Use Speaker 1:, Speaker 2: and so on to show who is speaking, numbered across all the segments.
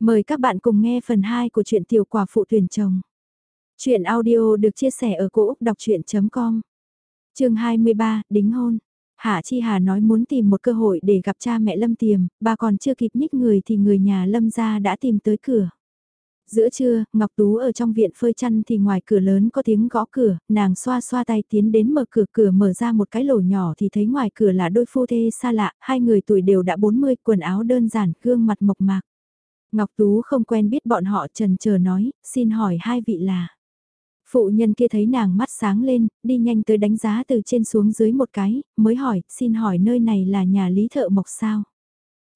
Speaker 1: Mời các bạn cùng nghe phần 2 của truyện tiểu quả phụ tuyển chồng. Chuyện audio được chia sẻ ở cỗ đọc chuyện.com Trường 23, đính hôn. Hạ Chi Hà nói muốn tìm một cơ hội để gặp cha mẹ Lâm Tiềm, bà còn chưa kịp nhích người thì người nhà Lâm gia đã tìm tới cửa. Giữa trưa, Ngọc Tú ở trong viện phơi chăn thì ngoài cửa lớn có tiếng gõ cửa, nàng xoa xoa tay tiến đến mở cửa cửa mở ra một cái lỗ nhỏ thì thấy ngoài cửa là đôi phu thê xa lạ, hai người tuổi đều đã 40, quần áo đơn giản, gương mặt mộc mạc. Ngọc Tú không quen biết bọn họ trần chờ nói, xin hỏi hai vị là. Phụ nhân kia thấy nàng mắt sáng lên, đi nhanh tới đánh giá từ trên xuống dưới một cái, mới hỏi, xin hỏi nơi này là nhà lý thợ mộc sao?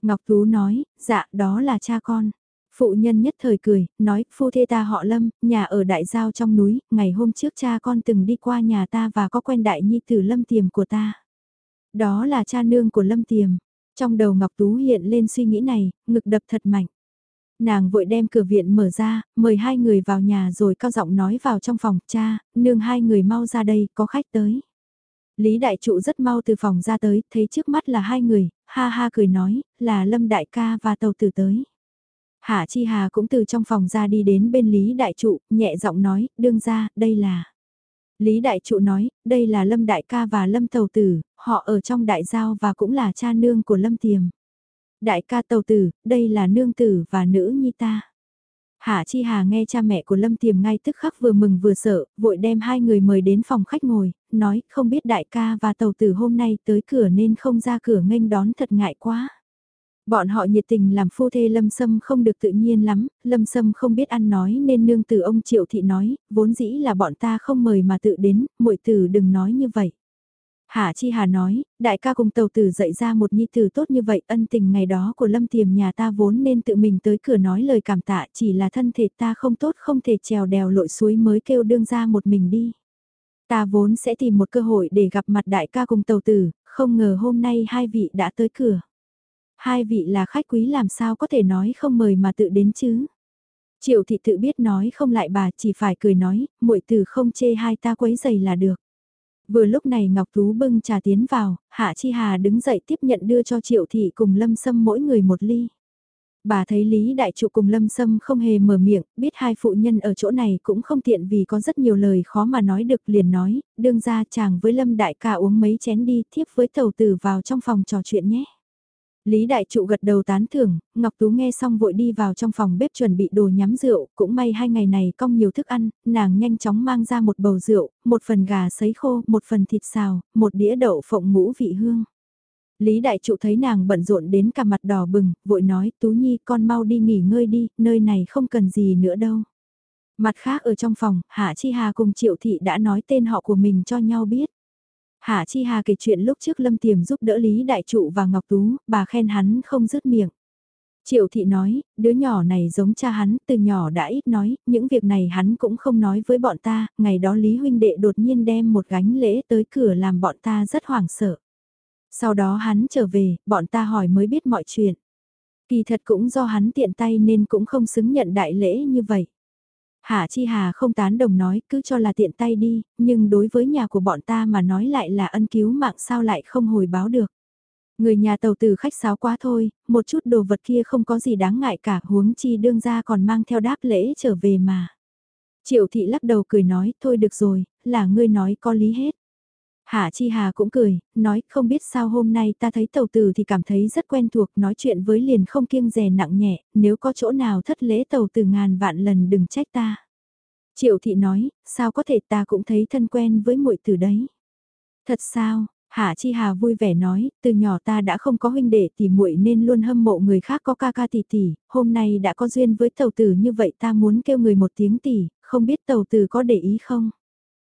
Speaker 1: Ngọc Tú nói, dạ, đó là cha con. Phụ nhân nhất thời cười, nói, phu thê ta họ Lâm, nhà ở đại giao trong núi, ngày hôm trước cha con từng đi qua nhà ta và có quen đại nhi tử Lâm Tiềm của ta. Đó là cha nương của Lâm Tiềm. Trong đầu Ngọc Tú hiện lên suy nghĩ này, ngực đập thật mạnh. Nàng vội đem cửa viện mở ra, mời hai người vào nhà rồi cao giọng nói vào trong phòng, cha, nương hai người mau ra đây, có khách tới. Lý đại trụ rất mau từ phòng ra tới, thấy trước mắt là hai người, ha ha cười nói, là Lâm đại ca và tàu tử tới. Hạ Chi Hà cũng từ trong phòng ra đi đến bên Lý đại trụ, nhẹ giọng nói, đương ra, đây là... Lý đại trụ nói, đây là Lâm đại ca và Lâm tàu tử, họ ở trong đại giao và cũng là cha nương của Lâm tiềm. Đại ca tàu tử, đây là nương tử và nữ nhi ta. Hạ Chi Hà nghe cha mẹ của Lâm Tiềm ngay tức khắc vừa mừng vừa sợ, vội đem hai người mời đến phòng khách ngồi, nói không biết đại ca và tàu tử hôm nay tới cửa nên không ra cửa nghênh đón thật ngại quá. Bọn họ nhiệt tình làm phu thê Lâm Sâm không được tự nhiên lắm, Lâm Sâm không biết ăn nói nên nương tử ông Triệu Thị nói, vốn dĩ là bọn ta không mời mà tự đến, muội tử đừng nói như vậy. Hạ Chi Hà nói, đại ca cùng tàu tử dạy ra một nhi tử tốt như vậy ân tình ngày đó của lâm tiềm nhà ta vốn nên tự mình tới cửa nói lời cảm tạ chỉ là thân thể ta không tốt không thể trèo đèo lội suối mới kêu đương ra một mình đi. Ta vốn sẽ tìm một cơ hội để gặp mặt đại ca cùng tàu tử, không ngờ hôm nay hai vị đã tới cửa. Hai vị là khách quý làm sao có thể nói không mời mà tự đến chứ. Triệu thị tự biết nói không lại bà chỉ phải cười nói, muội tử không chê hai ta quấy giày là được. Vừa lúc này Ngọc Tú bưng trà tiến vào, Hạ Chi Hà đứng dậy tiếp nhận đưa cho Triệu Thị cùng Lâm Sâm mỗi người một ly. Bà thấy Lý Đại Trụ cùng Lâm Sâm không hề mở miệng, biết hai phụ nhân ở chỗ này cũng không tiện vì có rất nhiều lời khó mà nói được liền nói, đương ra chàng với Lâm Đại ca uống mấy chén đi, thiếp với tàu tử vào trong phòng trò chuyện nhé. Lý Đại Trụ gật đầu tán thưởng, Ngọc Tú nghe xong vội đi vào trong phòng bếp chuẩn bị đồ nhắm rượu, cũng may hai ngày này cong nhiều thức ăn, nàng nhanh chóng mang ra một bầu rượu, một phần gà sấy khô, một phần thịt xào, một đĩa đậu phộng ngũ vị hương. Lý Đại Trụ thấy nàng bận rộn đến cả mặt đỏ bừng, vội nói, Tú Nhi con mau đi nghỉ ngơi đi, nơi này không cần gì nữa đâu. Mặt khác ở trong phòng, Hạ Chi Hà cùng Triệu Thị đã nói tên họ của mình cho nhau biết. Hạ Chi Hà kể chuyện lúc trước Lâm Tiềm giúp đỡ Lý Đại Trụ và Ngọc Tú, bà khen hắn không dứt miệng. Triệu Thị nói, đứa nhỏ này giống cha hắn, từ nhỏ đã ít nói, những việc này hắn cũng không nói với bọn ta, ngày đó Lý Huynh Đệ đột nhiên đem một gánh lễ tới cửa làm bọn ta rất hoảng sợ. Sau đó hắn trở về, bọn ta hỏi mới biết mọi chuyện. Kỳ thật cũng do hắn tiện tay nên cũng không xứng nhận đại lễ như vậy. Hạ Chi Hà không tán đồng nói cứ cho là tiện tay đi, nhưng đối với nhà của bọn ta mà nói lại là ân cứu mạng sao lại không hồi báo được. Người nhà tàu từ khách sáo quá thôi, một chút đồ vật kia không có gì đáng ngại cả huống chi đương ra còn mang theo đáp lễ trở về mà. Triệu thị lắc đầu cười nói, thôi được rồi, là ngươi nói có lý hết. Hạ Chi Hà cũng cười, nói không biết sao hôm nay ta thấy tàu tử thì cảm thấy rất quen thuộc nói chuyện với liền không kiêng rè nặng nhẹ, nếu có chỗ nào thất lễ tàu tử ngàn vạn lần đừng trách ta. Triệu thị nói, sao có thể ta cũng thấy thân quen với muội tử đấy. Thật sao, Hạ Chi Hà vui vẻ nói, từ nhỏ ta đã không có huynh đệ tỷ muội nên luôn hâm mộ người khác có ca ca tỷ tỷ, hôm nay đã có duyên với tàu tử như vậy ta muốn kêu người một tiếng tỷ, không biết tàu tử có để ý không?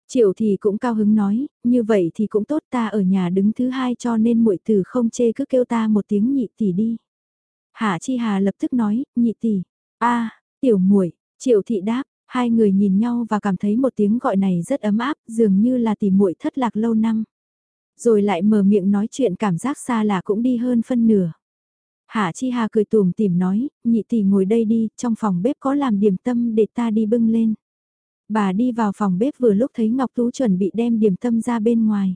Speaker 1: Triệu thì cũng cao hứng nói, như vậy thì cũng tốt ta ở nhà đứng thứ hai cho nên muội tử không chê cứ kêu ta một tiếng nhị tỷ đi. Hạ Chi Hà lập tức nói, nhị tỷ, a tiểu muội Triệu thị đáp, hai người nhìn nhau và cảm thấy một tiếng gọi này rất ấm áp, dường như là tỷ muội thất lạc lâu năm. Rồi lại mở miệng nói chuyện cảm giác xa lạ cũng đi hơn phân nửa. Hạ Chi Hà cười tùm tìm nói, nhị tỷ ngồi đây đi, trong phòng bếp có làm điểm tâm để ta đi bưng lên. Bà đi vào phòng bếp vừa lúc thấy Ngọc Tú chuẩn bị đem điểm tâm ra bên ngoài.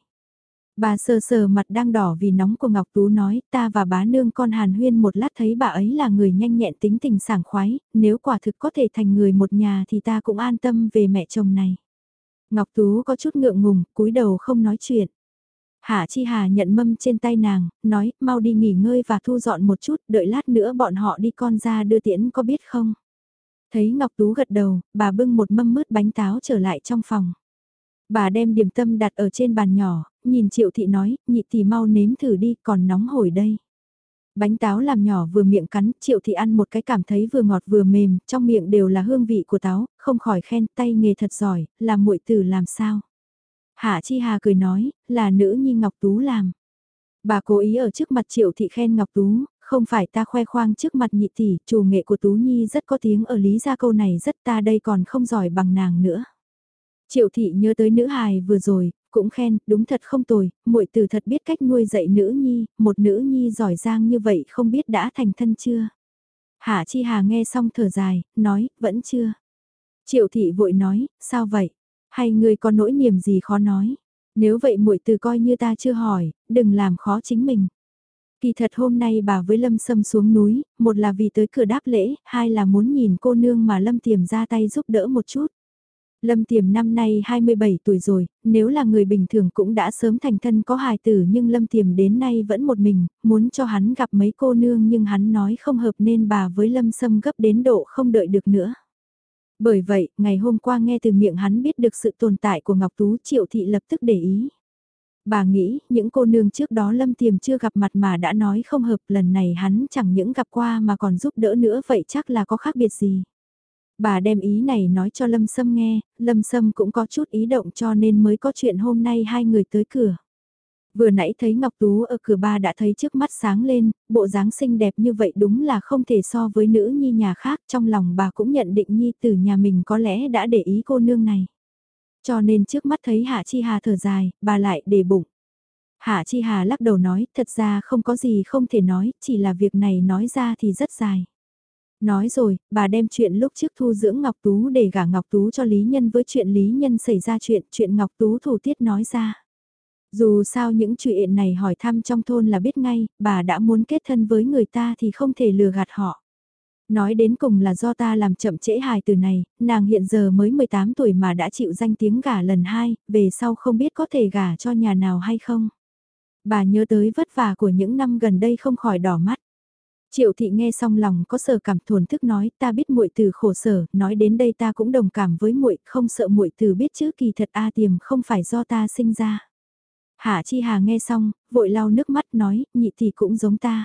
Speaker 1: Bà sờ sờ mặt đang đỏ vì nóng của Ngọc Tú nói ta và bá nương con Hàn Huyên một lát thấy bà ấy là người nhanh nhẹn tính tình sảng khoái, nếu quả thực có thể thành người một nhà thì ta cũng an tâm về mẹ chồng này. Ngọc Tú có chút ngượng ngùng, cúi đầu không nói chuyện. Hạ Chi Hà nhận mâm trên tay nàng, nói, mau đi nghỉ ngơi và thu dọn một chút, đợi lát nữa bọn họ đi con ra đưa tiễn có biết không? Thấy Ngọc Tú gật đầu, bà bưng một mâm mứt bánh táo trở lại trong phòng. Bà đem điểm tâm đặt ở trên bàn nhỏ, nhìn Triệu Thị nói, nhị tỷ mau nếm thử đi, còn nóng hổi đây. Bánh táo làm nhỏ vừa miệng cắn, Triệu Thị ăn một cái cảm thấy vừa ngọt vừa mềm, trong miệng đều là hương vị của táo, không khỏi khen tay nghề thật giỏi, làm muội tử làm sao. Hạ Chi Hà cười nói, là nữ nhi Ngọc Tú làm. Bà cố ý ở trước mặt Triệu Thị khen Ngọc Tú, không phải ta khoe khoang trước mặt nhị tỷ, chủ nghệ của Tú Nhi rất có tiếng ở lý gia câu này rất ta đây còn không giỏi bằng nàng nữa. Triệu Thị nhớ tới nữ hài vừa rồi, cũng khen, đúng thật không tồi, muội từ thật biết cách nuôi dạy nữ nhi, một nữ nhi giỏi giang như vậy không biết đã thành thân chưa. Hạ Chi Hà nghe xong thở dài, nói, vẫn chưa. Triệu Thị vội nói, sao vậy? Hay người có nỗi niềm gì khó nói? Nếu vậy muội từ coi như ta chưa hỏi, đừng làm khó chính mình. Kỳ thật hôm nay bà với Lâm Sâm xuống núi, một là vì tới cửa đáp lễ, hai là muốn nhìn cô nương mà Lâm Tiềm ra tay giúp đỡ một chút. Lâm Tiềm năm nay 27 tuổi rồi, nếu là người bình thường cũng đã sớm thành thân có hài tử nhưng Lâm Tiềm đến nay vẫn một mình, muốn cho hắn gặp mấy cô nương nhưng hắn nói không hợp nên bà với Lâm Sâm gấp đến độ không đợi được nữa. Bởi vậy, ngày hôm qua nghe từ miệng hắn biết được sự tồn tại của Ngọc Tú Triệu Thị lập tức để ý. Bà nghĩ, những cô nương trước đó Lâm Tiềm chưa gặp mặt mà đã nói không hợp lần này hắn chẳng những gặp qua mà còn giúp đỡ nữa vậy chắc là có khác biệt gì. Bà đem ý này nói cho Lâm Sâm nghe, Lâm Sâm cũng có chút ý động cho nên mới có chuyện hôm nay hai người tới cửa. Vừa nãy thấy Ngọc Tú ở cửa ba đã thấy trước mắt sáng lên, bộ dáng xinh đẹp như vậy đúng là không thể so với nữ nhi nhà khác, trong lòng bà cũng nhận định nhi từ nhà mình có lẽ đã để ý cô nương này. Cho nên trước mắt thấy Hạ Chi Hà thở dài, bà lại để bụng. Hạ Chi Hà lắc đầu nói, thật ra không có gì không thể nói, chỉ là việc này nói ra thì rất dài. Nói rồi, bà đem chuyện lúc trước thu dưỡng Ngọc Tú để gả Ngọc Tú cho Lý Nhân với chuyện Lý Nhân xảy ra chuyện, chuyện Ngọc Tú thủ tiết nói ra. Dù sao những chuyện này hỏi thăm trong thôn là biết ngay, bà đã muốn kết thân với người ta thì không thể lừa gạt họ. Nói đến cùng là do ta làm chậm trễ hài từ này, nàng hiện giờ mới 18 tuổi mà đã chịu danh tiếng gả lần hai, về sau không biết có thể gả cho nhà nào hay không. Bà nhớ tới vất vả của những năm gần đây không khỏi đỏ mắt. Triệu thị nghe xong lòng có sở cảm thuần thức nói ta biết muội từ khổ sở, nói đến đây ta cũng đồng cảm với muội, không sợ muội từ biết chữ kỳ thật a tiềm không phải do ta sinh ra. Hạ Chi Hà nghe xong, vội lau nước mắt nói, nhị tỷ cũng giống ta.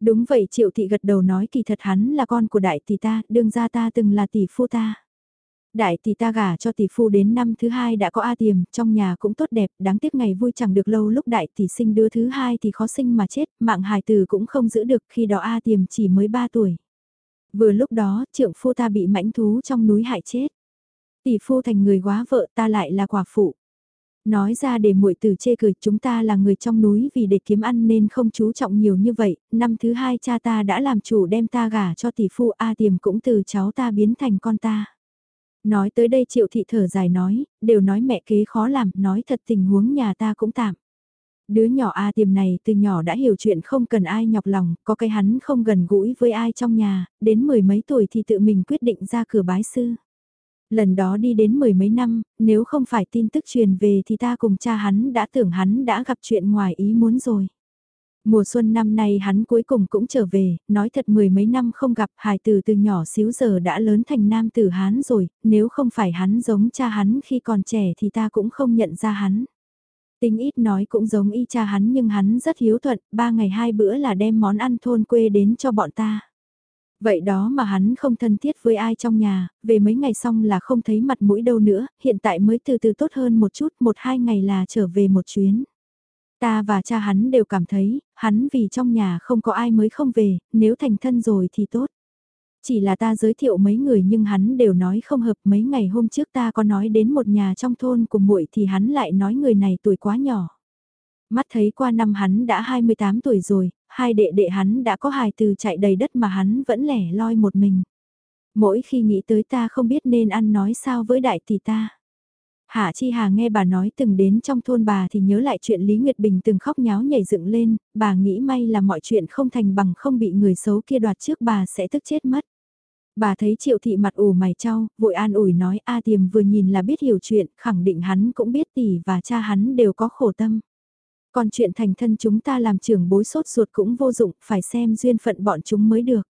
Speaker 1: Đúng vậy triệu thị gật đầu nói kỳ thật hắn là con của đại tỷ ta, đương gia ta từng là tỷ phu ta. Đại tỷ ta gả cho tỷ phu đến năm thứ hai đã có A tiềm, trong nhà cũng tốt đẹp, đáng tiếc ngày vui chẳng được lâu lúc đại tỷ sinh đứa thứ hai thì khó sinh mà chết, mạng hài tử cũng không giữ được khi đó A tiềm chỉ mới 3 tuổi. Vừa lúc đó, trượng phu ta bị mãnh thú trong núi hại chết. Tỷ phu thành người quá vợ ta lại là quả phụ. Nói ra để muội tử chê cười chúng ta là người trong núi vì để kiếm ăn nên không chú trọng nhiều như vậy, năm thứ hai cha ta đã làm chủ đem ta gả cho tỷ phu A tiềm cũng từ cháu ta biến thành con ta. Nói tới đây triệu thị thở dài nói, đều nói mẹ kế khó làm, nói thật tình huống nhà ta cũng tạm. Đứa nhỏ A tiềm này từ nhỏ đã hiểu chuyện không cần ai nhọc lòng, có cái hắn không gần gũi với ai trong nhà, đến mười mấy tuổi thì tự mình quyết định ra cửa bái sư. Lần đó đi đến mười mấy năm, nếu không phải tin tức truyền về thì ta cùng cha hắn đã tưởng hắn đã gặp chuyện ngoài ý muốn rồi. Mùa xuân năm nay hắn cuối cùng cũng trở về, nói thật mười mấy năm không gặp hài tử từ nhỏ xíu giờ đã lớn thành nam tử hán rồi, nếu không phải hắn giống cha hắn khi còn trẻ thì ta cũng không nhận ra hắn. Tính ít nói cũng giống y cha hắn nhưng hắn rất hiếu thuận, ba ngày hai bữa là đem món ăn thôn quê đến cho bọn ta. Vậy đó mà hắn không thân thiết với ai trong nhà, về mấy ngày xong là không thấy mặt mũi đâu nữa, hiện tại mới từ từ tốt hơn một chút, một hai ngày là trở về một chuyến. Ta và cha hắn đều cảm thấy, hắn vì trong nhà không có ai mới không về, nếu thành thân rồi thì tốt. Chỉ là ta giới thiệu mấy người nhưng hắn đều nói không hợp mấy ngày hôm trước ta có nói đến một nhà trong thôn của muội thì hắn lại nói người này tuổi quá nhỏ. Mắt thấy qua năm hắn đã 28 tuổi rồi, hai đệ đệ hắn đã có hài từ chạy đầy đất mà hắn vẫn lẻ loi một mình. Mỗi khi nghĩ tới ta không biết nên ăn nói sao với đại tỷ ta. Hạ Chi Hà nghe bà nói từng đến trong thôn bà thì nhớ lại chuyện Lý Nguyệt Bình từng khóc nháo nhảy dựng lên, bà nghĩ may là mọi chuyện không thành bằng không bị người xấu kia đoạt trước bà sẽ tức chết mất. Bà thấy triệu thị mặt ủ mày trao, vội an ủi nói A tiềm vừa nhìn là biết hiểu chuyện, khẳng định hắn cũng biết tỷ và cha hắn đều có khổ tâm. Còn chuyện thành thân chúng ta làm trưởng bối sốt ruột cũng vô dụng, phải xem duyên phận bọn chúng mới được.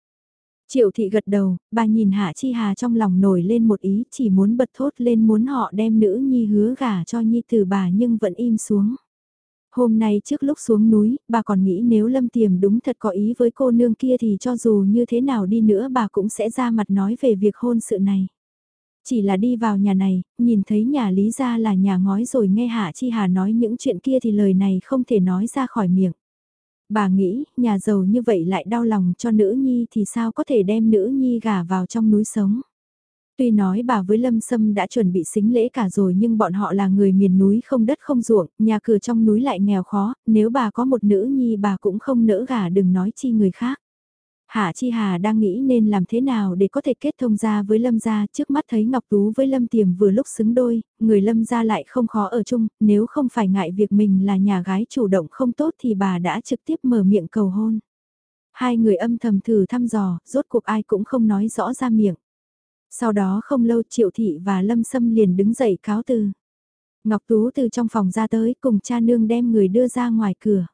Speaker 1: Triệu thị gật đầu, bà nhìn Hạ Chi Hà trong lòng nổi lên một ý chỉ muốn bật thốt lên muốn họ đem nữ nhi hứa gả cho nhi từ bà nhưng vẫn im xuống. Hôm nay trước lúc xuống núi, bà còn nghĩ nếu Lâm Tiềm đúng thật có ý với cô nương kia thì cho dù như thế nào đi nữa bà cũng sẽ ra mặt nói về việc hôn sự này. Chỉ là đi vào nhà này, nhìn thấy nhà Lý gia là nhà ngói rồi nghe Hạ Chi Hà nói những chuyện kia thì lời này không thể nói ra khỏi miệng. Bà nghĩ, nhà giàu như vậy lại đau lòng cho nữ nhi thì sao có thể đem nữ nhi gả vào trong núi sống. Tuy nói bà với Lâm Sâm đã chuẩn bị xính lễ cả rồi nhưng bọn họ là người miền núi không đất không ruộng, nhà cửa trong núi lại nghèo khó, nếu bà có một nữ nhi bà cũng không nỡ gả đừng nói chi người khác. Hạ Chi Hà đang nghĩ nên làm thế nào để có thể kết thông ra với Lâm gia trước mắt thấy Ngọc Tú với Lâm Tiềm vừa lúc xứng đôi, người Lâm gia lại không khó ở chung, nếu không phải ngại việc mình là nhà gái chủ động không tốt thì bà đã trực tiếp mở miệng cầu hôn. Hai người âm thầm thử thăm dò, rốt cuộc ai cũng không nói rõ ra miệng. Sau đó không lâu Triệu Thị và Lâm Sâm liền đứng dậy cáo từ. Ngọc Tú từ trong phòng ra tới cùng cha nương đem người đưa ra ngoài cửa.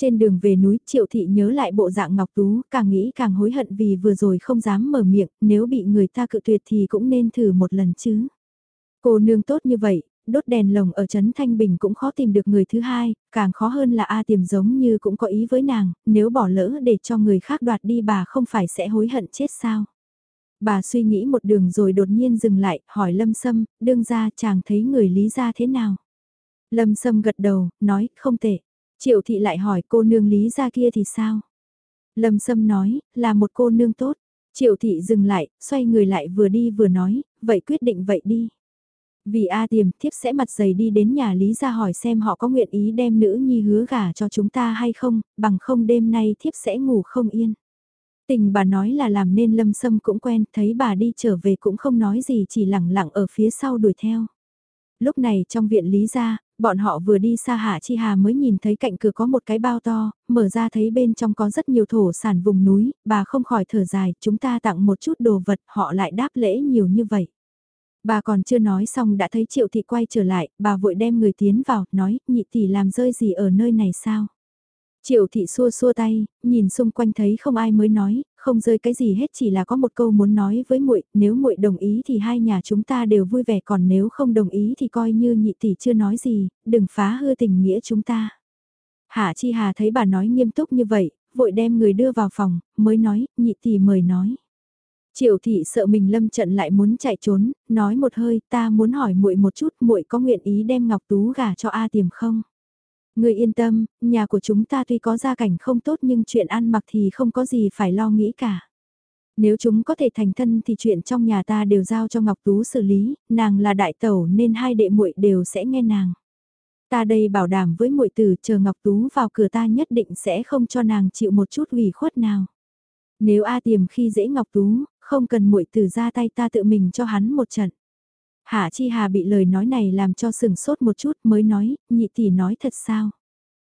Speaker 1: Trên đường về núi Triệu Thị nhớ lại bộ dạng Ngọc Tú, càng nghĩ càng hối hận vì vừa rồi không dám mở miệng, nếu bị người ta cự tuyệt thì cũng nên thử một lần chứ. Cô nương tốt như vậy, đốt đèn lồng ở Trấn Thanh Bình cũng khó tìm được người thứ hai, càng khó hơn là A tiềm giống như cũng có ý với nàng, nếu bỏ lỡ để cho người khác đoạt đi bà không phải sẽ hối hận chết sao. Bà suy nghĩ một đường rồi đột nhiên dừng lại, hỏi Lâm Sâm, đương ra chàng thấy người lý ra thế nào. Lâm Sâm gật đầu, nói, không tệ. Triệu thị lại hỏi cô nương lý ra kia thì sao? Lâm Sâm nói, là một cô nương tốt. Triệu thị dừng lại, xoay người lại vừa đi vừa nói, vậy quyết định vậy đi. Vì A tiềm thiếp sẽ mặt dày đi đến nhà Lý ra hỏi xem họ có nguyện ý đem nữ nhi hứa gả cho chúng ta hay không, bằng không đêm nay thiếp sẽ ngủ không yên. Tình bà nói là làm nên lâm sâm cũng quen, thấy bà đi trở về cũng không nói gì chỉ lẳng lặng ở phía sau đuổi theo. Lúc này trong viện Lý gia, bọn họ vừa đi xa Hạ Chi Hà mới nhìn thấy cạnh cửa có một cái bao to, mở ra thấy bên trong có rất nhiều thổ sản vùng núi, bà không khỏi thở dài, chúng ta tặng một chút đồ vật, họ lại đáp lễ nhiều như vậy. Bà còn chưa nói xong đã thấy Triệu Thị quay trở lại, bà vội đem người tiến vào, nói, nhị tỷ làm rơi gì ở nơi này sao? Triệu Thị xua xua tay, nhìn xung quanh thấy không ai mới nói, không rơi cái gì hết chỉ là có một câu muốn nói với muội, nếu muội đồng ý thì hai nhà chúng ta đều vui vẻ còn nếu không đồng ý thì coi như nhị tỷ chưa nói gì, đừng phá hư tình nghĩa chúng ta. Hạ Chi Hà thấy bà nói nghiêm túc như vậy, vội đem người đưa vào phòng, mới nói, nhị tỷ mời nói. Triệu thị sợ mình lâm trận lại muốn chạy trốn, nói một hơi, ta muốn hỏi muội một chút, muội có nguyện ý đem Ngọc Tú gả cho A Tiềm không? Người yên tâm, nhà của chúng ta tuy có gia cảnh không tốt nhưng chuyện ăn mặc thì không có gì phải lo nghĩ cả. Nếu chúng có thể thành thân thì chuyện trong nhà ta đều giao cho Ngọc Tú xử lý, nàng là đại tẩu nên hai đệ muội đều sẽ nghe nàng. Ta đây bảo đảm với muội tử chờ Ngọc Tú vào cửa ta nhất định sẽ không cho nàng chịu một chút ủy khuất nào. Nếu A tiềm khi dễ Ngọc Tú, không cần muội tử ra tay ta tự mình cho hắn một trận. Hạ Chi Hà bị lời nói này làm cho sừng sốt một chút mới nói, nhị tỷ nói thật sao?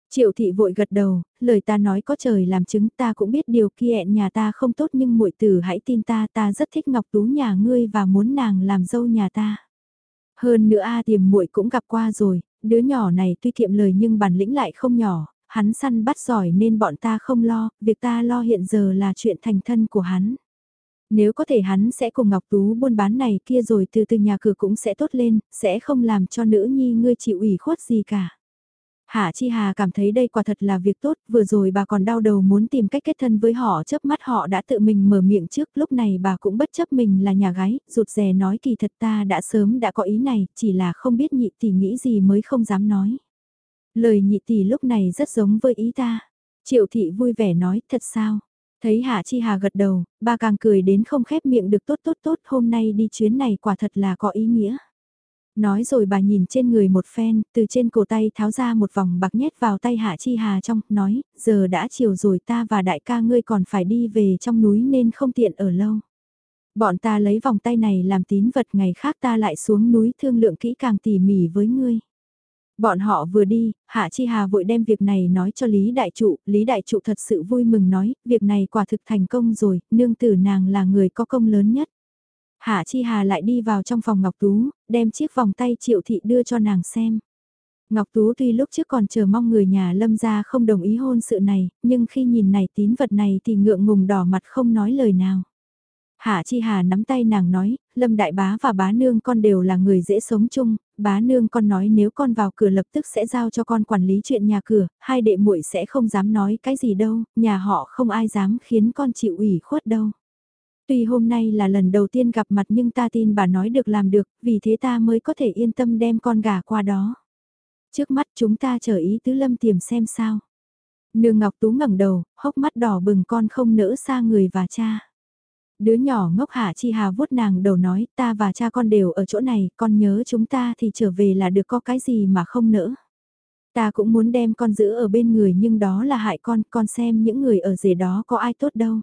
Speaker 1: Triệu thị vội gật đầu, lời ta nói có trời làm chứng ta cũng biết điều kia nhà ta không tốt nhưng muội tử hãy tin ta ta rất thích Ngọc Tú nhà ngươi và muốn nàng làm dâu nhà ta. Hơn nữa A tiềm muội cũng gặp qua rồi, đứa nhỏ này tuy kiệm lời nhưng bản lĩnh lại không nhỏ, hắn săn bắt giỏi nên bọn ta không lo, việc ta lo hiện giờ là chuyện thành thân của hắn. Nếu có thể hắn sẽ cùng Ngọc Tú buôn bán này kia rồi từ từ nhà cửa cũng sẽ tốt lên, sẽ không làm cho nữ nhi ngươi chịu ủy khuất gì cả. Hạ Chi Hà cảm thấy đây quả thật là việc tốt, vừa rồi bà còn đau đầu muốn tìm cách kết thân với họ chớp mắt họ đã tự mình mở miệng trước, lúc này bà cũng bất chấp mình là nhà gái, rụt rè nói kỳ thật ta đã sớm đã có ý này, chỉ là không biết nhị tỷ nghĩ gì mới không dám nói. Lời nhị tỷ lúc này rất giống với ý ta. Triệu thị vui vẻ nói, thật sao? Thấy Hạ Chi Hà gật đầu, bà càng cười đến không khép miệng được tốt tốt tốt, hôm nay đi chuyến này quả thật là có ý nghĩa. Nói rồi bà nhìn trên người một phen, từ trên cổ tay tháo ra một vòng bạc nhét vào tay Hạ Chi Hà trong, nói, giờ đã chiều rồi ta và đại ca ngươi còn phải đi về trong núi nên không tiện ở lâu. Bọn ta lấy vòng tay này làm tín vật ngày khác ta lại xuống núi thương lượng kỹ càng tỉ mỉ với ngươi. Bọn họ vừa đi, Hạ Chi Hà vội đem việc này nói cho Lý Đại Trụ, Lý Đại Trụ thật sự vui mừng nói, việc này quả thực thành công rồi, nương tử nàng là người có công lớn nhất. Hạ Chi Hà lại đi vào trong phòng Ngọc Tú, đem chiếc vòng tay triệu thị đưa cho nàng xem. Ngọc Tú tuy lúc trước còn chờ mong người nhà lâm gia không đồng ý hôn sự này, nhưng khi nhìn này tín vật này thì ngượng ngùng đỏ mặt không nói lời nào. Hạ Chi Hà nắm tay nàng nói, Lâm Đại Bá và Bá Nương con đều là người dễ sống chung, Bá Nương con nói nếu con vào cửa lập tức sẽ giao cho con quản lý chuyện nhà cửa, hai đệ muội sẽ không dám nói cái gì đâu, nhà họ không ai dám khiến con chịu ủy khuất đâu. Tuy hôm nay là lần đầu tiên gặp mặt nhưng ta tin bà nói được làm được, vì thế ta mới có thể yên tâm đem con gà qua đó. Trước mắt chúng ta chờ ý tứ lâm tiềm xem sao. Nương Ngọc Tú ngẩng đầu, hốc mắt đỏ bừng con không nỡ xa người và cha. Đứa nhỏ ngốc hạ chi hà vuốt nàng đầu nói ta và cha con đều ở chỗ này, con nhớ chúng ta thì trở về là được có cái gì mà không nỡ. Ta cũng muốn đem con giữ ở bên người nhưng đó là hại con, con xem những người ở rể đó có ai tốt đâu.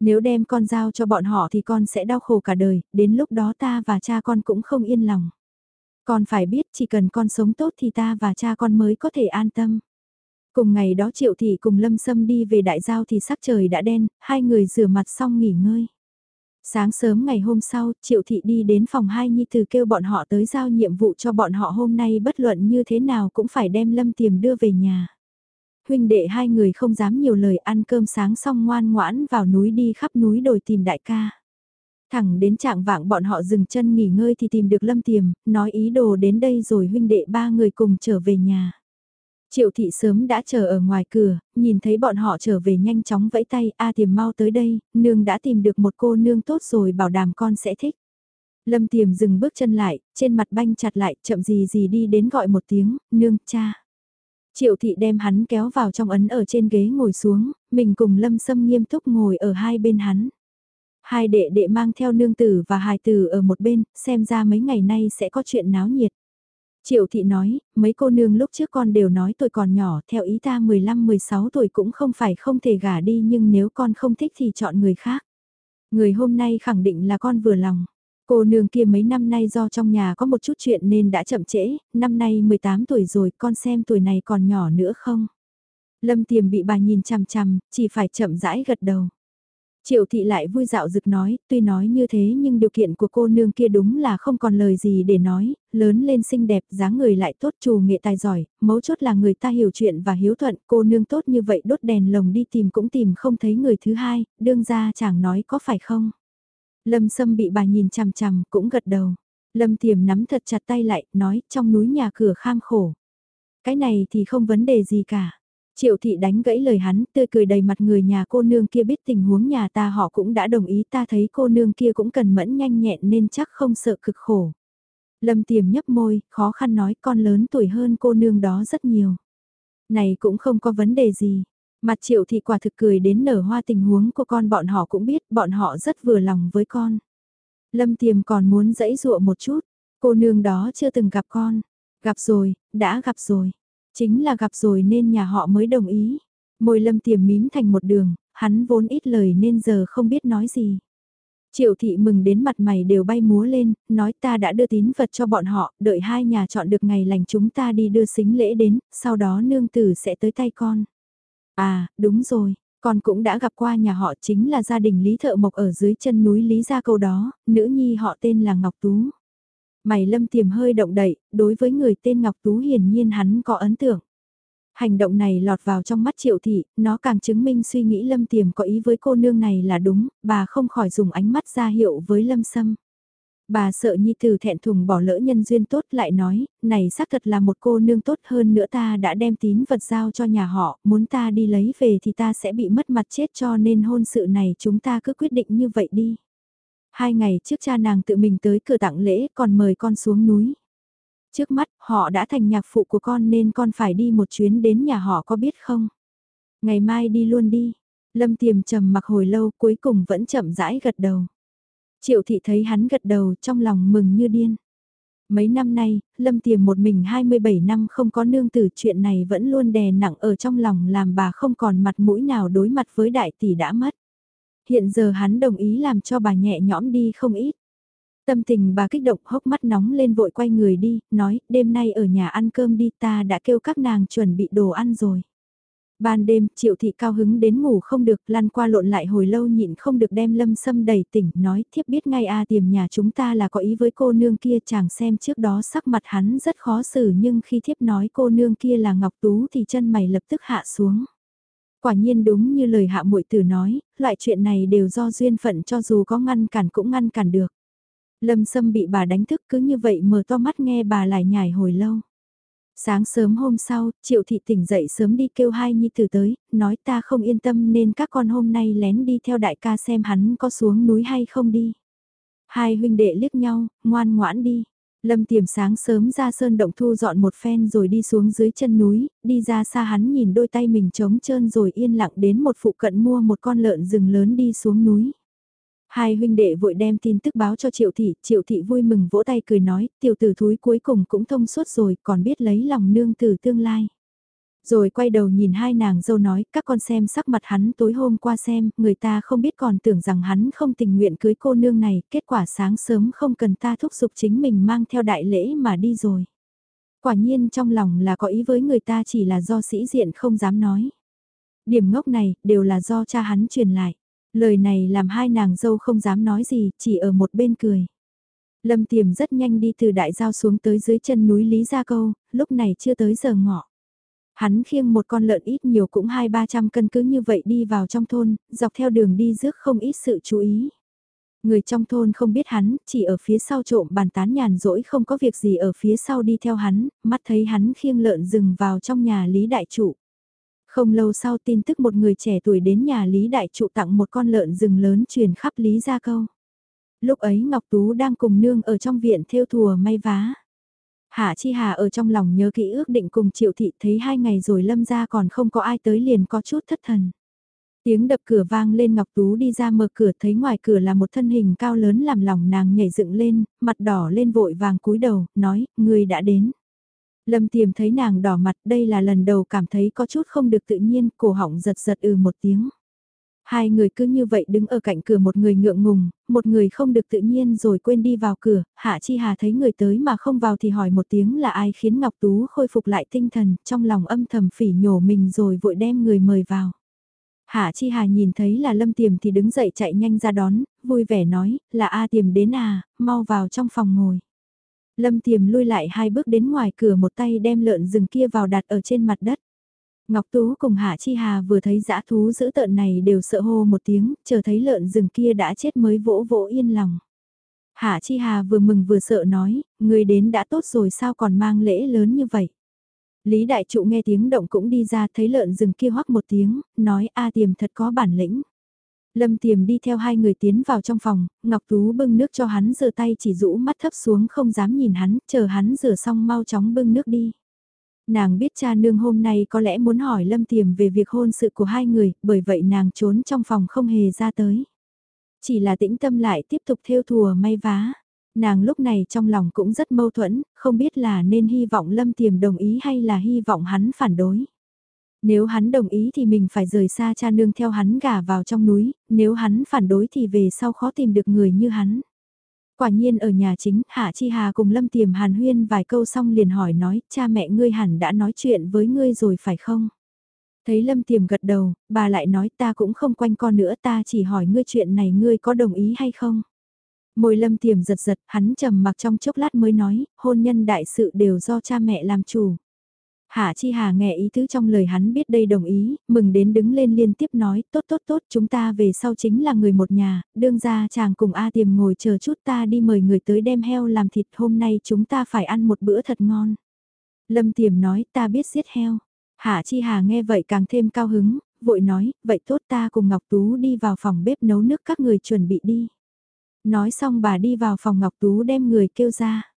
Speaker 1: Nếu đem con giao cho bọn họ thì con sẽ đau khổ cả đời, đến lúc đó ta và cha con cũng không yên lòng. Con phải biết chỉ cần con sống tốt thì ta và cha con mới có thể an tâm. Cùng ngày đó Triệu Thị cùng Lâm Sâm đi về đại giao thì sắc trời đã đen, hai người rửa mặt xong nghỉ ngơi. Sáng sớm ngày hôm sau, Triệu Thị đi đến phòng hai Nhi Từ kêu bọn họ tới giao nhiệm vụ cho bọn họ hôm nay bất luận như thế nào cũng phải đem Lâm Tiềm đưa về nhà. Huynh đệ hai người không dám nhiều lời ăn cơm sáng xong ngoan ngoãn vào núi đi khắp núi đồi tìm đại ca. Thẳng đến trạng vạng bọn họ dừng chân nghỉ ngơi thì tìm được Lâm Tiềm, nói ý đồ đến đây rồi huynh đệ ba người cùng trở về nhà. Triệu thị sớm đã chờ ở ngoài cửa, nhìn thấy bọn họ trở về nhanh chóng vẫy tay, a tiềm mau tới đây, nương đã tìm được một cô nương tốt rồi bảo đảm con sẽ thích. Lâm tiềm dừng bước chân lại, trên mặt banh chặt lại, chậm gì gì đi đến gọi một tiếng, nương, cha. Triệu thị đem hắn kéo vào trong ấn ở trên ghế ngồi xuống, mình cùng lâm sâm nghiêm túc ngồi ở hai bên hắn. Hai đệ đệ mang theo nương tử và hài tử ở một bên, xem ra mấy ngày nay sẽ có chuyện náo nhiệt. Triệu thị nói, mấy cô nương lúc trước con đều nói tôi còn nhỏ, theo ý ta 15-16 tuổi cũng không phải không thể gả đi nhưng nếu con không thích thì chọn người khác. Người hôm nay khẳng định là con vừa lòng. Cô nương kia mấy năm nay do trong nhà có một chút chuyện nên đã chậm trễ, năm nay 18 tuổi rồi con xem tuổi này còn nhỏ nữa không? Lâm tiềm bị bà nhìn chằm chằm, chỉ phải chậm rãi gật đầu. Triệu thị lại vui dạo dực nói, tuy nói như thế nhưng điều kiện của cô nương kia đúng là không còn lời gì để nói, lớn lên xinh đẹp, dáng người lại tốt, trù nghệ tài giỏi, mấu chốt là người ta hiểu chuyện và hiếu thuận, cô nương tốt như vậy đốt đèn lồng đi tìm cũng tìm không thấy người thứ hai, đương ra chẳng nói có phải không. Lâm Sâm bị bà nhìn chằm chằm, cũng gật đầu. Lâm Tiềm nắm thật chặt tay lại, nói, trong núi nhà cửa kham khổ. Cái này thì không vấn đề gì cả. Triệu thị đánh gãy lời hắn, tươi cười đầy mặt người nhà cô nương kia biết tình huống nhà ta họ cũng đã đồng ý ta thấy cô nương kia cũng cần mẫn nhanh nhẹn nên chắc không sợ cực khổ. Lâm tiềm nhấp môi, khó khăn nói con lớn tuổi hơn cô nương đó rất nhiều. Này cũng không có vấn đề gì. Mặt triệu thị quả thực cười đến nở hoa tình huống của con bọn họ cũng biết bọn họ rất vừa lòng với con. Lâm tiềm còn muốn dãy dụa một chút, cô nương đó chưa từng gặp con. Gặp rồi, đã gặp rồi. Chính là gặp rồi nên nhà họ mới đồng ý. Môi lâm tiềm mím thành một đường, hắn vốn ít lời nên giờ không biết nói gì. Triệu thị mừng đến mặt mày đều bay múa lên, nói ta đã đưa tín vật cho bọn họ, đợi hai nhà chọn được ngày lành chúng ta đi đưa xính lễ đến, sau đó nương tử sẽ tới tay con. À, đúng rồi, con cũng đã gặp qua nhà họ chính là gia đình Lý Thợ Mộc ở dưới chân núi Lý Gia Câu đó, nữ nhi họ tên là Ngọc Tú. Mày lâm tiềm hơi động đậy, đối với người tên Ngọc Tú hiển nhiên hắn có ấn tượng. Hành động này lọt vào trong mắt triệu thị, nó càng chứng minh suy nghĩ lâm tiềm có ý với cô nương này là đúng, bà không khỏi dùng ánh mắt ra hiệu với lâm sâm. Bà sợ nhi tử thẹn thùng bỏ lỡ nhân duyên tốt lại nói, này xác thật là một cô nương tốt hơn nữa ta đã đem tín vật giao cho nhà họ, muốn ta đi lấy về thì ta sẽ bị mất mặt chết cho nên hôn sự này chúng ta cứ quyết định như vậy đi. Hai ngày trước cha nàng tự mình tới cửa tặng lễ còn mời con xuống núi. Trước mắt họ đã thành nhạc phụ của con nên con phải đi một chuyến đến nhà họ có biết không? Ngày mai đi luôn đi. Lâm tiềm trầm mặc hồi lâu cuối cùng vẫn chậm rãi gật đầu. Triệu thị thấy hắn gật đầu trong lòng mừng như điên. Mấy năm nay, Lâm Tiềm một mình 27 năm không có nương tử chuyện này vẫn luôn đè nặng ở trong lòng làm bà không còn mặt mũi nào đối mặt với đại tỷ đã mất. Hiện giờ hắn đồng ý làm cho bà nhẹ nhõm đi không ít. Tâm tình bà kích động hốc mắt nóng lên vội quay người đi, nói, đêm nay ở nhà ăn cơm đi ta đã kêu các nàng chuẩn bị đồ ăn rồi. Ban đêm, triệu thị cao hứng đến ngủ không được, lăn qua lộn lại hồi lâu nhịn không được đem lâm sâm đầy tỉnh, nói thiếp biết ngay a à, tiềm nhà chúng ta là có ý với cô nương kia chàng xem trước đó sắc mặt hắn rất khó xử nhưng khi thiếp nói cô nương kia là Ngọc Tú thì chân mày lập tức hạ xuống. Quả nhiên đúng như lời hạ muội tử nói, loại chuyện này đều do duyên phận cho dù có ngăn cản cũng ngăn cản được. Lâm Sâm bị bà đánh thức cứ như vậy mở to mắt nghe bà lại nhảy hồi lâu. Sáng sớm hôm sau, Triệu Thị tỉnh dậy sớm đi kêu hai nhi tử tới, nói ta không yên tâm nên các con hôm nay lén đi theo đại ca xem hắn có xuống núi hay không đi. Hai huynh đệ liếc nhau, ngoan ngoãn đi. Lâm tiềm sáng sớm ra sơn động thu dọn một phen rồi đi xuống dưới chân núi, đi ra xa hắn nhìn đôi tay mình trống trơn rồi yên lặng đến một phụ cận mua một con lợn rừng lớn đi xuống núi. Hai huynh đệ vội đem tin tức báo cho triệu thị, triệu thị vui mừng vỗ tay cười nói, tiểu tử thúi cuối cùng cũng thông suốt rồi, còn biết lấy lòng nương tử tương lai. Rồi quay đầu nhìn hai nàng dâu nói, các con xem sắc mặt hắn tối hôm qua xem, người ta không biết còn tưởng rằng hắn không tình nguyện cưới cô nương này, kết quả sáng sớm không cần ta thúc giục chính mình mang theo đại lễ mà đi rồi. Quả nhiên trong lòng là có ý với người ta chỉ là do sĩ diện không dám nói. Điểm ngốc này đều là do cha hắn truyền lại. Lời này làm hai nàng dâu không dám nói gì, chỉ ở một bên cười. Lâm tiềm rất nhanh đi từ đại giao xuống tới dưới chân núi Lý Gia Câu, lúc này chưa tới giờ ngọ. Hắn khiêng một con lợn ít nhiều cũng hai ba trăm cân cứ như vậy đi vào trong thôn, dọc theo đường đi rước không ít sự chú ý. Người trong thôn không biết hắn, chỉ ở phía sau trộm bàn tán nhàn rỗi không có việc gì ở phía sau đi theo hắn, mắt thấy hắn khiêng lợn rừng vào trong nhà Lý Đại Trụ. Không lâu sau tin tức một người trẻ tuổi đến nhà Lý Đại Trụ tặng một con lợn rừng lớn truyền khắp Lý Gia Câu. Lúc ấy Ngọc Tú đang cùng nương ở trong viện theo thùa may vá. Hạ Chi Hà ở trong lòng nhớ kỹ ước định cùng Triệu Thị thấy hai ngày rồi lâm ra còn không có ai tới liền có chút thất thần. Tiếng đập cửa vang lên Ngọc Tú đi ra mở cửa thấy ngoài cửa là một thân hình cao lớn làm lòng nàng nhảy dựng lên, mặt đỏ lên vội vàng cúi đầu, nói, người đã đến. Lâm tiềm thấy nàng đỏ mặt đây là lần đầu cảm thấy có chút không được tự nhiên, cổ họng giật giật ừ một tiếng. Hai người cứ như vậy đứng ở cạnh cửa một người ngượng ngùng, một người không được tự nhiên rồi quên đi vào cửa, Hạ Chi Hà thấy người tới mà không vào thì hỏi một tiếng là ai khiến Ngọc Tú khôi phục lại tinh thần, trong lòng âm thầm phỉ nhổ mình rồi vội đem người mời vào. Hạ Chi Hà nhìn thấy là Lâm Tiềm thì đứng dậy chạy nhanh ra đón, vui vẻ nói, là A Tiềm đến à, mau vào trong phòng ngồi. Lâm Tiềm lui lại hai bước đến ngoài cửa một tay đem lợn rừng kia vào đặt ở trên mặt đất. Ngọc Tú cùng Hạ Chi Hà vừa thấy dã thú giữ tợn này đều sợ hô một tiếng, chờ thấy lợn rừng kia đã chết mới vỗ vỗ yên lòng. Hạ Chi Hà vừa mừng vừa sợ nói, người đến đã tốt rồi sao còn mang lễ lớn như vậy. Lý Đại Trụ nghe tiếng động cũng đi ra thấy lợn rừng kia hoắc một tiếng, nói A tiềm thật có bản lĩnh. Lâm tiềm đi theo hai người tiến vào trong phòng, Ngọc Tú bưng nước cho hắn rửa tay chỉ rũ mắt thấp xuống không dám nhìn hắn, chờ hắn rửa xong mau chóng bưng nước đi. Nàng biết cha nương hôm nay có lẽ muốn hỏi Lâm tiềm về việc hôn sự của hai người, bởi vậy nàng trốn trong phòng không hề ra tới. Chỉ là tĩnh tâm lại tiếp tục theo thùa may vá. Nàng lúc này trong lòng cũng rất mâu thuẫn, không biết là nên hy vọng Lâm tiềm đồng ý hay là hy vọng hắn phản đối. Nếu hắn đồng ý thì mình phải rời xa cha nương theo hắn gả vào trong núi, nếu hắn phản đối thì về sau khó tìm được người như hắn. Quả nhiên ở nhà chính, Hạ Chi Hà cùng Lâm Tiềm Hàn Huyên vài câu xong liền hỏi nói, cha mẹ ngươi hẳn đã nói chuyện với ngươi rồi phải không? Thấy Lâm Tiềm gật đầu, bà lại nói ta cũng không quanh con nữa ta chỉ hỏi ngươi chuyện này ngươi có đồng ý hay không? Môi Lâm Tiềm giật giật, hắn trầm mặc trong chốc lát mới nói, hôn nhân đại sự đều do cha mẹ làm chủ. Hạ Chi Hà nghe ý tứ trong lời hắn biết đây đồng ý, mừng đến đứng lên liên tiếp nói, tốt tốt tốt, chúng ta về sau chính là người một nhà, đương ra chàng cùng A Tiềm ngồi chờ chút ta đi mời người tới đem heo làm thịt, hôm nay chúng ta phải ăn một bữa thật ngon. Lâm Tiềm nói, ta biết giết heo. Hạ Chi Hà nghe vậy càng thêm cao hứng, vội nói, vậy tốt ta cùng Ngọc Tú đi vào phòng bếp nấu nước các người chuẩn bị đi. Nói xong bà đi vào phòng Ngọc Tú đem người kêu ra.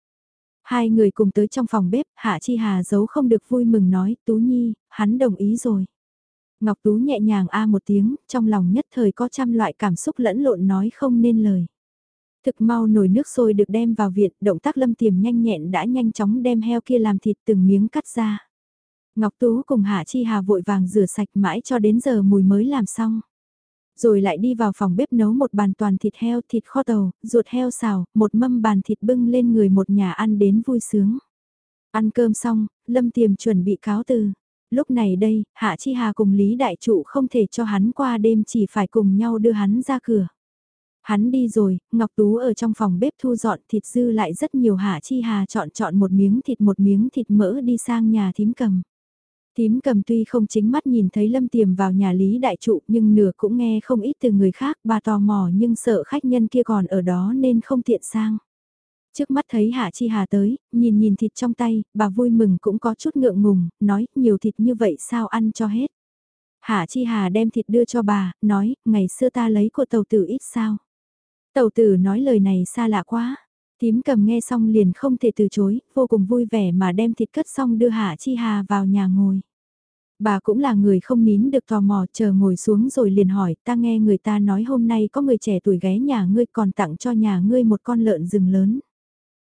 Speaker 1: Hai người cùng tới trong phòng bếp, Hạ Chi Hà giấu không được vui mừng nói, Tú Nhi, hắn đồng ý rồi. Ngọc Tú nhẹ nhàng a một tiếng, trong lòng nhất thời có trăm loại cảm xúc lẫn lộn nói không nên lời. Thực mau nồi nước sôi được đem vào viện, động tác lâm tiềm nhanh nhẹn đã nhanh chóng đem heo kia làm thịt từng miếng cắt ra. Ngọc Tú cùng Hạ Chi Hà vội vàng rửa sạch mãi cho đến giờ mùi mới làm xong. Rồi lại đi vào phòng bếp nấu một bàn toàn thịt heo, thịt kho tàu, ruột heo xào, một mâm bàn thịt bưng lên người một nhà ăn đến vui sướng. Ăn cơm xong, Lâm Tiềm chuẩn bị cáo từ. Lúc này đây, Hạ Chi Hà cùng Lý Đại Trụ không thể cho hắn qua đêm chỉ phải cùng nhau đưa hắn ra cửa. Hắn đi rồi, Ngọc Tú ở trong phòng bếp thu dọn thịt dư lại rất nhiều Hạ Chi Hà chọn chọn một miếng thịt một miếng thịt mỡ đi sang nhà thím cầm tím cầm tuy không chính mắt nhìn thấy Lâm Tiềm vào nhà Lý Đại Trụ nhưng nửa cũng nghe không ít từ người khác bà tò mò nhưng sợ khách nhân kia còn ở đó nên không tiện sang. Trước mắt thấy Hạ Chi Hà tới, nhìn nhìn thịt trong tay, bà vui mừng cũng có chút ngượng ngùng, nói nhiều thịt như vậy sao ăn cho hết. Hạ Chi Hà đem thịt đưa cho bà, nói, ngày xưa ta lấy của tàu tử ít sao. Tàu tử nói lời này xa lạ quá. Tím cầm nghe xong liền không thể từ chối, vô cùng vui vẻ mà đem thịt cất xong đưa Hạ Chi Hà vào nhà ngồi. Bà cũng là người không nín được tò mò chờ ngồi xuống rồi liền hỏi ta nghe người ta nói hôm nay có người trẻ tuổi ghé nhà ngươi còn tặng cho nhà ngươi một con lợn rừng lớn.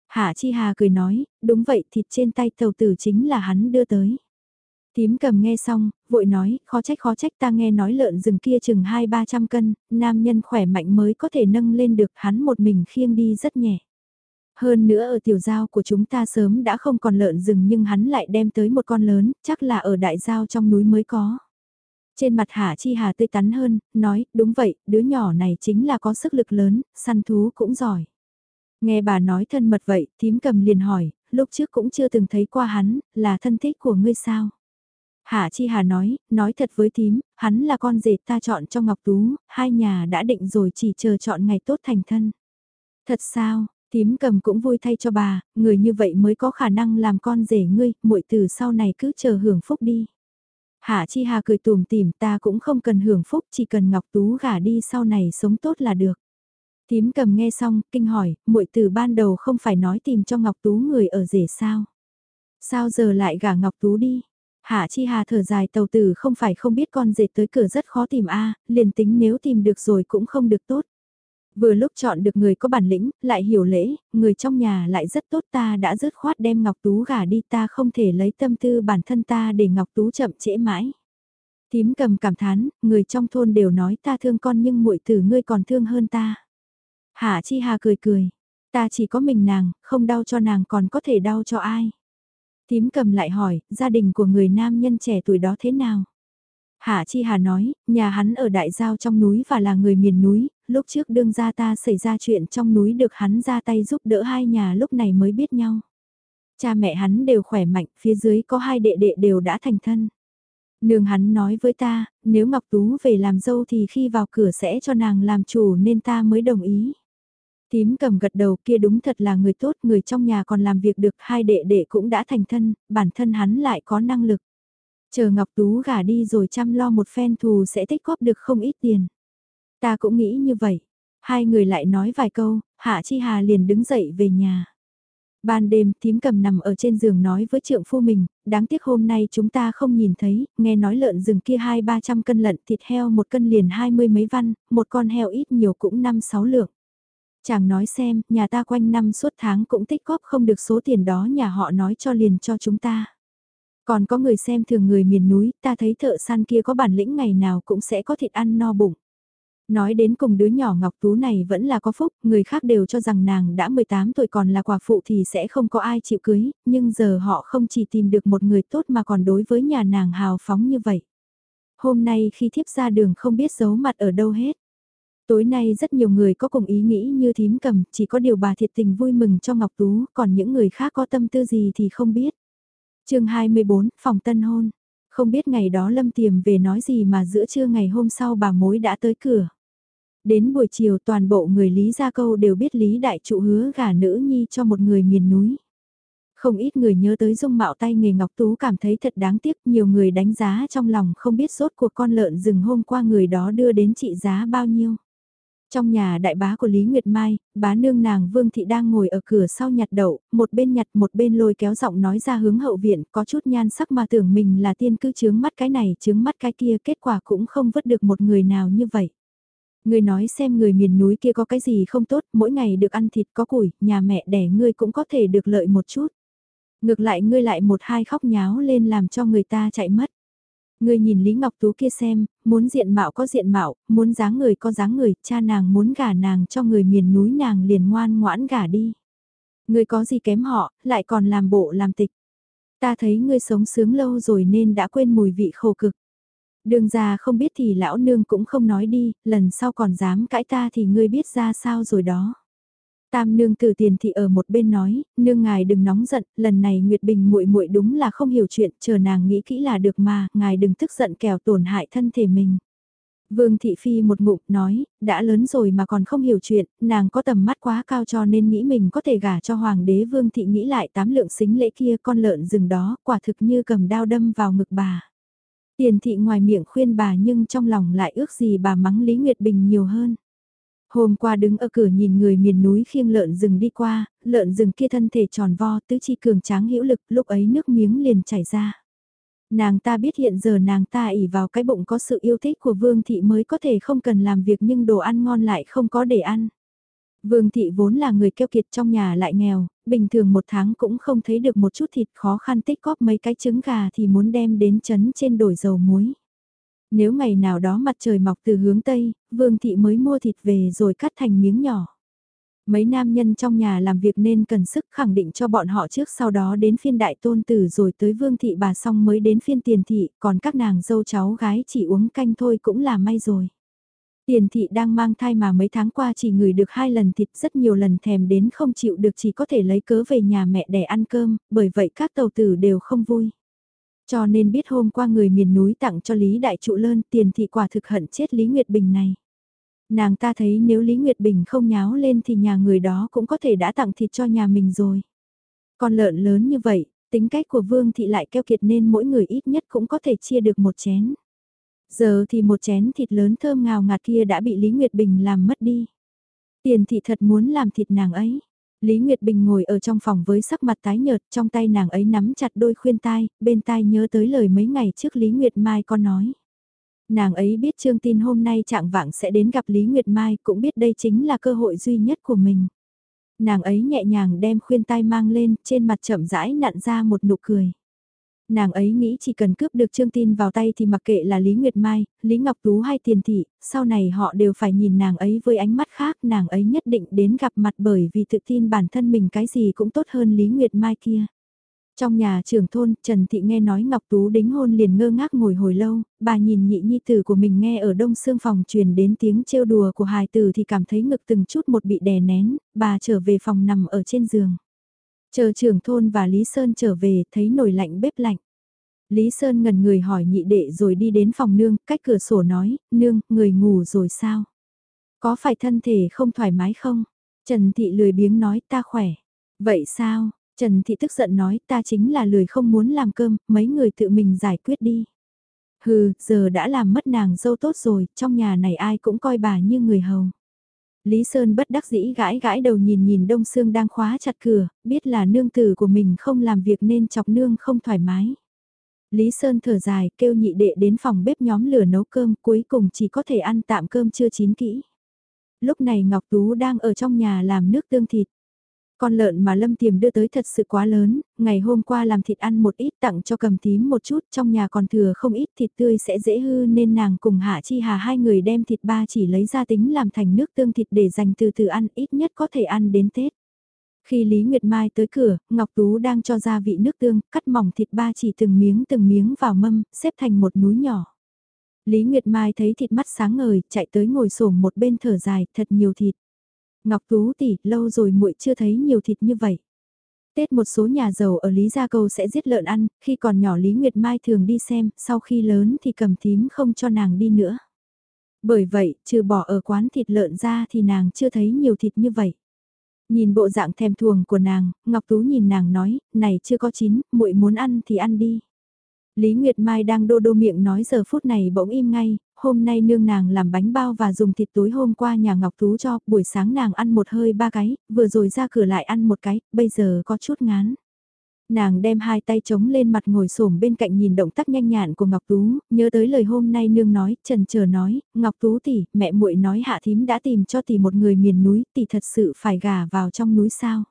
Speaker 1: Hạ Chi Hà cười nói, đúng vậy thịt trên tay tàu tử chính là hắn đưa tới. Tím cầm nghe xong, vội nói, khó trách khó trách ta nghe nói lợn rừng kia chừng 2-300 cân, nam nhân khỏe mạnh mới có thể nâng lên được hắn một mình khiêng đi rất nhẹ. Hơn nữa ở tiểu giao của chúng ta sớm đã không còn lợn rừng nhưng hắn lại đem tới một con lớn, chắc là ở đại giao trong núi mới có. Trên mặt Hạ Chi Hà tươi tắn hơn, nói, đúng vậy, đứa nhỏ này chính là có sức lực lớn, săn thú cũng giỏi. Nghe bà nói thân mật vậy, thím cầm liền hỏi, lúc trước cũng chưa từng thấy qua hắn, là thân thích của ngươi sao? Hạ Chi Hà nói, nói thật với thím, hắn là con rể ta chọn cho Ngọc Tú, hai nhà đã định rồi chỉ chờ chọn ngày tốt thành thân. Thật sao, tím cầm cũng vui thay cho bà, người như vậy mới có khả năng làm con rể ngươi, muội từ sau này cứ chờ hưởng phúc đi. Hạ Chi Hà cười tùm tìm ta cũng không cần hưởng phúc chỉ cần Ngọc Tú gả đi sau này sống tốt là được. Tím cầm nghe xong, kinh hỏi, muội từ ban đầu không phải nói tìm cho Ngọc Tú người ở rể sao? Sao giờ lại gả Ngọc Tú đi? Hạ Chi Hà thở dài tàu tử không phải không biết con dệt tới cửa rất khó tìm a liền tính nếu tìm được rồi cũng không được tốt. Vừa lúc chọn được người có bản lĩnh, lại hiểu lễ, người trong nhà lại rất tốt ta đã dứt khoát đem Ngọc Tú gả đi ta không thể lấy tâm tư bản thân ta để Ngọc Tú chậm trễ mãi. Tím cầm cảm thán, người trong thôn đều nói ta thương con nhưng muội tử ngươi còn thương hơn ta. Hạ Chi Hà cười cười, ta chỉ có mình nàng, không đau cho nàng còn có thể đau cho ai. Tím cầm lại hỏi, gia đình của người nam nhân trẻ tuổi đó thế nào? Hạ Chi Hà nói, nhà hắn ở đại giao trong núi và là người miền núi, lúc trước đương gia ta xảy ra chuyện trong núi được hắn ra tay giúp đỡ hai nhà lúc này mới biết nhau. Cha mẹ hắn đều khỏe mạnh, phía dưới có hai đệ đệ đều đã thành thân. Nương hắn nói với ta, nếu Ngọc Tú về làm dâu thì khi vào cửa sẽ cho nàng làm chủ nên ta mới đồng ý. Tím cầm gật đầu kia đúng thật là người tốt, người trong nhà còn làm việc được, hai đệ đệ cũng đã thành thân, bản thân hắn lại có năng lực. Chờ Ngọc Tú gả đi rồi chăm lo một phen thù sẽ tích góp được không ít tiền. Ta cũng nghĩ như vậy. Hai người lại nói vài câu, Hạ Chi Hà liền đứng dậy về nhà. Ban đêm, thím cầm nằm ở trên giường nói với trượng phu mình, đáng tiếc hôm nay chúng ta không nhìn thấy, nghe nói lợn rừng kia hai ba trăm cân lợn thịt heo một cân liền hai mươi mấy văn, một con heo ít nhiều cũng năm sáu lượng. Chàng nói xem, nhà ta quanh năm suốt tháng cũng tích góp không được số tiền đó nhà họ nói cho liền cho chúng ta. Còn có người xem thường người miền núi, ta thấy thợ săn kia có bản lĩnh ngày nào cũng sẽ có thịt ăn no bụng. Nói đến cùng đứa nhỏ Ngọc Tú này vẫn là có phúc, người khác đều cho rằng nàng đã 18 tuổi còn là quả phụ thì sẽ không có ai chịu cưới, nhưng giờ họ không chỉ tìm được một người tốt mà còn đối với nhà nàng hào phóng như vậy. Hôm nay khi thiếp ra đường không biết giấu mặt ở đâu hết. Tối nay rất nhiều người có cùng ý nghĩ như thím cầm, chỉ có điều bà thiệt tình vui mừng cho Ngọc Tú, còn những người khác có tâm tư gì thì không biết. chương 24, phòng tân hôn. Không biết ngày đó Lâm Tiềm về nói gì mà giữa trưa ngày hôm sau bà mối đã tới cửa. Đến buổi chiều toàn bộ người Lý Gia Câu đều biết Lý Đại Trụ hứa gả nữ nhi cho một người miền núi. Không ít người nhớ tới dung mạo tay nghề Ngọc Tú cảm thấy thật đáng tiếc, nhiều người đánh giá trong lòng không biết sốt cuộc con lợn rừng hôm qua người đó đưa đến trị giá bao nhiêu. Trong nhà đại bá của Lý Nguyệt Mai, bá nương nàng Vương Thị đang ngồi ở cửa sau nhặt đậu, một bên nhặt một bên lôi kéo giọng nói ra hướng hậu viện, có chút nhan sắc mà tưởng mình là tiên cứ chướng mắt cái này chướng mắt cái kia, kết quả cũng không vứt được một người nào như vậy. Người nói xem người miền núi kia có cái gì không tốt, mỗi ngày được ăn thịt có củi, nhà mẹ đẻ ngươi cũng có thể được lợi một chút. Ngược lại ngươi lại một hai khóc nháo lên làm cho người ta chạy mất. Ngươi nhìn Lý Ngọc Tú kia xem, muốn diện mạo có diện mạo, muốn dáng người có dáng người, cha nàng muốn gả nàng cho người miền núi nàng liền ngoan ngoãn gả đi. Ngươi có gì kém họ, lại còn làm bộ làm tịch. Ta thấy ngươi sống sướng lâu rồi nên đã quên mùi vị khổ cực. Đường già không biết thì lão nương cũng không nói đi, lần sau còn dám cãi ta thì ngươi biết ra sao rồi đó. Tam nương từ tiền thị ở một bên nói, nương ngài đừng nóng giận, lần này Nguyệt Bình muội muội đúng là không hiểu chuyện, chờ nàng nghĩ kỹ là được mà, ngài đừng tức giận kẻo tổn hại thân thể mình. Vương Thị Phi một ngụm nói, đã lớn rồi mà còn không hiểu chuyện, nàng có tầm mắt quá cao cho nên nghĩ mình có thể gả cho Hoàng đế Vương Thị nghĩ lại tám lượng xính lễ kia con lợn rừng đó, quả thực như cầm đao đâm vào ngực bà. Tiền Thị ngoài miệng khuyên bà nhưng trong lòng lại ước gì bà mắng Lý Nguyệt Bình nhiều hơn. Hôm qua đứng ở cửa nhìn người miền núi khiêng lợn rừng đi qua, lợn rừng kia thân thể tròn vo tứ chi cường tráng hữu lực lúc ấy nước miếng liền chảy ra. Nàng ta biết hiện giờ nàng ta ỉ vào cái bụng có sự yêu thích của Vương Thị mới có thể không cần làm việc nhưng đồ ăn ngon lại không có để ăn. Vương Thị vốn là người keo kiệt trong nhà lại nghèo, bình thường một tháng cũng không thấy được một chút thịt khó khăn tích góp mấy cái trứng gà thì muốn đem đến chấn trên đổi dầu muối. Nếu ngày nào đó mặt trời mọc từ hướng Tây, Vương Thị mới mua thịt về rồi cắt thành miếng nhỏ. Mấy nam nhân trong nhà làm việc nên cần sức khẳng định cho bọn họ trước sau đó đến phiên đại tôn tử rồi tới Vương Thị bà xong mới đến phiên tiền thị, còn các nàng dâu cháu gái chỉ uống canh thôi cũng là may rồi. Tiền thị đang mang thai mà mấy tháng qua chỉ ngửi được hai lần thịt rất nhiều lần thèm đến không chịu được chỉ có thể lấy cớ về nhà mẹ để ăn cơm, bởi vậy các tàu tử đều không vui. Cho nên biết hôm qua người miền núi tặng cho Lý Đại Trụ Lơn tiền thị quả thực hận chết Lý Nguyệt Bình này. Nàng ta thấy nếu Lý Nguyệt Bình không nháo lên thì nhà người đó cũng có thể đã tặng thịt cho nhà mình rồi. Con lợn lớn như vậy, tính cách của Vương thị lại keo kiệt nên mỗi người ít nhất cũng có thể chia được một chén. Giờ thì một chén thịt lớn thơm ngào ngạt kia đã bị Lý Nguyệt Bình làm mất đi. Tiền thị thật muốn làm thịt nàng ấy. Lý Nguyệt Bình ngồi ở trong phòng với sắc mặt tái nhợt, trong tay nàng ấy nắm chặt đôi khuyên tai, bên tai nhớ tới lời mấy ngày trước Lý Nguyệt Mai con nói. Nàng ấy biết Trương Tin hôm nay trạng vạng sẽ đến gặp Lý Nguyệt Mai, cũng biết đây chính là cơ hội duy nhất của mình. Nàng ấy nhẹ nhàng đem khuyên tai mang lên, trên mặt chậm rãi nặn ra một nụ cười nàng ấy nghĩ chỉ cần cướp được Trương Tin vào tay thì mặc kệ là Lý Nguyệt Mai, Lý Ngọc Tú hay Tiền Thị, sau này họ đều phải nhìn nàng ấy với ánh mắt khác, nàng ấy nhất định đến gặp mặt bởi vì tự tin bản thân mình cái gì cũng tốt hơn Lý Nguyệt Mai kia. Trong nhà trưởng thôn, Trần Thị nghe nói Ngọc Tú đính hôn liền ngơ ngác ngồi hồi lâu, bà nhìn nhị nhi tử của mình nghe ở đông xương phòng truyền đến tiếng trêu đùa của hài tử thì cảm thấy ngực từng chút một bị đè nén, bà trở về phòng nằm ở trên giường. Chờ trưởng thôn và Lý Sơn trở về, thấy nồi lạnh bếp lạnh. Lý Sơn ngần người hỏi nhị đệ rồi đi đến phòng nương, cách cửa sổ nói, nương, người ngủ rồi sao? Có phải thân thể không thoải mái không? Trần Thị lười biếng nói ta khỏe. Vậy sao? Trần Thị tức giận nói ta chính là lười không muốn làm cơm, mấy người tự mình giải quyết đi. Hừ, giờ đã làm mất nàng dâu tốt rồi, trong nhà này ai cũng coi bà như người hầu. Lý Sơn bất đắc dĩ gãi gãi đầu nhìn nhìn Đông Sương đang khóa chặt cửa, biết là nương tử của mình không làm việc nên chọc nương không thoải mái. Lý Sơn thở dài kêu nhị đệ đến phòng bếp nhóm lửa nấu cơm cuối cùng chỉ có thể ăn tạm cơm chưa chín kỹ. Lúc này Ngọc Tú đang ở trong nhà làm nước tương thịt. Con lợn mà Lâm Tiềm đưa tới thật sự quá lớn, ngày hôm qua làm thịt ăn một ít tặng cho cầm tím một chút, trong nhà còn thừa không ít thịt tươi sẽ dễ hư nên nàng cùng Hạ Chi Hà hai người đem thịt ba chỉ lấy ra tính làm thành nước tương thịt để dành từ từ ăn ít nhất có thể ăn đến Tết. Khi Lý Nguyệt Mai tới cửa, Ngọc Tú đang cho ra vị nước tương, cắt mỏng thịt ba chỉ từng miếng từng miếng vào mâm, xếp thành một núi nhỏ. Lý Nguyệt Mai thấy thịt mắt sáng ngời, chạy tới ngồi xổm một bên thở dài, thật nhiều thịt. Ngọc Tú tỷ, lâu rồi muội chưa thấy nhiều thịt như vậy. Tết một số nhà giàu ở Lý Gia Cầu sẽ giết lợn ăn, khi còn nhỏ Lý Nguyệt Mai thường đi xem, sau khi lớn thì cầm thím không cho nàng đi nữa. Bởi vậy, trừ bỏ ở quán thịt lợn ra thì nàng chưa thấy nhiều thịt như vậy. Nhìn bộ dạng thèm thuồng của nàng, Ngọc Tú nhìn nàng nói, này chưa có chín, muội muốn ăn thì ăn đi. Lý Nguyệt Mai đang đô đô miệng nói giờ phút này bỗng im ngay, hôm nay nương nàng làm bánh bao và dùng thịt tối hôm qua nhà Ngọc Tú cho, buổi sáng nàng ăn một hơi ba cái, vừa rồi ra cửa lại ăn một cái, bây giờ có chút ngán. Nàng đem hai tay chống lên mặt ngồi xổm bên cạnh nhìn động tác nhanh nhạn của Ngọc Tú, nhớ tới lời hôm nay nương nói, trần chờ nói, Ngọc Tú tỷ, mẹ muội nói hạ thím đã tìm cho tỷ một người miền núi, tỷ thật sự phải gà vào trong núi sao.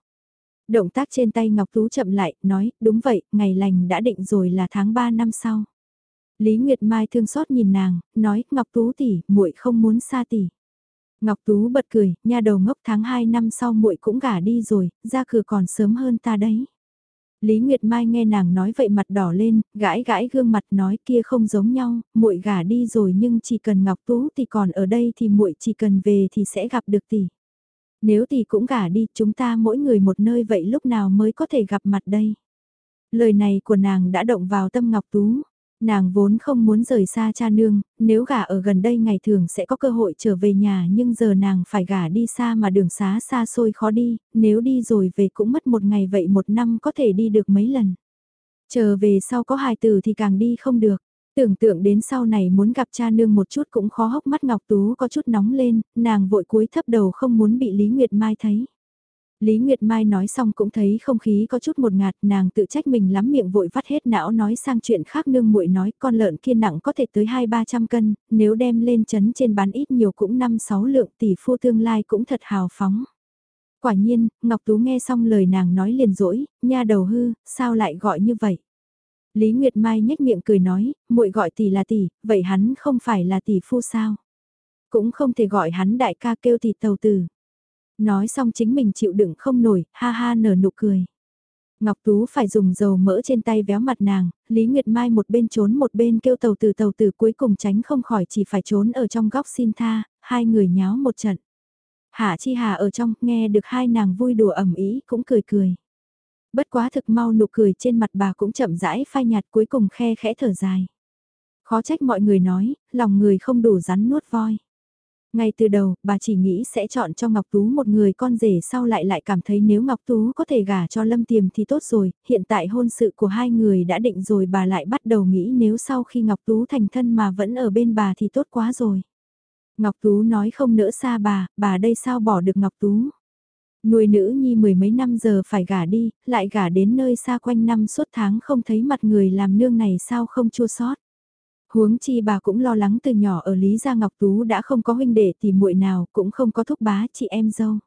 Speaker 1: Động tác trên tay Ngọc Tú chậm lại, nói, đúng vậy, ngày lành đã định rồi là tháng 3 năm sau. Lý Nguyệt Mai thương xót nhìn nàng, nói, Ngọc Tú tỷ, muội không muốn xa tỷ. Ngọc Tú bật cười, nha đầu ngốc tháng 2 năm sau muội cũng gả đi rồi, ra cửa còn sớm hơn ta đấy. Lý Nguyệt Mai nghe nàng nói vậy mặt đỏ lên, gãi gãi gương mặt nói kia không giống nhau, muội gả đi rồi nhưng chỉ cần Ngọc Tú thì còn ở đây thì muội chỉ cần về thì sẽ gặp được tỷ. Nếu tỷ cũng gả đi, chúng ta mỗi người một nơi vậy lúc nào mới có thể gặp mặt đây? Lời này của nàng đã động vào tâm Ngọc Tú. Nàng vốn không muốn rời xa cha nương, nếu gả ở gần đây ngày thường sẽ có cơ hội trở về nhà nhưng giờ nàng phải gả đi xa mà đường xá xa xôi khó đi, nếu đi rồi về cũng mất một ngày vậy một năm có thể đi được mấy lần. Trở về sau có hài tử thì càng đi không được. Tưởng tượng đến sau này muốn gặp cha nương một chút cũng khó hốc mắt Ngọc Tú có chút nóng lên, nàng vội cúi thấp đầu không muốn bị Lý Nguyệt Mai thấy. Lý Nguyệt Mai nói xong cũng thấy không khí có chút một ngạt, nàng tự trách mình lắm miệng vội vắt hết não nói sang chuyện khác nương muội nói con lợn kia nặng có thể tới 2-300 cân, nếu đem lên chấn trên bán ít nhiều cũng 5-6 lượng tỷ phu tương lai cũng thật hào phóng. Quả nhiên, Ngọc Tú nghe xong lời nàng nói liền dỗi, nha đầu hư, sao lại gọi như vậy? Lý Nguyệt Mai nhếch miệng cười nói, muội gọi tỷ là tỷ, vậy hắn không phải là tỷ phu sao? Cũng không thể gọi hắn đại ca kêu tỷ tàu tử. Nói xong chính mình chịu đựng không nổi, ha ha nở nụ cười. Ngọc Tú phải dùng dầu mỡ trên tay véo mặt nàng, Lý Nguyệt Mai một bên trốn một bên kêu tàu từ tàu từ cuối cùng tránh không khỏi chỉ phải trốn ở trong góc xin tha, hai người nháo một trận. Hạ Chi Hà ở trong, nghe được hai nàng vui đùa ẩm ý cũng cười cười. Bất quá thực mau nụ cười trên mặt bà cũng chậm rãi phai nhạt cuối cùng khe khẽ thở dài. Khó trách mọi người nói, lòng người không đủ rắn nuốt voi. Ngay từ đầu, bà chỉ nghĩ sẽ chọn cho Ngọc Tú một người con rể sau lại lại cảm thấy nếu Ngọc Tú có thể gả cho Lâm Tiềm thì tốt rồi, hiện tại hôn sự của hai người đã định rồi bà lại bắt đầu nghĩ nếu sau khi Ngọc Tú thành thân mà vẫn ở bên bà thì tốt quá rồi. Ngọc Tú nói không nỡ xa bà, bà đây sao bỏ được Ngọc Tú. Nuôi nữ nhi mười mấy năm giờ phải gả đi, lại gả đến nơi xa quanh năm suốt tháng không thấy mặt người làm nương này sao không chua sót. Huống chi bà cũng lo lắng từ nhỏ ở Lý Gia Ngọc Tú đã không có huynh đệ tìm muội nào, cũng không có thúc bá chị em dâu.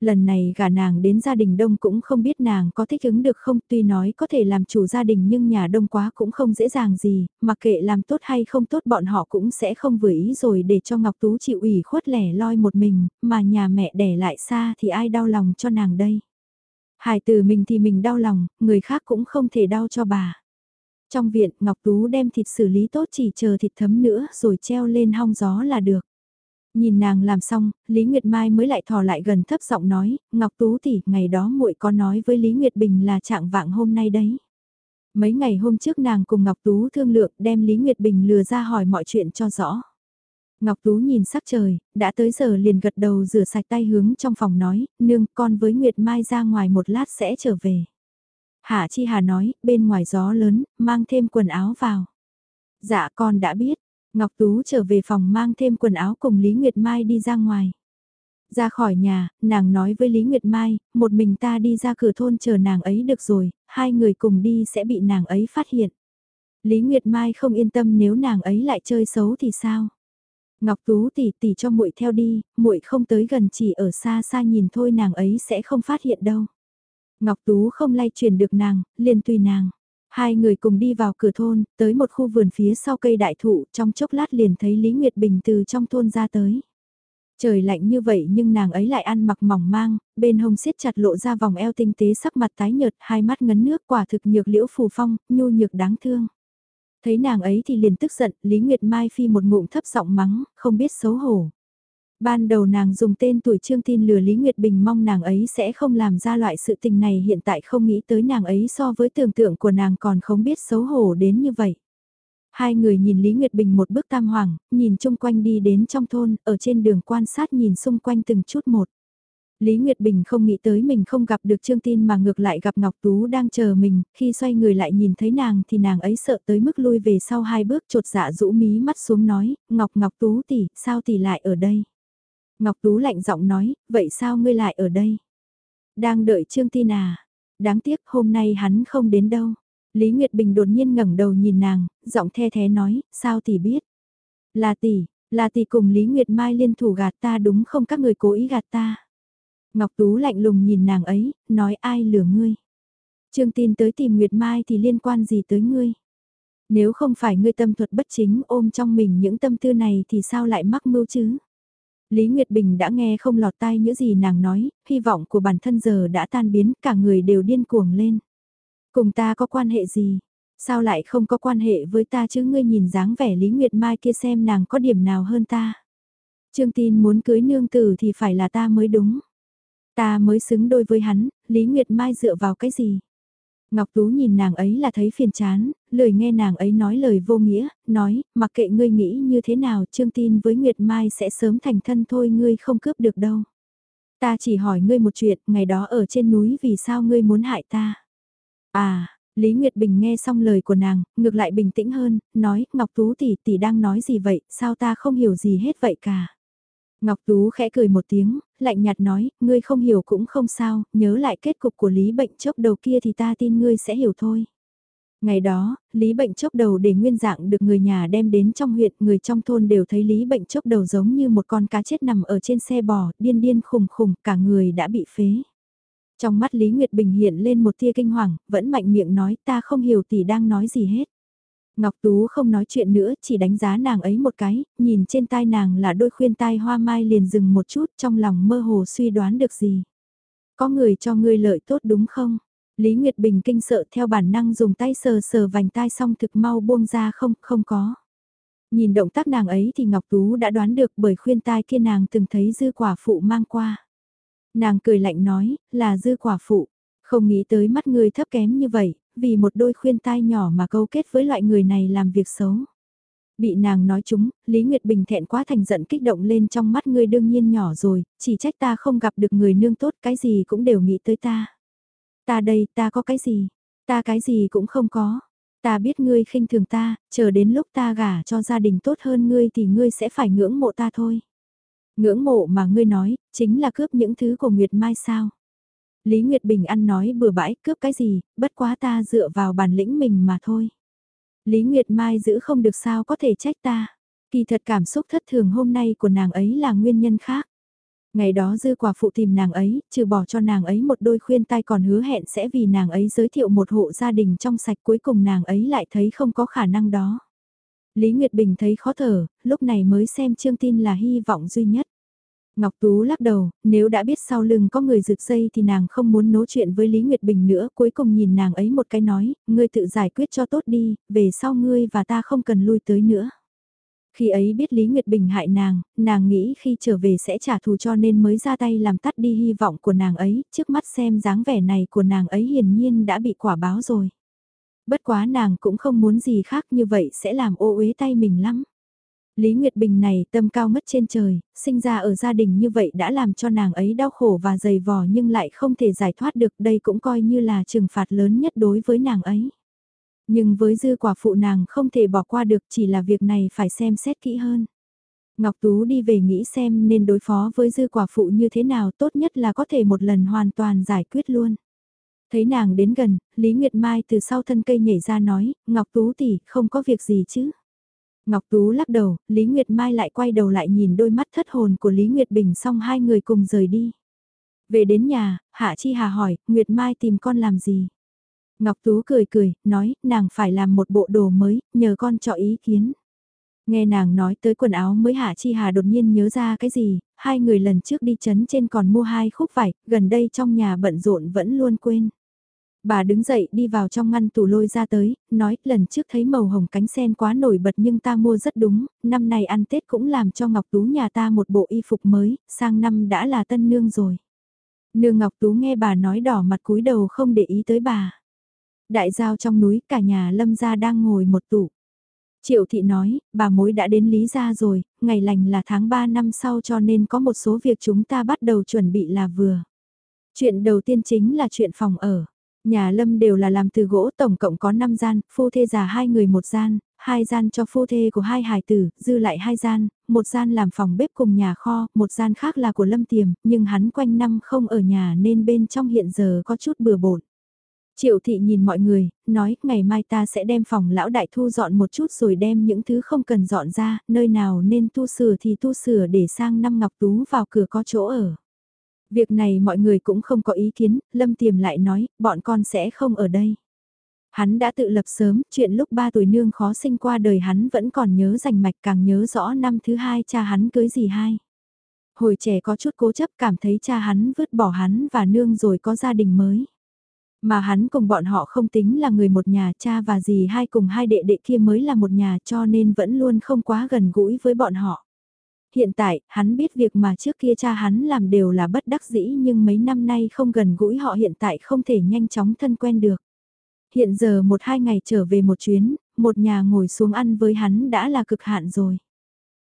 Speaker 1: Lần này gả nàng đến gia đình đông cũng không biết nàng có thích ứng được không, tuy nói có thể làm chủ gia đình nhưng nhà đông quá cũng không dễ dàng gì, mặc kệ làm tốt hay không tốt bọn họ cũng sẽ không vừa ý rồi để cho Ngọc Tú chịu ủy khuất lẻ loi một mình, mà nhà mẹ đẻ lại xa thì ai đau lòng cho nàng đây. Hải từ mình thì mình đau lòng, người khác cũng không thể đau cho bà. Trong viện, Ngọc Tú đem thịt xử lý tốt chỉ chờ thịt thấm nữa rồi treo lên hong gió là được. Nhìn nàng làm xong, Lý Nguyệt Mai mới lại thò lại gần thấp giọng nói, Ngọc Tú tỷ, ngày đó muội có nói với Lý Nguyệt Bình là trạng vạng hôm nay đấy. Mấy ngày hôm trước nàng cùng Ngọc Tú thương lượng đem Lý Nguyệt Bình lừa ra hỏi mọi chuyện cho rõ. Ngọc Tú nhìn sắc trời, đã tới giờ liền gật đầu rửa sạch tay hướng trong phòng nói, nương con với Nguyệt Mai ra ngoài một lát sẽ trở về. Hạ Chi Hà nói, bên ngoài gió lớn, mang thêm quần áo vào. Dạ con đã biết, Ngọc Tú trở về phòng mang thêm quần áo cùng Lý Nguyệt Mai đi ra ngoài. Ra khỏi nhà, nàng nói với Lý Nguyệt Mai, một mình ta đi ra cửa thôn chờ nàng ấy được rồi, hai người cùng đi sẽ bị nàng ấy phát hiện. Lý Nguyệt Mai không yên tâm nếu nàng ấy lại chơi xấu thì sao? Ngọc Tú tỉ tỉ cho muội theo đi, muội không tới gần chỉ ở xa xa nhìn thôi nàng ấy sẽ không phát hiện đâu. Ngọc Tú không lay truyền được nàng, liền tùy nàng. Hai người cùng đi vào cửa thôn, tới một khu vườn phía sau cây đại thụ, trong chốc lát liền thấy Lý Nguyệt Bình từ trong thôn ra tới. Trời lạnh như vậy nhưng nàng ấy lại ăn mặc mỏng mang, bên hông siết chặt lộ ra vòng eo tinh tế sắc mặt tái nhợt, hai mắt ngấn nước quả thực nhược liễu phù phong, nhu nhược đáng thương. Thấy nàng ấy thì liền tức giận, Lý Nguyệt Mai phi một ngụm thấp giọng mắng, không biết xấu hổ. Ban đầu nàng dùng tên tuổi trương tin lừa Lý Nguyệt Bình mong nàng ấy sẽ không làm ra loại sự tình này hiện tại không nghĩ tới nàng ấy so với tưởng tượng của nàng còn không biết xấu hổ đến như vậy. Hai người nhìn Lý Nguyệt Bình một bước tam hoàng, nhìn chung quanh đi đến trong thôn, ở trên đường quan sát nhìn xung quanh từng chút một. Lý Nguyệt Bình không nghĩ tới mình không gặp được Trương Tin mà ngược lại gặp Ngọc Tú đang chờ mình, khi xoay người lại nhìn thấy nàng thì nàng ấy sợ tới mức lui về sau hai bước trột dạ rũ mí mắt xuống nói, Ngọc Ngọc Tú tỷ, sao tỷ lại ở đây? Ngọc Tú lạnh giọng nói, vậy sao ngươi lại ở đây? Đang đợi Trương Tin à? Đáng tiếc hôm nay hắn không đến đâu. Lý Nguyệt Bình đột nhiên ngẩng đầu nhìn nàng, giọng the thế nói, sao tỷ biết? Là tỷ, là tỷ cùng Lý Nguyệt Mai liên thủ gạt ta đúng không các người cố ý gạt ta? Ngọc Tú lạnh lùng nhìn nàng ấy, nói ai lừa ngươi? Trương tin tới tìm Nguyệt Mai thì liên quan gì tới ngươi? Nếu không phải ngươi tâm thuật bất chính ôm trong mình những tâm tư này thì sao lại mắc mưu chứ? Lý Nguyệt Bình đã nghe không lọt tai những gì nàng nói, hy vọng của bản thân giờ đã tan biến, cả người đều điên cuồng lên. Cùng ta có quan hệ gì? Sao lại không có quan hệ với ta chứ ngươi nhìn dáng vẻ Lý Nguyệt Mai kia xem nàng có điểm nào hơn ta? Trương tin muốn cưới nương tử thì phải là ta mới đúng. Ta mới xứng đôi với hắn, Lý Nguyệt Mai dựa vào cái gì? Ngọc Tú nhìn nàng ấy là thấy phiền chán, lời nghe nàng ấy nói lời vô nghĩa, nói, mặc kệ ngươi nghĩ như thế nào, Trương tin với Nguyệt Mai sẽ sớm thành thân thôi ngươi không cướp được đâu. Ta chỉ hỏi ngươi một chuyện, ngày đó ở trên núi vì sao ngươi muốn hại ta? À, Lý Nguyệt Bình nghe xong lời của nàng, ngược lại bình tĩnh hơn, nói, Ngọc Tú tỷ tỷ đang nói gì vậy, sao ta không hiểu gì hết vậy cả. Ngọc Tú khẽ cười một tiếng, lạnh nhạt nói, ngươi không hiểu cũng không sao, nhớ lại kết cục của Lý bệnh chốc đầu kia thì ta tin ngươi sẽ hiểu thôi. Ngày đó, Lý bệnh chốc đầu để nguyên dạng được người nhà đem đến trong huyện, người trong thôn đều thấy Lý bệnh chốc đầu giống như một con cá chết nằm ở trên xe bò, điên điên khùng khùng, cả người đã bị phế. Trong mắt Lý Nguyệt Bình hiện lên một tia kinh hoàng, vẫn mạnh miệng nói ta không hiểu tỷ đang nói gì hết. Ngọc Tú không nói chuyện nữa, chỉ đánh giá nàng ấy một cái, nhìn trên tai nàng là đôi khuyên tai hoa mai liền dừng một chút trong lòng mơ hồ suy đoán được gì. Có người cho ngươi lợi tốt đúng không? Lý Nguyệt Bình kinh sợ theo bản năng dùng tay sờ sờ vành tai xong thực mau buông ra không, không có. Nhìn động tác nàng ấy thì Ngọc Tú đã đoán được bởi khuyên tai kia nàng từng thấy dư quả phụ mang qua. Nàng cười lạnh nói, là dư quả phụ, không nghĩ tới mắt người thấp kém như vậy, vì một đôi khuyên tai nhỏ mà câu kết với loại người này làm việc xấu. Bị nàng nói chúng, Lý Nguyệt Bình thẹn quá thành giận kích động lên trong mắt ngươi đương nhiên nhỏ rồi, chỉ trách ta không gặp được người nương tốt cái gì cũng đều nghĩ tới ta. Ta đây, ta có cái gì? Ta cái gì cũng không có. Ta biết ngươi khinh thường ta, chờ đến lúc ta gả cho gia đình tốt hơn ngươi thì ngươi sẽ phải ngưỡng mộ ta thôi. Ngưỡng mộ mà ngươi nói, chính là cướp những thứ của Nguyệt Mai sao? Lý Nguyệt Bình ăn nói bừa bãi cướp cái gì, bất quá ta dựa vào bản lĩnh mình mà thôi. Lý Nguyệt Mai giữ không được sao có thể trách ta. Kỳ thật cảm xúc thất thường hôm nay của nàng ấy là nguyên nhân khác. Ngày đó dư quả phụ tìm nàng ấy, trừ bỏ cho nàng ấy một đôi khuyên tai còn hứa hẹn sẽ vì nàng ấy giới thiệu một hộ gia đình trong sạch cuối cùng nàng ấy lại thấy không có khả năng đó. Lý Nguyệt Bình thấy khó thở, lúc này mới xem Trương Tin là hy vọng duy nhất. Ngọc Tú lắc đầu, nếu đã biết sau lưng có người rực dây thì nàng không muốn nói chuyện với Lý Nguyệt Bình nữa, cuối cùng nhìn nàng ấy một cái nói, ngươi tự giải quyết cho tốt đi, về sau ngươi và ta không cần lui tới nữa. Khi ấy biết Lý Nguyệt Bình hại nàng, nàng nghĩ khi trở về sẽ trả thù cho nên mới ra tay làm tắt đi hy vọng của nàng ấy, trước mắt xem dáng vẻ này của nàng ấy hiển nhiên đã bị quả báo rồi. Bất quá nàng cũng không muốn gì khác như vậy sẽ làm ô uế tay mình lắm. Lý Nguyệt Bình này tâm cao mất trên trời, sinh ra ở gia đình như vậy đã làm cho nàng ấy đau khổ và dày vò nhưng lại không thể giải thoát được đây cũng coi như là trừng phạt lớn nhất đối với nàng ấy. Nhưng với dư quả phụ nàng không thể bỏ qua được chỉ là việc này phải xem xét kỹ hơn. Ngọc Tú đi về nghĩ xem nên đối phó với dư quả phụ như thế nào tốt nhất là có thể một lần hoàn toàn giải quyết luôn. Thấy nàng đến gần, Lý Nguyệt Mai từ sau thân cây nhảy ra nói, Ngọc Tú tỷ không có việc gì chứ. Ngọc Tú lắc đầu, Lý Nguyệt Mai lại quay đầu lại nhìn đôi mắt thất hồn của Lý Nguyệt Bình xong hai người cùng rời đi. Về đến nhà, Hạ Chi Hà hỏi, Nguyệt Mai tìm con làm gì? Ngọc Tú cười cười, nói, nàng phải làm một bộ đồ mới, nhờ con cho ý kiến. Nghe nàng nói tới quần áo mới Hạ Chi Hà đột nhiên nhớ ra cái gì, hai người lần trước đi chấn trên còn mua hai khúc vải, gần đây trong nhà bận rộn vẫn luôn quên. Bà đứng dậy đi vào trong ngăn tủ lôi ra tới, nói lần trước thấy màu hồng cánh sen quá nổi bật nhưng ta mua rất đúng, năm nay ăn Tết cũng làm cho Ngọc Tú nhà ta một bộ y phục mới, sang năm đã là tân nương rồi. Nương Ngọc Tú nghe bà nói đỏ mặt cúi đầu không để ý tới bà. Đại giao trong núi cả nhà lâm gia đang ngồi một tủ. Triệu thị nói, bà mối đã đến Lý gia rồi, ngày lành là tháng 3 năm sau cho nên có một số việc chúng ta bắt đầu chuẩn bị là vừa. Chuyện đầu tiên chính là chuyện phòng ở. Nhà Lâm đều là làm từ gỗ tổng cộng có 5 gian, phu thê già hai người một gian, hai gian cho phu thê của hai hài tử, dư lại hai gian, một gian làm phòng bếp cùng nhà kho, một gian khác là của Lâm Tiềm, nhưng hắn quanh năm không ở nhà nên bên trong hiện giờ có chút bừa bộn. Triệu thị nhìn mọi người, nói ngày mai ta sẽ đem phòng lão đại thu dọn một chút rồi đem những thứ không cần dọn ra, nơi nào nên tu sửa thì tu sửa để sang năm Ngọc Tú vào cửa có chỗ ở. Việc này mọi người cũng không có ý kiến, Lâm Tiềm lại nói, bọn con sẽ không ở đây. Hắn đã tự lập sớm, chuyện lúc ba tuổi nương khó sinh qua đời hắn vẫn còn nhớ rành mạch càng nhớ rõ năm thứ hai cha hắn cưới gì hai. Hồi trẻ có chút cố chấp cảm thấy cha hắn vứt bỏ hắn và nương rồi có gia đình mới. Mà hắn cùng bọn họ không tính là người một nhà cha và dì hai cùng hai đệ đệ kia mới là một nhà cho nên vẫn luôn không quá gần gũi với bọn họ. Hiện tại, hắn biết việc mà trước kia cha hắn làm đều là bất đắc dĩ nhưng mấy năm nay không gần gũi họ hiện tại không thể nhanh chóng thân quen được. Hiện giờ một hai ngày trở về một chuyến, một nhà ngồi xuống ăn với hắn đã là cực hạn rồi.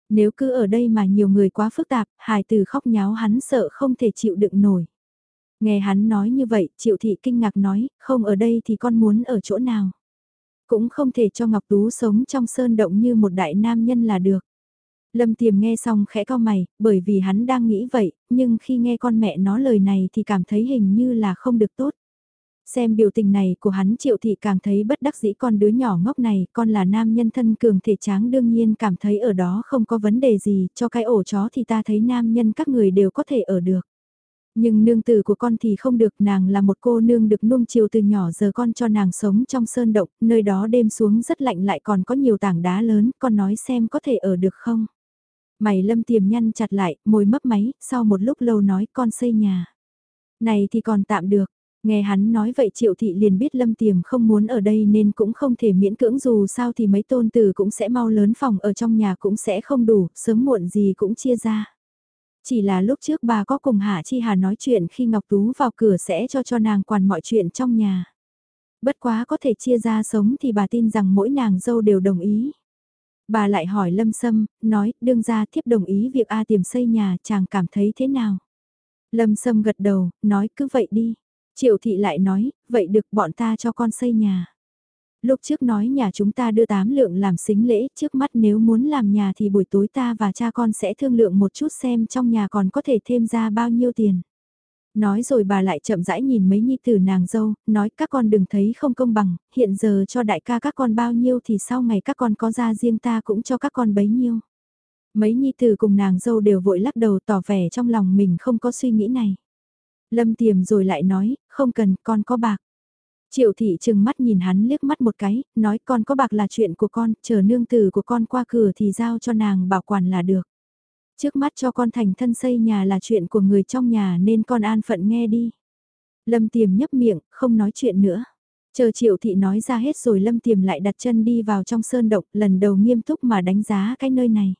Speaker 1: Nếu cứ ở đây mà nhiều người quá phức tạp, hài từ khóc nháo hắn sợ không thể chịu đựng nổi. Nghe hắn nói như vậy, Triệu Thị kinh ngạc nói, không ở đây thì con muốn ở chỗ nào. Cũng không thể cho Ngọc Tú sống trong sơn động như một đại nam nhân là được. Lâm Tiềm nghe xong khẽ cao mày, bởi vì hắn đang nghĩ vậy, nhưng khi nghe con mẹ nó lời này thì cảm thấy hình như là không được tốt. Xem biểu tình này của hắn triệu thị càng thấy bất đắc dĩ con đứa nhỏ ngốc này, con là nam nhân thân cường thể tráng đương nhiên cảm thấy ở đó không có vấn đề gì, cho cái ổ chó thì ta thấy nam nhân các người đều có thể ở được. Nhưng nương tử của con thì không được, nàng là một cô nương được nuông chiều từ nhỏ giờ con cho nàng sống trong sơn động, nơi đó đêm xuống rất lạnh lại còn có nhiều tảng đá lớn, con nói xem có thể ở được không? Mày lâm tiềm nhăn chặt lại, môi mấp máy, sau một lúc lâu nói con xây nhà. Này thì còn tạm được, nghe hắn nói vậy triệu thị liền biết lâm tiềm không muốn ở đây nên cũng không thể miễn cưỡng dù sao thì mấy tôn tử cũng sẽ mau lớn phòng ở trong nhà cũng sẽ không đủ, sớm muộn gì cũng chia ra. Chỉ là lúc trước bà có cùng Hạ Chi Hà nói chuyện khi Ngọc Tú vào cửa sẽ cho cho nàng quản mọi chuyện trong nhà. Bất quá có thể chia ra sống thì bà tin rằng mỗi nàng dâu đều đồng ý. Bà lại hỏi Lâm Sâm, nói, đương ra thiếp đồng ý việc A tiềm xây nhà, chàng cảm thấy thế nào? Lâm Sâm gật đầu, nói cứ vậy đi. Triệu thị lại nói, vậy được bọn ta cho con xây nhà. Lúc trước nói nhà chúng ta đưa tám lượng làm xính lễ, trước mắt nếu muốn làm nhà thì buổi tối ta và cha con sẽ thương lượng một chút xem trong nhà còn có thể thêm ra bao nhiêu tiền. Nói rồi bà lại chậm rãi nhìn mấy nhi tử nàng dâu, nói các con đừng thấy không công bằng, hiện giờ cho đại ca các con bao nhiêu thì sau ngày các con có ra riêng ta cũng cho các con bấy nhiêu. Mấy nhi tử cùng nàng dâu đều vội lắc đầu tỏ vẻ trong lòng mình không có suy nghĩ này. Lâm tiềm rồi lại nói, không cần, con có bạc. Triệu thị trừng mắt nhìn hắn liếc mắt một cái, nói con có bạc là chuyện của con, chờ nương tử của con qua cửa thì giao cho nàng bảo quản là được. Trước mắt cho con thành thân xây nhà là chuyện của người trong nhà nên con an phận nghe đi. Lâm tiềm nhấp miệng, không nói chuyện nữa. Chờ triệu thị nói ra hết rồi lâm tiềm lại đặt chân đi vào trong sơn động, lần đầu nghiêm túc mà đánh giá cái nơi này.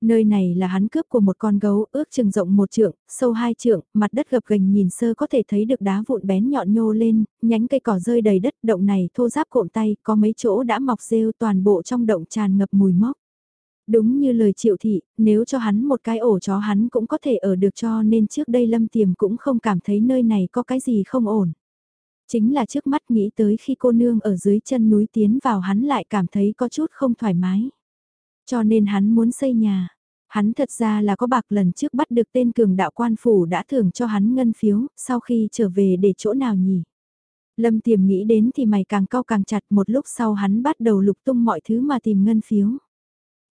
Speaker 1: Nơi này là hắn cướp của một con gấu ước chừng rộng một trượng, sâu hai trượng, mặt đất gập gành nhìn sơ có thể thấy được đá vụn bén nhọn nhô lên, nhánh cây cỏ rơi đầy đất, động này thô giáp cộm tay, có mấy chỗ đã mọc rêu toàn bộ trong động tràn ngập mùi mốc. Đúng như lời triệu thị, nếu cho hắn một cái ổ chó hắn cũng có thể ở được cho nên trước đây lâm tiềm cũng không cảm thấy nơi này có cái gì không ổn. Chính là trước mắt nghĩ tới khi cô nương ở dưới chân núi tiến vào hắn lại cảm thấy có chút không thoải mái. Cho nên hắn muốn xây nhà. Hắn thật ra là có bạc lần trước bắt được tên cường đạo quan phủ đã thưởng cho hắn ngân phiếu, sau khi trở về để chỗ nào nhỉ? Lâm tiềm nghĩ đến thì mày càng cao càng chặt một lúc sau hắn bắt đầu lục tung mọi thứ mà tìm ngân phiếu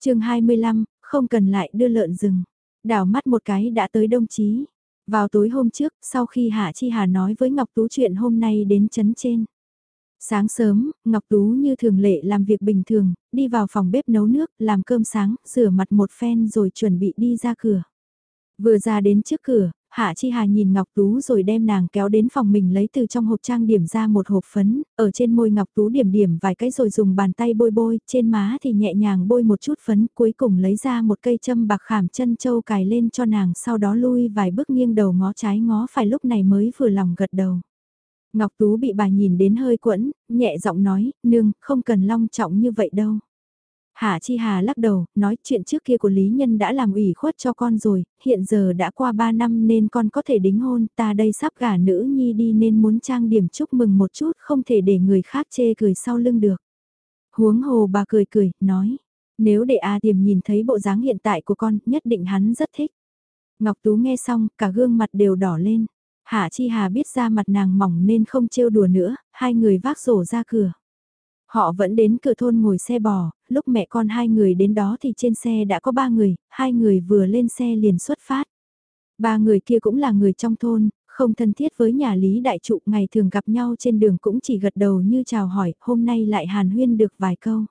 Speaker 1: chương 25, không cần lại đưa lợn rừng. Đảo mắt một cái đã tới đông chí. Vào tối hôm trước, sau khi Hạ Chi Hà nói với Ngọc Tú chuyện hôm nay đến chấn trên. Sáng sớm, Ngọc Tú như thường lệ làm việc bình thường, đi vào phòng bếp nấu nước, làm cơm sáng, rửa mặt một phen rồi chuẩn bị đi ra cửa. Vừa ra đến trước cửa, Hạ Chi Hà nhìn Ngọc Tú rồi đem nàng kéo đến phòng mình lấy từ trong hộp trang điểm ra một hộp phấn, ở trên môi Ngọc Tú điểm điểm vài cái rồi dùng bàn tay bôi bôi, trên má thì nhẹ nhàng bôi một chút phấn, cuối cùng lấy ra một cây châm bạc khảm chân châu cài lên cho nàng sau đó lui vài bước nghiêng đầu ngó trái ngó phải lúc này mới vừa lòng gật đầu. Ngọc Tú bị bà nhìn đến hơi quẫn, nhẹ giọng nói, nương, không cần long trọng như vậy đâu. Hạ Chi Hà lắc đầu, nói chuyện trước kia của Lý Nhân đã làm ủy khuất cho con rồi, hiện giờ đã qua 3 năm nên con có thể đính hôn, ta đây sắp gả nữ nhi đi nên muốn trang điểm chúc mừng một chút không thể để người khác chê cười sau lưng được. Huống hồ bà cười cười, nói, nếu để A Tiềm nhìn thấy bộ dáng hiện tại của con, nhất định hắn rất thích. Ngọc Tú nghe xong, cả gương mặt đều đỏ lên. Hạ Chi Hà biết ra mặt nàng mỏng nên không trêu đùa nữa, hai người vác rổ ra cửa. Họ vẫn đến cửa thôn ngồi xe bò, lúc mẹ con hai người đến đó thì trên xe đã có ba người, hai người vừa lên xe liền xuất phát. Ba người kia cũng là người trong thôn, Không thân thiết với nhà Lý Đại Trụ ngày thường gặp nhau trên đường cũng chỉ gật đầu như chào hỏi, hôm nay lại hàn huyên được vài câu.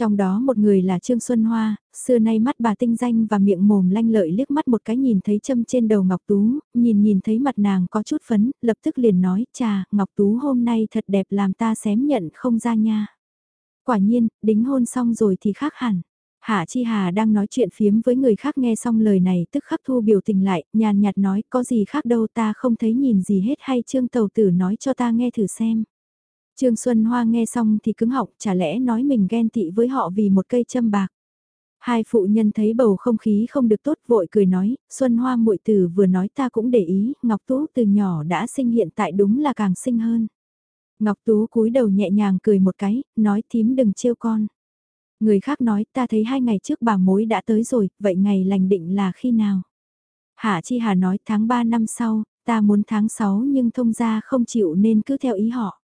Speaker 1: Trong đó một người là Trương Xuân Hoa, xưa nay mắt bà tinh danh và miệng mồm lanh lợi liếc mắt một cái nhìn thấy châm trên đầu Ngọc Tú, nhìn nhìn thấy mặt nàng có chút phấn, lập tức liền nói, chà, Ngọc Tú hôm nay thật đẹp làm ta xém nhận không ra nha. Quả nhiên, đính hôn xong rồi thì khác hẳn. Hạ Chi Hà đang nói chuyện phiếm với người khác nghe xong lời này tức khắc thu biểu tình lại, nhàn nhạt nói có gì khác đâu ta không thấy nhìn gì hết hay Trương Tàu Tử nói cho ta nghe thử xem. Trương Xuân Hoa nghe xong thì cứng họng, chả lẽ nói mình ghen tị với họ vì một cây châm bạc. Hai phụ nhân thấy bầu không khí không được tốt vội cười nói, Xuân Hoa muội tử vừa nói ta cũng để ý, Ngọc Tú từ nhỏ đã sinh hiện tại đúng là càng sinh hơn. Ngọc Tú cúi đầu nhẹ nhàng cười một cái, nói thím đừng trêu con. Người khác nói ta thấy hai ngày trước bà mối đã tới rồi, vậy ngày lành định là khi nào? Hạ Chi Hà nói tháng 3 năm sau, ta muốn tháng 6 nhưng thông gia không chịu nên cứ theo ý họ.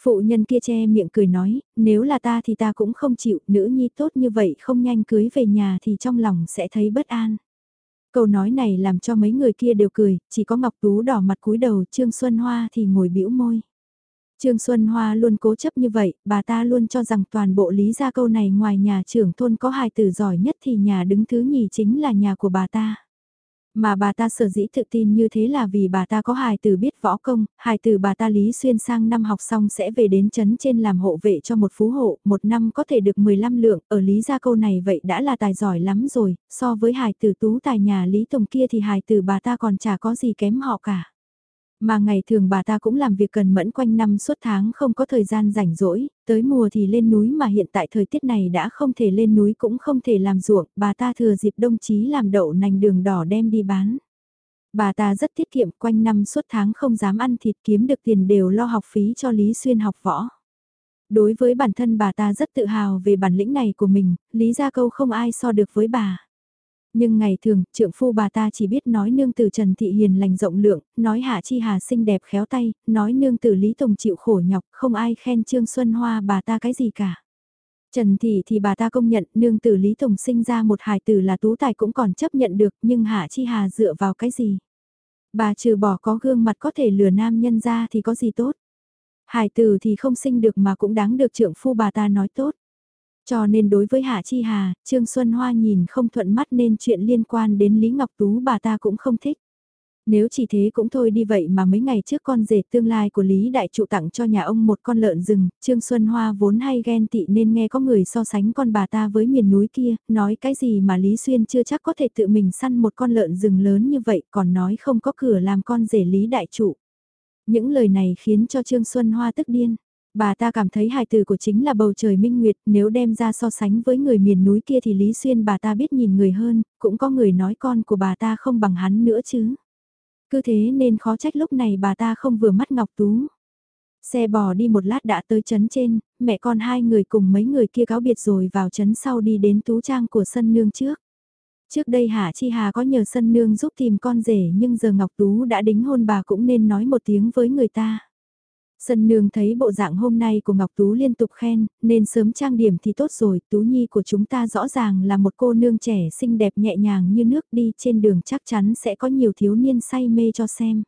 Speaker 1: Phụ nhân kia che miệng cười nói, nếu là ta thì ta cũng không chịu, nữ nhi tốt như vậy không nhanh cưới về nhà thì trong lòng sẽ thấy bất an. Câu nói này làm cho mấy người kia đều cười, chỉ có Ngọc Tú đỏ mặt cúi đầu Trương Xuân Hoa thì ngồi bĩu môi. Trương Xuân Hoa luôn cố chấp như vậy, bà ta luôn cho rằng toàn bộ lý gia câu này ngoài nhà trưởng thôn có hài tử giỏi nhất thì nhà đứng thứ nhì chính là nhà của bà ta. Mà bà ta sở dĩ tự tin như thế là vì bà ta có hài tử biết võ công, hài tử bà ta Lý Xuyên sang năm học xong sẽ về đến chấn trên làm hộ vệ cho một phú hộ, một năm có thể được 15 lượng, ở Lý gia câu này vậy đã là tài giỏi lắm rồi, so với hài tử tú tài nhà Lý Tùng kia thì hài tử bà ta còn chả có gì kém họ cả. Mà ngày thường bà ta cũng làm việc cần mẫn quanh năm suốt tháng không có thời gian rảnh rỗi, tới mùa thì lên núi mà hiện tại thời tiết này đã không thể lên núi cũng không thể làm ruộng, bà ta thừa dịp đông chí làm đậu nành đường đỏ đem đi bán. Bà ta rất tiết kiệm quanh năm suốt tháng không dám ăn thịt kiếm được tiền đều lo học phí cho Lý Xuyên học võ. Đối với bản thân bà ta rất tự hào về bản lĩnh này của mình, Lý Gia Câu không ai so được với bà. Nhưng ngày thường, trượng phu bà ta chỉ biết nói nương tử Trần Thị Hiền lành rộng lượng, nói Hạ Chi Hà xinh đẹp khéo tay, nói nương tử Lý Tùng chịu khổ nhọc, không ai khen Trương Xuân Hoa bà ta cái gì cả. Trần Thị thì bà ta công nhận nương tử Lý Tùng sinh ra một hài tử là tú tài cũng còn chấp nhận được nhưng Hạ Chi Hà dựa vào cái gì? Bà trừ bỏ có gương mặt có thể lừa nam nhân ra thì có gì tốt? Hài tử thì không sinh được mà cũng đáng được trượng phu bà ta nói tốt. Cho nên đối với Hạ Chi Hà, Trương Xuân Hoa nhìn không thuận mắt nên chuyện liên quan đến Lý Ngọc Tú bà ta cũng không thích. Nếu chỉ thế cũng thôi đi vậy mà mấy ngày trước con rể tương lai của Lý Đại Trụ tặng cho nhà ông một con lợn rừng, Trương Xuân Hoa vốn hay ghen tị nên nghe có người so sánh con bà ta với miền núi kia, nói cái gì mà Lý Xuyên chưa chắc có thể tự mình săn một con lợn rừng lớn như vậy còn nói không có cửa làm con rể Lý Đại Trụ. Những lời này khiến cho Trương Xuân Hoa tức điên. Bà ta cảm thấy hài từ của chính là bầu trời minh nguyệt, nếu đem ra so sánh với người miền núi kia thì Lý Xuyên bà ta biết nhìn người hơn, cũng có người nói con của bà ta không bằng hắn nữa chứ. Cứ thế nên khó trách lúc này bà ta không vừa mắt Ngọc Tú. Xe bò đi một lát đã tới trấn trên, mẹ con hai người cùng mấy người kia cáo biệt rồi vào trấn sau đi đến tú trang của sân nương trước. Trước đây Hạ Chi Hà có nhờ sân nương giúp tìm con rể nhưng giờ Ngọc Tú đã đính hôn bà cũng nên nói một tiếng với người ta. Sân nương thấy bộ dạng hôm nay của Ngọc Tú liên tục khen, nên sớm trang điểm thì tốt rồi, Tú Nhi của chúng ta rõ ràng là một cô nương trẻ xinh đẹp nhẹ nhàng như nước đi trên đường chắc chắn sẽ có nhiều thiếu niên say mê cho xem.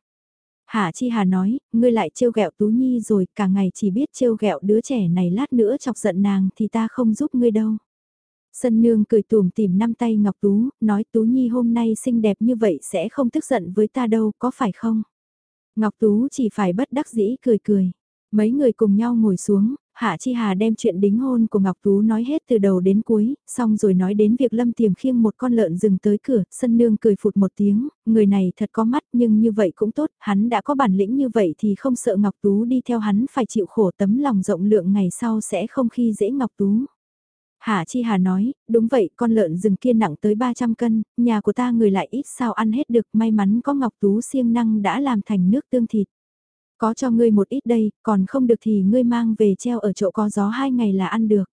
Speaker 1: Hạ Chi Hà nói, ngươi lại trêu ghẹo Tú Nhi rồi, cả ngày chỉ biết trêu ghẹo đứa trẻ này lát nữa chọc giận nàng thì ta không giúp ngươi đâu. Sân nương cười tùm tìm năm tay Ngọc Tú, nói Tú Nhi hôm nay xinh đẹp như vậy sẽ không tức giận với ta đâu, có phải không? Ngọc Tú chỉ phải bất đắc dĩ cười cười. Mấy người cùng nhau ngồi xuống, Hạ Chi Hà đem chuyện đính hôn của Ngọc Tú nói hết từ đầu đến cuối, xong rồi nói đến việc Lâm Tiềm khiêng một con lợn rừng tới cửa, sân nương cười phụt một tiếng, người này thật có mắt nhưng như vậy cũng tốt, hắn đã có bản lĩnh như vậy thì không sợ Ngọc Tú đi theo hắn phải chịu khổ tấm lòng rộng lượng ngày sau sẽ không khi dễ Ngọc Tú. Hạ Chi Hà nói, đúng vậy, con lợn rừng kia nặng tới 300 cân, nhà của ta người lại ít sao ăn hết được, may mắn có Ngọc Tú siêng năng đã làm thành nước tương thịt. Có cho ngươi một ít đây, còn không được thì ngươi mang về treo ở chỗ có gió hai ngày là ăn được.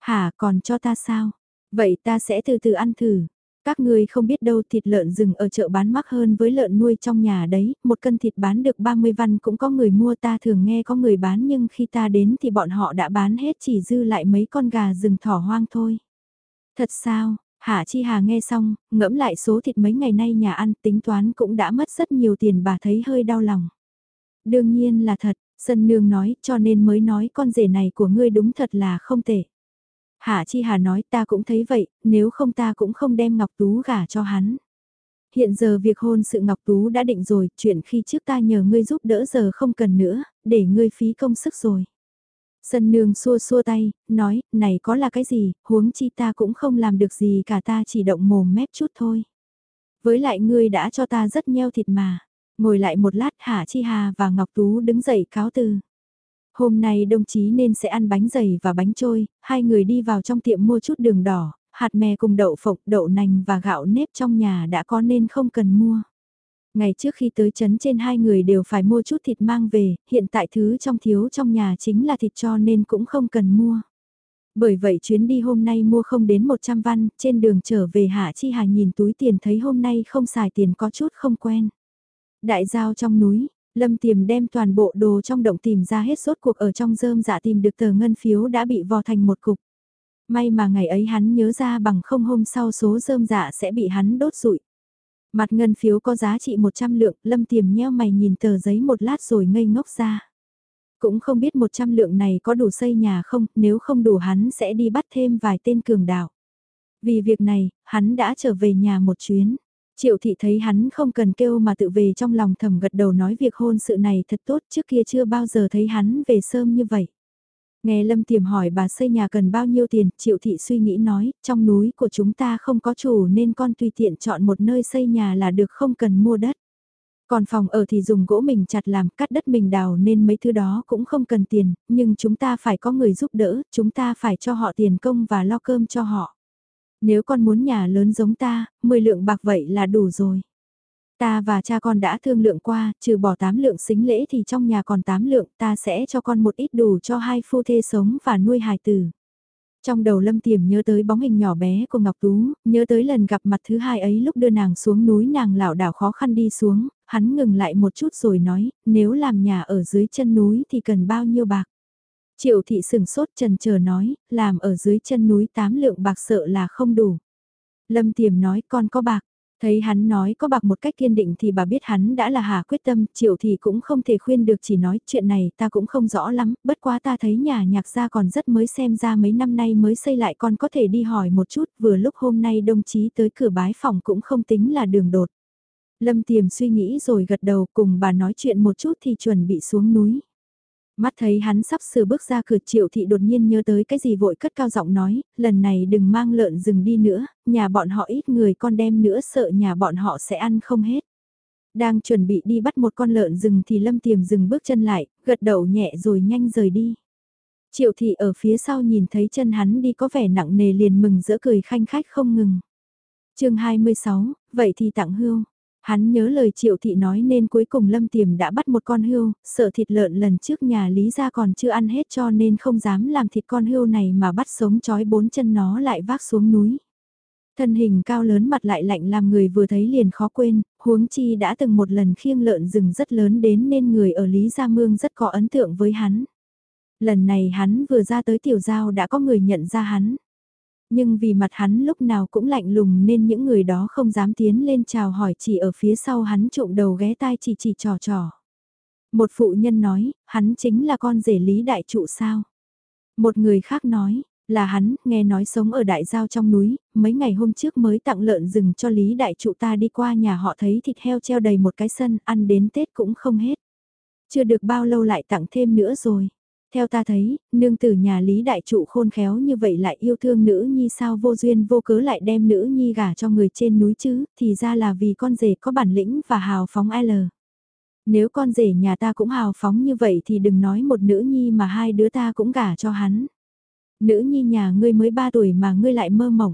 Speaker 1: Hả, còn cho ta sao? Vậy ta sẽ từ từ ăn thử. Các ngươi không biết đâu thịt lợn rừng ở chợ bán mắc hơn với lợn nuôi trong nhà đấy, một cân thịt bán được 30 văn cũng có người mua ta thường nghe có người bán nhưng khi ta đến thì bọn họ đã bán hết chỉ dư lại mấy con gà rừng thỏ hoang thôi. Thật sao, Hạ Chi Hà nghe xong, ngẫm lại số thịt mấy ngày nay nhà ăn tính toán cũng đã mất rất nhiều tiền bà thấy hơi đau lòng. Đương nhiên là thật, Sân Nương nói cho nên mới nói con rể này của ngươi đúng thật là không tệ. Hạ Chi Hà nói ta cũng thấy vậy, nếu không ta cũng không đem Ngọc Tú gả cho hắn. Hiện giờ việc hôn sự Ngọc Tú đã định rồi, chuyện khi trước ta nhờ ngươi giúp đỡ giờ không cần nữa, để ngươi phí công sức rồi. Sân nương xua xua tay, nói, này có là cái gì, huống chi ta cũng không làm được gì cả ta chỉ động mồm mép chút thôi. Với lại ngươi đã cho ta rất nheo thịt mà. Ngồi lại một lát Hạ Chi Hà và Ngọc Tú đứng dậy cáo từ. Hôm nay đồng chí nên sẽ ăn bánh dày và bánh trôi, hai người đi vào trong tiệm mua chút đường đỏ, hạt mè cùng đậu phộng, đậu nành và gạo nếp trong nhà đã có nên không cần mua. Ngày trước khi tới chấn trên hai người đều phải mua chút thịt mang về, hiện tại thứ trong thiếu trong nhà chính là thịt cho nên cũng không cần mua. Bởi vậy chuyến đi hôm nay mua không đến 100 văn, trên đường trở về Hạ Chi Hà nhìn túi tiền thấy hôm nay không xài tiền có chút không quen. Đại giao trong núi, Lâm Tiềm đem toàn bộ đồ trong động tìm ra hết sốt cuộc ở trong rơm dạ tìm được tờ ngân phiếu đã bị vò thành một cục. May mà ngày ấy hắn nhớ ra bằng không hôm sau số rơm dạ sẽ bị hắn đốt rụi. Mặt ngân phiếu có giá trị 100 lượng, Lâm Tiềm nheo mày nhìn tờ giấy một lát rồi ngây ngốc ra. Cũng không biết 100 lượng này có đủ xây nhà không, nếu không đủ hắn sẽ đi bắt thêm vài tên cường đạo. Vì việc này, hắn đã trở về nhà một chuyến. Triệu thị thấy hắn không cần kêu mà tự về trong lòng thầm gật đầu nói việc hôn sự này thật tốt trước kia chưa bao giờ thấy hắn về sớm như vậy. Nghe Lâm Tiềm hỏi bà xây nhà cần bao nhiêu tiền, Triệu Thị suy nghĩ nói, trong núi của chúng ta không có chủ nên con tùy tiện chọn một nơi xây nhà là được không cần mua đất. Còn phòng ở thì dùng gỗ mình chặt làm, cắt đất mình đào nên mấy thứ đó cũng không cần tiền, nhưng chúng ta phải có người giúp đỡ, chúng ta phải cho họ tiền công và lo cơm cho họ. Nếu con muốn nhà lớn giống ta, 10 lượng bạc vậy là đủ rồi. Ta và cha con đã thương lượng qua, trừ bỏ 8 lượng xính lễ thì trong nhà còn 8 lượng, ta sẽ cho con một ít đủ cho hai phu thê sống và nuôi hài tử. Trong đầu Lâm Tiềm nhớ tới bóng hình nhỏ bé của Ngọc Tú, nhớ tới lần gặp mặt thứ hai ấy lúc đưa nàng xuống núi nàng lảo đảo khó khăn đi xuống, hắn ngừng lại một chút rồi nói, nếu làm nhà ở dưới chân núi thì cần bao nhiêu bạc. Triệu thị sừng sốt trần chờ nói, làm ở dưới chân núi tám lượng bạc sợ là không đủ. Lâm Tiềm nói con có bạc, Thấy hắn nói có bạc một cách kiên định thì bà biết hắn đã là hà quyết tâm, triệu thì cũng không thể khuyên được chỉ nói chuyện này ta cũng không rõ lắm, bất quá ta thấy nhà nhạc gia còn rất mới xem ra mấy năm nay mới xây lại con có thể đi hỏi một chút, vừa lúc hôm nay đồng chí tới cửa bái phòng cũng không tính là đường đột. Lâm Tiềm suy nghĩ rồi gật đầu cùng bà nói chuyện một chút thì chuẩn bị xuống núi. Mắt thấy hắn sắp sửa bước ra cửa triệu thị đột nhiên nhớ tới cái gì vội cất cao giọng nói, lần này đừng mang lợn rừng đi nữa, nhà bọn họ ít người con đem nữa sợ nhà bọn họ sẽ ăn không hết. Đang chuẩn bị đi bắt một con lợn rừng thì lâm tiềm dừng bước chân lại, gật đầu nhẹ rồi nhanh rời đi. Triệu thị ở phía sau nhìn thấy chân hắn đi có vẻ nặng nề liền mừng giữa cười khanh khách không ngừng. chương 26, vậy thì tặng hưu. Hắn nhớ lời triệu thị nói nên cuối cùng lâm tiềm đã bắt một con hươu, sợ thịt lợn lần trước nhà lý ra còn chưa ăn hết cho nên không dám làm thịt con hươu này mà bắt sống chói bốn chân nó lại vác xuống núi. Thân hình cao lớn mặt lại lạnh làm người vừa thấy liền khó quên, huống chi đã từng một lần khiêng lợn rừng rất lớn đến nên người ở Lý Gia Mương rất có ấn tượng với hắn. Lần này hắn vừa ra tới tiểu giao đã có người nhận ra hắn. Nhưng vì mặt hắn lúc nào cũng lạnh lùng nên những người đó không dám tiến lên chào hỏi chỉ ở phía sau hắn trộm đầu ghé tai chỉ chỉ trò trò. Một phụ nhân nói, hắn chính là con rể lý đại trụ sao. Một người khác nói, là hắn, nghe nói sống ở đại giao trong núi, mấy ngày hôm trước mới tặng lợn rừng cho lý đại trụ ta đi qua nhà họ thấy thịt heo treo đầy một cái sân, ăn đến Tết cũng không hết. Chưa được bao lâu lại tặng thêm nữa rồi. Theo ta thấy, nương tử nhà Lý Đại Trụ khôn khéo như vậy lại yêu thương nữ nhi sao vô duyên vô cớ lại đem nữ nhi gả cho người trên núi chứ, thì ra là vì con rể có bản lĩnh và hào phóng L. Nếu con rể nhà ta cũng hào phóng như vậy thì đừng nói một nữ nhi mà hai đứa ta cũng gả cho hắn. Nữ nhi nhà ngươi mới ba tuổi mà ngươi lại mơ mộng.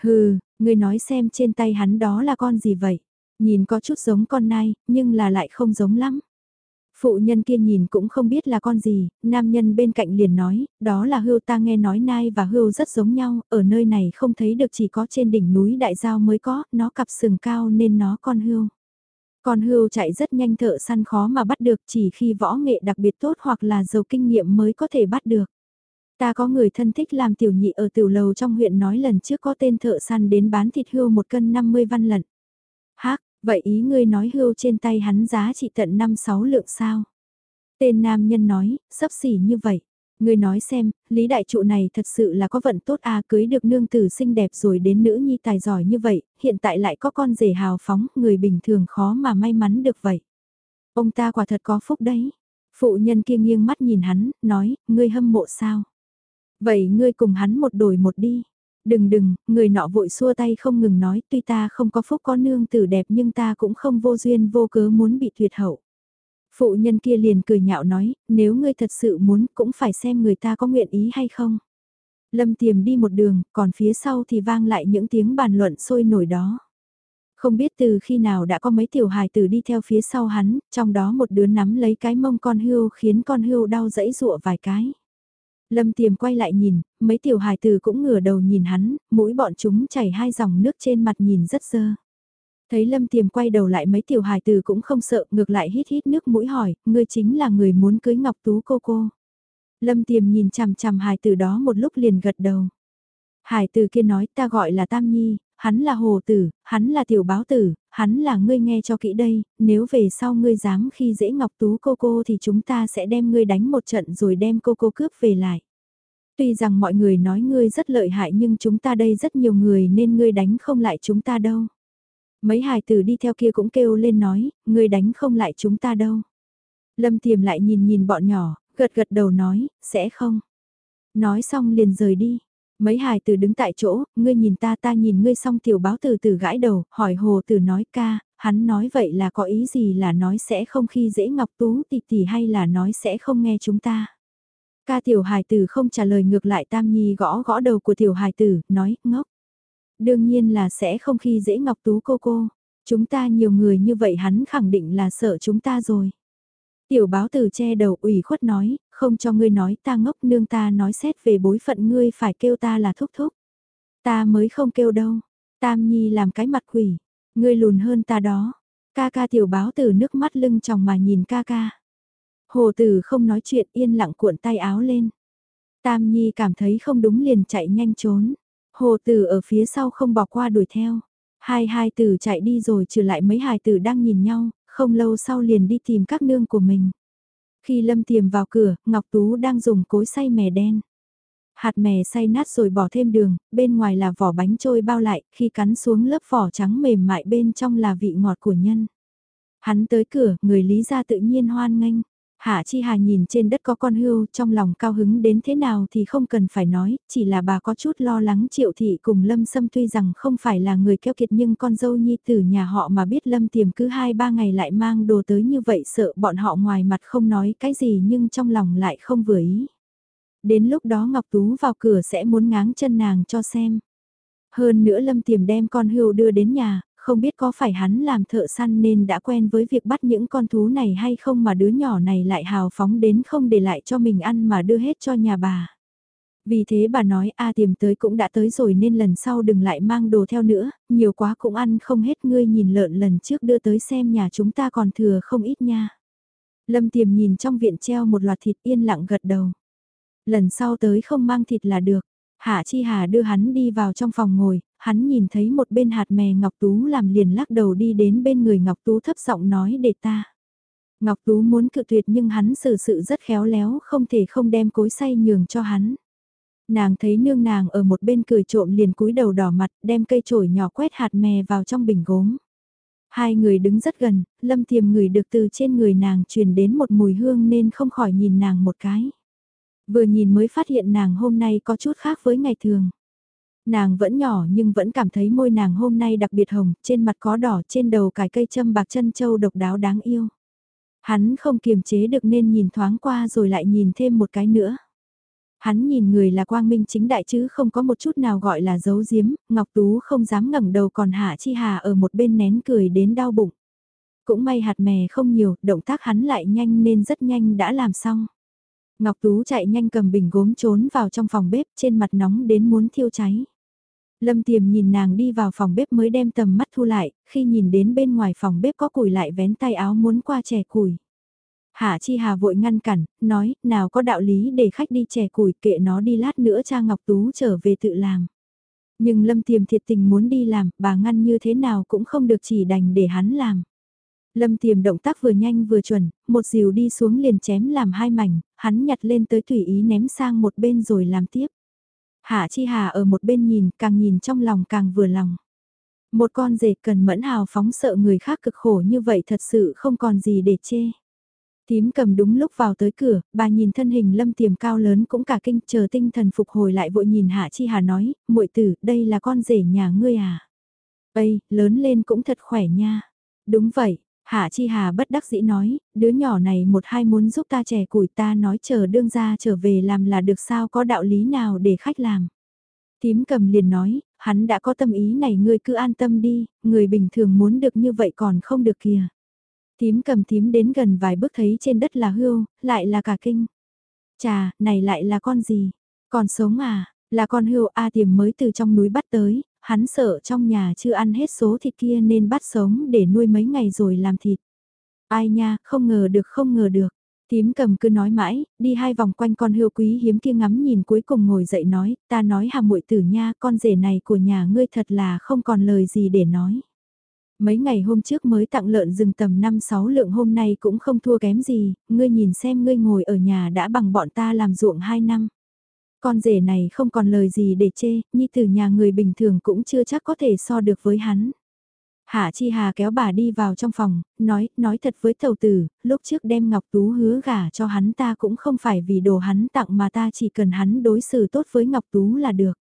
Speaker 1: Hừ, ngươi nói xem trên tay hắn đó là con gì vậy? Nhìn có chút giống con nai, nhưng là lại không giống lắm. Phụ nhân kia nhìn cũng không biết là con gì, nam nhân bên cạnh liền nói, đó là hưu ta nghe nói nai và hưu rất giống nhau, ở nơi này không thấy được chỉ có trên đỉnh núi đại giao mới có, nó cặp sừng cao nên nó con hưu. Con hưu chạy rất nhanh thợ săn khó mà bắt được chỉ khi võ nghệ đặc biệt tốt hoặc là giàu kinh nghiệm mới có thể bắt được. Ta có người thân thích làm tiểu nhị ở tiểu lầu trong huyện nói lần trước có tên thợ săn đến bán thịt hươu một cân 50 văn lận. Hác, vậy ý ngươi nói hươu trên tay hắn giá trị tận 5-6 lượng sao? Tên nam nhân nói, sắp xỉ như vậy. Ngươi nói xem, Lý Đại Trụ này thật sự là có vận tốt à cưới được nương tử xinh đẹp rồi đến nữ nhi tài giỏi như vậy, hiện tại lại có con rể hào phóng, người bình thường khó mà may mắn được vậy. Ông ta quả thật có phúc đấy. Phụ nhân kia nghiêng mắt nhìn hắn, nói, ngươi hâm mộ sao? Vậy ngươi cùng hắn một đổi một đi. Đừng đừng, người nọ vội xua tay không ngừng nói, tuy ta không có phúc có nương tử đẹp nhưng ta cũng không vô duyên vô cớ muốn bị tuyệt hậu. Phụ nhân kia liền cười nhạo nói, nếu ngươi thật sự muốn cũng phải xem người ta có nguyện ý hay không. Lâm tiềm đi một đường, còn phía sau thì vang lại những tiếng bàn luận sôi nổi đó. Không biết từ khi nào đã có mấy tiểu hài tử đi theo phía sau hắn, trong đó một đứa nắm lấy cái mông con hươu khiến con hươu đau dẫy dụa vài cái. Lâm tiềm quay lại nhìn, mấy tiểu hài tử cũng ngửa đầu nhìn hắn, mũi bọn chúng chảy hai dòng nước trên mặt nhìn rất dơ. Thấy Lâm Tiềm quay đầu lại mấy tiểu hài tử cũng không sợ, ngược lại hít hít nước mũi hỏi, ngươi chính là người muốn cưới Ngọc Tú cô cô. Lâm Tiềm nhìn chằm chằm hài tử đó một lúc liền gật đầu. Hải tử kia nói ta gọi là Tam Nhi, hắn là hồ tử, hắn là tiểu báo tử, hắn là ngươi nghe cho kỹ đây, nếu về sau ngươi dám khi dễ Ngọc Tú cô cô thì chúng ta sẽ đem ngươi đánh một trận rồi đem cô cô cướp về lại. Tuy rằng mọi người nói ngươi rất lợi hại nhưng chúng ta đây rất nhiều người nên ngươi đánh không lại chúng ta đâu. Mấy hài tử đi theo kia cũng kêu lên nói, ngươi đánh không lại chúng ta đâu. Lâm tiềm lại nhìn nhìn bọn nhỏ, gật gật đầu nói, sẽ không. Nói xong liền rời đi. Mấy hài tử đứng tại chỗ, ngươi nhìn ta ta nhìn ngươi xong tiểu báo từ từ gãi đầu, hỏi hồ từ nói ca, hắn nói vậy là có ý gì là nói sẽ không khi dễ ngọc tú tỷ tỷ hay là nói sẽ không nghe chúng ta. Ca tiểu hài tử không trả lời ngược lại tam nhi gõ gõ đầu của tiểu hài tử, nói, ngốc. Đương nhiên là sẽ không khi dễ ngọc tú cô cô, chúng ta nhiều người như vậy hắn khẳng định là sợ chúng ta rồi. Tiểu báo Từ che đầu ủy khuất nói, không cho ngươi nói ta ngốc nương ta nói xét về bối phận ngươi phải kêu ta là thúc thúc. Ta mới không kêu đâu, Tam Nhi làm cái mặt quỷ, ngươi lùn hơn ta đó. Ca ca tiểu báo Từ nước mắt lưng tròng mà nhìn ca ca. Hồ tử không nói chuyện yên lặng cuộn tay áo lên. Tam Nhi cảm thấy không đúng liền chạy nhanh trốn. Hồ tử ở phía sau không bỏ qua đuổi theo. Hai hai tử chạy đi rồi trừ lại mấy hài tử đang nhìn nhau, không lâu sau liền đi tìm các nương của mình. Khi Lâm Tiềm vào cửa, Ngọc Tú đang dùng cối xay mè đen. Hạt mè xay nát rồi bỏ thêm đường, bên ngoài là vỏ bánh trôi bao lại, khi cắn xuống lớp vỏ trắng mềm mại bên trong là vị ngọt của nhân. Hắn tới cửa, người lý ra tự nhiên hoan nghênh. Hạ Chi Hà nhìn trên đất có con hươu, trong lòng cao hứng đến thế nào thì không cần phải nói, chỉ là bà có chút lo lắng Triệu Thị cùng Lâm Sâm tuy rằng không phải là người keo kiệt nhưng con dâu nhi tử nhà họ mà biết Lâm tiềm cứ 2-3 ngày lại mang đồ tới như vậy sợ bọn họ ngoài mặt không nói cái gì nhưng trong lòng lại không vừa ý. Đến lúc đó Ngọc Tú vào cửa sẽ muốn ngáng chân nàng cho xem. Hơn nữa Lâm tiềm đem con hươu đưa đến nhà, không biết có phải hắn làm thợ săn nên đã quen với việc bắt những con thú này hay không mà đứa nhỏ này lại hào phóng đến không để lại cho mình ăn mà đưa hết cho nhà bà. Vì thế bà nói a tiềm tới cũng đã tới rồi nên lần sau đừng lại mang đồ theo nữa, nhiều quá cũng ăn không hết ngươi nhìn lợn lần trước đưa tới xem nhà chúng ta còn thừa không ít nha. Lâm tiềm nhìn trong viện treo một loạt thịt yên lặng gật đầu. Lần sau tới không mang thịt là được. Hạ Chi Hà đưa hắn đi vào trong phòng ngồi, hắn nhìn thấy một bên hạt mè Ngọc Tú làm liền lắc đầu đi đến bên người Ngọc Tú thấp giọng nói để ta. Ngọc Tú muốn cự tuyệt nhưng hắn xử sự rất khéo léo không thể không đem cối xay nhường cho hắn. Nàng thấy nương nàng ở một bên cười trộm liền cúi đầu đỏ mặt đem cây chổi nhỏ quét hạt mè vào trong bình gốm. Hai người đứng rất gần, lâm tiềm người được từ trên người nàng truyền đến một mùi hương nên không khỏi nhìn nàng một cái. Vừa nhìn mới phát hiện nàng hôm nay có chút khác với ngày thường. Nàng vẫn nhỏ nhưng vẫn cảm thấy môi nàng hôm nay đặc biệt hồng, trên mặt có đỏ, trên đầu cài cây châm bạc chân châu độc đáo đáng yêu. Hắn không kiềm chế được nên nhìn thoáng qua rồi lại nhìn thêm một cái nữa. Hắn nhìn người là quang minh chính đại chứ không có một chút nào gọi là giấu giếm, Ngọc Tú không dám ngẩng đầu còn Hạ Chi Hà ở một bên nén cười đến đau bụng. Cũng may hạt mè không nhiều, động tác hắn lại nhanh nên rất nhanh đã làm xong. Ngọc Tú chạy nhanh cầm bình gốm trốn vào trong phòng bếp trên mặt nóng đến muốn thiêu cháy. Lâm Tiềm nhìn nàng đi vào phòng bếp mới đem tầm mắt thu lại, khi nhìn đến bên ngoài phòng bếp có củi lại vén tay áo muốn qua chè củi. Hạ Chi Hà vội ngăn cản, nói, nào có đạo lý để khách đi chè củi kệ nó đi lát nữa cha Ngọc Tú trở về tự làm. Nhưng Lâm Tiềm thiệt tình muốn đi làm, bà ngăn như thế nào cũng không được chỉ đành để hắn làm. Lâm Tiềm động tác vừa nhanh vừa chuẩn, một dìu đi xuống liền chém làm hai mảnh, hắn nhặt lên tới tùy ý ném sang một bên rồi làm tiếp. Hạ Chi Hà ở một bên nhìn, càng nhìn trong lòng càng vừa lòng. Một con rể cần mẫn hào phóng sợ người khác cực khổ như vậy thật sự không còn gì để chê. Tím cầm đúng lúc vào tới cửa, bà nhìn thân hình lâm tiềm cao lớn cũng cả kinh chờ tinh thần phục hồi lại vội nhìn Hạ Chi Hà nói, muội tử, đây là con rể nhà ngươi à? Ây, lớn lên cũng thật khỏe nha. Đúng vậy, Hạ Chi Hà bất đắc dĩ nói, đứa nhỏ này một hai muốn giúp ta trẻ củi ta nói chờ đương ra trở về làm là được sao có đạo lý nào để khách làm. Tím cầm liền nói, hắn đã có tâm ý này ngươi cứ an tâm đi, người bình thường muốn được như vậy còn không được kìa. Tím cầm tím đến gần vài bước thấy trên đất là hươu, lại là cả kinh. Chà, này lại là con gì? Còn sống à? Là con hươu A tiềm mới từ trong núi bắt tới, hắn sợ trong nhà chưa ăn hết số thịt kia nên bắt sống để nuôi mấy ngày rồi làm thịt. Ai nha, không ngờ được không ngờ được. Tím cầm cứ nói mãi, đi hai vòng quanh con hươu quý hiếm kia ngắm nhìn cuối cùng ngồi dậy nói, ta nói hà muội tử nha, con rể này của nhà ngươi thật là không còn lời gì để nói. Mấy ngày hôm trước mới tặng lợn rừng tầm 5-6 lượng hôm nay cũng không thua kém gì, ngươi nhìn xem ngươi ngồi ở nhà đã bằng bọn ta làm ruộng 2 năm. Con rể này không còn lời gì để chê, nhi từ nhà người bình thường cũng chưa chắc có thể so được với hắn. Hạ Chi Hà kéo bà đi vào trong phòng, nói, nói thật với tàu tử, lúc trước đem Ngọc Tú hứa gả cho hắn ta cũng không phải vì đồ hắn tặng mà ta chỉ cần hắn đối xử tốt với Ngọc Tú là được.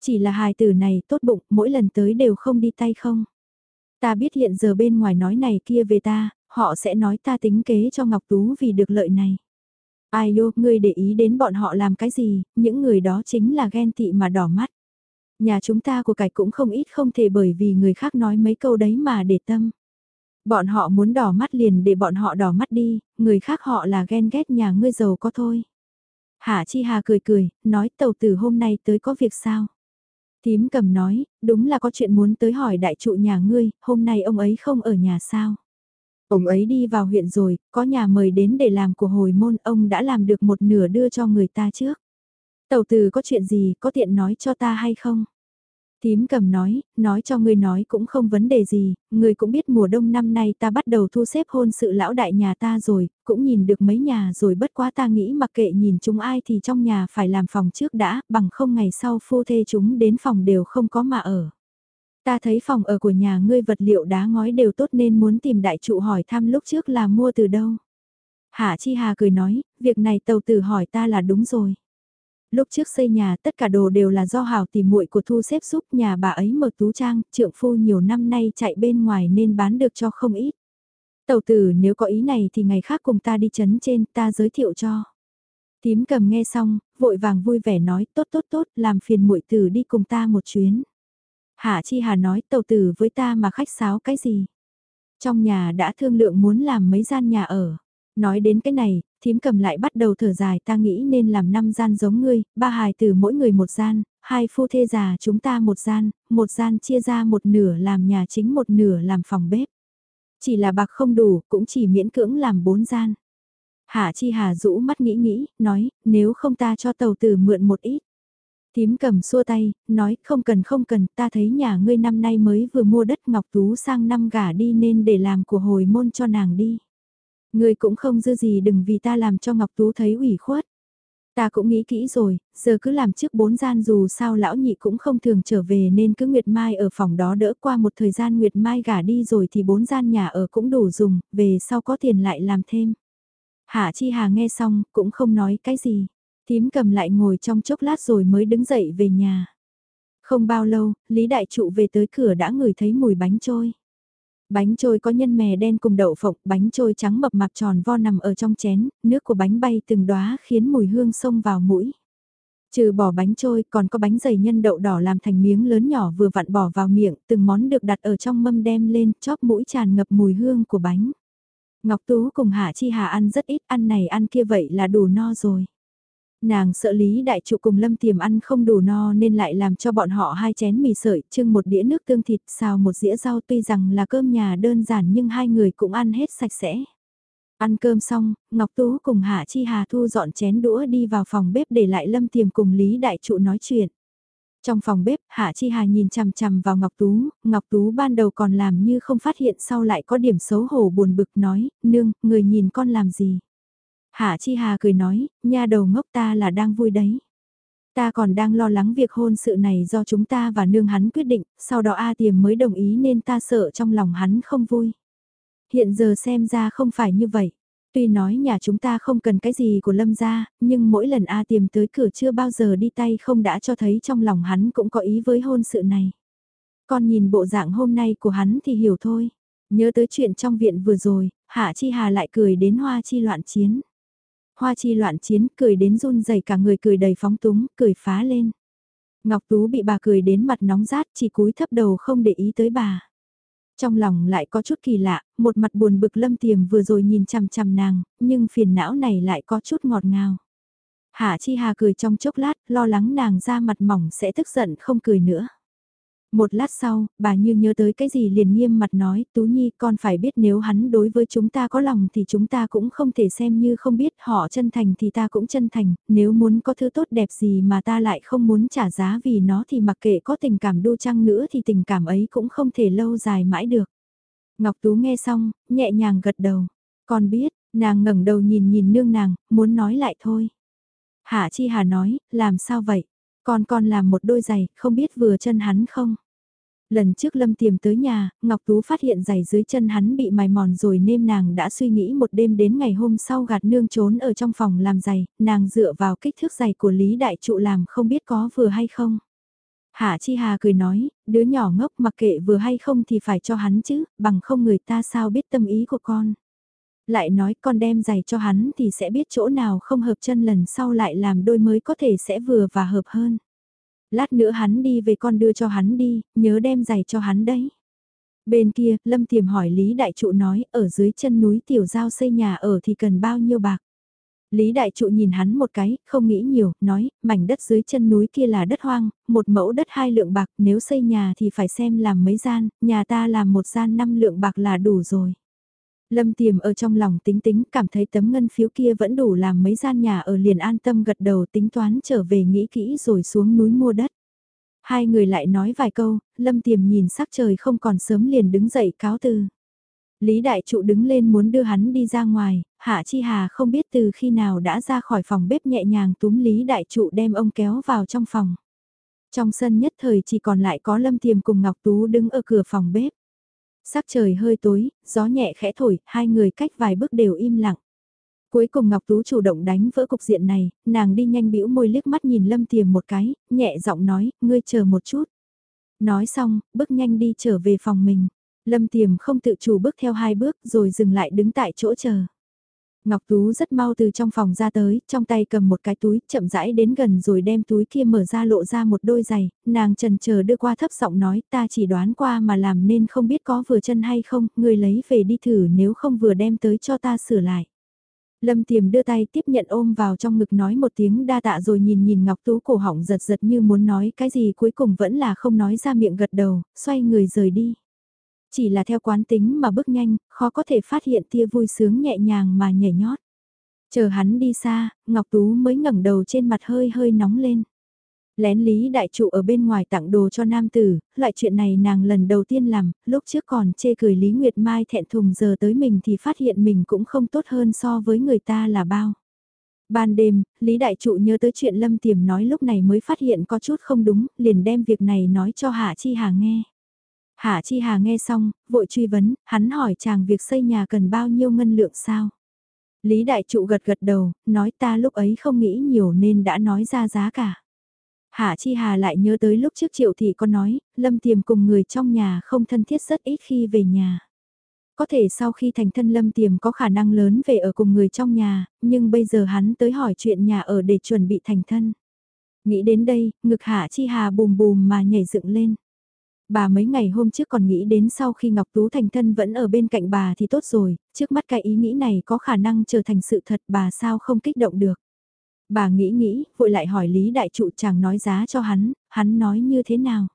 Speaker 1: Chỉ là hài tử này tốt bụng, mỗi lần tới đều không đi tay không. Ta biết hiện giờ bên ngoài nói này kia về ta, họ sẽ nói ta tính kế cho Ngọc Tú vì được lợi này. Ai đô, ngươi để ý đến bọn họ làm cái gì, những người đó chính là ghen tị mà đỏ mắt. Nhà chúng ta của cải cũng không ít không thể bởi vì người khác nói mấy câu đấy mà để tâm. Bọn họ muốn đỏ mắt liền để bọn họ đỏ mắt đi, người khác họ là ghen ghét nhà ngươi giàu có thôi. Hạ Chi Hà cười cười, nói tàu tử hôm nay tới có việc sao? Tím cầm nói, đúng là có chuyện muốn tới hỏi đại trụ nhà ngươi, hôm nay ông ấy không ở nhà sao? Ông ấy đi vào huyện rồi, có nhà mời đến để làm của hồi môn, ông đã làm được một nửa đưa cho người ta trước. Tàu từ có chuyện gì, có tiện nói cho ta hay không? Tím cầm nói, nói cho ngươi nói cũng không vấn đề gì, ngươi cũng biết mùa đông năm nay ta bắt đầu thu xếp hôn sự lão đại nhà ta rồi, cũng nhìn được mấy nhà rồi bất quá ta nghĩ mặc kệ nhìn chúng ai thì trong nhà phải làm phòng trước đã, bằng không ngày sau phu thê chúng đến phòng đều không có mà ở. Ta thấy phòng ở của nhà ngươi vật liệu đá ngói đều tốt nên muốn tìm đại trụ hỏi thăm lúc trước là mua từ đâu. Hạ Chi Hà cười nói, việc này tàu tử hỏi ta là đúng rồi lúc trước xây nhà tất cả đồ đều là do hảo tìm muội của thu xếp giúp nhà bà ấy mở tú trang, trượng phu nhiều năm nay chạy bên ngoài nên bán được cho không ít. Tàu tử nếu có ý này thì ngày khác cùng ta đi chấn trên ta giới thiệu cho. Tím cầm nghe xong, vội vàng vui vẻ nói tốt tốt tốt làm phiền muội tử đi cùng ta một chuyến. Hạ Chi Hà nói tàu tử với ta mà khách sáo cái gì. Trong nhà đã thương lượng muốn làm mấy gian nhà ở. Nói đến cái này, thím cầm lại bắt đầu thở dài ta nghĩ nên làm năm gian giống ngươi, ba hài từ mỗi người một gian, hai phu thê già chúng ta một gian, một gian chia ra một nửa làm nhà chính một nửa làm phòng bếp. Chỉ là bạc không đủ, cũng chỉ miễn cưỡng làm bốn gian. Hạ Chi Hà rũ mắt nghĩ nghĩ, nói, nếu không ta cho tàu tử mượn một ít. Tím cầm xua tay, nói không cần không cần, ta thấy nhà ngươi năm nay mới vừa mua đất Ngọc Tú sang năm gả đi nên để làm của hồi môn cho nàng đi. Ngươi cũng không dư gì đừng vì ta làm cho Ngọc Tú thấy ủy khuất. Ta cũng nghĩ kỹ rồi, giờ cứ làm trước bốn gian dù sao lão nhị cũng không thường trở về nên cứ Nguyệt Mai ở phòng đó đỡ qua một thời gian Nguyệt Mai gả đi rồi thì bốn gian nhà ở cũng đủ dùng, về sau có tiền lại làm thêm. Hạ Chi Hà nghe xong, cũng không nói cái gì. Tím cầm lại ngồi trong chốc lát rồi mới đứng dậy về nhà. Không bao lâu, Lý Đại Trụ về tới cửa đã ngửi thấy mùi bánh trôi. Bánh trôi có nhân mè đen cùng đậu phộng, bánh trôi trắng mập mạp tròn vo nằm ở trong chén, nước của bánh bay từng đóa khiến mùi hương xông vào mũi. Trừ bỏ bánh trôi còn có bánh dày nhân đậu đỏ làm thành miếng lớn nhỏ vừa vặn bỏ vào miệng, từng món được đặt ở trong mâm đem lên, chóp mũi tràn ngập mùi hương của bánh. Ngọc Tú cùng Hạ Chi Hà ăn rất ít, ăn này ăn kia vậy là đủ no rồi. Nàng sợ Lý Đại Trụ cùng Lâm Tiềm ăn không đủ no nên lại làm cho bọn họ hai chén mì sợi, trưng một đĩa nước tương thịt, xào một dĩa rau tuy rằng là cơm nhà đơn giản nhưng hai người cũng ăn hết sạch sẽ. Ăn cơm xong, Ngọc Tú cùng Hạ Chi Hà thu dọn chén đũa đi vào phòng bếp để lại Lâm Tiềm cùng Lý Đại Trụ nói chuyện. Trong phòng bếp, Hạ Chi Hà nhìn chằm chằm vào Ngọc Tú, Ngọc Tú ban đầu còn làm như không phát hiện sau lại có điểm xấu hổ buồn bực nói, nương, người nhìn con làm gì. Hạ Chi Hà cười nói, nha đầu ngốc ta là đang vui đấy. Ta còn đang lo lắng việc hôn sự này do chúng ta và nương hắn quyết định, sau đó A Tiềm mới đồng ý nên ta sợ trong lòng hắn không vui. Hiện giờ xem ra không phải như vậy. Tuy nói nhà chúng ta không cần cái gì của Lâm gia, nhưng mỗi lần A Tiềm tới cửa chưa bao giờ đi tay không đã cho thấy trong lòng hắn cũng có ý với hôn sự này. Con nhìn bộ dạng hôm nay của hắn thì hiểu thôi. Nhớ tới chuyện trong viện vừa rồi, Hạ Chi Hà lại cười đến hoa chi loạn chiến. Hoa chi loạn chiến cười đến run rẩy cả người cười đầy phóng túng, cười phá lên. Ngọc Tú bị bà cười đến mặt nóng rát chỉ cúi thấp đầu không để ý tới bà. Trong lòng lại có chút kỳ lạ, một mặt buồn bực lâm tiềm vừa rồi nhìn chằm chằm nàng, nhưng phiền não này lại có chút ngọt ngào. Hạ Chi Hà cười trong chốc lát, lo lắng nàng ra mặt mỏng sẽ tức giận không cười nữa. Một lát sau, bà như nhớ tới cái gì liền nghiêm mặt nói, Tú Nhi con phải biết nếu hắn đối với chúng ta có lòng thì chúng ta cũng không thể xem như không biết họ chân thành thì ta cũng chân thành, nếu muốn có thứ tốt đẹp gì mà ta lại không muốn trả giá vì nó thì mặc kệ có tình cảm đô chăng nữa thì tình cảm ấy cũng không thể lâu dài mãi được. Ngọc Tú nghe xong, nhẹ nhàng gật đầu, con biết, nàng ngẩng đầu nhìn nhìn nương nàng, muốn nói lại thôi. Hạ Chi Hà nói, làm sao vậy? Con con làm một đôi giày, không biết vừa chân hắn không? Lần trước Lâm tìm tới nhà, Ngọc Tú phát hiện giày dưới chân hắn bị mài mòn rồi nên nàng đã suy nghĩ một đêm đến ngày hôm sau gạt nương trốn ở trong phòng làm giày, nàng dựa vào kích thước giày của Lý Đại Trụ làm không biết có vừa hay không. Hạ Chi Hà cười nói, đứa nhỏ ngốc mặc kệ vừa hay không thì phải cho hắn chứ, bằng không người ta sao biết tâm ý của con. Lại nói con đem giày cho hắn thì sẽ biết chỗ nào không hợp chân lần sau lại làm đôi mới có thể sẽ vừa và hợp hơn. Lát nữa hắn đi về con đưa cho hắn đi, nhớ đem giày cho hắn đấy. Bên kia, Lâm Tiềm hỏi Lý Đại Trụ nói, ở dưới chân núi Tiểu Giao xây nhà ở thì cần bao nhiêu bạc. Lý Đại Trụ nhìn hắn một cái, không nghĩ nhiều, nói, mảnh đất dưới chân núi kia là đất hoang, một mẫu đất hai lượng bạc, nếu xây nhà thì phải xem làm mấy gian, nhà ta làm một gian năm lượng bạc là đủ rồi. Lâm Tiềm ở trong lòng tính tính, cảm thấy tấm ngân phiếu kia vẫn đủ làm mấy gian nhà ở liền an tâm gật đầu tính toán trở về nghĩ kỹ rồi xuống núi mua đất. Hai người lại nói vài câu, Lâm Tiềm nhìn sắc trời không còn sớm liền đứng dậy cáo từ. Lý Đại Trụ đứng lên muốn đưa hắn đi ra ngoài, Hạ Chi Hà không biết từ khi nào đã ra khỏi phòng bếp nhẹ nhàng túm Lý Đại Trụ đem ông kéo vào trong phòng. Trong sân nhất thời chỉ còn lại có Lâm Tiềm cùng Ngọc Tú đứng ở cửa phòng bếp. Sắc trời hơi tối, gió nhẹ khẽ thổi, hai người cách vài bước đều im lặng. Cuối cùng Ngọc Tú chủ động đánh vỡ cục diện này, nàng đi nhanh bĩu môi liếc mắt nhìn Lâm Tiềm một cái, nhẹ giọng nói, ngươi chờ một chút. Nói xong, bước nhanh đi trở về phòng mình. Lâm Tiềm không tự chủ bước theo hai bước rồi dừng lại đứng tại chỗ chờ. Ngọc Tú rất mau từ trong phòng ra tới, trong tay cầm một cái túi, chậm rãi đến gần rồi đem túi kia mở ra lộ ra một đôi giày, nàng trần chờ đưa qua thấp giọng nói ta chỉ đoán qua mà làm nên không biết có vừa chân hay không, người lấy về đi thử nếu không vừa đem tới cho ta sửa lại. Lâm Tiềm đưa tay tiếp nhận ôm vào trong ngực nói một tiếng đa tạ rồi nhìn nhìn Ngọc Tú cổ họng giật giật như muốn nói cái gì cuối cùng vẫn là không nói ra miệng gật đầu, xoay người rời đi. Chỉ là theo quán tính mà bước nhanh, khó có thể phát hiện tia vui sướng nhẹ nhàng mà nhảy nhót. Chờ hắn đi xa, Ngọc Tú mới ngẩng đầu trên mặt hơi hơi nóng lên. Lén lý đại trụ ở bên ngoài tặng đồ cho nam tử, loại chuyện này nàng lần đầu tiên làm, lúc trước còn chê cười Lý Nguyệt Mai thẹn thùng giờ tới mình thì phát hiện mình cũng không tốt hơn so với người ta là bao. Ban đêm, Lý Đại Trụ nhớ tới chuyện Lâm Tiềm nói lúc này mới phát hiện có chút không đúng, liền đem việc này nói cho Hạ Chi Hà nghe. Hạ Chi Hà nghe xong, vội truy vấn, hắn hỏi chàng việc xây nhà cần bao nhiêu ngân lượng sao? Lý Đại Trụ gật gật đầu, nói ta lúc ấy không nghĩ nhiều nên đã nói ra giá cả. Hạ Chi Hà lại nhớ tới lúc trước Triệu Thị có nói, Lâm Tiềm cùng người trong nhà không thân thiết rất ít khi về nhà. Có thể sau khi thành thân Lâm Tiềm có khả năng lớn về ở cùng người trong nhà, nhưng bây giờ hắn tới hỏi chuyện nhà ở để chuẩn bị thành thân. Nghĩ đến đây, ngực Hạ Chi Hà bùm bùm mà nhảy dựng lên bà mấy ngày hôm trước còn nghĩ đến sau khi Ngọc Tú thành thân vẫn ở bên cạnh bà thì tốt rồi, trước mắt cái ý nghĩ này có khả năng trở thành sự thật bà sao không kích động được. Bà nghĩ nghĩ, vội lại hỏi Lý Đại Trụ chàng nói giá cho hắn, hắn nói như thế nào.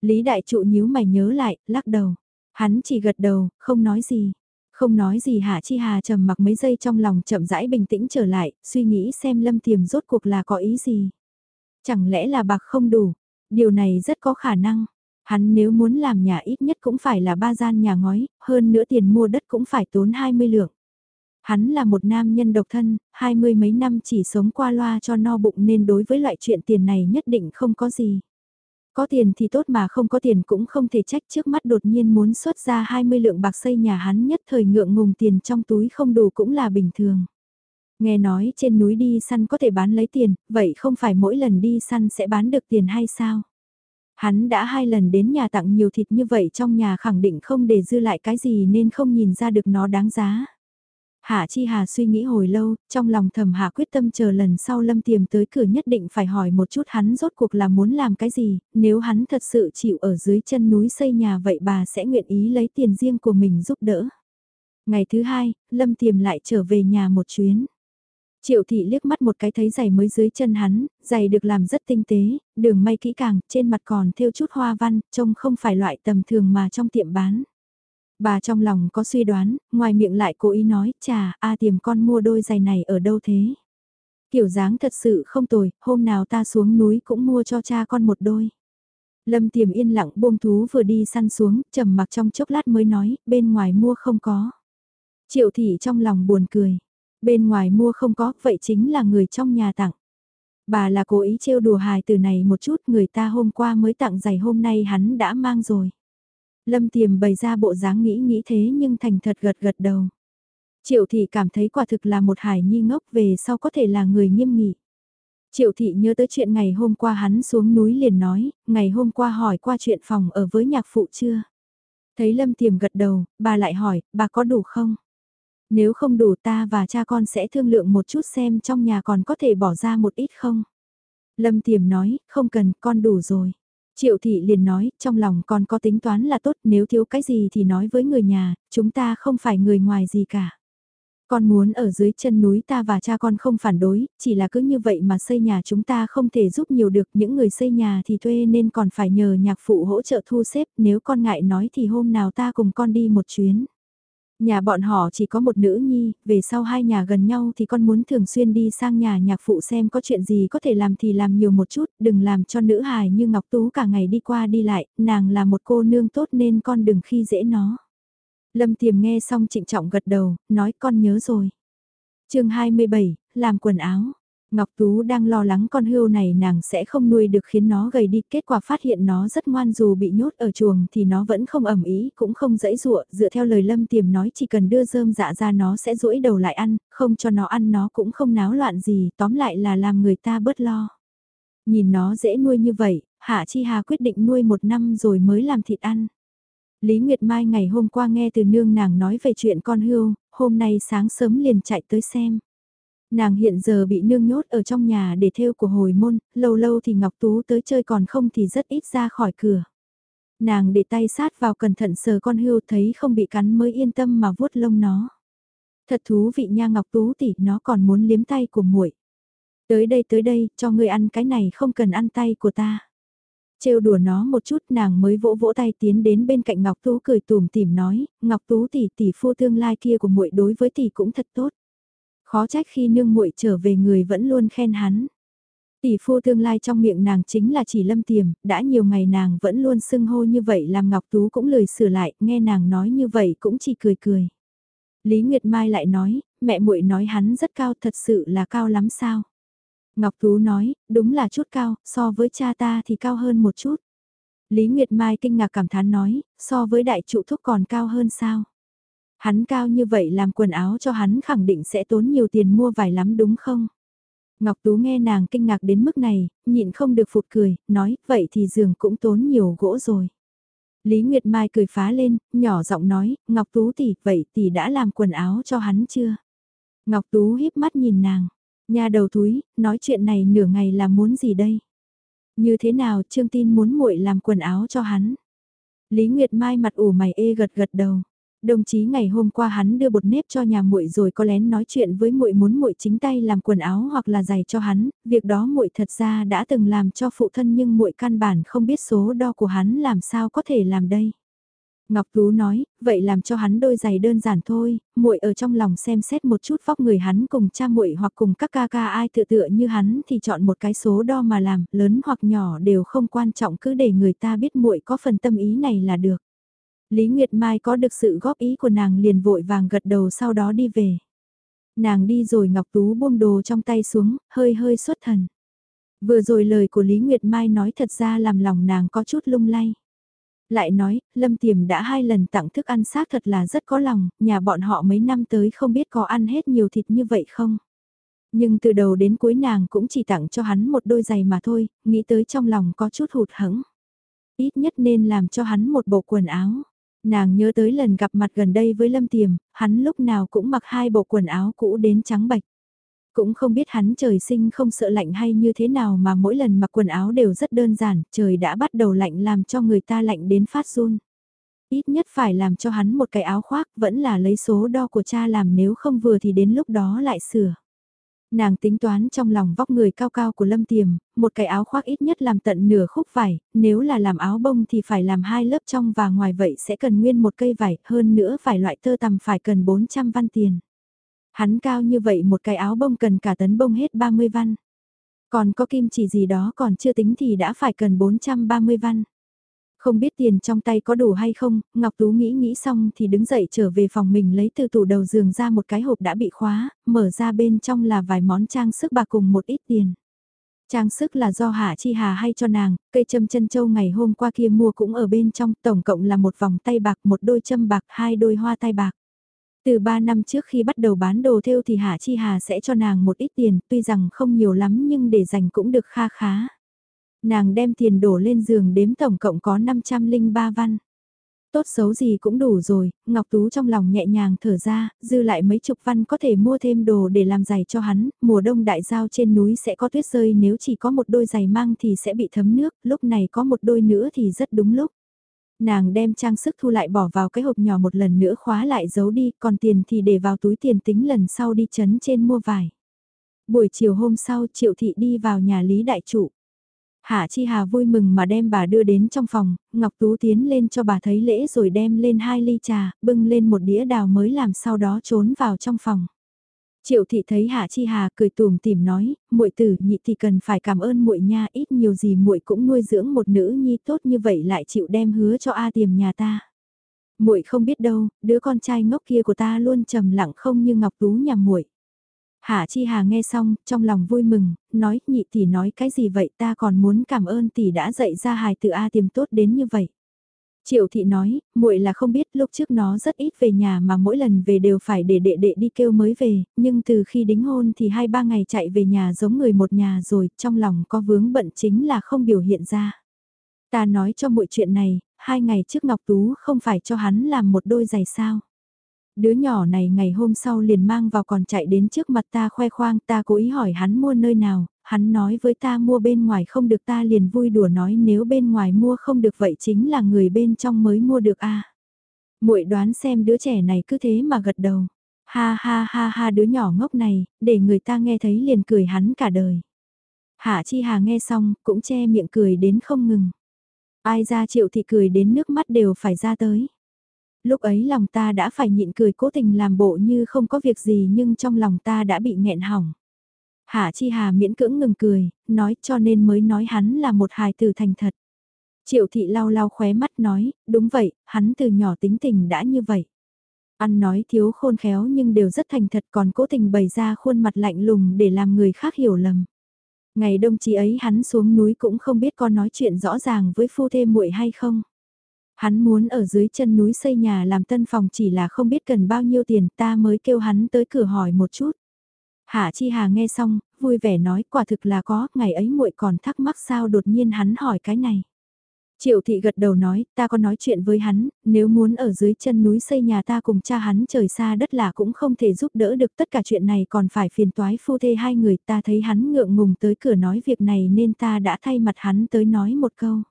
Speaker 1: Lý Đại Trụ nhíu mày nhớ lại, lắc đầu. Hắn chỉ gật đầu, không nói gì. Không nói gì Hạ Chi Hà trầm mặc mấy giây trong lòng chậm rãi bình tĩnh trở lại, suy nghĩ xem Lâm Tiềm rốt cuộc là có ý gì. Chẳng lẽ là bạc không đủ? Điều này rất có khả năng. Hắn nếu muốn làm nhà ít nhất cũng phải là ba gian nhà ngói, hơn nữa tiền mua đất cũng phải tốn 20 lượng. Hắn là một nam nhân độc thân, hai mươi mấy năm chỉ sống qua loa cho no bụng nên đối với loại chuyện tiền này nhất định không có gì. Có tiền thì tốt mà không có tiền cũng không thể trách trước mắt đột nhiên muốn xuất ra 20 lượng bạc xây nhà hắn nhất thời ngượng ngùng tiền trong túi không đủ cũng là bình thường. Nghe nói trên núi đi săn có thể bán lấy tiền, vậy không phải mỗi lần đi săn sẽ bán được tiền hay sao? Hắn đã hai lần đến nhà tặng nhiều thịt như vậy trong nhà khẳng định không để dư lại cái gì nên không nhìn ra được nó đáng giá. Hạ Chi Hà suy nghĩ hồi lâu, trong lòng thầm hạ quyết tâm chờ lần sau Lâm Tiềm tới cửa nhất định phải hỏi một chút hắn rốt cuộc là muốn làm cái gì, nếu hắn thật sự chịu ở dưới chân núi xây nhà vậy bà sẽ nguyện ý lấy tiền riêng của mình giúp đỡ. Ngày thứ hai, Lâm Tiềm lại trở về nhà một chuyến. Triệu thị liếc mắt một cái thấy giày mới dưới chân hắn, giày được làm rất tinh tế, đường may kỹ càng, trên mặt còn thêu chút hoa văn, trông không phải loại tầm thường mà trong tiệm bán. Bà trong lòng có suy đoán, ngoài miệng lại cố ý nói, chà, a tiềm con mua đôi giày này ở đâu thế? Kiểu dáng thật sự không tồi, hôm nào ta xuống núi cũng mua cho cha con một đôi. Lâm tiềm yên lặng buông thú vừa đi săn xuống, trầm mặc trong chốc lát mới nói, bên ngoài mua không có. Triệu thị trong lòng buồn cười, bên ngoài mua không có, vậy chính là người trong nhà tặng. Bà là cố ý trêu đùa hài từ này một chút, người ta hôm qua mới tặng giày hôm nay hắn đã mang rồi. Lâm tiềm bày ra bộ dáng nghĩ nghĩ thế nhưng thành thật gật gật đầu. Triệu thị cảm thấy quả thực là một hải nhi ngốc về sau có thể là người nghiêm nghị. Triệu thị nhớ tới chuyện ngày hôm qua hắn xuống núi liền nói, ngày hôm qua hỏi qua chuyện phòng ở với nhạc phụ chưa? Thấy Lâm Tiềm gật đầu, bà lại hỏi, bà có đủ không? Nếu không đủ ta và cha con sẽ thương lượng một chút xem trong nhà còn có thể bỏ ra một ít không? Lâm Tiềm nói, không cần, con đủ rồi. Triệu thị liền nói, trong lòng con có tính toán là tốt, nếu thiếu cái gì thì nói với người nhà, chúng ta không phải người ngoài gì cả. Con muốn ở dưới chân núi ta và cha con không phản đối, chỉ là cứ như vậy mà xây nhà chúng ta không thể giúp nhiều được, những người xây nhà thì thuê nên còn phải nhờ nhạc phụ hỗ trợ thu xếp, nếu con ngại nói thì hôm nào ta cùng con đi một chuyến. Nhà bọn họ chỉ có một nữ nhi, về sau hai nhà gần nhau thì con muốn thường xuyên đi sang nhà nhạc phụ xem có chuyện gì có thể làm thì làm nhiều một chút, đừng làm cho nữ hài như Ngọc Tú cả ngày đi qua đi lại, nàng là một cô nương tốt nên con đừng khi dễ nó. Lâm Tiềm nghe xong trịnh trọng gật đầu, nói con nhớ rồi. chương 27, làm quần áo. Ngọc Tú đang lo lắng con hươu này nàng sẽ không nuôi được khiến nó gầy đi, kết quả phát hiện nó rất ngoan dù bị nhốt ở chuồng thì nó vẫn không ẩm ý, cũng không dãy dụa, dựa theo lời Lâm Tiềm nói chỉ cần đưa rơm dạ ra nó sẽ duỗi đầu lại ăn, không cho nó ăn nó cũng không náo loạn gì, tóm lại là làm người ta bớt lo. Nhìn nó dễ nuôi như vậy, Hạ Chi Hà quyết định nuôi một năm rồi mới làm thịt ăn. Lý Nguyệt Mai ngày hôm qua nghe từ nương nàng nói về chuyện con hươu, hôm nay sáng sớm liền chạy tới xem. Nàng hiện giờ bị nương nhốt ở trong nhà để theo của hồi môn, lâu lâu thì Ngọc Tú tới chơi còn không thì rất ít ra khỏi cửa. Nàng để tay sát vào cẩn thận sờ con hươu thấy không bị cắn mới yên tâm mà vuốt lông nó. Thật thú vị nha Ngọc Tú tỷ, nó còn muốn liếm tay của muội. Tới đây tới đây, cho ngươi ăn cái này không cần ăn tay của ta. Trêu đùa nó một chút nàng mới vỗ vỗ tay tiến đến bên cạnh Ngọc Tú cười tùm tìm nói, Ngọc Tú tỷ tỷ phu tương lai kia của muội đối với tỷ cũng thật tốt. Khó trách khi nương muội trở về người vẫn luôn khen hắn. Tỷ phu tương lai trong miệng nàng chính là chỉ lâm tiềm, đã nhiều ngày nàng vẫn luôn xưng hô như vậy làm Ngọc Tú cũng lười sửa lại, nghe nàng nói như vậy cũng chỉ cười cười. Lý Nguyệt Mai lại nói, mẹ muội nói hắn rất cao thật sự là cao lắm sao. Ngọc Tú nói, đúng là chút cao, so với cha ta thì cao hơn một chút. Lý Nguyệt Mai kinh ngạc cảm thán nói, so với đại trụ thúc còn cao hơn sao. Hắn cao như vậy làm quần áo cho hắn khẳng định sẽ tốn nhiều tiền mua vải lắm đúng không? Ngọc Tú nghe nàng kinh ngạc đến mức này, nhịn không được phụt cười, nói, vậy thì giường cũng tốn nhiều gỗ rồi. Lý Nguyệt Mai cười phá lên, nhỏ giọng nói, Ngọc Tú tỷ, vậy tỷ đã làm quần áo cho hắn chưa? Ngọc Tú híp mắt nhìn nàng, nhà đầu túi, nói chuyện này nửa ngày là muốn gì đây? Như thế nào Trương Tin muốn muội làm quần áo cho hắn? Lý Nguyệt Mai mặt ủ mày ê gật gật đầu. Đồng chí ngày hôm qua hắn đưa bột nếp cho nhà muội rồi có lén nói chuyện với muội muốn muội chính tay làm quần áo hoặc là giày cho hắn, việc đó muội thật ra đã từng làm cho phụ thân nhưng muội căn bản không biết số đo của hắn làm sao có thể làm đây. Ngọc Tú nói, vậy làm cho hắn đôi giày đơn giản thôi, muội ở trong lòng xem xét một chút vóc người hắn cùng cha muội hoặc cùng các ca ca ai tựa tựa như hắn thì chọn một cái số đo mà làm, lớn hoặc nhỏ đều không quan trọng cứ để người ta biết muội có phần tâm ý này là được. Lý Nguyệt Mai có được sự góp ý của nàng liền vội vàng gật đầu sau đó đi về. Nàng đi rồi Ngọc Tú buông đồ trong tay xuống, hơi hơi xuất thần. Vừa rồi lời của Lý Nguyệt Mai nói thật ra làm lòng nàng có chút lung lay. Lại nói, Lâm Tiềm đã hai lần tặng thức ăn xác thật là rất có lòng, nhà bọn họ mấy năm tới không biết có ăn hết nhiều thịt như vậy không. Nhưng từ đầu đến cuối nàng cũng chỉ tặng cho hắn một đôi giày mà thôi, nghĩ tới trong lòng có chút hụt hẫng. Ít nhất nên làm cho hắn một bộ quần áo. Nàng nhớ tới lần gặp mặt gần đây với Lâm Tiềm, hắn lúc nào cũng mặc hai bộ quần áo cũ đến trắng bạch. Cũng không biết hắn trời sinh không sợ lạnh hay như thế nào mà mỗi lần mặc quần áo đều rất đơn giản, trời đã bắt đầu lạnh làm cho người ta lạnh đến phát run. Ít nhất phải làm cho hắn một cái áo khoác vẫn là lấy số đo của cha làm nếu không vừa thì đến lúc đó lại sửa. Nàng tính toán trong lòng vóc người cao cao của Lâm Tiềm, một cái áo khoác ít nhất làm tận nửa khúc vải, nếu là làm áo bông thì phải làm hai lớp trong và ngoài vậy sẽ cần nguyên một cây vải, hơn nữa phải loại tơ tằm phải cần 400 văn tiền. Hắn cao như vậy một cái áo bông cần cả tấn bông hết 30 văn. Còn có kim chỉ gì đó còn chưa tính thì đã phải cần 430 văn. Không biết tiền trong tay có đủ hay không, Ngọc Tú nghĩ nghĩ xong thì đứng dậy trở về phòng mình lấy từ tủ đầu giường ra một cái hộp đã bị khóa, mở ra bên trong là vài món trang sức bạc cùng một ít tiền. Trang sức là do Hạ Chi Hà hay cho nàng, cây châm chân châu ngày hôm qua kia mua cũng ở bên trong, tổng cộng là một vòng tay bạc, một đôi châm bạc, hai đôi hoa tai bạc. Từ 3 năm trước khi bắt đầu bán đồ thêu thì Hạ Chi Hà sẽ cho nàng một ít tiền, tuy rằng không nhiều lắm nhưng để dành cũng được kha khá. Nàng đem tiền đổ lên giường đếm tổng cộng có 503 văn. Tốt xấu gì cũng đủ rồi, Ngọc Tú trong lòng nhẹ nhàng thở ra, dư lại mấy chục văn có thể mua thêm đồ để làm giày cho hắn, mùa đông đại giao trên núi sẽ có tuyết rơi nếu chỉ có một đôi giày mang thì sẽ bị thấm nước, lúc này có một đôi nữa thì rất đúng lúc. Nàng đem trang sức thu lại bỏ vào cái hộp nhỏ một lần nữa khóa lại giấu đi, còn tiền thì để vào túi tiền tính lần sau đi chấn trên mua vải. Buổi chiều hôm sau Triệu Thị đi vào nhà Lý Đại Trụ. Hạ Chi Hà vui mừng mà đem bà đưa đến trong phòng, Ngọc Tú tiến lên cho bà thấy lễ rồi đem lên hai ly trà, bưng lên một đĩa đào mới làm sau đó trốn vào trong phòng. Triệu thị thấy Hạ Chi Hà cười tùm tìm nói, muội tử nhị thì cần phải cảm ơn muội nha, ít nhiều gì muội cũng nuôi dưỡng một nữ nhi tốt như vậy lại chịu đem hứa cho A tiềm nhà ta. Muội không biết đâu, đứa con trai ngốc kia của ta luôn trầm lặng không như ngọc tú nhà muội. Hạ Chi Hà nghe xong, trong lòng vui mừng, nói nhị tỷ nói cái gì vậy ta còn muốn cảm ơn tỷ đã dạy ra hài từ A tiềm tốt đến như vậy. Triệu thị nói, muội là không biết lúc trước nó rất ít về nhà mà mỗi lần về đều phải để đệ đệ đi kêu mới về, nhưng từ khi đính hôn thì hai ba ngày chạy về nhà giống người một nhà rồi, trong lòng có vướng bận chính là không biểu hiện ra. Ta nói cho muội chuyện này, hai ngày trước Ngọc Tú không phải cho hắn làm một đôi giày sao. Đứa nhỏ này ngày hôm sau liền mang vào còn chạy đến trước mặt ta khoe khoang ta cố ý hỏi hắn mua nơi nào, hắn nói với ta mua bên ngoài không được ta liền vui đùa nói nếu bên ngoài mua không được vậy chính là người bên trong mới mua được a. Muội đoán xem đứa trẻ này cứ thế mà gật đầu. Ha ha ha ha đứa nhỏ ngốc này, để người ta nghe thấy liền cười hắn cả đời. Hạ Chi Hà nghe xong, cũng che miệng cười đến không ngừng. Ai ra chịu thì cười đến nước mắt đều phải ra tới. Lúc ấy lòng ta đã phải nhịn cười cố tình làm bộ như không có việc gì nhưng trong lòng ta đã bị nghẹn hỏng. Hạ Chi Hà miễn cưỡng ngừng cười, nói cho nên mới nói hắn là một hài tử thành thật. Triệu thị lau lau khóe mắt nói, đúng vậy, hắn từ nhỏ tính tình đã như vậy. Ăn nói thiếu khôn khéo nhưng đều rất thành thật còn cố tình bày ra khuôn mặt lạnh lùng để làm người khác hiểu lầm. Ngày đông chí ấy hắn xuống núi cũng không biết có nói chuyện rõ ràng với phu thê muội hay không. Hắn muốn ở dưới chân núi xây nhà làm tân phòng chỉ là không biết cần bao nhiêu tiền ta mới kêu hắn tới cửa hỏi một chút. Hạ Chi Hà nghe xong, vui vẻ nói quả thực là có, ngày ấy muội còn thắc mắc sao đột nhiên hắn hỏi cái này. Triệu thị gật đầu nói, ta có nói chuyện với hắn, nếu muốn ở dưới chân núi xây nhà ta cùng cha hắn trời xa đất lạ cũng không thể giúp đỡ được tất cả chuyện này còn phải phiền toái phu thê hai người ta thấy hắn ngượng ngùng tới cửa nói việc này nên ta đã thay mặt hắn tới nói một câu.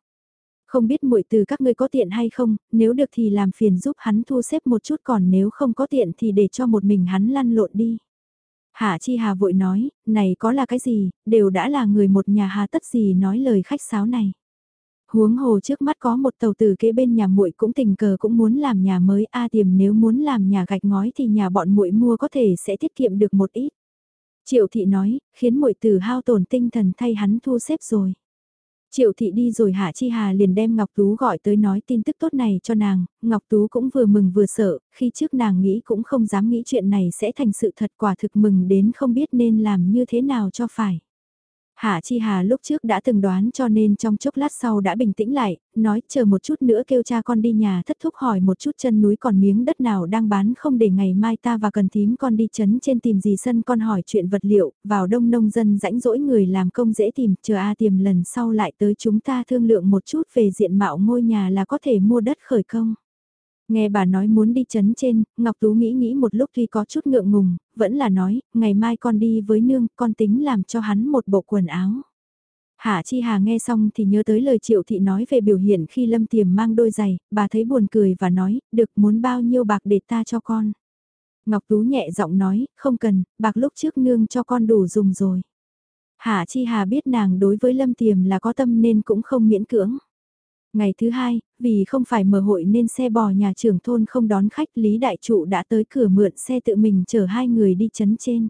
Speaker 1: Không biết muội từ các ngươi có tiện hay không, nếu được thì làm phiền giúp hắn thu xếp một chút còn nếu không có tiện thì để cho một mình hắn lăn lộn đi. Hạ Chi Hà vội nói, này có là cái gì, đều đã là người một nhà hà tất gì nói lời khách sáo này. Huống hồ trước mắt có một tàu tử kế bên nhà muội cũng tình cờ cũng muốn làm nhà mới a tiềm nếu muốn làm nhà gạch ngói thì nhà bọn muội mua có thể sẽ tiết kiệm được một ít. Triệu thị nói, khiến muội tử hao tổn tinh thần thay hắn thu xếp rồi. Triệu thị đi rồi Hạ Chi Hà liền đem Ngọc Tú gọi tới nói tin tức tốt này cho nàng, Ngọc Tú cũng vừa mừng vừa sợ, khi trước nàng nghĩ cũng không dám nghĩ chuyện này sẽ thành sự thật quả thực mừng đến không biết nên làm như thế nào cho phải. Hạ Chi Hà lúc trước đã từng đoán cho nên trong chốc lát sau đã bình tĩnh lại, nói chờ một chút nữa kêu cha con đi nhà thất thúc hỏi một chút chân núi còn miếng đất nào đang bán không để ngày mai ta và cần thím con đi chấn trên tìm gì sân con hỏi chuyện vật liệu, vào đông nông dân rãnh rỗi người làm công dễ tìm, chờ A tìm lần sau lại tới chúng ta thương lượng một chút về diện mạo ngôi nhà là có thể mua đất khởi công. Nghe bà nói muốn đi chấn trên, Ngọc Tú nghĩ nghĩ một lúc tuy có chút ngượng ngùng, vẫn là nói, ngày mai con đi với nương, con tính làm cho hắn một bộ quần áo. Hạ Chi Hà nghe xong thì nhớ tới lời Triệu Thị nói về biểu hiện khi Lâm Tiềm mang đôi giày, bà thấy buồn cười và nói, được muốn bao nhiêu bạc để ta cho con. Ngọc Tú nhẹ giọng nói, không cần, bạc lúc trước nương cho con đủ dùng rồi. Hạ Chi Hà biết nàng đối với Lâm Tiềm là có tâm nên cũng không miễn cưỡng. Ngày thứ hai, vì không phải mở hội nên xe bò nhà trưởng thôn không đón khách Lý Đại Trụ đã tới cửa mượn xe tự mình chở hai người đi chấn trên.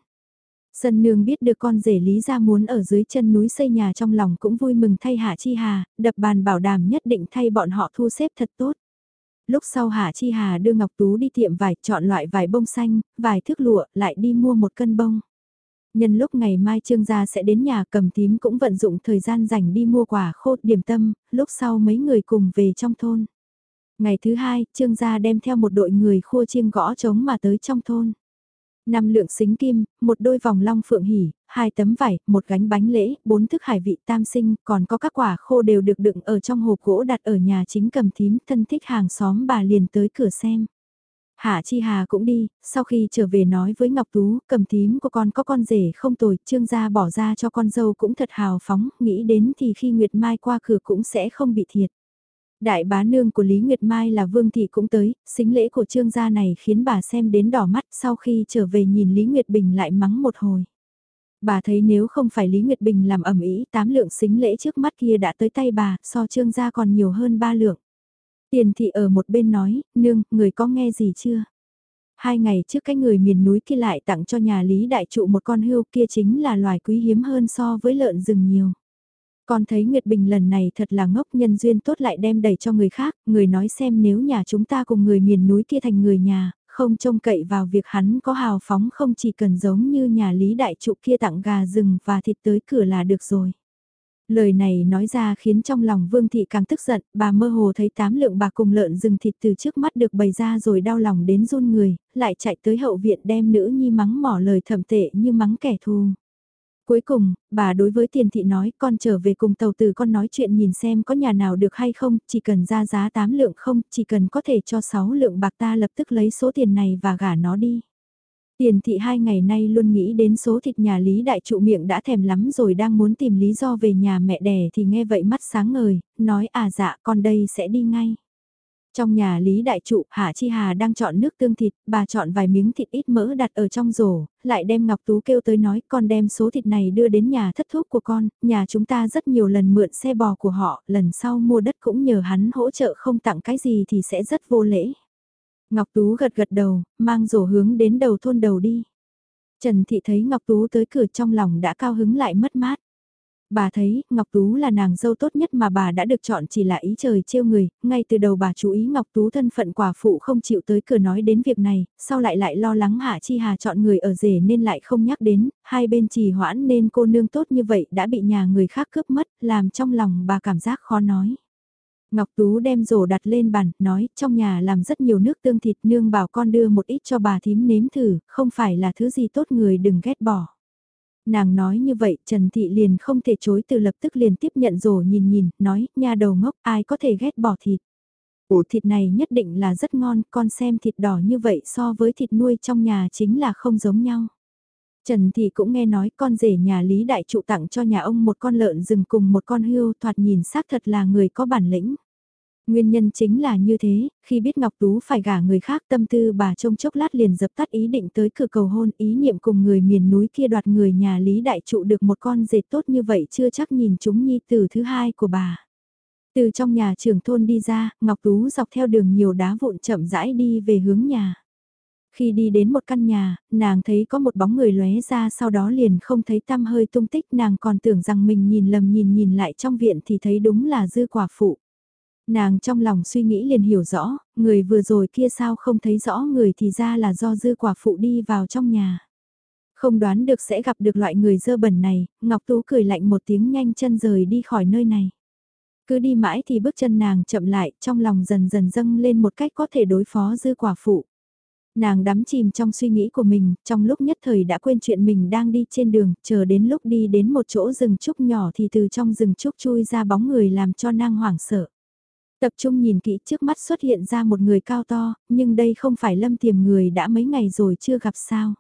Speaker 1: Sân nương biết được con rể Lý ra muốn ở dưới chân núi xây nhà trong lòng cũng vui mừng thay Hạ Chi Hà, đập bàn bảo đảm nhất định thay bọn họ thu xếp thật tốt. Lúc sau Hạ Chi Hà đưa Ngọc Tú đi tiệm vải chọn loại vải bông xanh, vải thước lụa, lại đi mua một cân bông. Nhân lúc ngày mai Trương gia sẽ đến nhà cầm tím cũng vận dụng thời gian dành đi mua quả khô điểm tâm, lúc sau mấy người cùng về trong thôn. Ngày thứ hai, Trương gia đem theo một đội người khua chiêng gõ trống mà tới trong thôn. Năm lượng xính kim, một đôi vòng long phượng hỉ, hai tấm vải, một gánh bánh lễ, bốn thức hải vị tam sinh, còn có các quả khô đều được đựng ở trong hộp gỗ đặt ở nhà chính cầm tím, thân thích hàng xóm bà liền tới cửa xem. Hạ Chi Hà cũng đi, sau khi trở về nói với Ngọc Tú, cầm tím của con có con rể không tồi, trương gia bỏ ra cho con dâu cũng thật hào phóng, nghĩ đến thì khi Nguyệt Mai qua cửa cũng sẽ không bị thiệt. Đại bá nương của Lý Nguyệt Mai là Vương Thị cũng tới, xính lễ của trương gia này khiến bà xem đến đỏ mắt sau khi trở về nhìn Lý Nguyệt Bình lại mắng một hồi. Bà thấy nếu không phải Lý Nguyệt Bình làm ẩm ý tám lượng xính lễ trước mắt kia đã tới tay bà, so trương gia còn nhiều hơn ba lượng. Tiền thị ở một bên nói, nương, người có nghe gì chưa? Hai ngày trước cái người miền núi kia lại tặng cho nhà Lý Đại Trụ một con hươu kia chính là loài quý hiếm hơn so với lợn rừng nhiều. Con thấy Nguyệt Bình lần này thật là ngốc nhân duyên tốt lại đem đẩy cho người khác, người nói xem nếu nhà chúng ta cùng người miền núi kia thành người nhà, không trông cậy vào việc hắn có hào phóng không chỉ cần giống như nhà Lý Đại Trụ kia tặng gà rừng và thịt tới cửa là được rồi. Lời này nói ra khiến trong lòng Vương Thị càng tức giận, bà mơ hồ thấy tám lượng bạc cùng lợn rừng thịt từ trước mắt được bày ra rồi đau lòng đến run người, lại chạy tới hậu viện đem nữ nhi mắng mỏ lời thầm tệ như mắng kẻ thù. Cuối cùng, bà đối với tiền thị nói con trở về cùng tàu từ con nói chuyện nhìn xem có nhà nào được hay không, chỉ cần ra giá 8 lượng không, chỉ cần có thể cho 6 lượng bạc ta lập tức lấy số tiền này và gả nó đi. Tiền thị hai ngày nay luôn nghĩ đến số thịt nhà Lý Đại Trụ miệng đã thèm lắm rồi đang muốn tìm lý do về nhà mẹ đẻ thì nghe vậy mắt sáng ngời, nói à dạ con đây sẽ đi ngay. Trong nhà Lý Đại Trụ, Hạ Chi Hà đang chọn nước tương thịt, bà chọn vài miếng thịt ít mỡ đặt ở trong rổ, lại đem Ngọc Tú kêu tới nói con đem số thịt này đưa đến nhà thất thuốc của con, nhà chúng ta rất nhiều lần mượn xe bò của họ, lần sau mua đất cũng nhờ hắn hỗ trợ không tặng cái gì thì sẽ rất vô lễ. Ngọc Tú gật gật đầu, mang rổ hướng đến đầu thôn đầu đi. Trần Thị thấy Ngọc Tú tới cửa trong lòng đã cao hứng lại mất mát. Bà thấy, Ngọc Tú là nàng dâu tốt nhất mà bà đã được chọn chỉ là ý trời trêu người, ngay từ đầu bà chú ý Ngọc Tú thân phận quả phụ không chịu tới cửa nói đến việc này, sau lại lại lo lắng Hạ Chi Hà chọn người ở rể nên lại không nhắc đến, hai bên trì hoãn nên cô nương tốt như vậy đã bị nhà người khác cướp mất, làm trong lòng bà cảm giác khó nói. Ngọc Tú đem rổ đặt lên bàn, nói, trong nhà làm rất nhiều nước tương thịt nương bảo con đưa một ít cho bà thím nếm thử, không phải là thứ gì tốt người đừng ghét bỏ. Nàng nói như vậy, Trần Thị liền không thể chối từ lập tức liền tiếp nhận rổ nhìn nhìn, nói, nhà đầu ngốc, ai có thể ghét bỏ thịt. Ủ thịt này nhất định là rất ngon, con xem thịt đỏ như vậy so với thịt nuôi trong nhà chính là không giống nhau. Trần Thị cũng nghe nói con rể nhà Lý Đại Trụ tặng cho nhà ông một con lợn rừng cùng một con hươu thoạt nhìn xác thật là người có bản lĩnh. Nguyên nhân chính là như thế, khi biết Ngọc Tú phải gả người khác tâm tư bà trông chốc lát liền dập tắt ý định tới cửa cầu hôn ý niệm cùng người miền núi kia đoạt người nhà Lý Đại Trụ được một con dệt tốt như vậy chưa chắc nhìn chúng nhi tử thứ hai của bà. Từ trong nhà trưởng thôn đi ra, Ngọc Tú dọc theo đường nhiều đá vụn chậm rãi đi về hướng nhà. Khi đi đến một căn nhà, nàng thấy có một bóng người lóe ra sau đó liền không thấy tăm hơi tung tích nàng còn tưởng rằng mình nhìn lầm nhìn nhìn lại trong viện thì thấy đúng là dư quả phụ. Nàng trong lòng suy nghĩ liền hiểu rõ, người vừa rồi kia sao không thấy rõ người thì ra là do dư quả phụ đi vào trong nhà. Không đoán được sẽ gặp được loại người dơ bẩn này, Ngọc Tú cười lạnh một tiếng nhanh chân rời đi khỏi nơi này. Cứ đi mãi thì bước chân nàng chậm lại, trong lòng dần dần dâng lên một cách có thể đối phó dư quả phụ. Nàng đắm chìm trong suy nghĩ của mình, trong lúc nhất thời đã quên chuyện mình đang đi trên đường, chờ đến lúc đi đến một chỗ rừng trúc nhỏ thì từ trong rừng trúc chui ra bóng người làm cho nàng hoảng sợ. Tập trung nhìn kỹ trước mắt xuất hiện ra một người cao to, nhưng đây không phải lâm tiềm người đã mấy ngày rồi chưa gặp sao.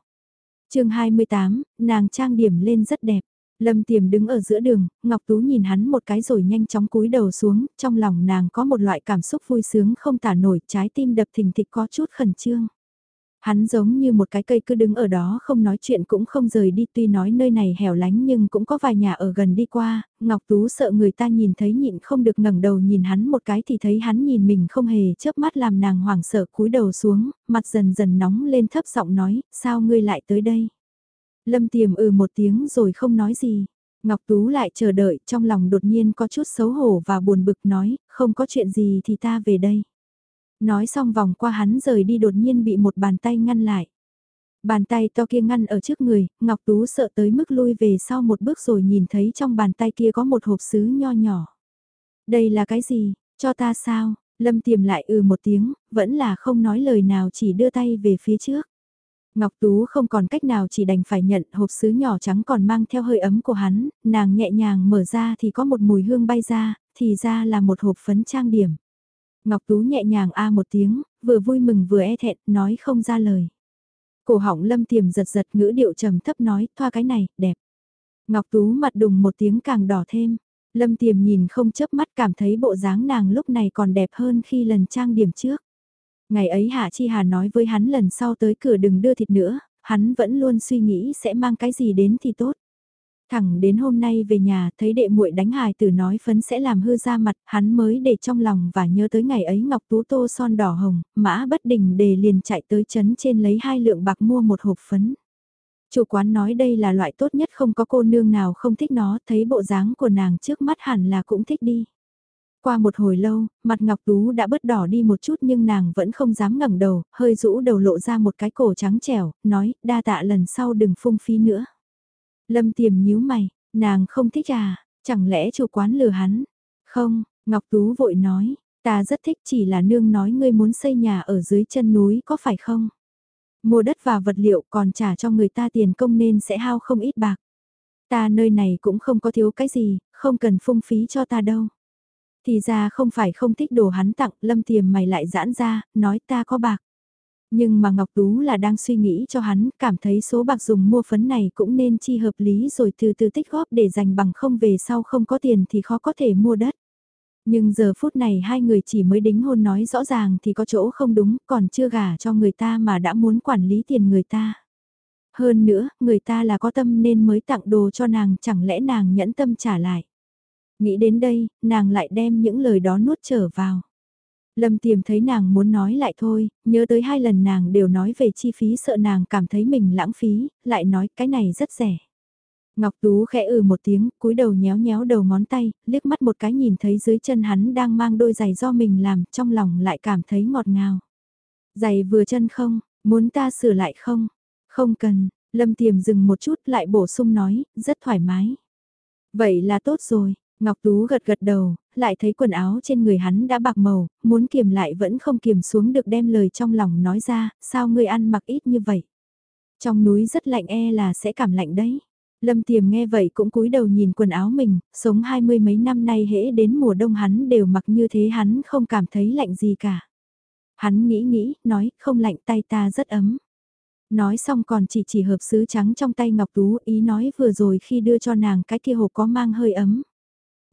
Speaker 1: chương 28, nàng trang điểm lên rất đẹp. Lâm Tiềm đứng ở giữa đường, Ngọc Tú nhìn hắn một cái rồi nhanh chóng cúi đầu xuống, trong lòng nàng có một loại cảm xúc vui sướng không tả nổi, trái tim đập thình thịch có chút khẩn trương. Hắn giống như một cái cây cứ đứng ở đó không nói chuyện cũng không rời đi tuy nói nơi này hẻo lánh nhưng cũng có vài nhà ở gần đi qua, Ngọc Tú sợ người ta nhìn thấy nhịn không được ngẩng đầu nhìn hắn một cái thì thấy hắn nhìn mình không hề chớp mắt làm nàng hoảng sợ cúi đầu xuống, mặt dần dần nóng lên thấp giọng nói, sao ngươi lại tới đây? Lâm tiềm ừ một tiếng rồi không nói gì. Ngọc Tú lại chờ đợi trong lòng đột nhiên có chút xấu hổ và buồn bực nói, không có chuyện gì thì ta về đây. Nói xong vòng qua hắn rời đi đột nhiên bị một bàn tay ngăn lại. Bàn tay to kia ngăn ở trước người, Ngọc Tú sợ tới mức lui về sau một bước rồi nhìn thấy trong bàn tay kia có một hộp sứ nho nhỏ. Đây là cái gì, cho ta sao? Lâm tiềm lại ừ một tiếng, vẫn là không nói lời nào chỉ đưa tay về phía trước. Ngọc Tú không còn cách nào chỉ đành phải nhận hộp sứ nhỏ trắng còn mang theo hơi ấm của hắn, nàng nhẹ nhàng mở ra thì có một mùi hương bay ra, thì ra là một hộp phấn trang điểm. Ngọc Tú nhẹ nhàng a một tiếng, vừa vui mừng vừa e thẹn, nói không ra lời. Cổ họng lâm tiềm giật giật ngữ điệu trầm thấp nói, thoa cái này, đẹp. Ngọc Tú mặt đùng một tiếng càng đỏ thêm. Lâm tiềm nhìn không chớp mắt cảm thấy bộ dáng nàng lúc này còn đẹp hơn khi lần trang điểm trước. Ngày ấy Hạ Chi Hà nói với hắn lần sau tới cửa đừng đưa thịt nữa, hắn vẫn luôn suy nghĩ sẽ mang cái gì đến thì tốt. Thẳng đến hôm nay về nhà thấy đệ muội đánh hài tử nói phấn sẽ làm hư ra mặt, hắn mới để trong lòng và nhớ tới ngày ấy Ngọc Tú Tô son đỏ hồng, mã bất đình để liền chạy tới chấn trên lấy hai lượng bạc mua một hộp phấn. Chủ quán nói đây là loại tốt nhất không có cô nương nào không thích nó, thấy bộ dáng của nàng trước mắt hẳn là cũng thích đi. Qua một hồi lâu, mặt Ngọc Tú đã bớt đỏ đi một chút nhưng nàng vẫn không dám ngẩng đầu, hơi rũ đầu lộ ra một cái cổ trắng trẻo, nói, đa tạ lần sau đừng phung phí nữa. Lâm tiềm nhíu mày, nàng không thích à, chẳng lẽ chủ quán lừa hắn? Không, Ngọc Tú vội nói, ta rất thích chỉ là nương nói ngươi muốn xây nhà ở dưới chân núi có phải không? Mua đất và vật liệu còn trả cho người ta tiền công nên sẽ hao không ít bạc. Ta nơi này cũng không có thiếu cái gì, không cần phung phí cho ta đâu. Thì ra không phải không thích đồ hắn tặng, lâm tiềm mày lại giãn ra, nói ta có bạc. Nhưng mà Ngọc Tú là đang suy nghĩ cho hắn, cảm thấy số bạc dùng mua phấn này cũng nên chi hợp lý rồi từ từ tích góp để dành bằng không về sau không có tiền thì khó có thể mua đất. Nhưng giờ phút này hai người chỉ mới đính hôn nói rõ ràng thì có chỗ không đúng, còn chưa gả cho người ta mà đã muốn quản lý tiền người ta. Hơn nữa, người ta là có tâm nên mới tặng đồ cho nàng, chẳng lẽ nàng nhẫn tâm trả lại. Nghĩ đến đây, nàng lại đem những lời đó nuốt trở vào. Lâm tiềm thấy nàng muốn nói lại thôi, nhớ tới hai lần nàng đều nói về chi phí sợ nàng cảm thấy mình lãng phí, lại nói cái này rất rẻ. Ngọc Tú khẽ ừ một tiếng, cúi đầu nhéo nhéo đầu ngón tay, liếc mắt một cái nhìn thấy dưới chân hắn đang mang đôi giày do mình làm, trong lòng lại cảm thấy ngọt ngào. Giày vừa chân không, muốn ta sửa lại không? Không cần, Lâm Tiềm dừng một chút lại bổ sung nói, rất thoải mái. Vậy là tốt rồi, Ngọc Tú gật gật đầu, lại thấy quần áo trên người hắn đã bạc màu, muốn kiềm lại vẫn không kiềm xuống được đem lời trong lòng nói ra, sao ngươi ăn mặc ít như vậy. Trong núi rất lạnh e là sẽ cảm lạnh đấy. Lâm Tiềm nghe vậy cũng cúi đầu nhìn quần áo mình, sống hai mươi mấy năm nay hễ đến mùa đông hắn đều mặc như thế hắn không cảm thấy lạnh gì cả. Hắn nghĩ nghĩ, nói, không lạnh tay ta rất ấm. Nói xong còn chỉ chỉ hộp sứ trắng trong tay Ngọc Tú ý nói vừa rồi khi đưa cho nàng cái kia hộp có mang hơi ấm.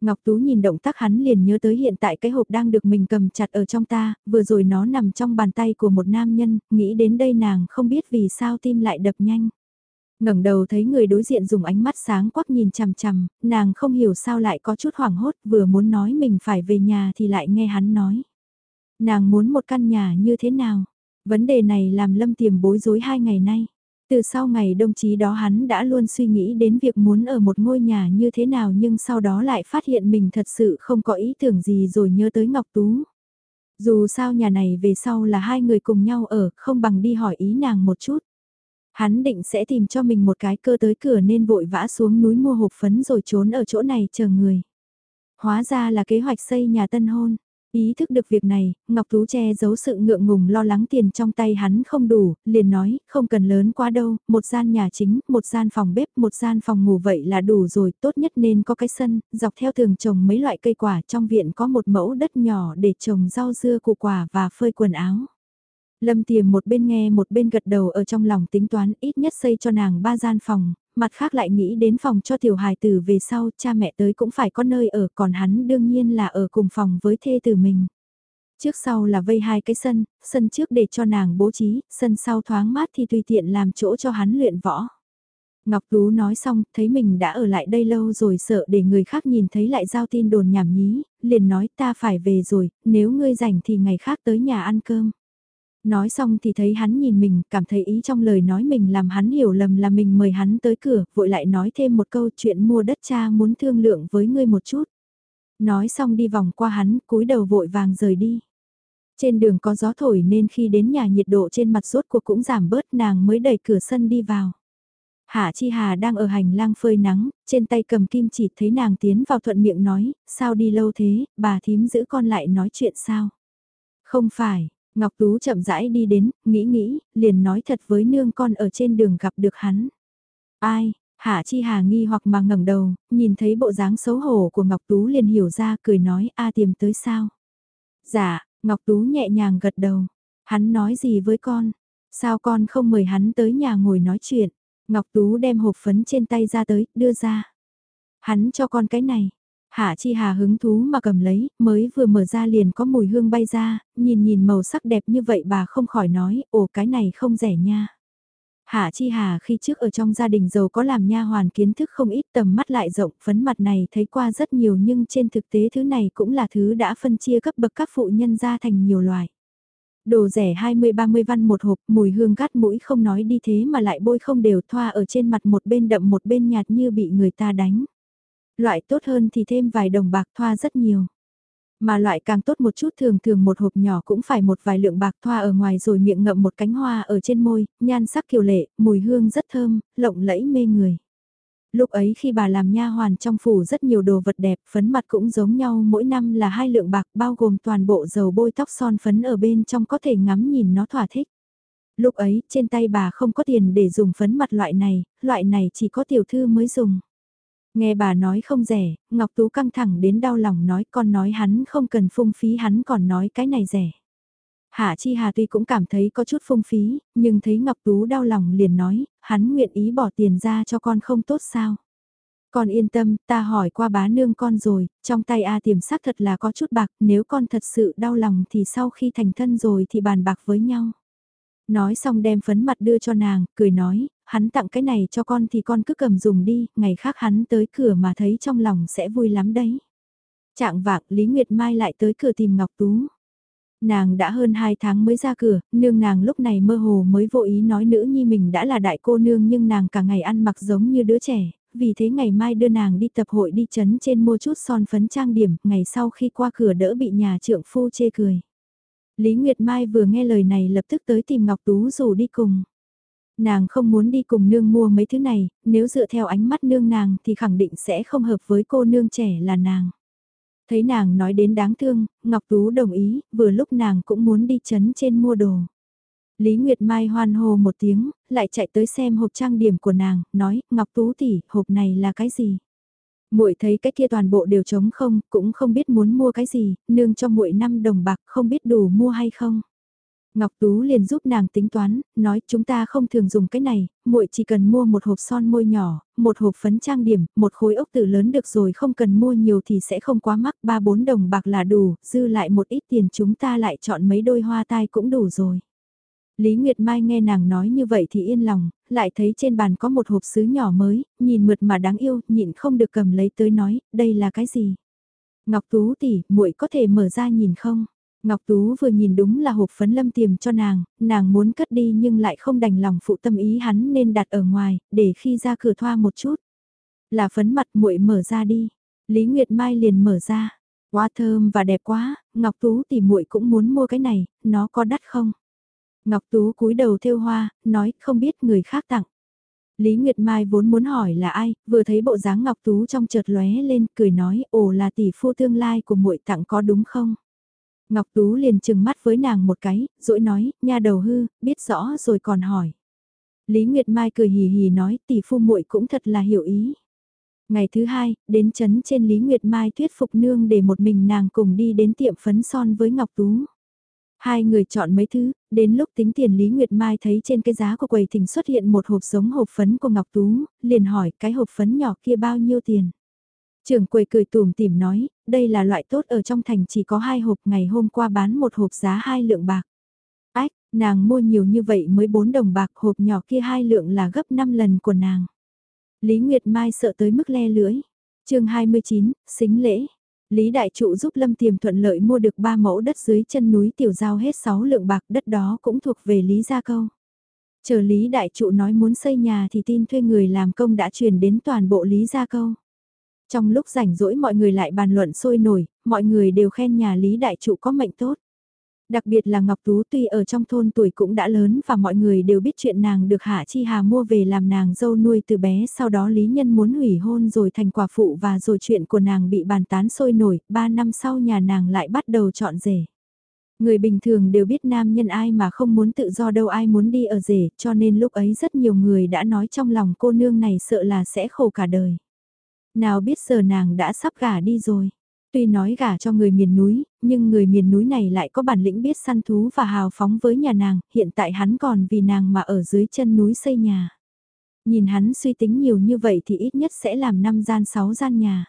Speaker 1: Ngọc Tú nhìn động tác hắn liền nhớ tới hiện tại cái hộp đang được mình cầm chặt ở trong ta, vừa rồi nó nằm trong bàn tay của một nam nhân, nghĩ đến đây nàng không biết vì sao tim lại đập nhanh. ngẩng đầu thấy người đối diện dùng ánh mắt sáng quắc nhìn chằm chằm, nàng không hiểu sao lại có chút hoảng hốt, vừa muốn nói mình phải về nhà thì lại nghe hắn nói. Nàng muốn một căn nhà như thế nào? Vấn đề này làm Lâm Tiềm bối rối hai ngày nay. Từ sau ngày đồng chí đó hắn đã luôn suy nghĩ đến việc muốn ở một ngôi nhà như thế nào nhưng sau đó lại phát hiện mình thật sự không có ý tưởng gì rồi nhớ tới Ngọc Tú. Dù sao nhà này về sau là hai người cùng nhau ở, không bằng đi hỏi ý nàng một chút. Hắn định sẽ tìm cho mình một cái cơ tới cửa nên vội vã xuống núi mua hộp phấn rồi trốn ở chỗ này chờ người. Hóa ra là kế hoạch xây nhà tân hôn. Ý thức được việc này, Ngọc Tú che giấu sự ngượng ngùng lo lắng tiền trong tay hắn không đủ, liền nói, không cần lớn quá đâu, một gian nhà chính, một gian phòng bếp, một gian phòng ngủ vậy là đủ rồi, tốt nhất nên có cái sân, dọc theo tường trồng mấy loại cây quả, trong viện có một mẫu đất nhỏ để trồng rau dưa củ quả và phơi quần áo. Lâm tiềm một bên nghe một bên gật đầu ở trong lòng tính toán ít nhất xây cho nàng ba gian phòng, mặt khác lại nghĩ đến phòng cho tiểu hài tử về sau cha mẹ tới cũng phải có nơi ở còn hắn đương nhiên là ở cùng phòng với thê tử mình. Trước sau là vây hai cái sân, sân trước để cho nàng bố trí, sân sau thoáng mát thì tùy tiện làm chỗ cho hắn luyện võ. Ngọc Tú nói xong, thấy mình đã ở lại đây lâu rồi sợ để người khác nhìn thấy lại giao tin đồn nhảm nhí, liền nói ta phải về rồi, nếu ngươi rảnh thì ngày khác tới nhà ăn cơm. Nói xong thì thấy hắn nhìn mình, cảm thấy ý trong lời nói mình làm hắn hiểu lầm là mình mời hắn tới cửa, vội lại nói thêm một câu chuyện mua đất cha muốn thương lượng với ngươi một chút. Nói xong đi vòng qua hắn, cúi đầu vội vàng rời đi. Trên đường có gió thổi nên khi đến nhà nhiệt độ trên mặt rốt cuộc cũng giảm bớt nàng mới đẩy cửa sân đi vào. Hạ Chi Hà đang ở hành lang phơi nắng, trên tay cầm kim chỉ thấy nàng tiến vào thuận miệng nói, sao đi lâu thế, bà thím giữ con lại nói chuyện sao? Không phải, Ngọc Tú chậm rãi đi đến, nghĩ nghĩ, liền nói thật với nương con ở trên đường gặp được hắn. Ai, Hạ Chi Hà nghi hoặc mà ngẩng đầu, nhìn thấy bộ dáng xấu hổ của Ngọc Tú liền hiểu ra cười nói a tìm tới sao. Dạ, Ngọc Tú nhẹ nhàng gật đầu. Hắn nói gì với con? Sao con không mời hắn tới nhà ngồi nói chuyện? Ngọc Tú đem hộp phấn trên tay ra tới, đưa ra. Hắn cho con cái này. Hạ Chi Hà hứng thú mà cầm lấy, mới vừa mở ra liền có mùi hương bay ra, nhìn nhìn màu sắc đẹp như vậy bà không khỏi nói, ồ cái này không rẻ nha. Hạ Chi Hà khi trước ở trong gia đình giàu có làm nha hoàn kiến thức không ít tầm mắt lại rộng, phấn mặt này thấy qua rất nhiều nhưng trên thực tế thứ này cũng là thứ đã phân chia cấp bậc các phụ nhân ra thành nhiều loại. Đồ rẻ 20-30 văn một hộp, mùi hương gắt mũi không nói đi thế mà lại bôi không đều thoa ở trên mặt một bên đậm một bên nhạt như bị người ta đánh. Loại tốt hơn thì thêm vài đồng bạc thoa rất nhiều. Mà loại càng tốt một chút thường thường một hộp nhỏ cũng phải một vài lượng bạc thoa ở ngoài rồi miệng ngậm một cánh hoa ở trên môi, nhan sắc kiều lệ, mùi hương rất thơm, lộng lẫy mê người. Lúc ấy khi bà làm nha hoàn trong phủ rất nhiều đồ vật đẹp, phấn mặt cũng giống nhau mỗi năm là hai lượng bạc bao gồm toàn bộ dầu bôi tóc son phấn ở bên trong có thể ngắm nhìn nó thỏa thích. Lúc ấy trên tay bà không có tiền để dùng phấn mặt loại này, loại này chỉ có tiểu thư mới dùng. Nghe bà nói không rẻ, Ngọc Tú căng thẳng đến đau lòng nói con nói hắn không cần phung phí hắn còn nói cái này rẻ. Hạ Chi Hà tuy cũng cảm thấy có chút phung phí, nhưng thấy Ngọc Tú đau lòng liền nói, hắn nguyện ý bỏ tiền ra cho con không tốt sao. Con yên tâm, ta hỏi qua bá nương con rồi, trong tay A tiềm sắc thật là có chút bạc, nếu con thật sự đau lòng thì sau khi thành thân rồi thì bàn bạc với nhau. Nói xong đem phấn mặt đưa cho nàng, cười nói, hắn tặng cái này cho con thì con cứ cầm dùng đi, ngày khác hắn tới cửa mà thấy trong lòng sẽ vui lắm đấy. Trạng vạng Lý Nguyệt Mai lại tới cửa tìm Ngọc Tú. Nàng đã hơn 2 tháng mới ra cửa, nương nàng lúc này mơ hồ mới vô ý nói nữ nhi mình đã là đại cô nương nhưng nàng cả ngày ăn mặc giống như đứa trẻ, vì thế ngày mai đưa nàng đi tập hội đi chấn trên mua chút son phấn trang điểm, ngày sau khi qua cửa đỡ bị nhà trượng phu chê cười. Lý Nguyệt Mai vừa nghe lời này lập tức tới tìm Ngọc Tú rủ đi cùng. Nàng không muốn đi cùng nương mua mấy thứ này, nếu dựa theo ánh mắt nương nàng thì khẳng định sẽ không hợp với cô nương trẻ là nàng. Thấy nàng nói đến đáng thương, Ngọc Tú đồng ý, vừa lúc nàng cũng muốn đi chấn trên mua đồ. Lý Nguyệt Mai hoan hô một tiếng, lại chạy tới xem hộp trang điểm của nàng, nói, Ngọc Tú tỷ, hộp này là cái gì? Muội thấy cái kia toàn bộ đều trống không, cũng không biết muốn mua cái gì, nương cho muội năm đồng bạc không biết đủ mua hay không. Ngọc Tú liền giúp nàng tính toán, nói chúng ta không thường dùng cái này, muội chỉ cần mua một hộp son môi nhỏ, một hộp phấn trang điểm, một khối ốc tử lớn được rồi không cần mua nhiều thì sẽ không quá mắc, ba bốn đồng bạc là đủ, dư lại một ít tiền chúng ta lại chọn mấy đôi hoa tai cũng đủ rồi. Lý Nguyệt Mai nghe nàng nói như vậy thì yên lòng, lại thấy trên bàn có một hộp sứ nhỏ mới, nhìn mượt mà đáng yêu, nhịn không được cầm lấy tới nói, đây là cái gì? Ngọc Tú tỷ, muội có thể mở ra nhìn không? Ngọc Tú vừa nhìn đúng là hộp phấn lâm tiềm cho nàng, nàng muốn cất đi nhưng lại không đành lòng phụ tâm ý hắn nên đặt ở ngoài, để khi ra cửa thoa một chút. Là phấn mặt muội mở ra đi. Lý Nguyệt Mai liền mở ra. Quá thơm và đẹp quá, Ngọc Tú tỷ muội cũng muốn mua cái này, nó có đắt không? Ngọc Tú cúi đầu thêu hoa, nói không biết người khác tặng. Lý Nguyệt Mai vốn muốn hỏi là ai, vừa thấy bộ dáng Ngọc Tú trong chợt lóe lên, cười nói, ồ là tỷ phu tương lai của muội tặng có đúng không? Ngọc Tú liền trừng mắt với nàng một cái, rỗi nói, nha đầu hư, biết rõ rồi còn hỏi. Lý Nguyệt Mai cười hì hì nói, tỷ phu muội cũng thật là hiểu ý. Ngày thứ hai, đến chấn trên Lý Nguyệt Mai thuyết phục nương để một mình nàng cùng đi đến tiệm phấn son với Ngọc Tú. Hai người chọn mấy thứ, đến lúc tính tiền Lý Nguyệt Mai thấy trên cái giá của quầy thỉnh xuất hiện một hộp giống hộp phấn của Ngọc Tú, liền hỏi cái hộp phấn nhỏ kia bao nhiêu tiền. Trưởng quầy cười tùm tìm nói, đây là loại tốt ở trong thành chỉ có hai hộp ngày hôm qua bán một hộp giá hai lượng bạc. Ách, nàng mua nhiều như vậy mới bốn đồng bạc hộp nhỏ kia hai lượng là gấp 5 lần của nàng. Lý Nguyệt Mai sợ tới mức le lưỡi. chương 29, xính lễ. Lý Đại Trụ giúp Lâm Tiềm thuận lợi mua được 3 mẫu đất dưới chân núi Tiểu Giao hết 6 lượng bạc đất đó cũng thuộc về Lý Gia Câu. Chờ Lý Đại Trụ nói muốn xây nhà thì tin thuê người làm công đã truyền đến toàn bộ Lý Gia Câu. Trong lúc rảnh rỗi mọi người lại bàn luận sôi nổi, mọi người đều khen nhà Lý Đại Trụ có mệnh tốt. Đặc biệt là Ngọc Tú tuy ở trong thôn tuổi cũng đã lớn và mọi người đều biết chuyện nàng được Hạ Chi Hà mua về làm nàng dâu nuôi từ bé sau đó Lý Nhân muốn hủy hôn rồi thành quả phụ và rồi chuyện của nàng bị bàn tán sôi nổi, ba năm sau nhà nàng lại bắt đầu chọn rể. Người bình thường đều biết nam nhân ai mà không muốn tự do đâu ai muốn đi ở rể cho nên lúc ấy rất nhiều người đã nói trong lòng cô nương này sợ là sẽ khổ cả đời. Nào biết giờ nàng đã sắp gả đi rồi. Tuy nói gả cho người miền núi, nhưng người miền núi này lại có bản lĩnh biết săn thú và hào phóng với nhà nàng, hiện tại hắn còn vì nàng mà ở dưới chân núi xây nhà. Nhìn hắn suy tính nhiều như vậy thì ít nhất sẽ làm 5 gian 6 gian nhà.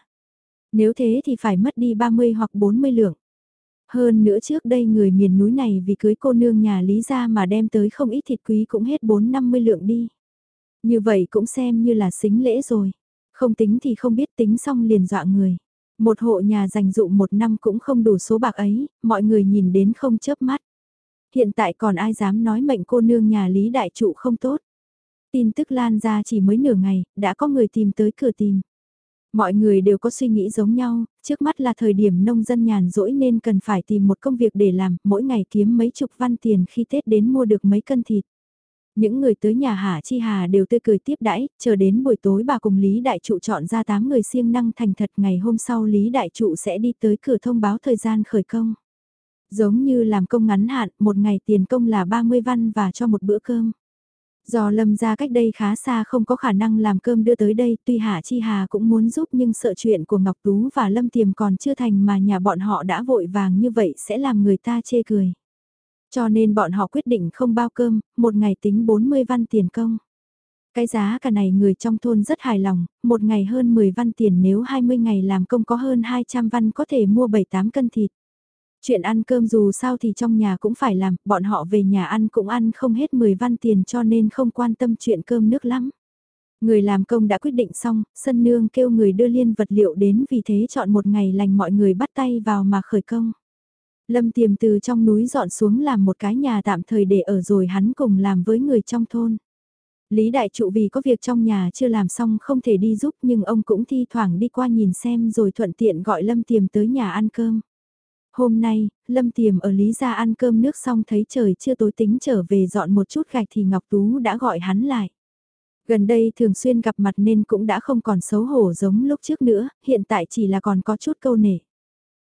Speaker 1: Nếu thế thì phải mất đi 30 hoặc 40 lượng. Hơn nữa trước đây người miền núi này vì cưới cô nương nhà Lý ra mà đem tới không ít thịt quý cũng hết 4-50 lượng đi. Như vậy cũng xem như là xính lễ rồi. Không tính thì không biết tính xong liền dọa người. Một hộ nhà dành dụ một năm cũng không đủ số bạc ấy, mọi người nhìn đến không chớp mắt. Hiện tại còn ai dám nói mệnh cô nương nhà Lý Đại Trụ không tốt. Tin tức lan ra chỉ mới nửa ngày, đã có người tìm tới cửa tìm. Mọi người đều có suy nghĩ giống nhau, trước mắt là thời điểm nông dân nhàn rỗi nên cần phải tìm một công việc để làm, mỗi ngày kiếm mấy chục văn tiền khi Tết đến mua được mấy cân thịt. Những người tới nhà Hà Chi Hà đều tươi cười tiếp đãi, chờ đến buổi tối bà cùng Lý Đại Trụ chọn ra 8 người siêng năng thành thật ngày hôm sau Lý Đại Trụ sẽ đi tới cửa thông báo thời gian khởi công. Giống như làm công ngắn hạn, một ngày tiền công là 30 văn và cho một bữa cơm. Do Lâm ra cách đây khá xa không có khả năng làm cơm đưa tới đây, tuy Hà Chi Hà cũng muốn giúp nhưng sợ chuyện của Ngọc Tú và Lâm Tiềm còn chưa thành mà nhà bọn họ đã vội vàng như vậy sẽ làm người ta chê cười. Cho nên bọn họ quyết định không bao cơm, một ngày tính 40 văn tiền công. Cái giá cả này người trong thôn rất hài lòng, một ngày hơn 10 văn tiền nếu 20 ngày làm công có hơn 200 văn có thể mua 7-8 cân thịt. Chuyện ăn cơm dù sao thì trong nhà cũng phải làm, bọn họ về nhà ăn cũng ăn không hết 10 văn tiền cho nên không quan tâm chuyện cơm nước lắm. Người làm công đã quyết định xong, sân nương kêu người đưa liên vật liệu đến vì thế chọn một ngày lành mọi người bắt tay vào mà khởi công. Lâm tiềm từ trong núi dọn xuống làm một cái nhà tạm thời để ở rồi hắn cùng làm với người trong thôn. Lý đại trụ vì có việc trong nhà chưa làm xong không thể đi giúp nhưng ông cũng thi thoảng đi qua nhìn xem rồi thuận tiện gọi Lâm tiềm tới nhà ăn cơm. Hôm nay, Lâm tiềm ở Lý gia ăn cơm nước xong thấy trời chưa tối tính trở về dọn một chút gạch thì Ngọc Tú đã gọi hắn lại. Gần đây thường xuyên gặp mặt nên cũng đã không còn xấu hổ giống lúc trước nữa, hiện tại chỉ là còn có chút câu nể.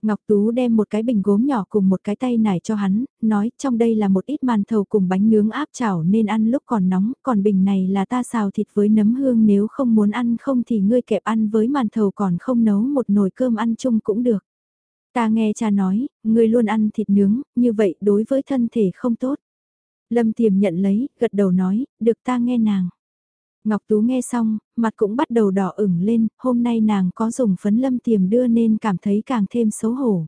Speaker 1: Ngọc Tú đem một cái bình gốm nhỏ cùng một cái tay nải cho hắn, nói trong đây là một ít màn thầu cùng bánh nướng áp chảo nên ăn lúc còn nóng, còn bình này là ta xào thịt với nấm hương nếu không muốn ăn không thì ngươi kẹp ăn với màn thầu còn không nấu một nồi cơm ăn chung cũng được. Ta nghe cha nói, ngươi luôn ăn thịt nướng, như vậy đối với thân thể không tốt. Lâm Tiềm nhận lấy, gật đầu nói, được ta nghe nàng. Ngọc Tú nghe xong, mặt cũng bắt đầu đỏ ửng lên, hôm nay nàng có dùng phấn lâm tiềm đưa nên cảm thấy càng thêm xấu hổ.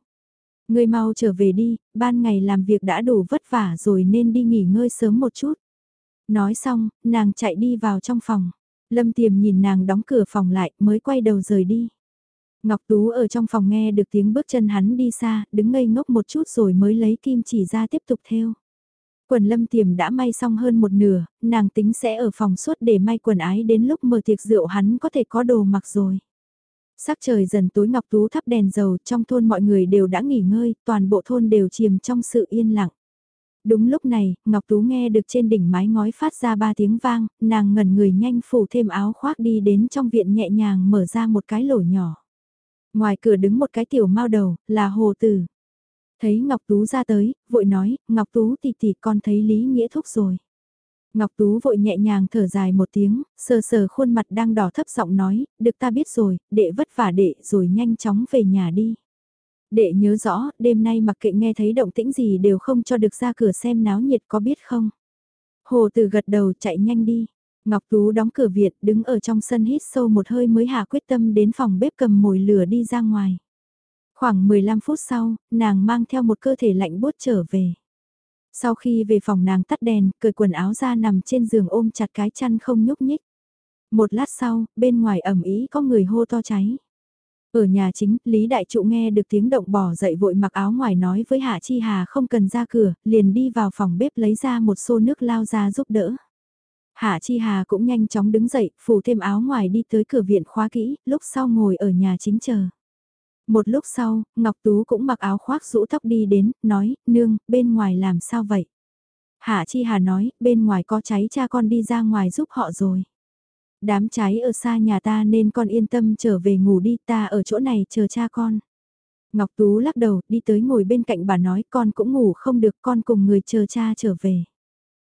Speaker 1: Ngươi mau trở về đi, ban ngày làm việc đã đủ vất vả rồi nên đi nghỉ ngơi sớm một chút. Nói xong, nàng chạy đi vào trong phòng. Lâm Tiềm nhìn nàng đóng cửa phòng lại mới quay đầu rời đi. Ngọc Tú ở trong phòng nghe được tiếng bước chân hắn đi xa, đứng ngây ngốc một chút rồi mới lấy kim chỉ ra tiếp tục theo. Quần lâm tiềm đã may xong hơn một nửa, nàng tính sẽ ở phòng suốt để may quần ái đến lúc mở tiệc rượu hắn có thể có đồ mặc rồi. Sắc trời dần tối Ngọc Tú thắp đèn dầu trong thôn mọi người đều đã nghỉ ngơi, toàn bộ thôn đều chìm trong sự yên lặng. Đúng lúc này, Ngọc Tú nghe được trên đỉnh mái ngói phát ra ba tiếng vang, nàng ngẩn người nhanh phủ thêm áo khoác đi đến trong viện nhẹ nhàng mở ra một cái lỗ nhỏ. Ngoài cửa đứng một cái tiểu mao đầu, là hồ tử. Thấy Ngọc Tú ra tới, vội nói, Ngọc Tú tỷ tỷ con thấy Lý Nghĩa Thúc rồi. Ngọc Tú vội nhẹ nhàng thở dài một tiếng, sờ sờ khuôn mặt đang đỏ thấp giọng nói, được ta biết rồi, đệ vất vả đệ rồi nhanh chóng về nhà đi. Đệ nhớ rõ, đêm nay mặc kệ nghe thấy động tĩnh gì đều không cho được ra cửa xem náo nhiệt có biết không. Hồ từ gật đầu chạy nhanh đi. Ngọc Tú đóng cửa viện đứng ở trong sân hít sâu một hơi mới hạ quyết tâm đến phòng bếp cầm mồi lửa đi ra ngoài. Khoảng 15 phút sau, nàng mang theo một cơ thể lạnh bút trở về. Sau khi về phòng nàng tắt đèn, cởi quần áo ra nằm trên giường ôm chặt cái chăn không nhúc nhích. Một lát sau, bên ngoài ẩm ý có người hô to cháy. Ở nhà chính, Lý Đại Trụ nghe được tiếng động bỏ dậy vội mặc áo ngoài nói với Hạ Chi Hà không cần ra cửa, liền đi vào phòng bếp lấy ra một xô nước lao ra giúp đỡ. Hạ Chi Hà cũng nhanh chóng đứng dậy, phủ thêm áo ngoài đi tới cửa viện khóa kỹ, lúc sau ngồi ở nhà chính chờ. Một lúc sau, Ngọc Tú cũng mặc áo khoác rũ tóc đi đến, nói, nương, bên ngoài làm sao vậy? Hạ Chi Hà nói, bên ngoài có cháy cha con đi ra ngoài giúp họ rồi. Đám cháy ở xa nhà ta nên con yên tâm trở về ngủ đi ta ở chỗ này chờ cha con. Ngọc Tú lắc đầu, đi tới ngồi bên cạnh bà nói con cũng ngủ không được con cùng người chờ cha trở về.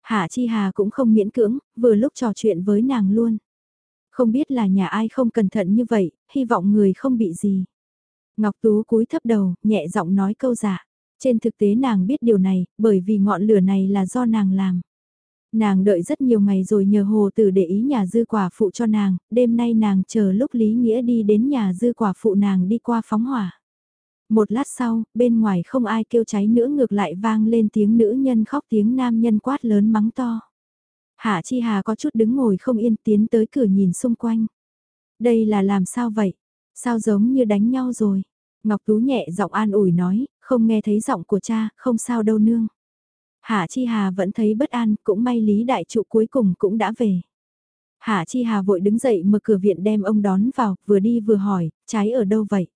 Speaker 1: Hạ Chi Hà cũng không miễn cưỡng, vừa lúc trò chuyện với nàng luôn. Không biết là nhà ai không cẩn thận như vậy, hy vọng người không bị gì. Ngọc Tú cúi thấp đầu, nhẹ giọng nói câu giả. Dạ. Trên thực tế nàng biết điều này, bởi vì ngọn lửa này là do nàng làm. Nàng đợi rất nhiều ngày rồi nhờ hồ tử để ý nhà dư quả phụ cho nàng, đêm nay nàng chờ lúc Lý Nghĩa đi đến nhà dư quả phụ nàng đi qua phóng hỏa. Một lát sau, bên ngoài không ai kêu cháy nữa ngược lại vang lên tiếng nữ nhân khóc tiếng nam nhân quát lớn mắng to. Hạ Chi Hà có chút đứng ngồi không yên tiến tới cửa nhìn xung quanh. Đây là làm sao vậy? Sao giống như đánh nhau rồi? Ngọc Tú nhẹ giọng an ủi nói, không nghe thấy giọng của cha, không sao đâu nương. Hạ Chi Hà vẫn thấy bất an, cũng may Lý Đại Trụ cuối cùng cũng đã về. Hạ Chi Hà vội đứng dậy mở cửa viện đem ông đón vào, vừa đi vừa hỏi, trái ở đâu vậy?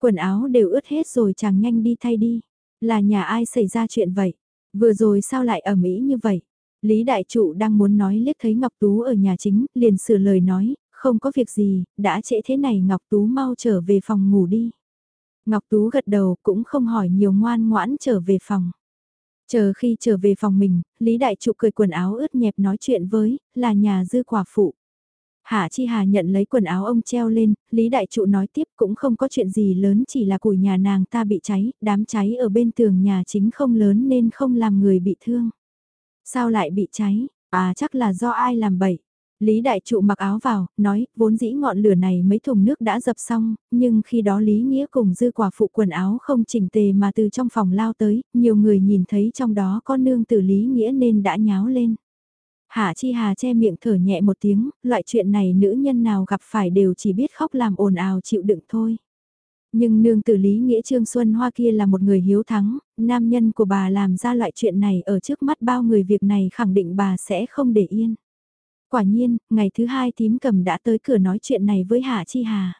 Speaker 1: Quần áo đều ướt hết rồi chàng nhanh đi thay đi. Là nhà ai xảy ra chuyện vậy? Vừa rồi sao lại ở Mỹ như vậy? Lý Đại Trụ đang muốn nói liếc thấy Ngọc Tú ở nhà chính, liền sửa lời nói, không có việc gì, đã trễ thế này Ngọc Tú mau trở về phòng ngủ đi. Ngọc Tú gật đầu cũng không hỏi nhiều ngoan ngoãn trở về phòng. Chờ khi trở về phòng mình, Lý Đại Trụ cười quần áo ướt nhẹp nói chuyện với, là nhà dư quả phụ. Hạ Chi Hà nhận lấy quần áo ông treo lên, Lý Đại Trụ nói tiếp cũng không có chuyện gì lớn chỉ là củi nhà nàng ta bị cháy, đám cháy ở bên tường nhà chính không lớn nên không làm người bị thương. Sao lại bị cháy? À chắc là do ai làm bậy. Lý Đại Trụ mặc áo vào, nói, vốn dĩ ngọn lửa này mấy thùng nước đã dập xong, nhưng khi đó Lý Nghĩa cùng dư quả phụ quần áo không chỉnh tề mà từ trong phòng lao tới, nhiều người nhìn thấy trong đó có nương tử Lý Nghĩa nên đã nháo lên. Hạ Chi Hà che miệng thở nhẹ một tiếng, loại chuyện này nữ nhân nào gặp phải đều chỉ biết khóc làm ồn ào chịu đựng thôi. Nhưng nương tử Lý Nghĩa Trương Xuân Hoa kia là một người hiếu thắng, nam nhân của bà làm ra loại chuyện này ở trước mắt bao người việc này khẳng định bà sẽ không để yên. Quả nhiên, ngày thứ hai tím cầm đã tới cửa nói chuyện này với Hạ Chi Hà.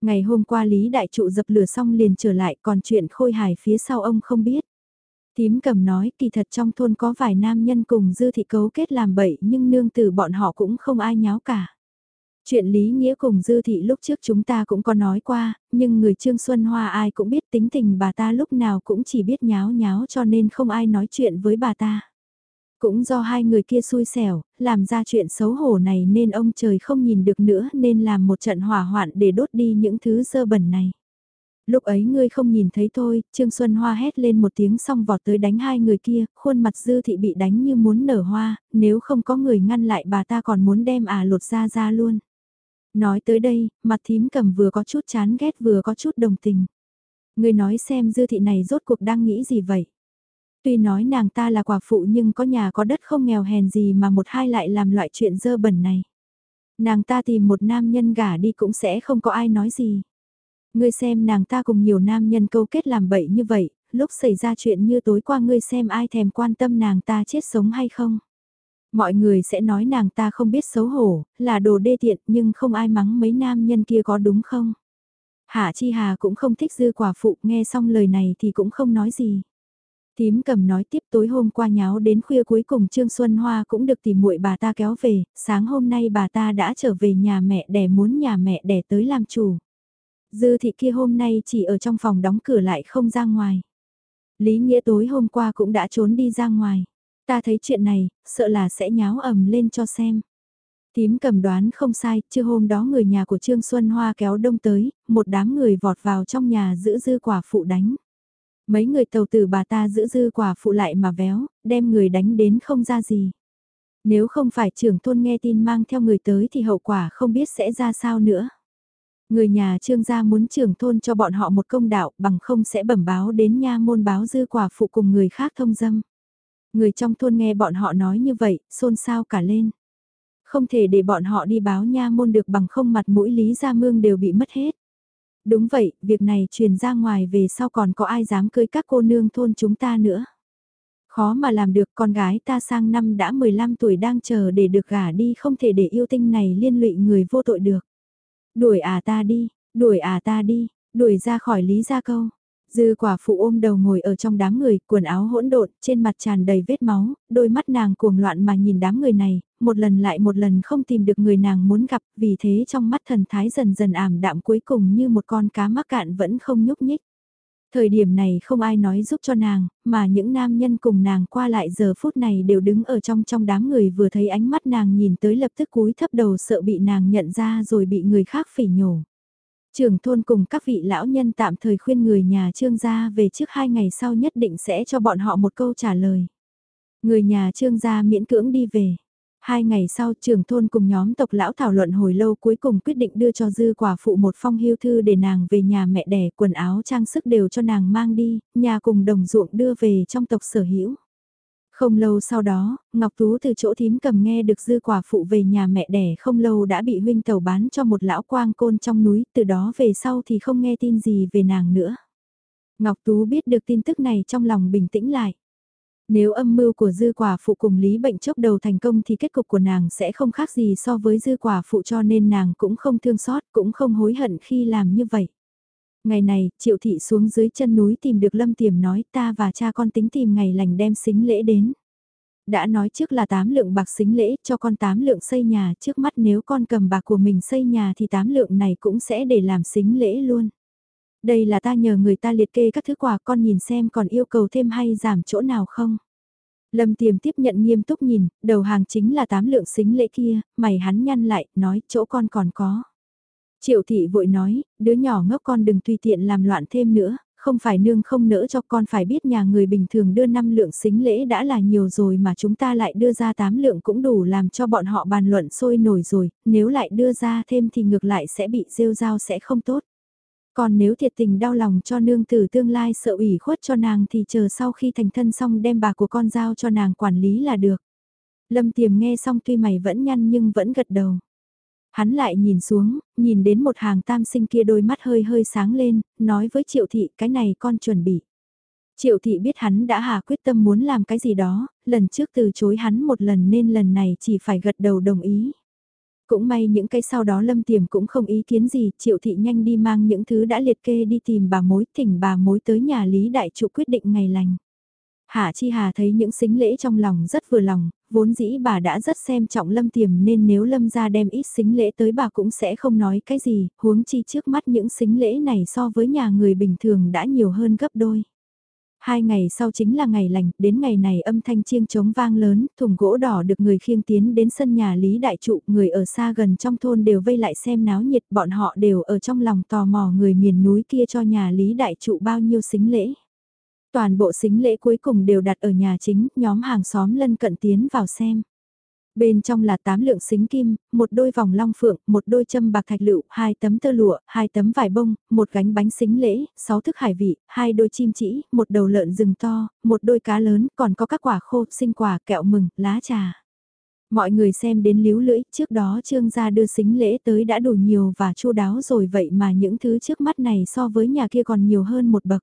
Speaker 1: Ngày hôm qua Lý Đại Trụ dập lửa xong liền trở lại còn chuyện khôi hài phía sau ông không biết. Tím cầm nói kỳ thật trong thôn có vài nam nhân cùng dư thị cấu kết làm bậy nhưng nương tử bọn họ cũng không ai nháo cả. Chuyện lý nghĩa cùng dư thị lúc trước chúng ta cũng có nói qua, nhưng người Trương Xuân Hoa ai cũng biết tính tình bà ta lúc nào cũng chỉ biết nháo nháo cho nên không ai nói chuyện với bà ta. Cũng do hai người kia xui xẻo, làm ra chuyện xấu hổ này nên ông trời không nhìn được nữa nên làm một trận hỏa hoạn để đốt đi những thứ dơ bẩn này. Lúc ấy ngươi không nhìn thấy thôi, Trương Xuân Hoa hét lên một tiếng xong vọt tới đánh hai người kia, khuôn mặt dư thị bị đánh như muốn nở hoa, nếu không có người ngăn lại bà ta còn muốn đem à lột ra ra luôn. Nói tới đây, mặt thím cầm vừa có chút chán ghét vừa có chút đồng tình. ngươi nói xem dư thị này rốt cuộc đang nghĩ gì vậy? Tuy nói nàng ta là quả phụ nhưng có nhà có đất không nghèo hèn gì mà một hai lại làm loại chuyện dơ bẩn này. Nàng ta tìm một nam nhân gả đi cũng sẽ không có ai nói gì. Ngươi xem nàng ta cùng nhiều nam nhân câu kết làm bậy như vậy, lúc xảy ra chuyện như tối qua ngươi xem ai thèm quan tâm nàng ta chết sống hay không. Mọi người sẽ nói nàng ta không biết xấu hổ, là đồ đê tiện nhưng không ai mắng mấy nam nhân kia có đúng không? Hạ Chi Hà cũng không thích dư quả phụ nghe xong lời này thì cũng không nói gì. Tím cầm nói tiếp tối hôm qua nháo đến khuya cuối cùng Trương Xuân Hoa cũng được tìm muội bà ta kéo về, sáng hôm nay bà ta đã trở về nhà mẹ đẻ muốn nhà mẹ đẻ tới làm chủ. Dư thị kia hôm nay chỉ ở trong phòng đóng cửa lại không ra ngoài. Lý Nghĩa tối hôm qua cũng đã trốn đi ra ngoài. Ta thấy chuyện này, sợ là sẽ nháo ầm lên cho xem. Tím cầm đoán không sai, chưa hôm đó người nhà của Trương Xuân Hoa kéo đông tới, một đám người vọt vào trong nhà giữ dư quả phụ đánh. Mấy người tàu tử bà ta giữ dư quả phụ lại mà véo, đem người đánh đến không ra gì. Nếu không phải trưởng thôn nghe tin mang theo người tới thì hậu quả không biết sẽ ra sao nữa. Người nhà trương gia muốn trưởng thôn cho bọn họ một công đạo bằng không sẽ bẩm báo đến nha môn báo dư quả phụ cùng người khác thông dâm. Người trong thôn nghe bọn họ nói như vậy, xôn xao cả lên. Không thể để bọn họ đi báo nha môn được bằng không mặt mũi Lý Gia Mương đều bị mất hết. Đúng vậy, việc này truyền ra ngoài về sau còn có ai dám cưới các cô nương thôn chúng ta nữa. Khó mà làm được con gái ta sang năm đã 15 tuổi đang chờ để được gả đi không thể để yêu tinh này liên lụy người vô tội được. Đuổi à ta đi, đuổi à ta đi, đuổi ra khỏi lý gia câu. Dư quả phụ ôm đầu ngồi ở trong đám người, quần áo hỗn độn, trên mặt tràn đầy vết máu, đôi mắt nàng cuồng loạn mà nhìn đám người này, một lần lại một lần không tìm được người nàng muốn gặp, vì thế trong mắt thần thái dần dần ảm đạm cuối cùng như một con cá mắc cạn vẫn không nhúc nhích. Thời điểm này không ai nói giúp cho nàng, mà những nam nhân cùng nàng qua lại giờ phút này đều đứng ở trong trong đám người vừa thấy ánh mắt nàng nhìn tới lập tức cúi thấp đầu sợ bị nàng nhận ra rồi bị người khác phỉ nhổ. Trưởng thôn cùng các vị lão nhân tạm thời khuyên người nhà trương gia về trước hai ngày sau nhất định sẽ cho bọn họ một câu trả lời. Người nhà trương gia miễn cưỡng đi về. Hai ngày sau trưởng thôn cùng nhóm tộc lão thảo luận hồi lâu cuối cùng quyết định đưa cho dư quả phụ một phong hưu thư để nàng về nhà mẹ đẻ quần áo trang sức đều cho nàng mang đi, nhà cùng đồng ruộng đưa về trong tộc sở hữu. Không lâu sau đó, Ngọc Tú từ chỗ thím cầm nghe được dư quả phụ về nhà mẹ đẻ không lâu đã bị huynh tàu bán cho một lão quang côn trong núi, từ đó về sau thì không nghe tin gì về nàng nữa. Ngọc Tú biết được tin tức này trong lòng bình tĩnh lại. Nếu âm mưu của dư quả phụ cùng lý bệnh chốc đầu thành công thì kết cục của nàng sẽ không khác gì so với dư quả phụ cho nên nàng cũng không thương xót, cũng không hối hận khi làm như vậy. Ngày này, triệu thị xuống dưới chân núi tìm được lâm tiềm nói ta và cha con tính tìm ngày lành đem xính lễ đến. Đã nói trước là 8 lượng bạc xính lễ cho con 8 lượng xây nhà trước mắt nếu con cầm bạc của mình xây nhà thì 8 lượng này cũng sẽ để làm xính lễ luôn. Đây là ta nhờ người ta liệt kê các thứ quà con nhìn xem còn yêu cầu thêm hay giảm chỗ nào không. Lâm tiềm tiếp nhận nghiêm túc nhìn, đầu hàng chính là tám lượng xính lễ kia, mày hắn nhăn lại, nói chỗ con còn có. Triệu thị vội nói, đứa nhỏ ngốc con đừng tùy tiện làm loạn thêm nữa, không phải nương không nỡ cho con phải biết nhà người bình thường đưa 5 lượng xính lễ đã là nhiều rồi mà chúng ta lại đưa ra 8 lượng cũng đủ làm cho bọn họ bàn luận sôi nổi rồi, nếu lại đưa ra thêm thì ngược lại sẽ bị rêu rao sẽ không tốt. Còn nếu thiệt tình đau lòng cho nương tử tương lai sợ ủy khuất cho nàng thì chờ sau khi thành thân xong đem bà của con giao cho nàng quản lý là được. Lâm tiềm nghe xong tuy mày vẫn nhăn nhưng vẫn gật đầu. Hắn lại nhìn xuống, nhìn đến một hàng tam sinh kia đôi mắt hơi hơi sáng lên, nói với triệu thị cái này con chuẩn bị. Triệu thị biết hắn đã hà quyết tâm muốn làm cái gì đó, lần trước từ chối hắn một lần nên lần này chỉ phải gật đầu đồng ý. Cũng may những cái sau đó lâm tiềm cũng không ý kiến gì, triệu thị nhanh đi mang những thứ đã liệt kê đi tìm bà mối, thỉnh bà mối tới nhà Lý Đại Trụ quyết định ngày lành. Hạ Chi Hà thấy những xính lễ trong lòng rất vừa lòng, vốn dĩ bà đã rất xem trọng lâm tiềm nên nếu lâm ra đem ít xính lễ tới bà cũng sẽ không nói cái gì, huống chi trước mắt những xính lễ này so với nhà người bình thường đã nhiều hơn gấp đôi. Hai ngày sau chính là ngày lành, đến ngày này âm thanh chiêng trống vang lớn, thùng gỗ đỏ được người khiêng tiến đến sân nhà Lý Đại Trụ, người ở xa gần trong thôn đều vây lại xem náo nhiệt, bọn họ đều ở trong lòng tò mò người miền núi kia cho nhà Lý Đại Trụ bao nhiêu xính lễ. Toàn bộ xính lễ cuối cùng đều đặt ở nhà chính, nhóm hàng xóm lân cận tiến vào xem. Bên trong là tám lượng xính kim, một đôi vòng long phượng, một đôi châm bạc thạch lựu, hai tấm tơ lụa, hai tấm vải bông, một gánh bánh xính lễ, sáu thức hải vị, hai đôi chim chỉ, một đầu lợn rừng to, một đôi cá lớn, còn có các quả khô, sinh quả, kẹo mừng, lá trà. Mọi người xem đến líu lưỡi, trước đó trương gia đưa xính lễ tới đã đủ nhiều và chu đáo rồi vậy mà những thứ trước mắt này so với nhà kia còn nhiều hơn một bậc.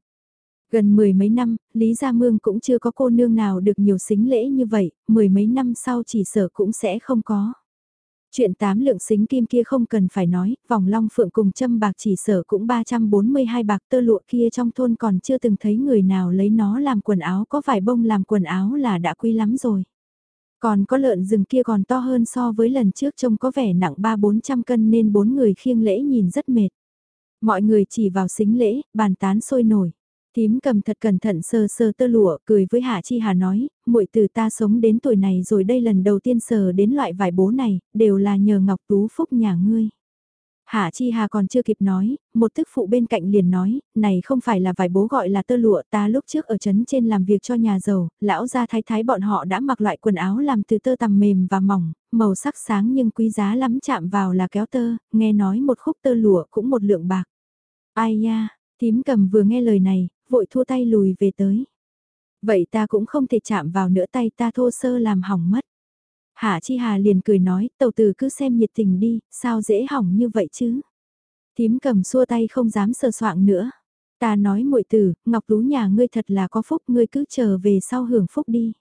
Speaker 1: Gần mười mấy năm, Lý Gia Mương cũng chưa có cô nương nào được nhiều xính lễ như vậy, mười mấy năm sau chỉ sở cũng sẽ không có. Chuyện tám lượng xính kim kia không cần phải nói, vòng long phượng cùng châm bạc chỉ sở cũng 342 bạc tơ lụa kia trong thôn còn chưa từng thấy người nào lấy nó làm quần áo có vải bông làm quần áo là đã quý lắm rồi. Còn có lợn rừng kia còn to hơn so với lần trước trông có vẻ nặng 3-400 cân nên bốn người khiêng lễ nhìn rất mệt. Mọi người chỉ vào xính lễ, bàn tán sôi nổi. Tím cầm thật cẩn thận sờ sờ tơ lụa, cười với Hạ Chi Hà nói, muội từ ta sống đến tuổi này rồi đây lần đầu tiên sờ đến loại vải bố này, đều là nhờ Ngọc Tú Phúc nhà ngươi. Hạ Chi Hà còn chưa kịp nói, một thức phụ bên cạnh liền nói, này không phải là vải bố gọi là tơ lụa ta lúc trước ở trấn trên làm việc cho nhà giàu, lão gia thái thái bọn họ đã mặc loại quần áo làm từ tơ tằm mềm và mỏng, màu sắc sáng nhưng quý giá lắm chạm vào là kéo tơ, nghe nói một khúc tơ lụa cũng một lượng bạc. Ai nha, tím cầm vừa nghe lời này, vội thua tay lùi về tới. Vậy ta cũng không thể chạm vào nữa tay ta thô sơ làm hỏng mất. Hạ Chi Hà liền cười nói, tàu tử cứ xem nhiệt tình đi, sao dễ hỏng như vậy chứ. thím cầm xua tay không dám sờ soạng nữa. Ta nói muội tử, Ngọc Tú nhà ngươi thật là có phúc, ngươi cứ chờ về sau hưởng phúc đi.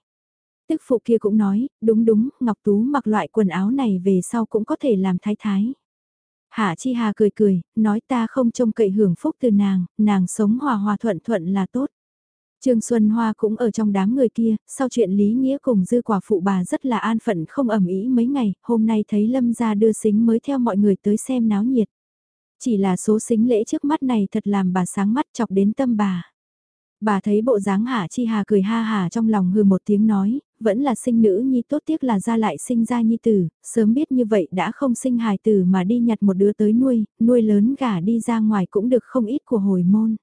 Speaker 1: Tức phụ kia cũng nói, đúng đúng, Ngọc Tú mặc loại quần áo này về sau cũng có thể làm thái thái. Hạ Chi Hà cười cười, nói ta không trông cậy hưởng phúc từ nàng, nàng sống hòa hòa thuận thuận là tốt. Trương Xuân Hoa cũng ở trong đám người kia, sau chuyện Lý Nghĩa cùng dư quả phụ bà rất là an phận không ẩm ý mấy ngày, hôm nay thấy Lâm gia đưa xính mới theo mọi người tới xem náo nhiệt. Chỉ là số xính lễ trước mắt này thật làm bà sáng mắt chọc đến tâm bà. Bà thấy bộ dáng Hạ Chi Hà cười ha hà trong lòng hừ một tiếng nói, vẫn là sinh nữ nhi tốt tiếc là ra lại sinh ra nhi tử, sớm biết như vậy đã không sinh hài tử mà đi nhặt một đứa tới nuôi, nuôi lớn gả đi ra ngoài cũng được không ít của hồi môn.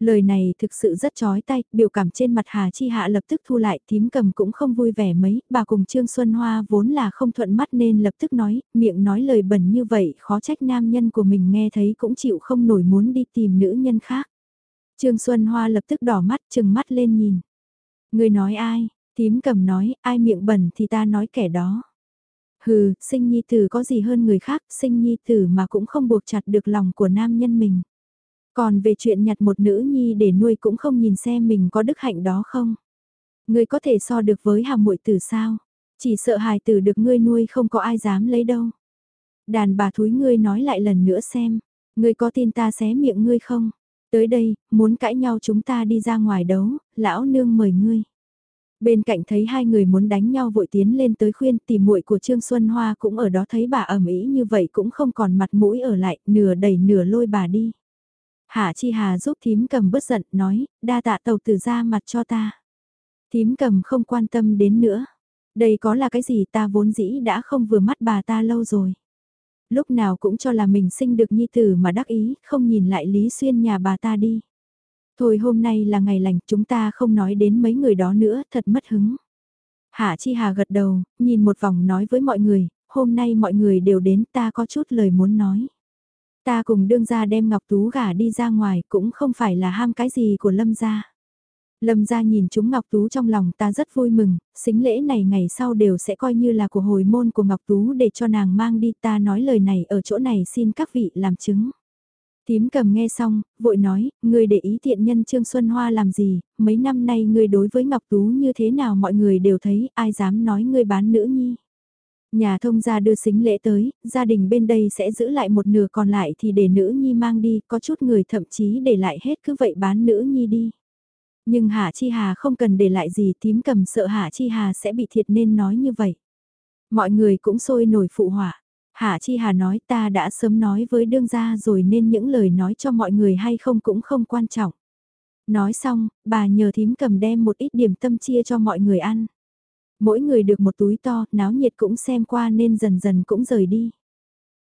Speaker 1: Lời này thực sự rất chói tay, biểu cảm trên mặt Hà Chi Hạ lập tức thu lại, tím cầm cũng không vui vẻ mấy, bà cùng Trương Xuân Hoa vốn là không thuận mắt nên lập tức nói, miệng nói lời bẩn như vậy, khó trách nam nhân của mình nghe thấy cũng chịu không nổi muốn đi tìm nữ nhân khác. Trương Xuân Hoa lập tức đỏ mắt, chừng mắt lên nhìn. Người nói ai? Tím cầm nói, ai miệng bẩn thì ta nói kẻ đó. Hừ, sinh nhi tử có gì hơn người khác, sinh nhi tử mà cũng không buộc chặt được lòng của nam nhân mình. Còn về chuyện nhặt một nữ nhi để nuôi cũng không nhìn xem mình có đức hạnh đó không. Ngươi có thể so được với hàm muội tử sao? Chỉ sợ hài tử được ngươi nuôi không có ai dám lấy đâu. Đàn bà thúi ngươi nói lại lần nữa xem, ngươi có tin ta xé miệng ngươi không? Tới đây, muốn cãi nhau chúng ta đi ra ngoài đấu, lão nương mời ngươi. Bên cạnh thấy hai người muốn đánh nhau vội tiến lên tới khuyên tìm muội của Trương Xuân Hoa cũng ở đó thấy bà ẩm ý như vậy cũng không còn mặt mũi ở lại, nửa đẩy nửa lôi bà đi. Hạ Chi Hà giúp thím cầm bớt giận, nói, đa tạ tàu từ ra mặt cho ta. Thím cầm không quan tâm đến nữa. Đây có là cái gì ta vốn dĩ đã không vừa mắt bà ta lâu rồi. Lúc nào cũng cho là mình sinh được nhi tử mà đắc ý, không nhìn lại Lý Xuyên nhà bà ta đi. Thôi hôm nay là ngày lành, chúng ta không nói đến mấy người đó nữa, thật mất hứng. Hạ Chi Hà gật đầu, nhìn một vòng nói với mọi người, hôm nay mọi người đều đến ta có chút lời muốn nói. Ta cùng đương gia đem Ngọc Tú gả đi ra ngoài cũng không phải là ham cái gì của Lâm gia. Lâm ra nhìn chúng Ngọc Tú trong lòng ta rất vui mừng, xính lễ này ngày sau đều sẽ coi như là của hồi môn của Ngọc Tú để cho nàng mang đi ta nói lời này ở chỗ này xin các vị làm chứng. Tím cầm nghe xong, vội nói, người để ý tiện nhân Trương Xuân Hoa làm gì, mấy năm nay người đối với Ngọc Tú như thế nào mọi người đều thấy, ai dám nói người bán nữ nhi. Nhà thông gia đưa xính lễ tới, gia đình bên đây sẽ giữ lại một nửa còn lại thì để nữ nhi mang đi, có chút người thậm chí để lại hết cứ vậy bán nữ nhi đi. Nhưng Hạ Chi Hà không cần để lại gì tím cầm sợ Hạ Chi Hà sẽ bị thiệt nên nói như vậy. Mọi người cũng sôi nổi phụ hỏa. Hạ Chi Hà nói ta đã sớm nói với đương gia rồi nên những lời nói cho mọi người hay không cũng không quan trọng. Nói xong, bà nhờ thím cầm đem một ít điểm tâm chia cho mọi người ăn. Mỗi người được một túi to, náo nhiệt cũng xem qua nên dần dần cũng rời đi.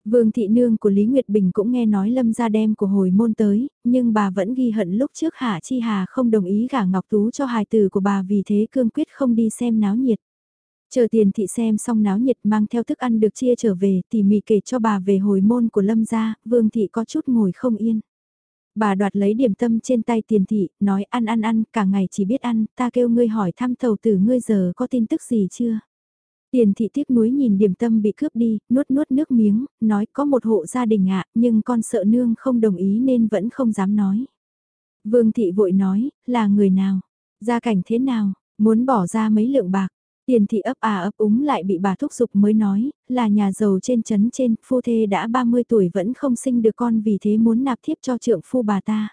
Speaker 1: Vương thị nương của Lý Nguyệt Bình cũng nghe nói lâm gia đem của hồi môn tới, nhưng bà vẫn ghi hận lúc trước Hạ Chi Hà không đồng ý gả Ngọc Tú cho hài tử của bà vì thế cương quyết không đi xem náo nhiệt. Chờ tiền thị xem xong náo nhiệt mang theo thức ăn được chia trở về, tỉ mỉ kể cho bà về hồi môn của lâm gia, vương thị có chút ngồi không yên. Bà đoạt lấy điểm tâm trên tay tiền thị, nói ăn ăn ăn, cả ngày chỉ biết ăn, ta kêu ngươi hỏi thăm thầu tử ngươi giờ có tin tức gì chưa? Tiền thị tiếc nuối nhìn điểm tâm bị cướp đi, nuốt nuốt nước miếng, nói có một hộ gia đình ạ, nhưng con sợ nương không đồng ý nên vẫn không dám nói. Vương thị vội nói, là người nào? Gia cảnh thế nào? Muốn bỏ ra mấy lượng bạc? Tiền thị ấp à ấp úng lại bị bà thúc giục mới nói, là nhà giàu trên chấn trên, phu thê đã 30 tuổi vẫn không sinh được con vì thế muốn nạp thiếp cho trượng phu bà ta.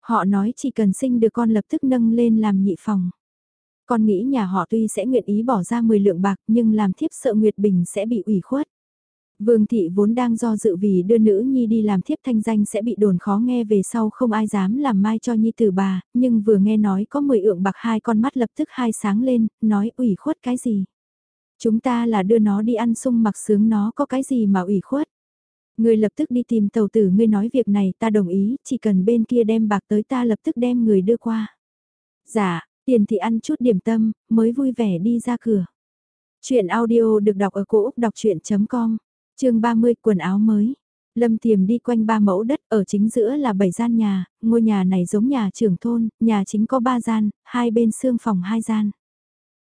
Speaker 1: Họ nói chỉ cần sinh được con lập tức nâng lên làm nhị phòng. Con nghĩ nhà họ tuy sẽ nguyện ý bỏ ra 10 lượng bạc nhưng làm thiếp sợ Nguyệt Bình sẽ bị ủy khuất. Vương thị vốn đang do dự vì đưa nữ nhi đi làm thiếp thanh danh sẽ bị đồn khó nghe về sau không ai dám làm mai cho nhi tử bà, nhưng vừa nghe nói có 10 ượng bạc hai con mắt lập tức hai sáng lên, nói ủy khuất cái gì. Chúng ta là đưa nó đi ăn sung mặc sướng nó có cái gì mà ủy khuất. Người lập tức đi tìm tàu tử ngươi nói việc này ta đồng ý, chỉ cần bên kia đem bạc tới ta lập tức đem người đưa qua. Dạ, tiền thị ăn chút điểm tâm, mới vui vẻ đi ra cửa. Chuyện audio được đọc ở cổ Úc đọc chuyện.com chương 30 quần áo mới. Lâm Tiềm đi quanh ba mẫu đất ở chính giữa là bảy gian nhà, ngôi nhà này giống nhà trưởng thôn, nhà chính có ba gian, hai bên xương phòng hai gian.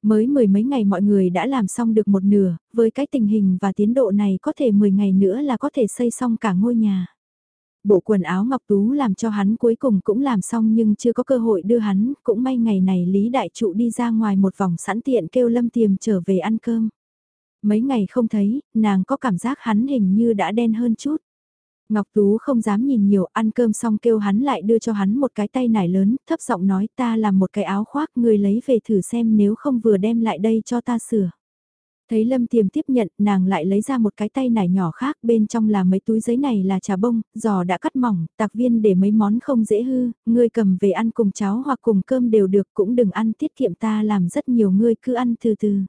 Speaker 1: Mới mười mấy ngày mọi người đã làm xong được một nửa, với cái tình hình và tiến độ này có thể 10 ngày nữa là có thể xây xong cả ngôi nhà. Bộ quần áo Ngọc Tú làm cho hắn cuối cùng cũng làm xong nhưng chưa có cơ hội đưa hắn, cũng may ngày này Lý Đại Trụ đi ra ngoài một vòng sẵn tiện kêu Lâm Tiềm trở về ăn cơm. Mấy ngày không thấy, nàng có cảm giác hắn hình như đã đen hơn chút. Ngọc Tú không dám nhìn nhiều, ăn cơm xong kêu hắn lại đưa cho hắn một cái tay nải lớn, thấp giọng nói ta làm một cái áo khoác người lấy về thử xem nếu không vừa đem lại đây cho ta sửa. Thấy Lâm Tiềm tiếp nhận, nàng lại lấy ra một cái tay nải nhỏ khác, bên trong là mấy túi giấy này là trà bông, giò đã cắt mỏng, tạc viên để mấy món không dễ hư, ngươi cầm về ăn cùng cháo hoặc cùng cơm đều được, cũng đừng ăn tiết kiệm ta làm rất nhiều ngươi cứ ăn từ từ.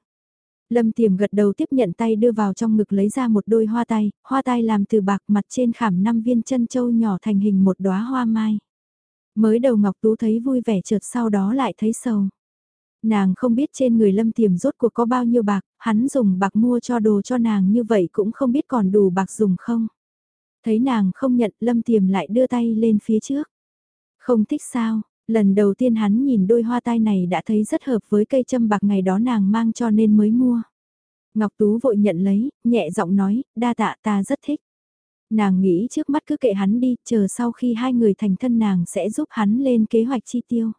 Speaker 1: Lâm Tiềm gật đầu tiếp nhận tay đưa vào trong ngực lấy ra một đôi hoa tay, hoa tay làm từ bạc mặt trên khảm năm viên chân châu nhỏ thành hình một đóa hoa mai. Mới đầu Ngọc Tú thấy vui vẻ chợt sau đó lại thấy sầu. Nàng không biết trên người Lâm Tiềm rốt cuộc có bao nhiêu bạc, hắn dùng bạc mua cho đồ cho nàng như vậy cũng không biết còn đủ bạc dùng không. Thấy nàng không nhận Lâm Tiềm lại đưa tay lên phía trước. Không thích sao, Lần đầu tiên hắn nhìn đôi hoa tai này đã thấy rất hợp với cây châm bạc ngày đó nàng mang cho nên mới mua. Ngọc Tú vội nhận lấy, nhẹ giọng nói, đa tạ ta rất thích. Nàng nghĩ trước mắt cứ kệ hắn đi, chờ sau khi hai người thành thân nàng sẽ giúp hắn lên kế hoạch chi tiêu.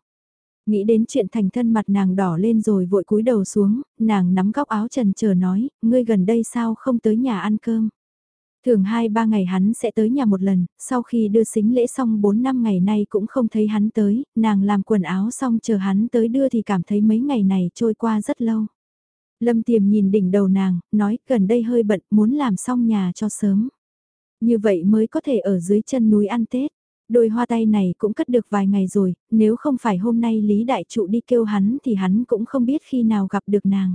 Speaker 1: Nghĩ đến chuyện thành thân mặt nàng đỏ lên rồi vội cúi đầu xuống, nàng nắm góc áo trần chờ nói, ngươi gần đây sao không tới nhà ăn cơm. Thường 2-3 ngày hắn sẽ tới nhà một lần, sau khi đưa xính lễ xong 4 năm ngày nay cũng không thấy hắn tới, nàng làm quần áo xong chờ hắn tới đưa thì cảm thấy mấy ngày này trôi qua rất lâu. Lâm tiềm nhìn đỉnh đầu nàng, nói gần đây hơi bận muốn làm xong nhà cho sớm. Như vậy mới có thể ở dưới chân núi ăn Tết. Đôi hoa tay này cũng cất được vài ngày rồi, nếu không phải hôm nay Lý Đại Trụ đi kêu hắn thì hắn cũng không biết khi nào gặp được nàng.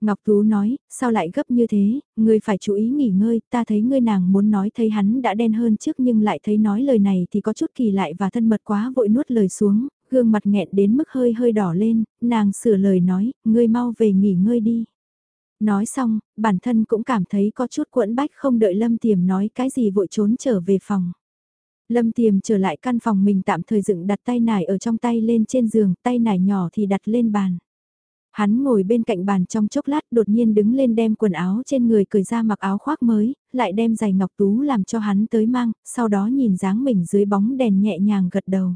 Speaker 1: Ngọc Tú nói, sao lại gấp như thế, ngươi phải chú ý nghỉ ngơi, ta thấy ngươi nàng muốn nói thấy hắn đã đen hơn trước nhưng lại thấy nói lời này thì có chút kỳ lại và thân mật quá vội nuốt lời xuống, gương mặt nghẹn đến mức hơi hơi đỏ lên, nàng sửa lời nói, ngươi mau về nghỉ ngơi đi. Nói xong, bản thân cũng cảm thấy có chút quẫn bách không đợi Lâm Tiềm nói cái gì vội trốn trở về phòng. Lâm Tiềm trở lại căn phòng mình tạm thời dựng đặt tay nải ở trong tay lên trên giường, tay nải nhỏ thì đặt lên bàn. Hắn ngồi bên cạnh bàn trong chốc lát đột nhiên đứng lên đem quần áo trên người cởi ra mặc áo khoác mới, lại đem giày ngọc tú làm cho hắn tới mang, sau đó nhìn dáng mình dưới bóng đèn nhẹ nhàng gật đầu.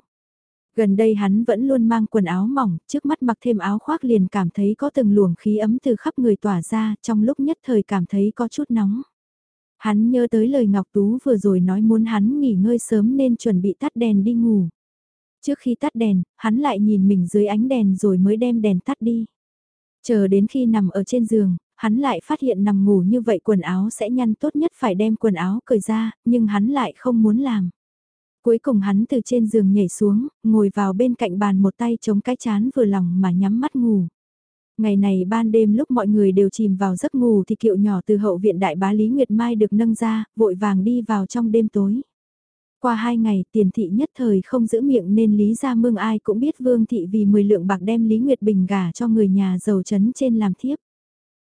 Speaker 1: Gần đây hắn vẫn luôn mang quần áo mỏng, trước mắt mặc thêm áo khoác liền cảm thấy có từng luồng khí ấm từ khắp người tỏa ra, trong lúc nhất thời cảm thấy có chút nóng. Hắn nhớ tới lời Ngọc Tú vừa rồi nói muốn hắn nghỉ ngơi sớm nên chuẩn bị tắt đèn đi ngủ. Trước khi tắt đèn, hắn lại nhìn mình dưới ánh đèn rồi mới đem đèn tắt đi. Chờ đến khi nằm ở trên giường, hắn lại phát hiện nằm ngủ như vậy quần áo sẽ nhăn tốt nhất phải đem quần áo cởi ra, nhưng hắn lại không muốn làm. Cuối cùng hắn từ trên giường nhảy xuống, ngồi vào bên cạnh bàn một tay chống cái chán vừa lòng mà nhắm mắt ngủ. Ngày này ban đêm lúc mọi người đều chìm vào giấc ngủ thì kiệu nhỏ từ hậu viện đại bá Lý Nguyệt Mai được nâng ra, vội vàng đi vào trong đêm tối. Qua hai ngày tiền thị nhất thời không giữ miệng nên Lý Gia Mương ai cũng biết Vương Thị vì 10 lượng bạc đem Lý Nguyệt Bình gả cho người nhà giàu chấn trên làm thiếp.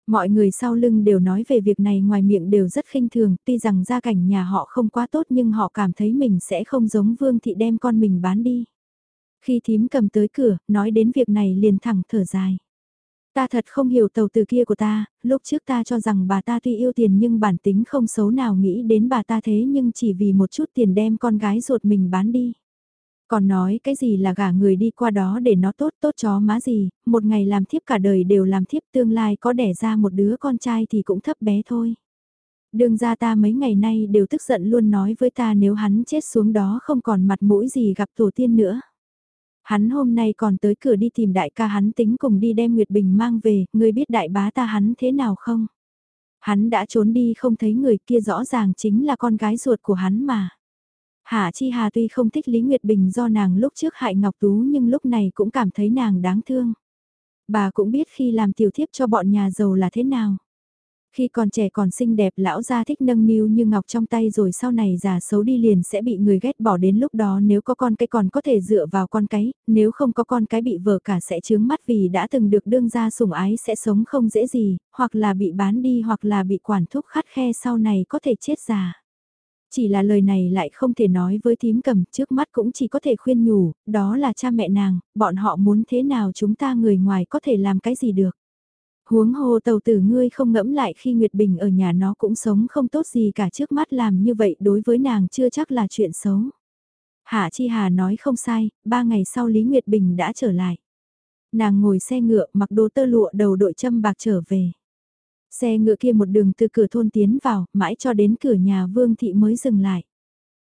Speaker 1: Mọi người sau lưng đều nói về việc này ngoài miệng đều rất khinh thường, tuy rằng gia cảnh nhà họ không quá tốt nhưng họ cảm thấy mình sẽ không giống Vương Thị đem con mình bán đi. Khi thím cầm tới cửa, nói đến việc này liền thẳng thở dài. Ta thật không hiểu tàu từ kia của ta, lúc trước ta cho rằng bà ta tuy yêu tiền nhưng bản tính không xấu nào nghĩ đến bà ta thế nhưng chỉ vì một chút tiền đem con gái ruột mình bán đi. Còn nói cái gì là gả người đi qua đó để nó tốt tốt chó má gì, một ngày làm thiếp cả đời đều làm thiếp tương lai có đẻ ra một đứa con trai thì cũng thấp bé thôi. Đường ra ta mấy ngày nay đều tức giận luôn nói với ta nếu hắn chết xuống đó không còn mặt mũi gì gặp tổ tiên nữa. Hắn hôm nay còn tới cửa đi tìm đại ca hắn tính cùng đi đem Nguyệt Bình mang về, ngươi biết đại bá ta hắn thế nào không? Hắn đã trốn đi không thấy người kia rõ ràng chính là con gái ruột của hắn mà. Hạ Chi Hà tuy không thích Lý Nguyệt Bình do nàng lúc trước hại Ngọc Tú nhưng lúc này cũng cảm thấy nàng đáng thương. Bà cũng biết khi làm tiểu thiếp cho bọn nhà giàu là thế nào. Khi còn trẻ còn xinh đẹp lão gia thích nâng niu như ngọc trong tay rồi sau này già xấu đi liền sẽ bị người ghét bỏ đến lúc đó nếu có con cái còn có thể dựa vào con cái, nếu không có con cái bị vợ cả sẽ chướng mắt vì đã từng được đương gia sủng ái sẽ sống không dễ gì, hoặc là bị bán đi hoặc là bị quản thúc khắt khe sau này có thể chết già. Chỉ là lời này lại không thể nói với thím cầm trước mắt cũng chỉ có thể khuyên nhủ, đó là cha mẹ nàng, bọn họ muốn thế nào chúng ta người ngoài có thể làm cái gì được. Huống hồ tàu tử ngươi không ngẫm lại khi Nguyệt Bình ở nhà nó cũng sống không tốt gì cả trước mắt làm như vậy đối với nàng chưa chắc là chuyện xấu. Hạ Chi Hà nói không sai, ba ngày sau Lý Nguyệt Bình đã trở lại. Nàng ngồi xe ngựa mặc đồ tơ lụa đầu đội châm bạc trở về. Xe ngựa kia một đường từ cửa thôn tiến vào, mãi cho đến cửa nhà Vương Thị mới dừng lại.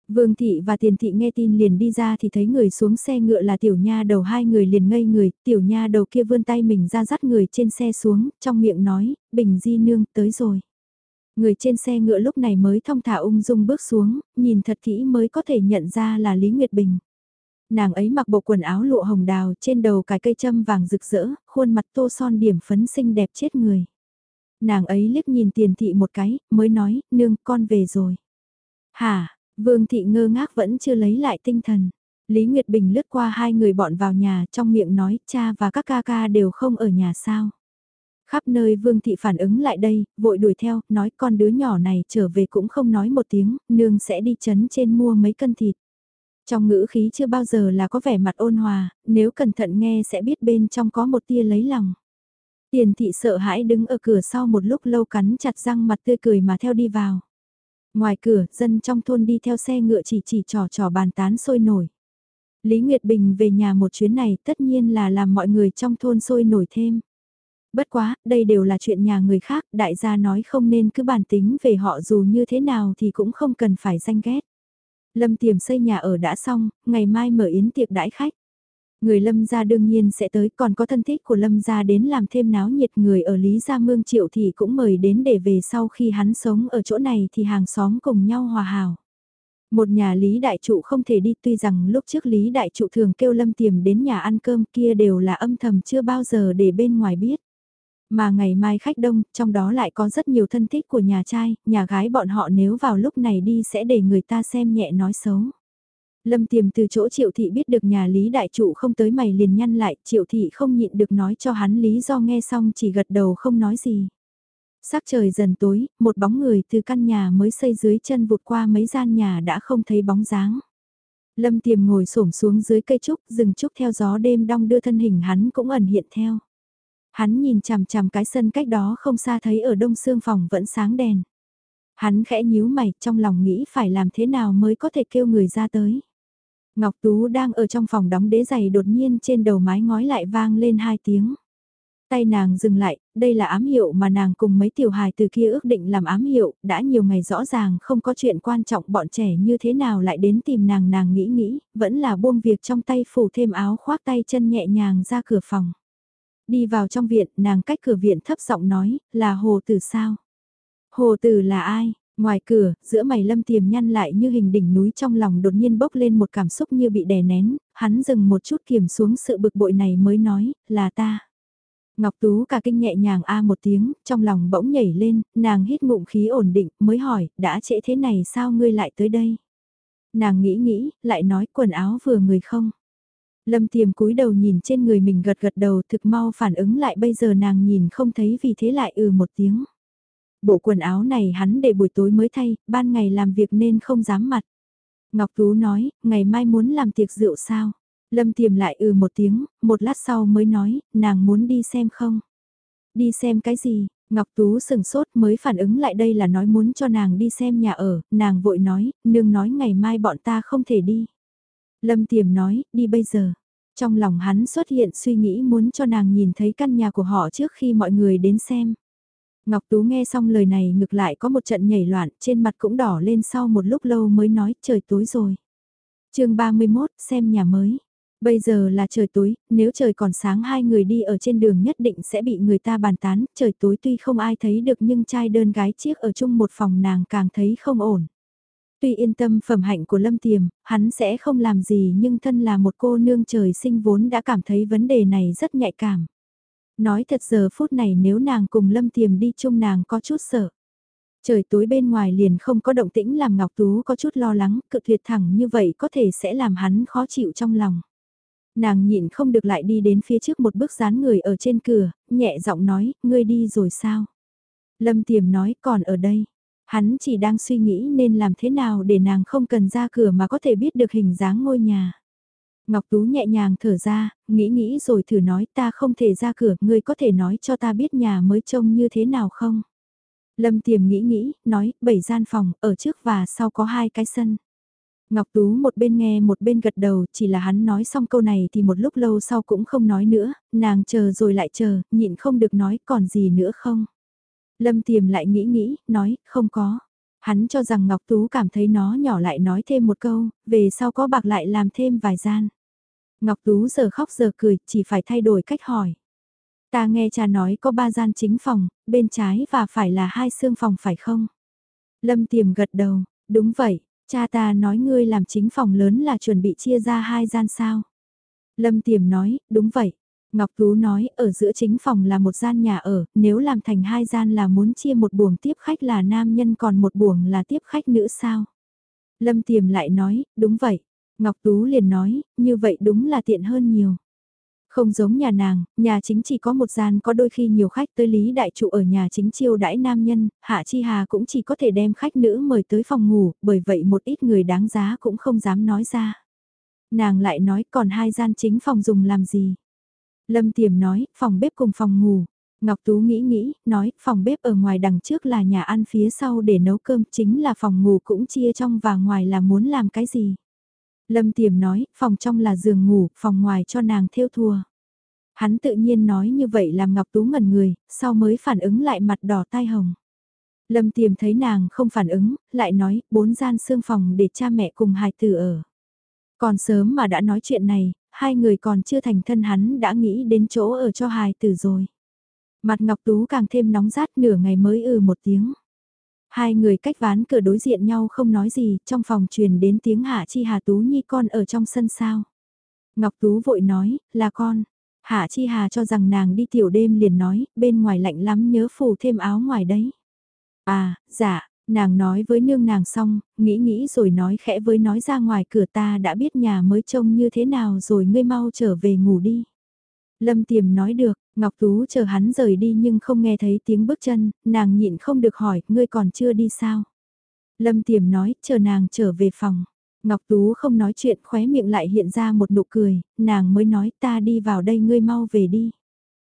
Speaker 1: Vương Thị và Tiền Thị nghe tin liền đi ra thì thấy người xuống xe ngựa là tiểu nha đầu hai người liền ngây người, tiểu nha đầu kia vươn tay mình ra dắt người trên xe xuống, trong miệng nói, Bình Di Nương tới rồi. Người trên xe ngựa lúc này mới thong thả ung dung bước xuống, nhìn thật kỹ mới có thể nhận ra là Lý Nguyệt Bình. Nàng ấy mặc bộ quần áo lụa hồng đào trên đầu cài cây châm vàng rực rỡ, khuôn mặt tô son điểm phấn xinh đẹp chết người. Nàng ấy liếc nhìn tiền thị một cái, mới nói, nương con về rồi. Hả, Vương thị ngơ ngác vẫn chưa lấy lại tinh thần. Lý Nguyệt Bình lướt qua hai người bọn vào nhà trong miệng nói cha và các ca ca đều không ở nhà sao. Khắp nơi Vương thị phản ứng lại đây, vội đuổi theo, nói con đứa nhỏ này trở về cũng không nói một tiếng, nương sẽ đi chấn trên mua mấy cân thịt. Trong ngữ khí chưa bao giờ là có vẻ mặt ôn hòa, nếu cẩn thận nghe sẽ biết bên trong có một tia lấy lòng. Tiền thị sợ hãi đứng ở cửa sau một lúc lâu cắn chặt răng mặt tươi cười mà theo đi vào. Ngoài cửa, dân trong thôn đi theo xe ngựa chỉ chỉ trò trò bàn tán sôi nổi. Lý Nguyệt Bình về nhà một chuyến này tất nhiên là làm mọi người trong thôn sôi nổi thêm. Bất quá, đây đều là chuyện nhà người khác, đại gia nói không nên cứ bàn tính về họ dù như thế nào thì cũng không cần phải danh ghét. Lâm tiềm xây nhà ở đã xong, ngày mai mở yến tiệc đãi khách. Người Lâm gia đương nhiên sẽ tới, còn có thân thích của Lâm gia đến làm thêm náo nhiệt người ở Lý Gia Mương Triệu thì cũng mời đến để về sau khi hắn sống ở chỗ này thì hàng xóm cùng nhau hòa hảo. Một nhà Lý Đại Trụ không thể đi tuy rằng lúc trước Lý Đại Trụ thường kêu Lâm Tiềm đến nhà ăn cơm kia đều là âm thầm chưa bao giờ để bên ngoài biết. Mà ngày mai khách đông, trong đó lại có rất nhiều thân thích của nhà trai, nhà gái bọn họ nếu vào lúc này đi sẽ để người ta xem nhẹ nói xấu. Lâm tiềm từ chỗ triệu thị biết được nhà lý đại trụ không tới mày liền nhăn lại, triệu thị không nhịn được nói cho hắn lý do nghe xong chỉ gật đầu không nói gì. Sắc trời dần tối, một bóng người từ căn nhà mới xây dưới chân vụt qua mấy gian nhà đã không thấy bóng dáng. Lâm tiềm ngồi xổm xuống dưới cây trúc, rừng trúc theo gió đêm đong đưa thân hình hắn cũng ẩn hiện theo. Hắn nhìn chằm chằm cái sân cách đó không xa thấy ở đông xương phòng vẫn sáng đèn. Hắn khẽ nhíu mày trong lòng nghĩ phải làm thế nào mới có thể kêu người ra tới. Ngọc Tú đang ở trong phòng đóng đế giày đột nhiên trên đầu mái ngói lại vang lên hai tiếng. Tay nàng dừng lại, đây là ám hiệu mà nàng cùng mấy tiểu hài từ kia ước định làm ám hiệu, đã nhiều ngày rõ ràng không có chuyện quan trọng bọn trẻ như thế nào lại đến tìm nàng nàng nghĩ nghĩ, vẫn là buông việc trong tay phủ thêm áo khoác tay chân nhẹ nhàng ra cửa phòng. Đi vào trong viện, nàng cách cửa viện thấp giọng nói, là hồ tử sao? Hồ tử là ai? Ngoài cửa, giữa mày lâm tiềm nhăn lại như hình đỉnh núi trong lòng đột nhiên bốc lên một cảm xúc như bị đè nén, hắn dừng một chút kiềm xuống sự bực bội này mới nói, là ta. Ngọc Tú cả kinh nhẹ nhàng a một tiếng, trong lòng bỗng nhảy lên, nàng hít ngụm khí ổn định, mới hỏi, đã trễ thế này sao ngươi lại tới đây? Nàng nghĩ nghĩ, lại nói quần áo vừa người không? Lâm tiềm cúi đầu nhìn trên người mình gật gật đầu thực mau phản ứng lại bây giờ nàng nhìn không thấy vì thế lại ừ một tiếng. Bộ quần áo này hắn để buổi tối mới thay, ban ngày làm việc nên không dám mặt. Ngọc Tú nói, ngày mai muốn làm tiệc rượu sao? Lâm tiềm lại ừ một tiếng, một lát sau mới nói, nàng muốn đi xem không? Đi xem cái gì? Ngọc Tú sừng sốt mới phản ứng lại đây là nói muốn cho nàng đi xem nhà ở, nàng vội nói, nương nói ngày mai bọn ta không thể đi. Lâm Tiềm nói, đi bây giờ. Trong lòng hắn xuất hiện suy nghĩ muốn cho nàng nhìn thấy căn nhà của họ trước khi mọi người đến xem. Ngọc Tú nghe xong lời này ngược lại có một trận nhảy loạn, trên mặt cũng đỏ lên sau một lúc lâu mới nói trời tối rồi. chương 31, xem nhà mới. Bây giờ là trời tối, nếu trời còn sáng hai người đi ở trên đường nhất định sẽ bị người ta bàn tán, trời tối tuy không ai thấy được nhưng trai đơn gái chiếc ở chung một phòng nàng càng thấy không ổn. Tuy yên tâm phẩm hạnh của Lâm Tiềm, hắn sẽ không làm gì nhưng thân là một cô nương trời sinh vốn đã cảm thấy vấn đề này rất nhạy cảm. Nói thật giờ phút này nếu nàng cùng Lâm Tiềm đi chung nàng có chút sợ. Trời tối bên ngoài liền không có động tĩnh làm Ngọc Tú có chút lo lắng, cự tuyệt thẳng như vậy có thể sẽ làm hắn khó chịu trong lòng. Nàng nhịn không được lại đi đến phía trước một bước dán người ở trên cửa, nhẹ giọng nói, ngươi đi rồi sao? Lâm Tiềm nói còn ở đây. Hắn chỉ đang suy nghĩ nên làm thế nào để nàng không cần ra cửa mà có thể biết được hình dáng ngôi nhà. Ngọc Tú nhẹ nhàng thở ra, nghĩ nghĩ rồi thử nói ta không thể ra cửa, ngươi có thể nói cho ta biết nhà mới trông như thế nào không? Lâm Tiềm nghĩ nghĩ, nói, bảy gian phòng, ở trước và sau có hai cái sân. Ngọc Tú một bên nghe một bên gật đầu, chỉ là hắn nói xong câu này thì một lúc lâu sau cũng không nói nữa, nàng chờ rồi lại chờ, nhịn không được nói còn gì nữa không. Lâm Tiềm lại nghĩ nghĩ, nói, không có. Hắn cho rằng Ngọc Tú cảm thấy nó nhỏ lại nói thêm một câu, về sau có bạc lại làm thêm vài gian. Ngọc Tú giờ khóc giờ cười, chỉ phải thay đổi cách hỏi. Ta nghe cha nói có ba gian chính phòng, bên trái và phải là hai xương phòng phải không? Lâm Tiềm gật đầu, đúng vậy, cha ta nói ngươi làm chính phòng lớn là chuẩn bị chia ra hai gian sao? Lâm Tiềm nói, đúng vậy. Ngọc Tú nói, ở giữa chính phòng là một gian nhà ở, nếu làm thành hai gian là muốn chia một buồng tiếp khách là nam nhân còn một buồng là tiếp khách nữ sao? Lâm Tiềm lại nói, đúng vậy. Ngọc Tú liền nói, như vậy đúng là tiện hơn nhiều. Không giống nhà nàng, nhà chính chỉ có một gian có đôi khi nhiều khách tới Lý Đại Trụ ở nhà chính chiêu đãi nam nhân, Hạ Chi Hà cũng chỉ có thể đem khách nữ mời tới phòng ngủ, bởi vậy một ít người đáng giá cũng không dám nói ra. Nàng lại nói còn hai gian chính phòng dùng làm gì? Lâm Tiềm nói, phòng bếp cùng phòng ngủ. Ngọc Tú nghĩ nghĩ, nói, phòng bếp ở ngoài đằng trước là nhà ăn phía sau để nấu cơm, chính là phòng ngủ cũng chia trong và ngoài là muốn làm cái gì. Lâm Tiềm nói, phòng trong là giường ngủ, phòng ngoài cho nàng theo thua. Hắn tự nhiên nói như vậy làm Ngọc Tú ngẩn người, sau mới phản ứng lại mặt đỏ tai hồng. Lâm Tiềm thấy nàng không phản ứng, lại nói, bốn gian xương phòng để cha mẹ cùng hài tử ở. Còn sớm mà đã nói chuyện này, hai người còn chưa thành thân hắn đã nghĩ đến chỗ ở cho hài tử rồi. Mặt Ngọc Tú càng thêm nóng rát nửa ngày mới ừ một tiếng. Hai người cách ván cửa đối diện nhau không nói gì, trong phòng truyền đến tiếng Hạ Chi Hà Tú Nhi con ở trong sân sao. Ngọc Tú vội nói, là con. Hạ Chi Hà cho rằng nàng đi tiểu đêm liền nói, bên ngoài lạnh lắm nhớ phủ thêm áo ngoài đấy. À, dạ, nàng nói với nương nàng xong, nghĩ nghĩ rồi nói khẽ với nói ra ngoài cửa ta đã biết nhà mới trông như thế nào rồi ngươi mau trở về ngủ đi. Lâm Tiềm nói được, Ngọc Tú chờ hắn rời đi nhưng không nghe thấy tiếng bước chân, nàng nhịn không được hỏi, ngươi còn chưa đi sao? Lâm Tiềm nói, chờ nàng trở về phòng. Ngọc Tú không nói chuyện khóe miệng lại hiện ra một nụ cười, nàng mới nói ta đi vào đây ngươi mau về đi.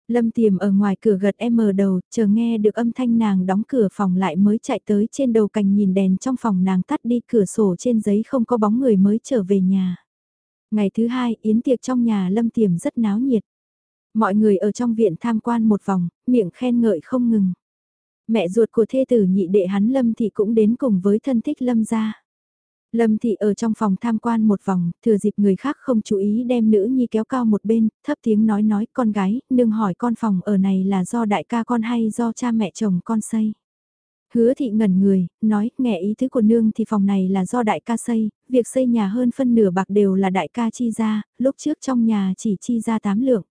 Speaker 1: Lâm Tiềm ở ngoài cửa gật em mờ đầu, chờ nghe được âm thanh nàng đóng cửa phòng lại mới chạy tới trên đầu cành nhìn đèn trong phòng nàng tắt đi cửa sổ trên giấy không có bóng người mới trở về nhà. Ngày thứ hai, yến tiệc trong nhà Lâm Tiềm rất náo nhiệt. Mọi người ở trong viện tham quan một vòng, miệng khen ngợi không ngừng. Mẹ ruột của thê tử nhị đệ hắn Lâm Thị cũng đến cùng với thân thích Lâm gia. Lâm Thị ở trong phòng tham quan một vòng, thừa dịp người khác không chú ý đem nữ nhi kéo cao một bên, thấp tiếng nói nói con gái, nương hỏi con phòng ở này là do đại ca con hay do cha mẹ chồng con xây. Hứa thị ngẩn người, nói, nghe ý tứ của nương thì phòng này là do đại ca xây, việc xây nhà hơn phân nửa bạc đều là đại ca chi ra, lúc trước trong nhà chỉ chi ra tám lượng.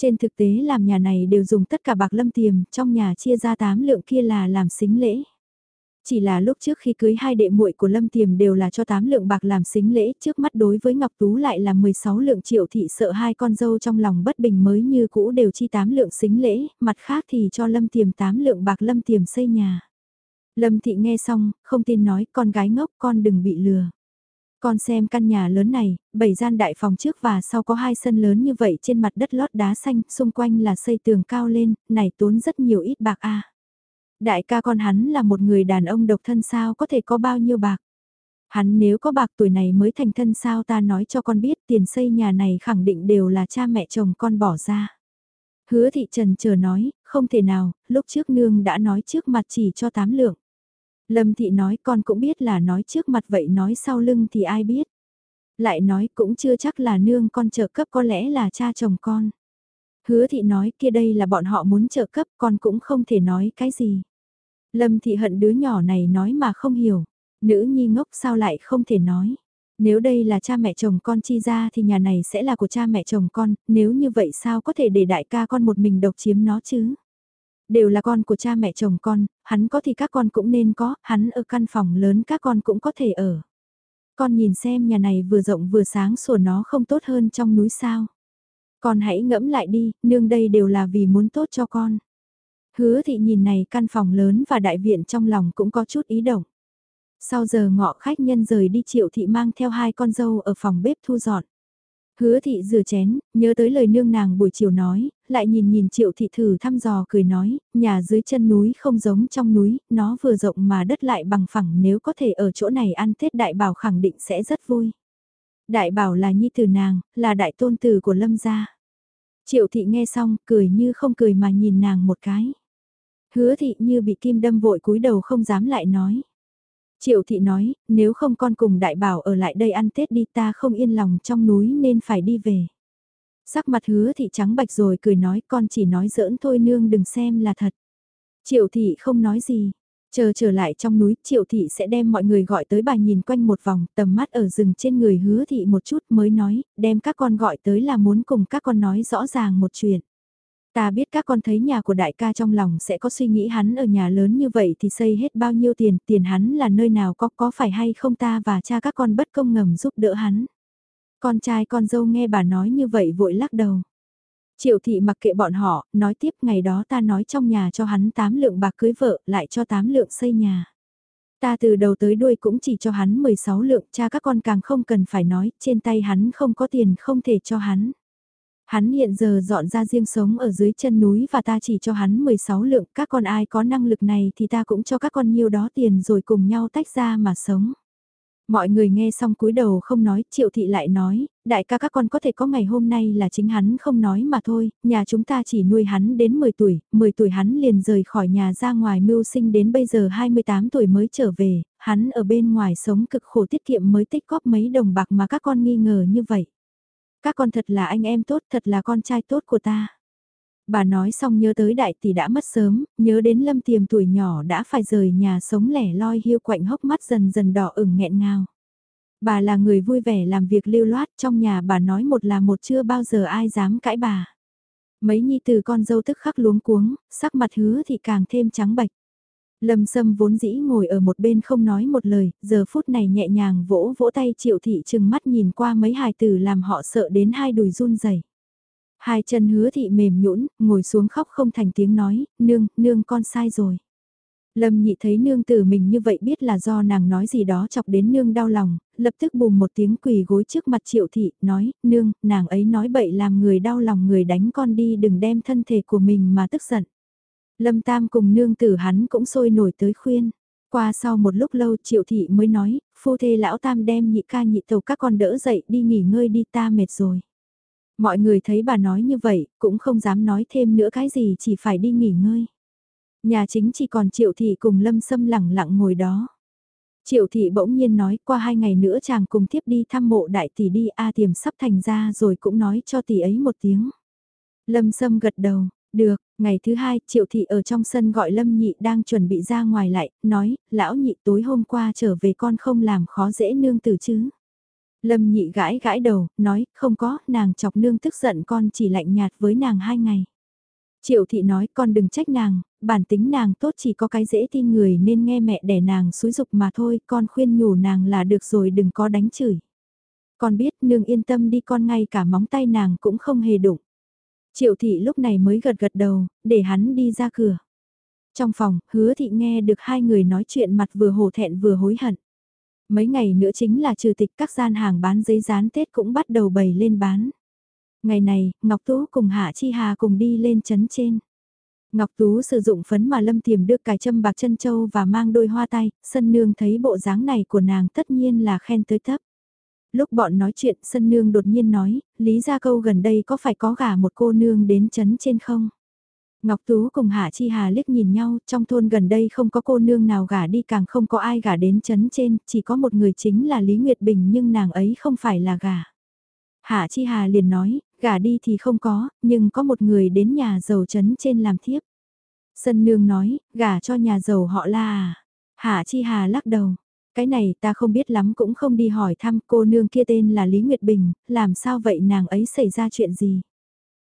Speaker 1: Trên thực tế làm nhà này đều dùng tất cả bạc lâm tiềm, trong nhà chia ra tám lượng kia là làm xính lễ. Chỉ là lúc trước khi cưới hai đệ muội của Lâm Tiềm đều là cho 8 lượng bạc làm xính lễ, trước mắt đối với Ngọc Tú lại là 16 lượng triệu thị sợ hai con dâu trong lòng bất bình mới như cũ đều chi 8 lượng xính lễ, mặt khác thì cho Lâm Tiềm 8 lượng bạc Lâm Tiềm xây nhà. Lâm Thị nghe xong, không tin nói con gái ngốc con đừng bị lừa. Con xem căn nhà lớn này, bảy gian đại phòng trước và sau có hai sân lớn như vậy trên mặt đất lót đá xanh, xung quanh là xây tường cao lên, này tốn rất nhiều ít bạc a. Đại ca con hắn là một người đàn ông độc thân sao có thể có bao nhiêu bạc. Hắn nếu có bạc tuổi này mới thành thân sao ta nói cho con biết tiền xây nhà này khẳng định đều là cha mẹ chồng con bỏ ra. Hứa thị trần chờ nói, không thể nào, lúc trước nương đã nói trước mặt chỉ cho tám lượng. Lâm thị nói con cũng biết là nói trước mặt vậy nói sau lưng thì ai biết. Lại nói cũng chưa chắc là nương con trợ cấp có lẽ là cha chồng con. Hứa thị nói kia đây là bọn họ muốn trợ cấp con cũng không thể nói cái gì. Lâm thị hận đứa nhỏ này nói mà không hiểu. Nữ nhi ngốc sao lại không thể nói. Nếu đây là cha mẹ chồng con chi ra thì nhà này sẽ là của cha mẹ chồng con, nếu như vậy sao có thể để đại ca con một mình độc chiếm nó chứ? Đều là con của cha mẹ chồng con, hắn có thì các con cũng nên có, hắn ở căn phòng lớn các con cũng có thể ở. Con nhìn xem nhà này vừa rộng vừa sáng sủa nó không tốt hơn trong núi sao. Con hãy ngẫm lại đi, nương đây đều là vì muốn tốt cho con. Hứa thị nhìn này căn phòng lớn và đại viện trong lòng cũng có chút ý động. Sau giờ ngọ khách nhân rời đi triệu thị mang theo hai con dâu ở phòng bếp thu dọn. Hứa thị rửa chén, nhớ tới lời nương nàng buổi chiều nói, lại nhìn nhìn triệu thị thử thăm dò cười nói, nhà dưới chân núi không giống trong núi, nó vừa rộng mà đất lại bằng phẳng nếu có thể ở chỗ này ăn Tết đại bảo khẳng định sẽ rất vui. Đại bảo là nhi tử nàng, là đại tôn tử của lâm gia. Triệu thị nghe xong, cười như không cười mà nhìn nàng một cái. Hứa thị như bị kim đâm vội cúi đầu không dám lại nói. Triệu thị nói, nếu không con cùng đại bảo ở lại đây ăn Tết đi ta không yên lòng trong núi nên phải đi về. Sắc mặt hứa thị trắng bạch rồi cười nói con chỉ nói giỡn thôi nương đừng xem là thật. Triệu thị không nói gì. Chờ trở lại trong núi, triệu thị sẽ đem mọi người gọi tới bà nhìn quanh một vòng, tầm mắt ở rừng trên người hứa thị một chút mới nói, đem các con gọi tới là muốn cùng các con nói rõ ràng một chuyện. Ta biết các con thấy nhà của đại ca trong lòng sẽ có suy nghĩ hắn ở nhà lớn như vậy thì xây hết bao nhiêu tiền, tiền hắn là nơi nào có có phải hay không ta và cha các con bất công ngầm giúp đỡ hắn. Con trai con dâu nghe bà nói như vậy vội lắc đầu. Triệu thị mặc kệ bọn họ, nói tiếp ngày đó ta nói trong nhà cho hắn 8 lượng bạc cưới vợ, lại cho 8 lượng xây nhà. Ta từ đầu tới đuôi cũng chỉ cho hắn 16 lượng, cha các con càng không cần phải nói, trên tay hắn không có tiền không thể cho hắn. Hắn hiện giờ dọn ra riêng sống ở dưới chân núi và ta chỉ cho hắn 16 lượng, các con ai có năng lực này thì ta cũng cho các con nhiêu đó tiền rồi cùng nhau tách ra mà sống. Mọi người nghe xong cúi đầu không nói, triệu thị lại nói, đại ca các con có thể có ngày hôm nay là chính hắn không nói mà thôi, nhà chúng ta chỉ nuôi hắn đến 10 tuổi, 10 tuổi hắn liền rời khỏi nhà ra ngoài mưu sinh đến bây giờ 28 tuổi mới trở về, hắn ở bên ngoài sống cực khổ tiết kiệm mới tích góp mấy đồng bạc mà các con nghi ngờ như vậy. Các con thật là anh em tốt, thật là con trai tốt của ta. Bà nói xong nhớ tới đại tỷ đã mất sớm, nhớ đến lâm tiềm tuổi nhỏ đã phải rời nhà sống lẻ loi hiu quạnh hốc mắt dần dần đỏ ửng nghẹn ngào. Bà là người vui vẻ làm việc lưu loát trong nhà bà nói một là một chưa bao giờ ai dám cãi bà. Mấy nhi từ con dâu tức khắc luống cuống, sắc mặt hứa thì càng thêm trắng bạch. Lâm Sâm vốn dĩ ngồi ở một bên không nói một lời, giờ phút này nhẹ nhàng vỗ vỗ tay triệu thị chừng mắt nhìn qua mấy hài tử làm họ sợ đến hai đùi run rẩy. Hai chân hứa thị mềm nhũn, ngồi xuống khóc không thành tiếng nói, nương, nương con sai rồi. Lâm nhị thấy nương tử mình như vậy biết là do nàng nói gì đó chọc đến nương đau lòng, lập tức bùm một tiếng quỳ gối trước mặt triệu thị, nói, nương, nàng ấy nói bậy làm người đau lòng người đánh con đi đừng đem thân thể của mình mà tức giận. Lâm Tam cùng nương tử hắn cũng sôi nổi tới khuyên. Qua sau một lúc lâu triệu thị mới nói, phu thê lão Tam đem nhị ca nhị tàu các con đỡ dậy đi nghỉ ngơi đi ta mệt rồi. Mọi người thấy bà nói như vậy, cũng không dám nói thêm nữa cái gì chỉ phải đi nghỉ ngơi. Nhà chính chỉ còn triệu thị cùng lâm sâm lẳng lặng ngồi đó. Triệu thị bỗng nhiên nói qua hai ngày nữa chàng cùng tiếp đi thăm mộ đại tỷ đi A tiềm sắp thành ra rồi cũng nói cho tỷ ấy một tiếng. Lâm sâm gật đầu, được, ngày thứ hai, triệu thị ở trong sân gọi Lâm nhị đang chuẩn bị ra ngoài lại, nói, lão nhị tối hôm qua trở về con không làm khó dễ nương tử chứ. Lâm nhị gãi gãi đầu, nói, không có, nàng chọc nương tức giận con chỉ lạnh nhạt với nàng hai ngày. Triệu thị nói con đừng trách nàng, bản tính nàng tốt chỉ có cái dễ tin người nên nghe mẹ đẻ nàng xúi dục mà thôi, con khuyên nhủ nàng là được rồi đừng có đánh chửi. Con biết nương yên tâm đi con ngay cả móng tay nàng cũng không hề đụng. Triệu thị lúc này mới gật gật đầu, để hắn đi ra cửa. Trong phòng, hứa thị nghe được hai người nói chuyện mặt vừa hổ thẹn vừa hối hận. Mấy ngày nữa chính là trừ tịch các gian hàng bán giấy dán Tết cũng bắt đầu bày lên bán. Ngày này, Ngọc Tú cùng Hạ Chi Hà cùng đi lên chấn trên. Ngọc Tú sử dụng phấn mà Lâm Tiềm đưa cài châm bạc chân châu và mang đôi hoa tay, sân nương thấy bộ dáng này của nàng tất nhiên là khen tới thấp. Lúc bọn nói chuyện, sân nương đột nhiên nói, Lý Gia Câu gần đây có phải có gả một cô nương đến chấn trên không? Ngọc Tú cùng Hạ Chi Hà liếc nhìn nhau, trong thôn gần đây không có cô nương nào gả đi càng không có ai gả đến chấn trên, chỉ có một người chính là Lý Nguyệt Bình nhưng nàng ấy không phải là gả. Hạ Chi Hà liền nói, gả đi thì không có, nhưng có một người đến nhà giàu chấn trên làm thiếp. Sân nương nói, gả cho nhà giàu họ la à. Hạ Chi Hà lắc đầu, cái này ta không biết lắm cũng không đi hỏi thăm cô nương kia tên là Lý Nguyệt Bình, làm sao vậy nàng ấy xảy ra chuyện gì.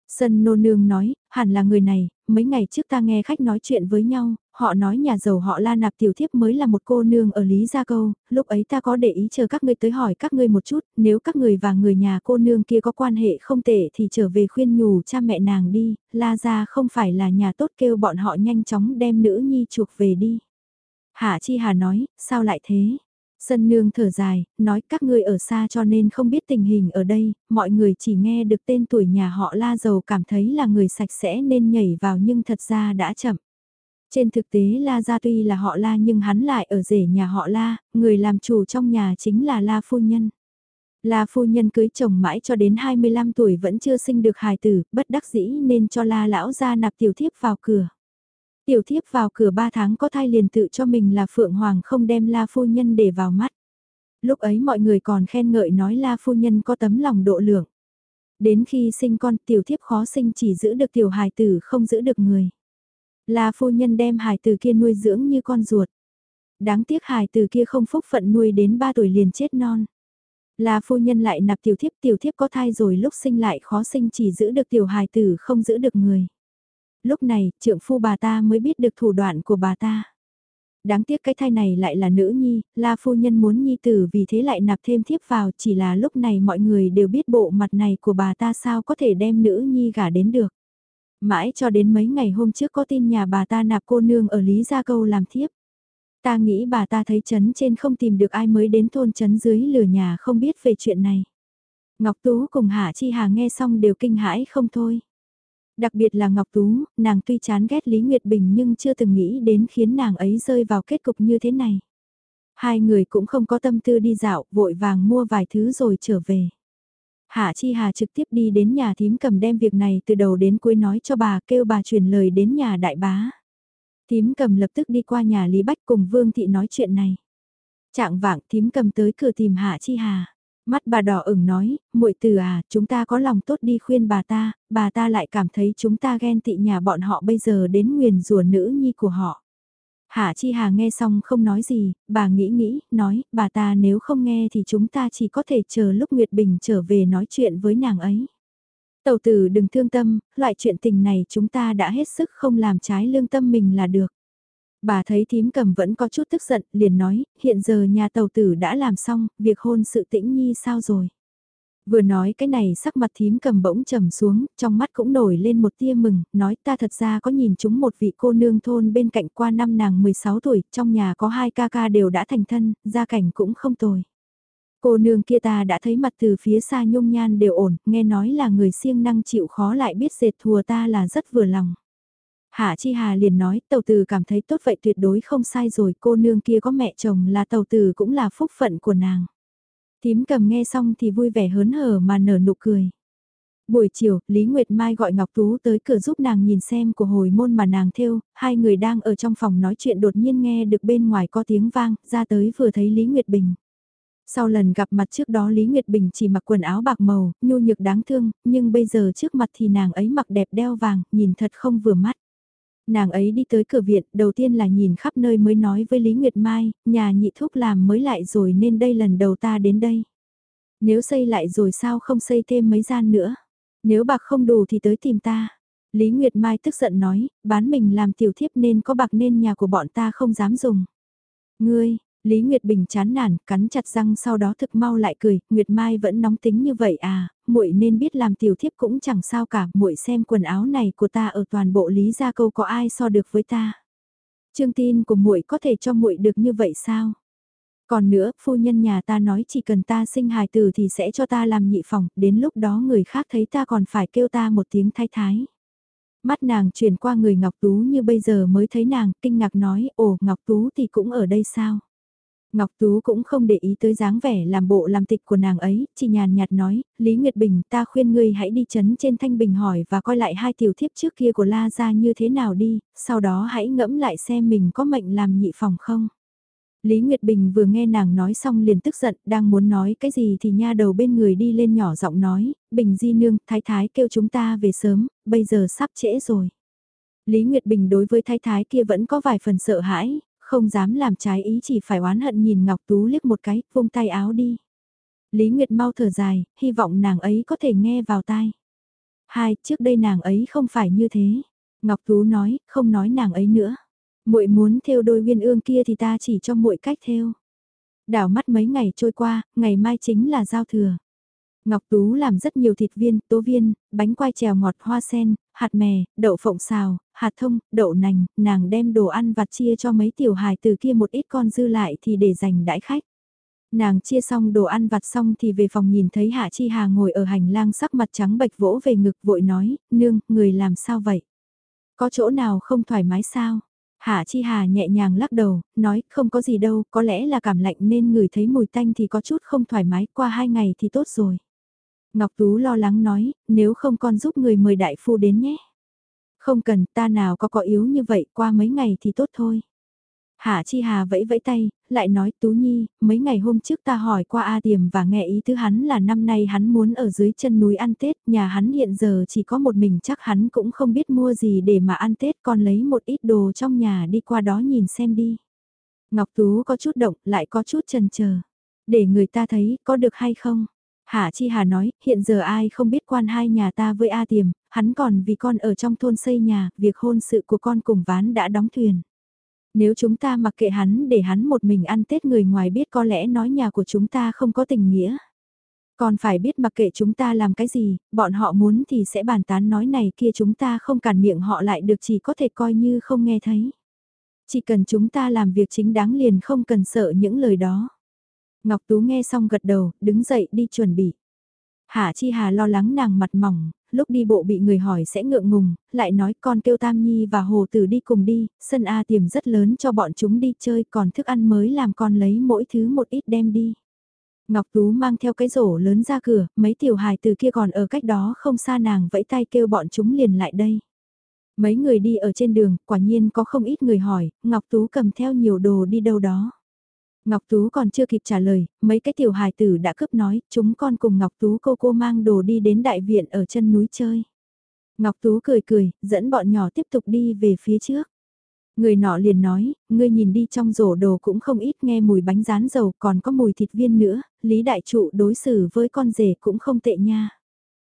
Speaker 1: Sân nô nương nói, hẳn là người này, mấy ngày trước ta nghe khách nói chuyện với nhau, họ nói nhà giàu họ la nạp tiểu thiếp mới là một cô nương ở Lý Gia Câu, lúc ấy ta có để ý chờ các ngươi tới hỏi các ngươi một chút, nếu các người và người nhà cô nương kia có quan hệ không tệ thì trở về khuyên nhủ cha mẹ nàng đi, la gia không phải là nhà tốt kêu bọn họ nhanh chóng đem nữ nhi chuộc về đi. Hạ Chi Hà nói, sao lại thế? Sân nương thở dài, nói các ngươi ở xa cho nên không biết tình hình ở đây, mọi người chỉ nghe được tên tuổi nhà họ La Dầu cảm thấy là người sạch sẽ nên nhảy vào nhưng thật ra đã chậm. Trên thực tế La Gia tuy là họ La nhưng hắn lại ở rể nhà họ La, người làm chủ trong nhà chính là La Phu Nhân. La Phu Nhân cưới chồng mãi cho đến 25 tuổi vẫn chưa sinh được hài tử, bất đắc dĩ nên cho La Lão gia nạp tiểu thiếp vào cửa. Tiểu thiếp vào cửa ba tháng có thai liền tự cho mình là Phượng Hoàng không đem La Phu Nhân để vào mắt. Lúc ấy mọi người còn khen ngợi nói La Phu Nhân có tấm lòng độ lượng. Đến khi sinh con, tiểu thiếp khó sinh chỉ giữ được tiểu hài tử, không giữ được người. La Phu Nhân đem hài tử kia nuôi dưỡng như con ruột. Đáng tiếc hài tử kia không phúc phận nuôi đến 3 tuổi liền chết non. La phu nhân lại nạp tiểu thiếp tiểu thiếp có thai rồi lúc sinh lại khó sinh chỉ giữ được tiểu hài tử, không giữ được người lúc này trượng phu bà ta mới biết được thủ đoạn của bà ta. Đáng tiếc cái thai này lại là nữ nhi, la phu nhân muốn nhi tử vì thế lại nạp thêm thiếp vào chỉ là lúc này mọi người đều biết bộ mặt này của bà ta sao có thể đem nữ nhi gả đến được. Mãi cho đến mấy ngày hôm trước có tin nhà bà ta nạp cô nương ở Lý Gia Câu làm thiếp. Ta nghĩ bà ta thấy chấn trên không tìm được ai mới đến thôn chấn dưới lửa nhà không biết về chuyện này. Ngọc Tú cùng Hạ Chi Hà nghe xong đều kinh hãi không thôi. Đặc biệt là Ngọc Tú, nàng tuy chán ghét Lý Nguyệt Bình nhưng chưa từng nghĩ đến khiến nàng ấy rơi vào kết cục như thế này. Hai người cũng không có tâm tư đi dạo, vội vàng mua vài thứ rồi trở về. Hạ Chi Hà trực tiếp đi đến nhà thím cầm đem việc này từ đầu đến cuối nói cho bà kêu bà truyền lời đến nhà đại bá. Thím cầm lập tức đi qua nhà Lý Bách cùng Vương Thị nói chuyện này. Trạng vạng thím cầm tới cửa tìm Hạ Chi Hà. Mắt bà đỏ ửng nói, muội từ à, chúng ta có lòng tốt đi khuyên bà ta, bà ta lại cảm thấy chúng ta ghen tị nhà bọn họ bây giờ đến nguyền rùa nữ nhi của họ. Hạ Chi Hà nghe xong không nói gì, bà nghĩ nghĩ, nói, bà ta nếu không nghe thì chúng ta chỉ có thể chờ lúc Nguyệt Bình trở về nói chuyện với nàng ấy. Tầu tử đừng thương tâm, loại chuyện tình này chúng ta đã hết sức không làm trái lương tâm mình là được. Bà thấy thím cầm vẫn có chút tức giận, liền nói, hiện giờ nhà tàu tử đã làm xong, việc hôn sự tĩnh nhi sao rồi. Vừa nói cái này sắc mặt thím cầm bỗng trầm xuống, trong mắt cũng nổi lên một tia mừng, nói ta thật ra có nhìn chúng một vị cô nương thôn bên cạnh qua năm nàng 16 tuổi, trong nhà có hai ca ca đều đã thành thân, gia cảnh cũng không tồi. Cô nương kia ta đã thấy mặt từ phía xa nhung nhan đều ổn, nghe nói là người siêng năng chịu khó lại biết dệt thùa ta là rất vừa lòng. Hạ Chi Hà liền nói, tàu tử cảm thấy tốt vậy tuyệt đối không sai rồi, cô nương kia có mẹ chồng là tàu tử cũng là phúc phận của nàng. Tím cầm nghe xong thì vui vẻ hớn hở mà nở nụ cười. Buổi chiều, Lý Nguyệt Mai gọi Ngọc Tú tới cửa giúp nàng nhìn xem của hồi môn mà nàng theo, hai người đang ở trong phòng nói chuyện đột nhiên nghe được bên ngoài có tiếng vang, ra tới vừa thấy Lý Nguyệt Bình. Sau lần gặp mặt trước đó Lý Nguyệt Bình chỉ mặc quần áo bạc màu, nhu nhược đáng thương, nhưng bây giờ trước mặt thì nàng ấy mặc đẹp đeo vàng, nhìn thật không vừa mắt. Nàng ấy đi tới cửa viện, đầu tiên là nhìn khắp nơi mới nói với Lý Nguyệt Mai, nhà nhị thúc làm mới lại rồi nên đây lần đầu ta đến đây. Nếu xây lại rồi sao không xây thêm mấy gian nữa? Nếu bạc không đủ thì tới tìm ta. Lý Nguyệt Mai tức giận nói, bán mình làm tiểu thiếp nên có bạc nên nhà của bọn ta không dám dùng. Ngươi, Lý Nguyệt Bình chán nản, cắn chặt răng sau đó thực mau lại cười, Nguyệt Mai vẫn nóng tính như vậy à, muội nên biết làm tiểu thiếp cũng chẳng sao cả, muội xem quần áo này của ta ở toàn bộ Lý gia câu có ai so được với ta. Trương tin của muội có thể cho muội được như vậy sao? Còn nữa, phu nhân nhà ta nói chỉ cần ta sinh hài tử thì sẽ cho ta làm nhị phòng, đến lúc đó người khác thấy ta còn phải kêu ta một tiếng thái thái. Mắt nàng chuyển qua người Ngọc Tú như bây giờ mới thấy nàng, kinh ngạc nói, ồ Ngọc Tú thì cũng ở đây sao? Ngọc Tú cũng không để ý tới dáng vẻ làm bộ làm tịch của nàng ấy, chỉ nhàn nhạt nói, Lý Nguyệt Bình ta khuyên ngươi hãy đi chấn trên Thanh Bình hỏi và coi lại hai tiểu thiếp trước kia của La Gia như thế nào đi, sau đó hãy ngẫm lại xem mình có mệnh làm nhị phòng không. Lý Nguyệt Bình vừa nghe nàng nói xong liền tức giận, đang muốn nói cái gì thì nha đầu bên người đi lên nhỏ giọng nói, Bình Di Nương, Thái Thái kêu chúng ta về sớm, bây giờ sắp trễ rồi. Lý Nguyệt Bình đối với Thái Thái kia vẫn có vài phần sợ hãi, không dám làm trái ý chỉ phải oán hận nhìn Ngọc Tú liếc một cái, vung tay áo đi. Lý Nguyệt mau thở dài, hy vọng nàng ấy có thể nghe vào tai. Hai, trước đây nàng ấy không phải như thế. Ngọc Tú nói, không nói nàng ấy nữa. Muội muốn theo đôi viên ương kia thì ta chỉ cho muội cách theo. Đảo mắt mấy ngày trôi qua, ngày mai chính là giao thừa. Ngọc Tú làm rất nhiều thịt viên, tố viên, bánh quai trèo ngọt hoa sen, hạt mè, đậu phộng xào, hạt thông, đậu nành, nàng đem đồ ăn vặt chia cho mấy tiểu hài từ kia một ít con dư lại thì để dành đãi khách. Nàng chia xong đồ ăn vặt xong thì về phòng nhìn thấy Hạ Chi Hà ngồi ở hành lang sắc mặt trắng bệch vỗ về ngực vội nói, nương, người làm sao vậy? Có chỗ nào không thoải mái sao? Hạ Chi Hà nhẹ nhàng lắc đầu, nói không có gì đâu, có lẽ là cảm lạnh nên người thấy mùi tanh thì có chút không thoải mái, qua hai ngày thì tốt rồi. Ngọc Tú lo lắng nói, nếu không con giúp người mời đại phu đến nhé. Không cần, ta nào có có yếu như vậy, qua mấy ngày thì tốt thôi. Hạ Chi Hà vẫy vẫy tay, lại nói Tú Nhi, mấy ngày hôm trước ta hỏi qua A Tiềm và nghe ý thứ hắn là năm nay hắn muốn ở dưới chân núi ăn Tết, nhà hắn hiện giờ chỉ có một mình chắc hắn cũng không biết mua gì để mà ăn Tết còn lấy một ít đồ trong nhà đi qua đó nhìn xem đi. Ngọc Tú có chút động, lại có chút chần chờ. Để người ta thấy có được hay không? Hạ Chi Hà nói, hiện giờ ai không biết quan hai nhà ta với A Tiềm, hắn còn vì con ở trong thôn xây nhà, việc hôn sự của con cùng ván đã đóng thuyền. Nếu chúng ta mặc kệ hắn để hắn một mình ăn Tết người ngoài biết có lẽ nói nhà của chúng ta không có tình nghĩa. Còn phải biết mặc kệ chúng ta làm cái gì, bọn họ muốn thì sẽ bàn tán nói này kia chúng ta không cản miệng họ lại được chỉ có thể coi như không nghe thấy. Chỉ cần chúng ta làm việc chính đáng liền không cần sợ những lời đó. Ngọc Tú nghe xong gật đầu, đứng dậy đi chuẩn bị. Hạ Chi Hà lo lắng nàng mặt mỏng, lúc đi bộ bị người hỏi sẽ ngượng ngùng, lại nói con kêu Tam Nhi và Hồ Tử đi cùng đi, sân A tiềm rất lớn cho bọn chúng đi chơi còn thức ăn mới làm con lấy mỗi thứ một ít đem đi. Ngọc Tú mang theo cái rổ lớn ra cửa, mấy tiểu hài từ kia còn ở cách đó không xa nàng vẫy tay kêu bọn chúng liền lại đây. Mấy người đi ở trên đường, quả nhiên có không ít người hỏi, Ngọc Tú cầm theo nhiều đồ đi đâu đó. Ngọc Tú còn chưa kịp trả lời, mấy cái tiểu hài tử đã cướp nói, chúng con cùng Ngọc Tú cô cô mang đồ đi đến đại viện ở chân núi chơi. Ngọc Tú cười cười, dẫn bọn nhỏ tiếp tục đi về phía trước. Người nọ liền nói, ngươi nhìn đi trong rổ đồ cũng không ít nghe mùi bánh rán dầu còn có mùi thịt viên nữa, Lý Đại Trụ đối xử với con rể cũng không tệ nha.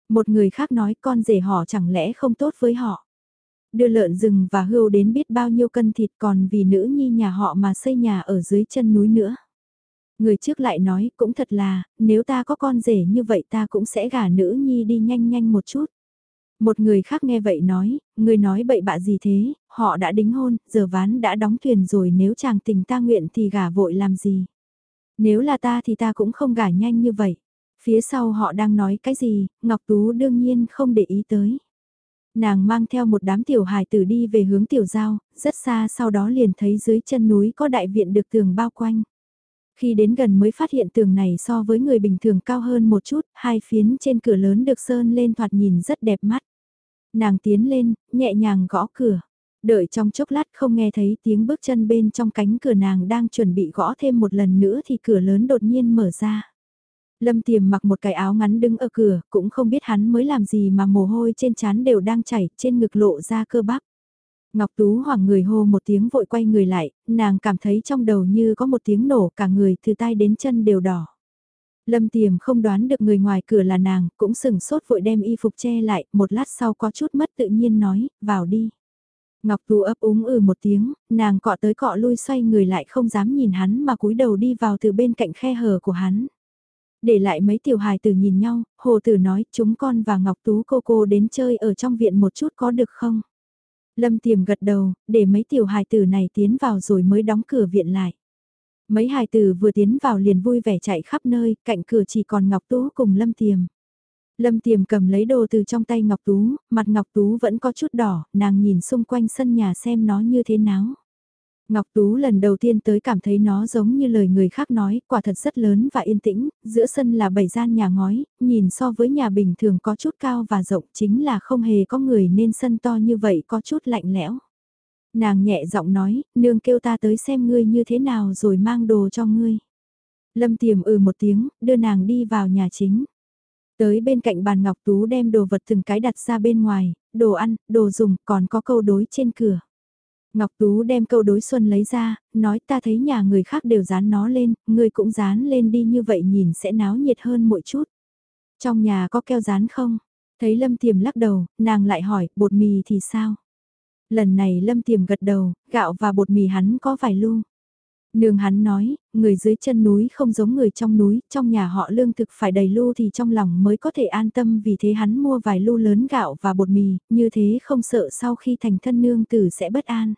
Speaker 1: Một người khác nói con rể họ chẳng lẽ không tốt với họ đưa lợn rừng và hươu đến biết bao nhiêu cân thịt còn vì nữ nhi nhà họ mà xây nhà ở dưới chân núi nữa. Người trước lại nói cũng thật là, nếu ta có con rể như vậy ta cũng sẽ gả nữ nhi đi nhanh nhanh một chút. Một người khác nghe vậy nói, người nói bậy bạ gì thế, họ đã đính hôn, giờ ván đã đóng thuyền rồi nếu chàng tình ta nguyện thì gả vội làm gì. Nếu là ta thì ta cũng không gả nhanh như vậy. Phía sau họ đang nói cái gì, Ngọc Tú đương nhiên không để ý tới. Nàng mang theo một đám tiểu hài tử đi về hướng tiểu giao, rất xa sau đó liền thấy dưới chân núi có đại viện được tường bao quanh. Khi đến gần mới phát hiện tường này so với người bình thường cao hơn một chút, hai phiến trên cửa lớn được sơn lên thoạt nhìn rất đẹp mắt. Nàng tiến lên, nhẹ nhàng gõ cửa. Đợi trong chốc lát không nghe thấy tiếng bước chân bên trong cánh cửa nàng đang chuẩn bị gõ thêm một lần nữa thì cửa lớn đột nhiên mở ra. Lâm Tiềm mặc một cái áo ngắn đứng ở cửa, cũng không biết hắn mới làm gì mà mồ hôi trên trán đều đang chảy, trên ngực lộ ra cơ bắp. Ngọc Tú hoảng người hô một tiếng vội quay người lại, nàng cảm thấy trong đầu như có một tiếng nổ cả người từ tai đến chân đều đỏ. Lâm Tiềm không đoán được người ngoài cửa là nàng, cũng sừng sốt vội đem y phục che lại, một lát sau có chút mất tự nhiên nói, vào đi. Ngọc Tú ấp úng ừ một tiếng, nàng cọ tới cọ lui xoay người lại không dám nhìn hắn mà cúi đầu đi vào từ bên cạnh khe hở của hắn. Để lại mấy tiểu hài tử nhìn nhau, hồ tử nói chúng con và Ngọc Tú cô cô đến chơi ở trong viện một chút có được không? Lâm tiềm gật đầu, để mấy tiểu hài tử này tiến vào rồi mới đóng cửa viện lại. Mấy hài tử vừa tiến vào liền vui vẻ chạy khắp nơi, cạnh cửa chỉ còn Ngọc Tú cùng Lâm tiềm. Lâm tiềm cầm lấy đồ từ trong tay Ngọc Tú, mặt Ngọc Tú vẫn có chút đỏ, nàng nhìn xung quanh sân nhà xem nó như thế nào. Ngọc Tú lần đầu tiên tới cảm thấy nó giống như lời người khác nói, quả thật rất lớn và yên tĩnh, giữa sân là bảy gian nhà ngói, nhìn so với nhà bình thường có chút cao và rộng chính là không hề có người nên sân to như vậy có chút lạnh lẽo. Nàng nhẹ giọng nói, nương kêu ta tới xem ngươi như thế nào rồi mang đồ cho ngươi. Lâm tiềm ừ một tiếng, đưa nàng đi vào nhà chính. Tới bên cạnh bàn Ngọc Tú đem đồ vật từng cái đặt ra bên ngoài, đồ ăn, đồ dùng, còn có câu đối trên cửa. Ngọc Tú đem câu đối xuân lấy ra, nói ta thấy nhà người khác đều dán nó lên, người cũng dán lên đi như vậy nhìn sẽ náo nhiệt hơn mỗi chút. Trong nhà có keo dán không? Thấy Lâm Tiềm lắc đầu, nàng lại hỏi, bột mì thì sao? Lần này Lâm Tiềm gật đầu, gạo và bột mì hắn có vài lu. Nương hắn nói, người dưới chân núi không giống người trong núi, trong nhà họ lương thực phải đầy lu thì trong lòng mới có thể an tâm vì thế hắn mua vài lu lớn gạo và bột mì, như thế không sợ sau khi thành thân nương tử sẽ bất an.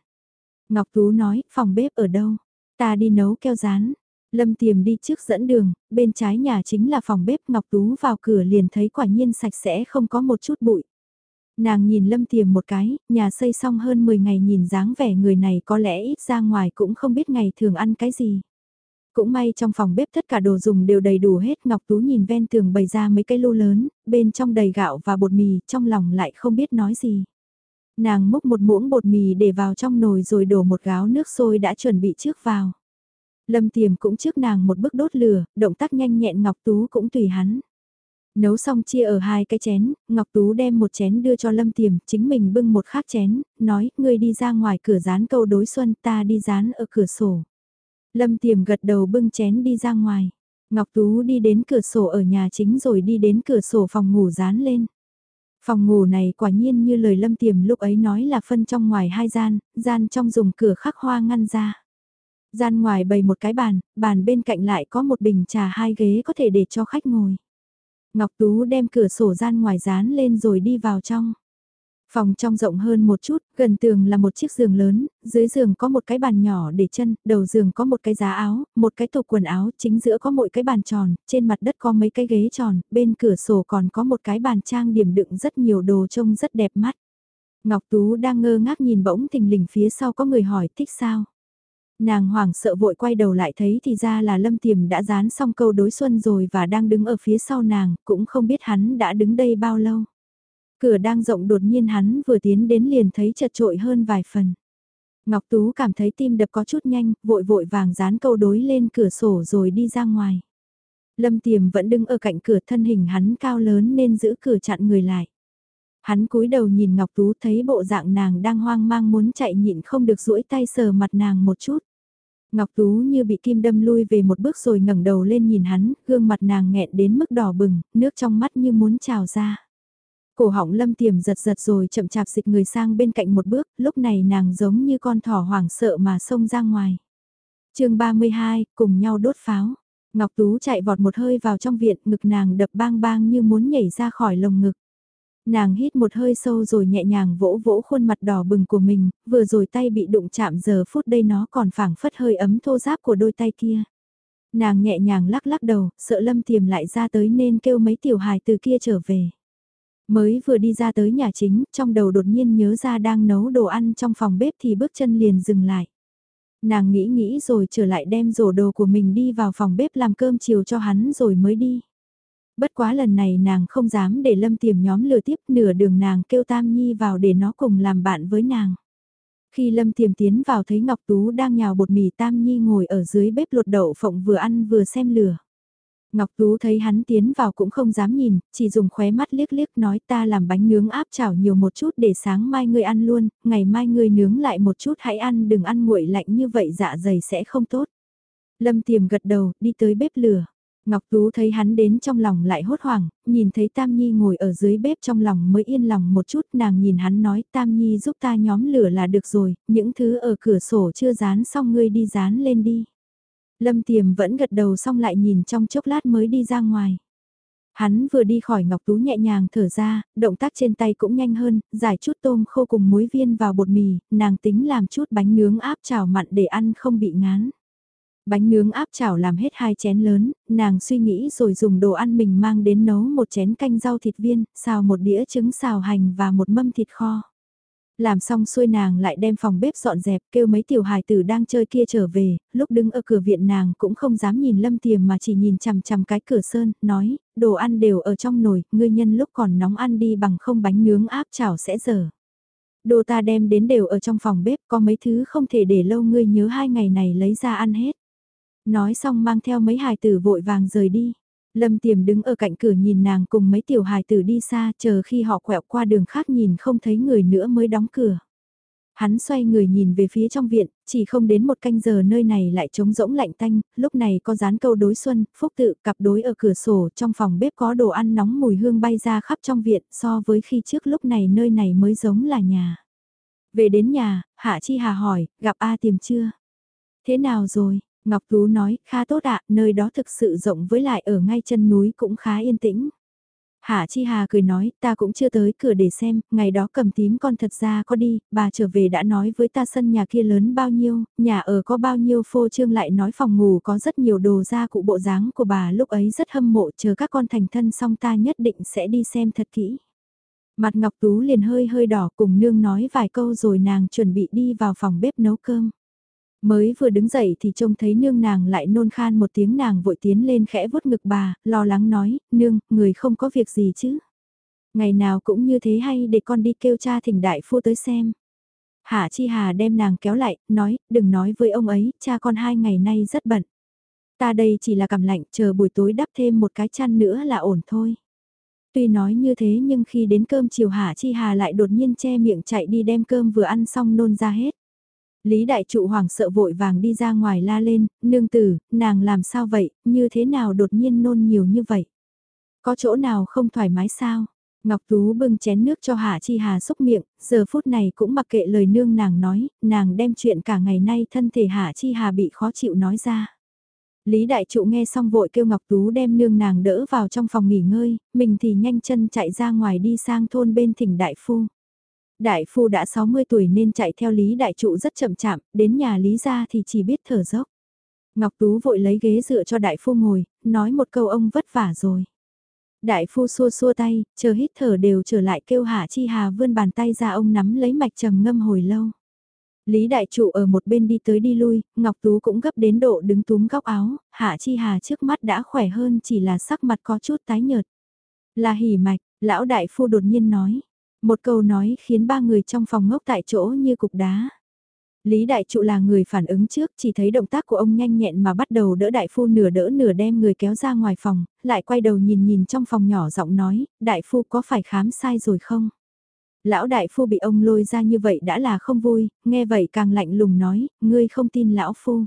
Speaker 1: Ngọc Tú nói, phòng bếp ở đâu? Ta đi nấu keo rán. Lâm Tiềm đi trước dẫn đường, bên trái nhà chính là phòng bếp Ngọc Tú vào cửa liền thấy quả nhiên sạch sẽ không có một chút bụi. Nàng nhìn Lâm Tiềm một cái, nhà xây xong hơn 10 ngày nhìn dáng vẻ người này có lẽ ít ra ngoài cũng không biết ngày thường ăn cái gì. Cũng may trong phòng bếp tất cả đồ dùng đều đầy đủ hết Ngọc Tú nhìn ven tường bày ra mấy cái lô lớn, bên trong đầy gạo và bột mì, trong lòng lại không biết nói gì. Nàng múc một muỗng bột mì để vào trong nồi rồi đổ một gáo nước sôi đã chuẩn bị trước vào. Lâm Tiềm cũng trước nàng một bước đốt lửa, động tác nhanh nhẹn Ngọc Tú cũng tùy hắn. Nấu xong chia ở hai cái chén, Ngọc Tú đem một chén đưa cho Lâm Tiềm, chính mình bưng một khác chén, nói, ngươi đi ra ngoài cửa dán câu đối xuân, ta đi dán ở cửa sổ. Lâm Tiềm gật đầu bưng chén đi ra ngoài. Ngọc Tú đi đến cửa sổ ở nhà chính rồi đi đến cửa sổ phòng ngủ dán lên. Phòng ngủ này quả nhiên như lời Lâm Tiềm lúc ấy nói là phân trong ngoài hai gian, gian trong dùng cửa khắc hoa ngăn ra. Gian ngoài bày một cái bàn, bàn bên cạnh lại có một bình trà hai ghế có thể để cho khách ngồi. Ngọc Tú đem cửa sổ gian ngoài dán lên rồi đi vào trong. Phòng trong rộng hơn một chút, gần tường là một chiếc giường lớn, dưới giường có một cái bàn nhỏ để chân, đầu giường có một cái giá áo, một cái tủ quần áo, chính giữa có một cái bàn tròn, trên mặt đất có mấy cái ghế tròn, bên cửa sổ còn có một cái bàn trang điểm đựng rất nhiều đồ trông rất đẹp mắt. Ngọc Tú đang ngơ ngác nhìn bỗng thình lình phía sau có người hỏi thích sao. Nàng hoảng sợ vội quay đầu lại thấy thì ra là Lâm Tiềm đã dán xong câu đối xuân rồi và đang đứng ở phía sau nàng, cũng không biết hắn đã đứng đây bao lâu. Cửa đang rộng đột nhiên hắn vừa tiến đến liền thấy chật trội hơn vài phần. Ngọc Tú cảm thấy tim đập có chút nhanh, vội vội vàng dán câu đối lên cửa sổ rồi đi ra ngoài. Lâm Tiềm vẫn đứng ở cạnh cửa thân hình hắn cao lớn nên giữ cửa chặn người lại. Hắn cúi đầu nhìn Ngọc Tú thấy bộ dạng nàng đang hoang mang muốn chạy nhịn không được duỗi tay sờ mặt nàng một chút. Ngọc Tú như bị kim đâm lui về một bước rồi ngẩng đầu lên nhìn hắn, gương mặt nàng nghẹn đến mức đỏ bừng, nước trong mắt như muốn trào ra. Cổ họng lâm tiềm giật giật rồi chậm chạp dịch người sang bên cạnh một bước, lúc này nàng giống như con thỏ hoảng sợ mà xông ra ngoài. chương 32, cùng nhau đốt pháo. Ngọc Tú chạy vọt một hơi vào trong viện, ngực nàng đập bang bang như muốn nhảy ra khỏi lồng ngực. Nàng hít một hơi sâu rồi nhẹ nhàng vỗ vỗ khuôn mặt đỏ bừng của mình, vừa rồi tay bị đụng chạm giờ phút đây nó còn phảng phất hơi ấm thô giáp của đôi tay kia. Nàng nhẹ nhàng lắc lắc đầu, sợ lâm tiềm lại ra tới nên kêu mấy tiểu hài từ kia trở về. Mới vừa đi ra tới nhà chính, trong đầu đột nhiên nhớ ra đang nấu đồ ăn trong phòng bếp thì bước chân liền dừng lại. Nàng nghĩ nghĩ rồi trở lại đem rổ đồ của mình đi vào phòng bếp làm cơm chiều cho hắn rồi mới đi. Bất quá lần này nàng không dám để lâm tiềm nhóm lừa tiếp nửa đường nàng kêu Tam Nhi vào để nó cùng làm bạn với nàng. Khi Lâm Tiềm tiến vào thấy Ngọc Tú đang nhào bột mì Tam Nhi ngồi ở dưới bếp lột đậu phộng vừa ăn vừa xem lửa. Ngọc Tú thấy hắn tiến vào cũng không dám nhìn, chỉ dùng khóe mắt liếc liếc nói ta làm bánh nướng áp chảo nhiều một chút để sáng mai ngươi ăn luôn, ngày mai ngươi nướng lại một chút hãy ăn đừng ăn nguội lạnh như vậy dạ dày sẽ không tốt. Lâm Tiềm gật đầu, đi tới bếp lửa. Ngọc Tú thấy hắn đến trong lòng lại hốt hoảng, nhìn thấy Tam Nhi ngồi ở dưới bếp trong lòng mới yên lòng một chút nàng nhìn hắn nói Tam Nhi giúp ta nhóm lửa là được rồi, những thứ ở cửa sổ chưa dán xong ngươi đi dán lên đi. Lâm Tiềm vẫn gật đầu xong lại nhìn trong chốc lát mới đi ra ngoài. Hắn vừa đi khỏi Ngọc Tú nhẹ nhàng thở ra, động tác trên tay cũng nhanh hơn, giải chút tôm khô cùng muối viên vào bột mì, nàng tính làm chút bánh nướng áp chảo mặn để ăn không bị ngán. Bánh nướng áp chảo làm hết hai chén lớn, nàng suy nghĩ rồi dùng đồ ăn mình mang đến nấu một chén canh rau thịt viên, xào một đĩa trứng xào hành và một mâm thịt kho. Làm xong xuôi nàng lại đem phòng bếp dọn dẹp kêu mấy tiểu hài tử đang chơi kia trở về, lúc đứng ở cửa viện nàng cũng không dám nhìn lâm tiềm mà chỉ nhìn chằm chằm cái cửa sơn, nói, đồ ăn đều ở trong nồi, ngươi nhân lúc còn nóng ăn đi bằng không bánh nướng áp chảo sẽ dở. Đồ ta đem đến đều ở trong phòng bếp, có mấy thứ không thể để lâu ngươi nhớ hai ngày này lấy ra ăn hết. Nói xong mang theo mấy hài tử vội vàng rời đi. Lâm Tiềm đứng ở cạnh cửa nhìn nàng cùng mấy tiểu hài tử đi xa chờ khi họ quẹo qua đường khác nhìn không thấy người nữa mới đóng cửa. Hắn xoay người nhìn về phía trong viện, chỉ không đến một canh giờ nơi này lại trống rỗng lạnh tanh, lúc này có dán câu đối xuân, phúc tự, cặp đối ở cửa sổ, trong phòng bếp có đồ ăn nóng mùi hương bay ra khắp trong viện so với khi trước lúc này nơi này mới giống là nhà. Về đến nhà, Hạ Chi Hà hỏi, gặp A Tiềm chưa? Thế nào rồi? Ngọc Tú nói, khá tốt ạ, nơi đó thực sự rộng với lại ở ngay chân núi cũng khá yên tĩnh. Hạ Chi Hà cười nói, ta cũng chưa tới cửa để xem, ngày đó cầm tím con thật ra có đi, bà trở về đã nói với ta sân nhà kia lớn bao nhiêu, nhà ở có bao nhiêu phô trương lại nói phòng ngủ có rất nhiều đồ ra cụ bộ dáng của bà lúc ấy rất hâm mộ chờ các con thành thân xong ta nhất định sẽ đi xem thật kỹ. Mặt Ngọc Tú liền hơi hơi đỏ cùng nương nói vài câu rồi nàng chuẩn bị đi vào phòng bếp nấu cơm. Mới vừa đứng dậy thì trông thấy nương nàng lại nôn khan một tiếng nàng vội tiến lên khẽ vuốt ngực bà, lo lắng nói, nương, người không có việc gì chứ. Ngày nào cũng như thế hay để con đi kêu cha thỉnh đại phu tới xem. Hạ Chi Hà đem nàng kéo lại, nói, đừng nói với ông ấy, cha con hai ngày nay rất bận. Ta đây chỉ là cảm lạnh, chờ buổi tối đắp thêm một cái chăn nữa là ổn thôi. Tuy nói như thế nhưng khi đến cơm chiều Hạ Chi Hà lại đột nhiên che miệng chạy đi đem cơm vừa ăn xong nôn ra hết. Lý đại trụ hoàng sợ vội vàng đi ra ngoài la lên, nương tử, nàng làm sao vậy, như thế nào đột nhiên nôn nhiều như vậy? Có chỗ nào không thoải mái sao? Ngọc Tú bưng chén nước cho Hạ Chi Hà xúc miệng, giờ phút này cũng mặc kệ lời nương nàng nói, nàng đem chuyện cả ngày nay thân thể Hạ Chi Hà bị khó chịu nói ra. Lý Đại Trụ nghe xong vội kêu Ngọc Tú đem nương nàng đỡ vào trong phòng nghỉ ngơi, mình thì nhanh chân chạy ra ngoài đi sang thôn bên thỉnh Đại Phu. Đại phu đã 60 tuổi nên chạy theo Lý Đại Trụ rất chậm chạm, đến nhà Lý ra thì chỉ biết thở dốc. Ngọc Tú vội lấy ghế dựa cho đại phu ngồi, nói một câu ông vất vả rồi. Đại phu xua xua tay, chờ hít thở đều trở lại kêu Hạ Chi Hà vươn bàn tay ra ông nắm lấy mạch trầm ngâm hồi lâu. Lý Đại Trụ ở một bên đi tới đi lui, Ngọc Tú cũng gấp đến độ đứng túm góc áo, Hạ Chi Hà trước mắt đã khỏe hơn chỉ là sắc mặt có chút tái nhợt. Là hỉ mạch, lão đại phu đột nhiên nói. Một câu nói khiến ba người trong phòng ngốc tại chỗ như cục đá. Lý Đại Trụ là người phản ứng trước, chỉ thấy động tác của ông nhanh nhẹn mà bắt đầu đỡ đại phu nửa đỡ nửa đem người kéo ra ngoài phòng, lại quay đầu nhìn nhìn trong phòng nhỏ giọng nói, đại phu có phải khám sai rồi không? Lão đại phu bị ông lôi ra như vậy đã là không vui, nghe vậy càng lạnh lùng nói, ngươi không tin lão phu.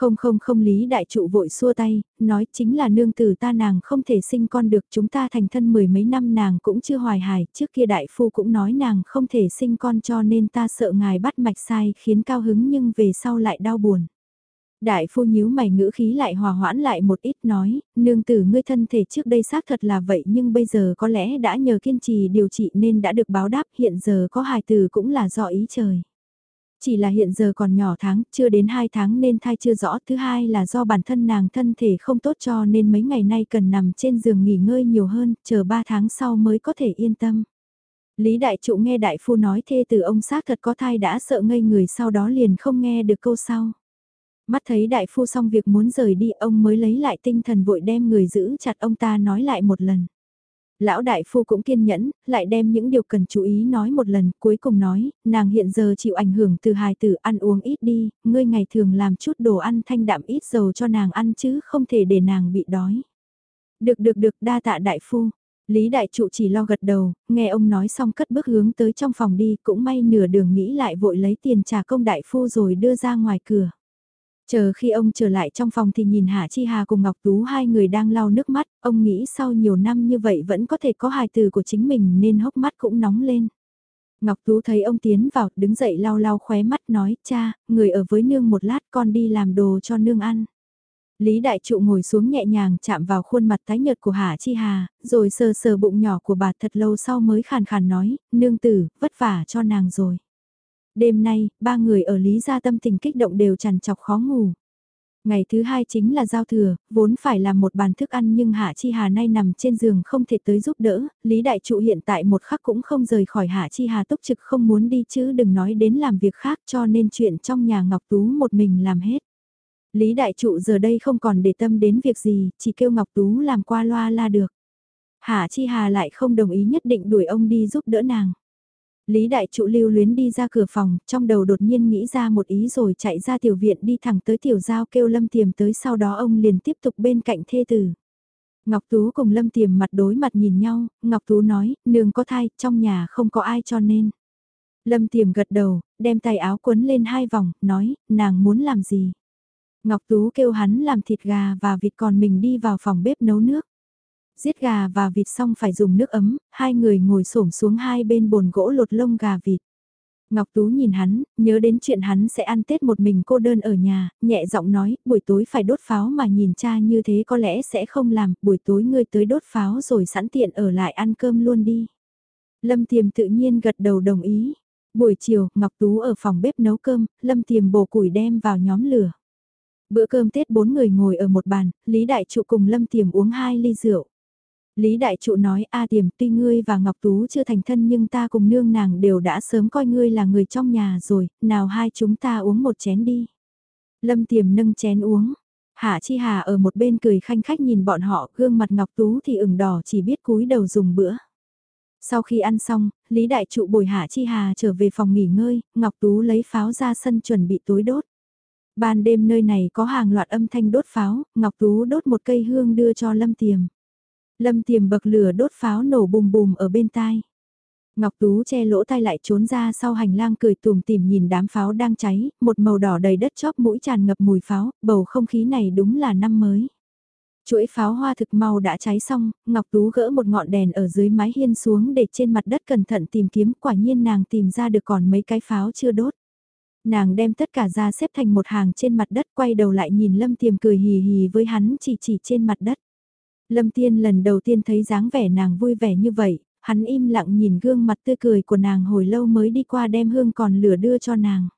Speaker 1: Không không không lý đại trụ vội xua tay, nói chính là nương tử ta nàng không thể sinh con được chúng ta thành thân mười mấy năm nàng cũng chưa hoài hài, trước kia đại phu cũng nói nàng không thể sinh con cho nên ta sợ ngài bắt mạch sai khiến cao hứng nhưng về sau lại đau buồn. Đại phu nhíu mày ngữ khí lại hòa hoãn lại một ít nói, nương tử ngươi thân thể trước đây xác thật là vậy nhưng bây giờ có lẽ đã nhờ kiên trì điều trị nên đã được báo đáp hiện giờ có hài tử cũng là do ý trời. Chỉ là hiện giờ còn nhỏ tháng, chưa đến 2 tháng nên thai chưa rõ. Thứ hai là do bản thân nàng thân thể không tốt cho nên mấy ngày nay cần nằm trên giường nghỉ ngơi nhiều hơn, chờ 3 tháng sau mới có thể yên tâm. Lý Đại Trụ nghe Đại Phu nói thê từ ông xác thật có thai đã sợ ngây người sau đó liền không nghe được câu sau. Mắt thấy Đại Phu xong việc muốn rời đi ông mới lấy lại tinh thần vội đem người giữ chặt ông ta nói lại một lần. Lão đại phu cũng kiên nhẫn, lại đem những điều cần chú ý nói một lần, cuối cùng nói, nàng hiện giờ chịu ảnh hưởng từ hài tử ăn uống ít đi, ngươi ngày thường làm chút đồ ăn thanh đạm ít dầu cho nàng ăn chứ không thể để nàng bị đói. Được được được đa tạ đại phu. Lý đại trụ chỉ lo gật đầu, nghe ông nói xong cất bước hướng tới trong phòng đi, cũng may nửa đường nghĩ lại vội lấy tiền trả công đại phu rồi đưa ra ngoài cửa Chờ khi ông trở lại trong phòng thì nhìn Hạ Chi Hà cùng Ngọc Tú hai người đang lau nước mắt, ông nghĩ sau nhiều năm như vậy vẫn có thể có hài từ của chính mình nên hốc mắt cũng nóng lên. Ngọc Tú thấy ông tiến vào, đứng dậy lau lau khóe mắt nói, cha, người ở với nương một lát con đi làm đồ cho nương ăn. Lý Đại Trụ ngồi xuống nhẹ nhàng chạm vào khuôn mặt tái nhợt của Hạ Chi Hà, rồi sờ sờ bụng nhỏ của bà thật lâu sau mới khàn khàn nói, nương tử, vất vả cho nàng rồi. Đêm nay, ba người ở Lý Gia tâm tình kích động đều chằn chọc khó ngủ. Ngày thứ hai chính là giao thừa, vốn phải là một bàn thức ăn nhưng Hạ Chi Hà nay nằm trên giường không thể tới giúp đỡ, Lý Đại Trụ hiện tại một khắc cũng không rời khỏi Hạ Chi Hà túc trực không muốn đi chứ đừng nói đến làm việc khác cho nên chuyện trong nhà Ngọc Tú một mình làm hết. Lý Đại Trụ giờ đây không còn để tâm đến việc gì, chỉ kêu Ngọc Tú làm qua loa la được. Hạ Chi Hà lại không đồng ý nhất định đuổi ông đi giúp đỡ nàng. Lý Đại Trụ lưu luyến đi ra cửa phòng, trong đầu đột nhiên nghĩ ra một ý rồi chạy ra tiểu viện đi thẳng tới tiểu giao kêu Lâm Tiềm tới sau đó ông liền tiếp tục bên cạnh thê tử. Ngọc Tú cùng Lâm Tiềm mặt đối mặt nhìn nhau, Ngọc Tú nói, nương có thai, trong nhà không có ai cho nên. Lâm Tiềm gật đầu, đem tay áo quấn lên hai vòng, nói, nàng muốn làm gì. Ngọc Tú kêu hắn làm thịt gà và vịt còn mình đi vào phòng bếp nấu nước. Giết gà và vịt xong phải dùng nước ấm, hai người ngồi xổm xuống hai bên bồn gỗ lột lông gà vịt. Ngọc Tú nhìn hắn, nhớ đến chuyện hắn sẽ ăn Tết một mình cô đơn ở nhà, nhẹ giọng nói, buổi tối phải đốt pháo mà nhìn cha như thế có lẽ sẽ không làm, buổi tối ngươi tới đốt pháo rồi sẵn tiện ở lại ăn cơm luôn đi. Lâm Tiềm tự nhiên gật đầu đồng ý. Buổi chiều, Ngọc Tú ở phòng bếp nấu cơm, Lâm Tiềm bổ củi đem vào nhóm lửa. Bữa cơm Tết bốn người ngồi ở một bàn, Lý Đại Trụ cùng Lâm Tiềm uống hai ly rượu. Lý Đại Trụ nói A Tiềm tuy ngươi và Ngọc Tú chưa thành thân nhưng ta cùng nương nàng đều đã sớm coi ngươi là người trong nhà rồi, nào hai chúng ta uống một chén đi. Lâm Tiềm nâng chén uống. Hạ Chi Hà ở một bên cười khanh khách nhìn bọn họ, gương mặt Ngọc Tú thì ửng đỏ chỉ biết cúi đầu dùng bữa. Sau khi ăn xong, Lý Đại Trụ bồi Hạ Chi Hà trở về phòng nghỉ ngơi, Ngọc Tú lấy pháo ra sân chuẩn bị tối đốt. Ban đêm nơi này có hàng loạt âm thanh đốt pháo, Ngọc Tú đốt một cây hương đưa cho Lâm Tiềm. Lâm Tiềm bậc lửa đốt pháo nổ bùm bùm ở bên tai. Ngọc Tú che lỗ tai lại trốn ra sau hành lang cười tùm tìm nhìn đám pháo đang cháy, một màu đỏ đầy đất chóp mũi tràn ngập mùi pháo, bầu không khí này đúng là năm mới. Chuỗi pháo hoa thực mau đã cháy xong, Ngọc Tú gỡ một ngọn đèn ở dưới mái hiên xuống để trên mặt đất cẩn thận tìm kiếm, quả nhiên nàng tìm ra được còn mấy cái pháo chưa đốt. Nàng đem tất cả ra xếp thành một hàng trên mặt đất quay đầu lại nhìn Lâm Tiềm cười hì hì với hắn chỉ chỉ trên mặt đất. Lâm Tiên lần đầu tiên thấy dáng vẻ nàng vui vẻ như vậy, hắn im lặng nhìn gương mặt tươi cười của nàng hồi lâu mới đi qua đem hương còn lửa đưa cho nàng.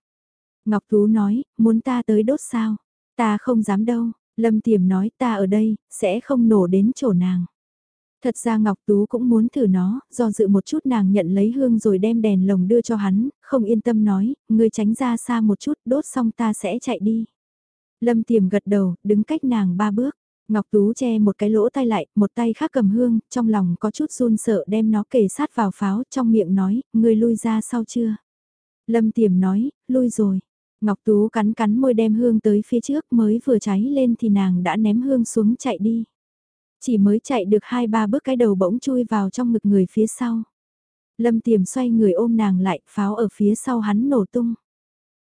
Speaker 1: Ngọc Tú nói, muốn ta tới đốt sao? Ta không dám đâu, Lâm Tiềm nói ta ở đây, sẽ không nổ đến chỗ nàng. Thật ra Ngọc Tú cũng muốn thử nó, do dự một chút nàng nhận lấy hương rồi đem đèn lồng đưa cho hắn, không yên tâm nói, người tránh ra xa một chút, đốt xong ta sẽ chạy đi. Lâm Tiềm gật đầu, đứng cách nàng ba bước. Ngọc Tú che một cái lỗ tay lại, một tay khác cầm hương, trong lòng có chút run sợ đem nó kề sát vào pháo, trong miệng nói, ngươi lui ra sau chưa? Lâm Tiềm nói, lui rồi. Ngọc Tú cắn cắn môi đem hương tới phía trước mới vừa cháy lên thì nàng đã ném hương xuống chạy đi. Chỉ mới chạy được hai ba bước cái đầu bỗng chui vào trong ngực người phía sau. Lâm Tiềm xoay người ôm nàng lại, pháo ở phía sau hắn nổ tung.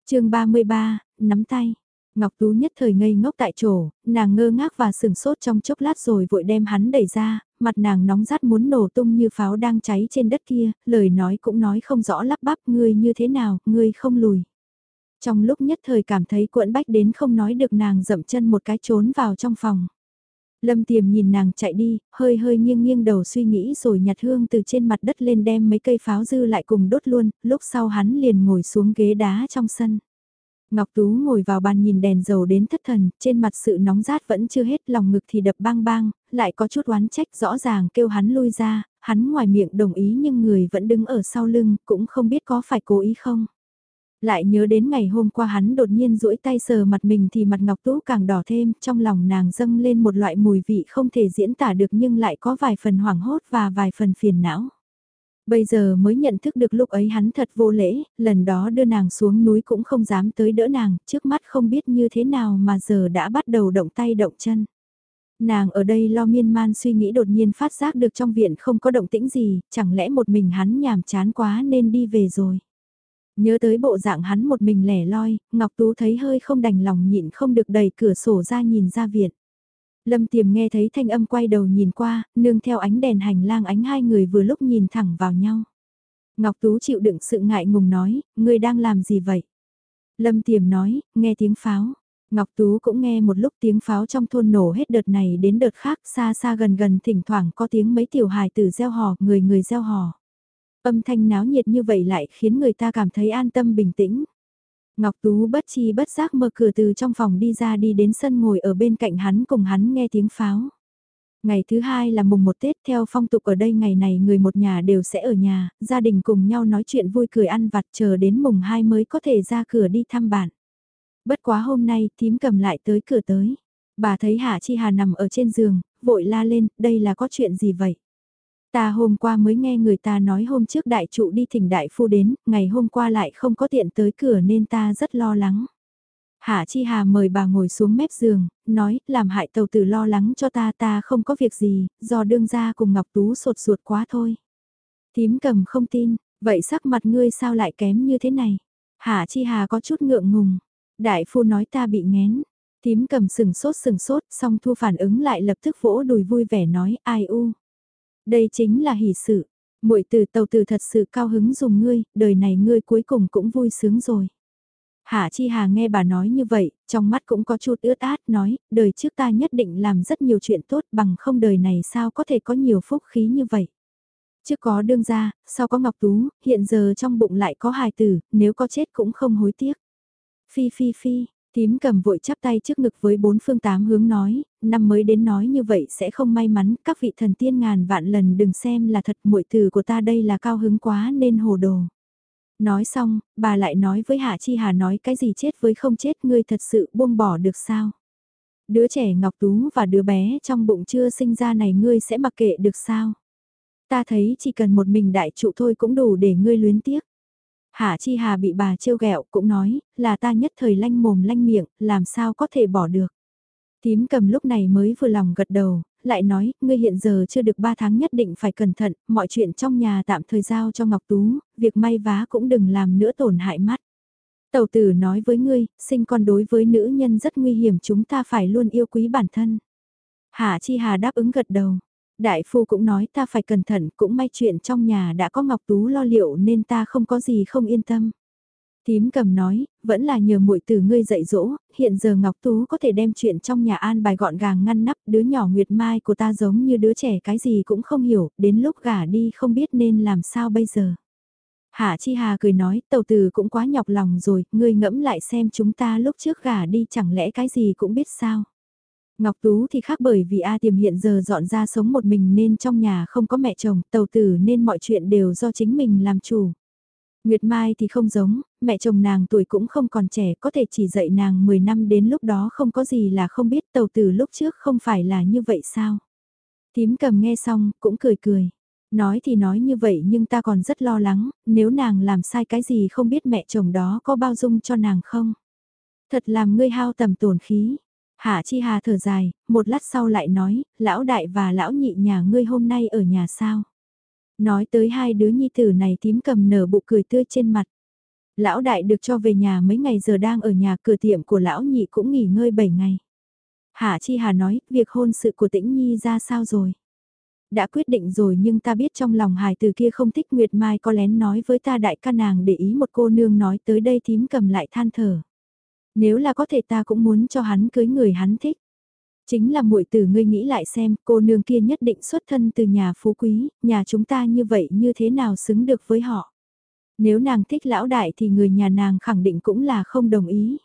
Speaker 1: chương 33, nắm tay. Ngọc Tú nhất thời ngây ngốc tại chỗ, nàng ngơ ngác và sừng sốt trong chốc lát rồi vội đem hắn đẩy ra, mặt nàng nóng rát muốn nổ tung như pháo đang cháy trên đất kia, lời nói cũng nói không rõ lắp bắp ngươi như thế nào, ngươi không lùi. Trong lúc nhất thời cảm thấy cuộn bách đến không nói được nàng dậm chân một cái trốn vào trong phòng. Lâm tiềm nhìn nàng chạy đi, hơi hơi nghiêng nghiêng đầu suy nghĩ rồi nhặt hương từ trên mặt đất lên đem mấy cây pháo dư lại cùng đốt luôn, lúc sau hắn liền ngồi xuống ghế đá trong sân. Ngọc Tú ngồi vào bàn nhìn đèn dầu đến thất thần, trên mặt sự nóng rát vẫn chưa hết lòng ngực thì đập bang bang, lại có chút oán trách rõ ràng kêu hắn lui ra, hắn ngoài miệng đồng ý nhưng người vẫn đứng ở sau lưng, cũng không biết có phải cố ý không. Lại nhớ đến ngày hôm qua hắn đột nhiên duỗi tay sờ mặt mình thì mặt Ngọc Tú càng đỏ thêm, trong lòng nàng dâng lên một loại mùi vị không thể diễn tả được nhưng lại có vài phần hoảng hốt và vài phần phiền não. Bây giờ mới nhận thức được lúc ấy hắn thật vô lễ, lần đó đưa nàng xuống núi cũng không dám tới đỡ nàng, trước mắt không biết như thế nào mà giờ đã bắt đầu động tay động chân. Nàng ở đây lo miên man suy nghĩ đột nhiên phát giác được trong viện không có động tĩnh gì, chẳng lẽ một mình hắn nhàm chán quá nên đi về rồi. Nhớ tới bộ dạng hắn một mình lẻ loi, Ngọc Tú thấy hơi không đành lòng nhịn không được đẩy cửa sổ ra nhìn ra viện. Lâm Tiềm nghe thấy thanh âm quay đầu nhìn qua, nương theo ánh đèn hành lang ánh hai người vừa lúc nhìn thẳng vào nhau. Ngọc Tú chịu đựng sự ngại ngùng nói, ngươi đang làm gì vậy? Lâm Tiềm nói, nghe tiếng pháo. Ngọc Tú cũng nghe một lúc tiếng pháo trong thôn nổ hết đợt này đến đợt khác xa xa gần gần thỉnh thoảng có tiếng mấy tiểu hài tử gieo hò, người người gieo hò. Âm thanh náo nhiệt như vậy lại khiến người ta cảm thấy an tâm bình tĩnh. Ngọc Tú bất chi bất giác mở cửa từ trong phòng đi ra đi đến sân ngồi ở bên cạnh hắn cùng hắn nghe tiếng pháo. Ngày thứ hai là mùng một Tết theo phong tục ở đây ngày này người một nhà đều sẽ ở nhà, gia đình cùng nhau nói chuyện vui cười ăn vặt chờ đến mùng hai mới có thể ra cửa đi thăm bạn. Bất quá hôm nay thím cầm lại tới cửa tới. Bà thấy Hạ Chi Hà nằm ở trên giường, vội la lên, đây là có chuyện gì vậy? Ta hôm qua mới nghe người ta nói hôm trước đại trụ đi thỉnh đại phu đến, ngày hôm qua lại không có tiện tới cửa nên ta rất lo lắng. Hạ Chi Hà mời bà ngồi xuống mép giường, nói, làm hại tàu tử lo lắng cho ta ta không có việc gì, do đương gia cùng Ngọc Tú sột ruột quá thôi. Tím cầm không tin, vậy sắc mặt ngươi sao lại kém như thế này? Hạ Chi Hà có chút ngượng ngùng. Đại phu nói ta bị ngén. Tím cầm sừng sốt sừng sốt, xong thu phản ứng lại lập tức vỗ đùi vui vẻ nói ai u. Đây chính là hỷ sự. muội từ tàu từ thật sự cao hứng dùng ngươi, đời này ngươi cuối cùng cũng vui sướng rồi. Hạ Chi Hà nghe bà nói như vậy, trong mắt cũng có chút ướt át nói, đời trước ta nhất định làm rất nhiều chuyện tốt bằng không đời này sao có thể có nhiều phúc khí như vậy. Trước có đương gia, sau có Ngọc Tú, hiện giờ trong bụng lại có hài tử, nếu có chết cũng không hối tiếc. Phi phi phi, tím cầm vội chắp tay trước ngực với bốn phương tám hướng nói, năm mới đến nói như vậy sẽ không may mắn, các vị thần tiên ngàn vạn lần đừng xem là thật muội từ của ta đây là cao hứng quá nên hồ đồ. Nói xong, bà lại nói với Hạ Chi Hà nói cái gì chết với không chết ngươi thật sự buông bỏ được sao? Đứa trẻ Ngọc Tú và đứa bé trong bụng chưa sinh ra này ngươi sẽ mặc kệ được sao? Ta thấy chỉ cần một mình đại trụ thôi cũng đủ để ngươi luyến tiếc. Hạ Chi Hà bị bà trêu ghẹo cũng nói, là ta nhất thời lanh mồm lanh miệng, làm sao có thể bỏ được. Tím cầm lúc này mới vừa lòng gật đầu, lại nói, ngươi hiện giờ chưa được 3 tháng nhất định phải cẩn thận, mọi chuyện trong nhà tạm thời giao cho Ngọc Tú, việc may vá cũng đừng làm nữa tổn hại mắt. Tầu tử nói với ngươi, sinh con đối với nữ nhân rất nguy hiểm chúng ta phải luôn yêu quý bản thân. Hạ Chi Hà đáp ứng gật đầu. Đại phu cũng nói ta phải cẩn thận, cũng may chuyện trong nhà đã có Ngọc Tú lo liệu nên ta không có gì không yên tâm. Tím cầm nói, vẫn là nhờ muội từ ngươi dạy dỗ, hiện giờ Ngọc Tú có thể đem chuyện trong nhà an bài gọn gàng ngăn nắp, đứa nhỏ Nguyệt Mai của ta giống như đứa trẻ cái gì cũng không hiểu, đến lúc gả đi không biết nên làm sao bây giờ. Hạ Chi Hà cười nói, tàu từ cũng quá nhọc lòng rồi, ngươi ngẫm lại xem chúng ta lúc trước gả đi chẳng lẽ cái gì cũng biết sao. Ngọc Tú thì khác bởi vì A Tiềm hiện giờ dọn ra sống một mình nên trong nhà không có mẹ chồng, tàu tử nên mọi chuyện đều do chính mình làm chủ. Nguyệt Mai thì không giống, mẹ chồng nàng tuổi cũng không còn trẻ có thể chỉ dạy nàng 10 năm đến lúc đó không có gì là không biết tàu tử lúc trước không phải là như vậy sao. Tím cầm nghe xong cũng cười cười. Nói thì nói như vậy nhưng ta còn rất lo lắng, nếu nàng làm sai cái gì không biết mẹ chồng đó có bao dung cho nàng không. Thật làm ngươi hao tầm tổn khí. Hạ Chi Hà thở dài, một lát sau lại nói, lão đại và lão nhị nhà ngươi hôm nay ở nhà sao. Nói tới hai đứa nhi tử này tím cầm nở bụ cười tươi trên mặt. Lão đại được cho về nhà mấy ngày giờ đang ở nhà cửa tiệm của lão nhị cũng nghỉ ngơi 7 ngày. Hạ Chi Hà nói, việc hôn sự của tĩnh nhi ra sao rồi? Đã quyết định rồi nhưng ta biết trong lòng hài từ kia không thích Nguyệt Mai có lén nói với ta đại ca nàng để ý một cô nương nói tới đây tím cầm lại than thở. Nếu là có thể ta cũng muốn cho hắn cưới người hắn thích. Chính là muội tử ngươi nghĩ lại xem, cô nương kia nhất định xuất thân từ nhà phú quý, nhà chúng ta như vậy như thế nào xứng được với họ. Nếu nàng thích lão đại thì người nhà nàng khẳng định cũng là không đồng ý.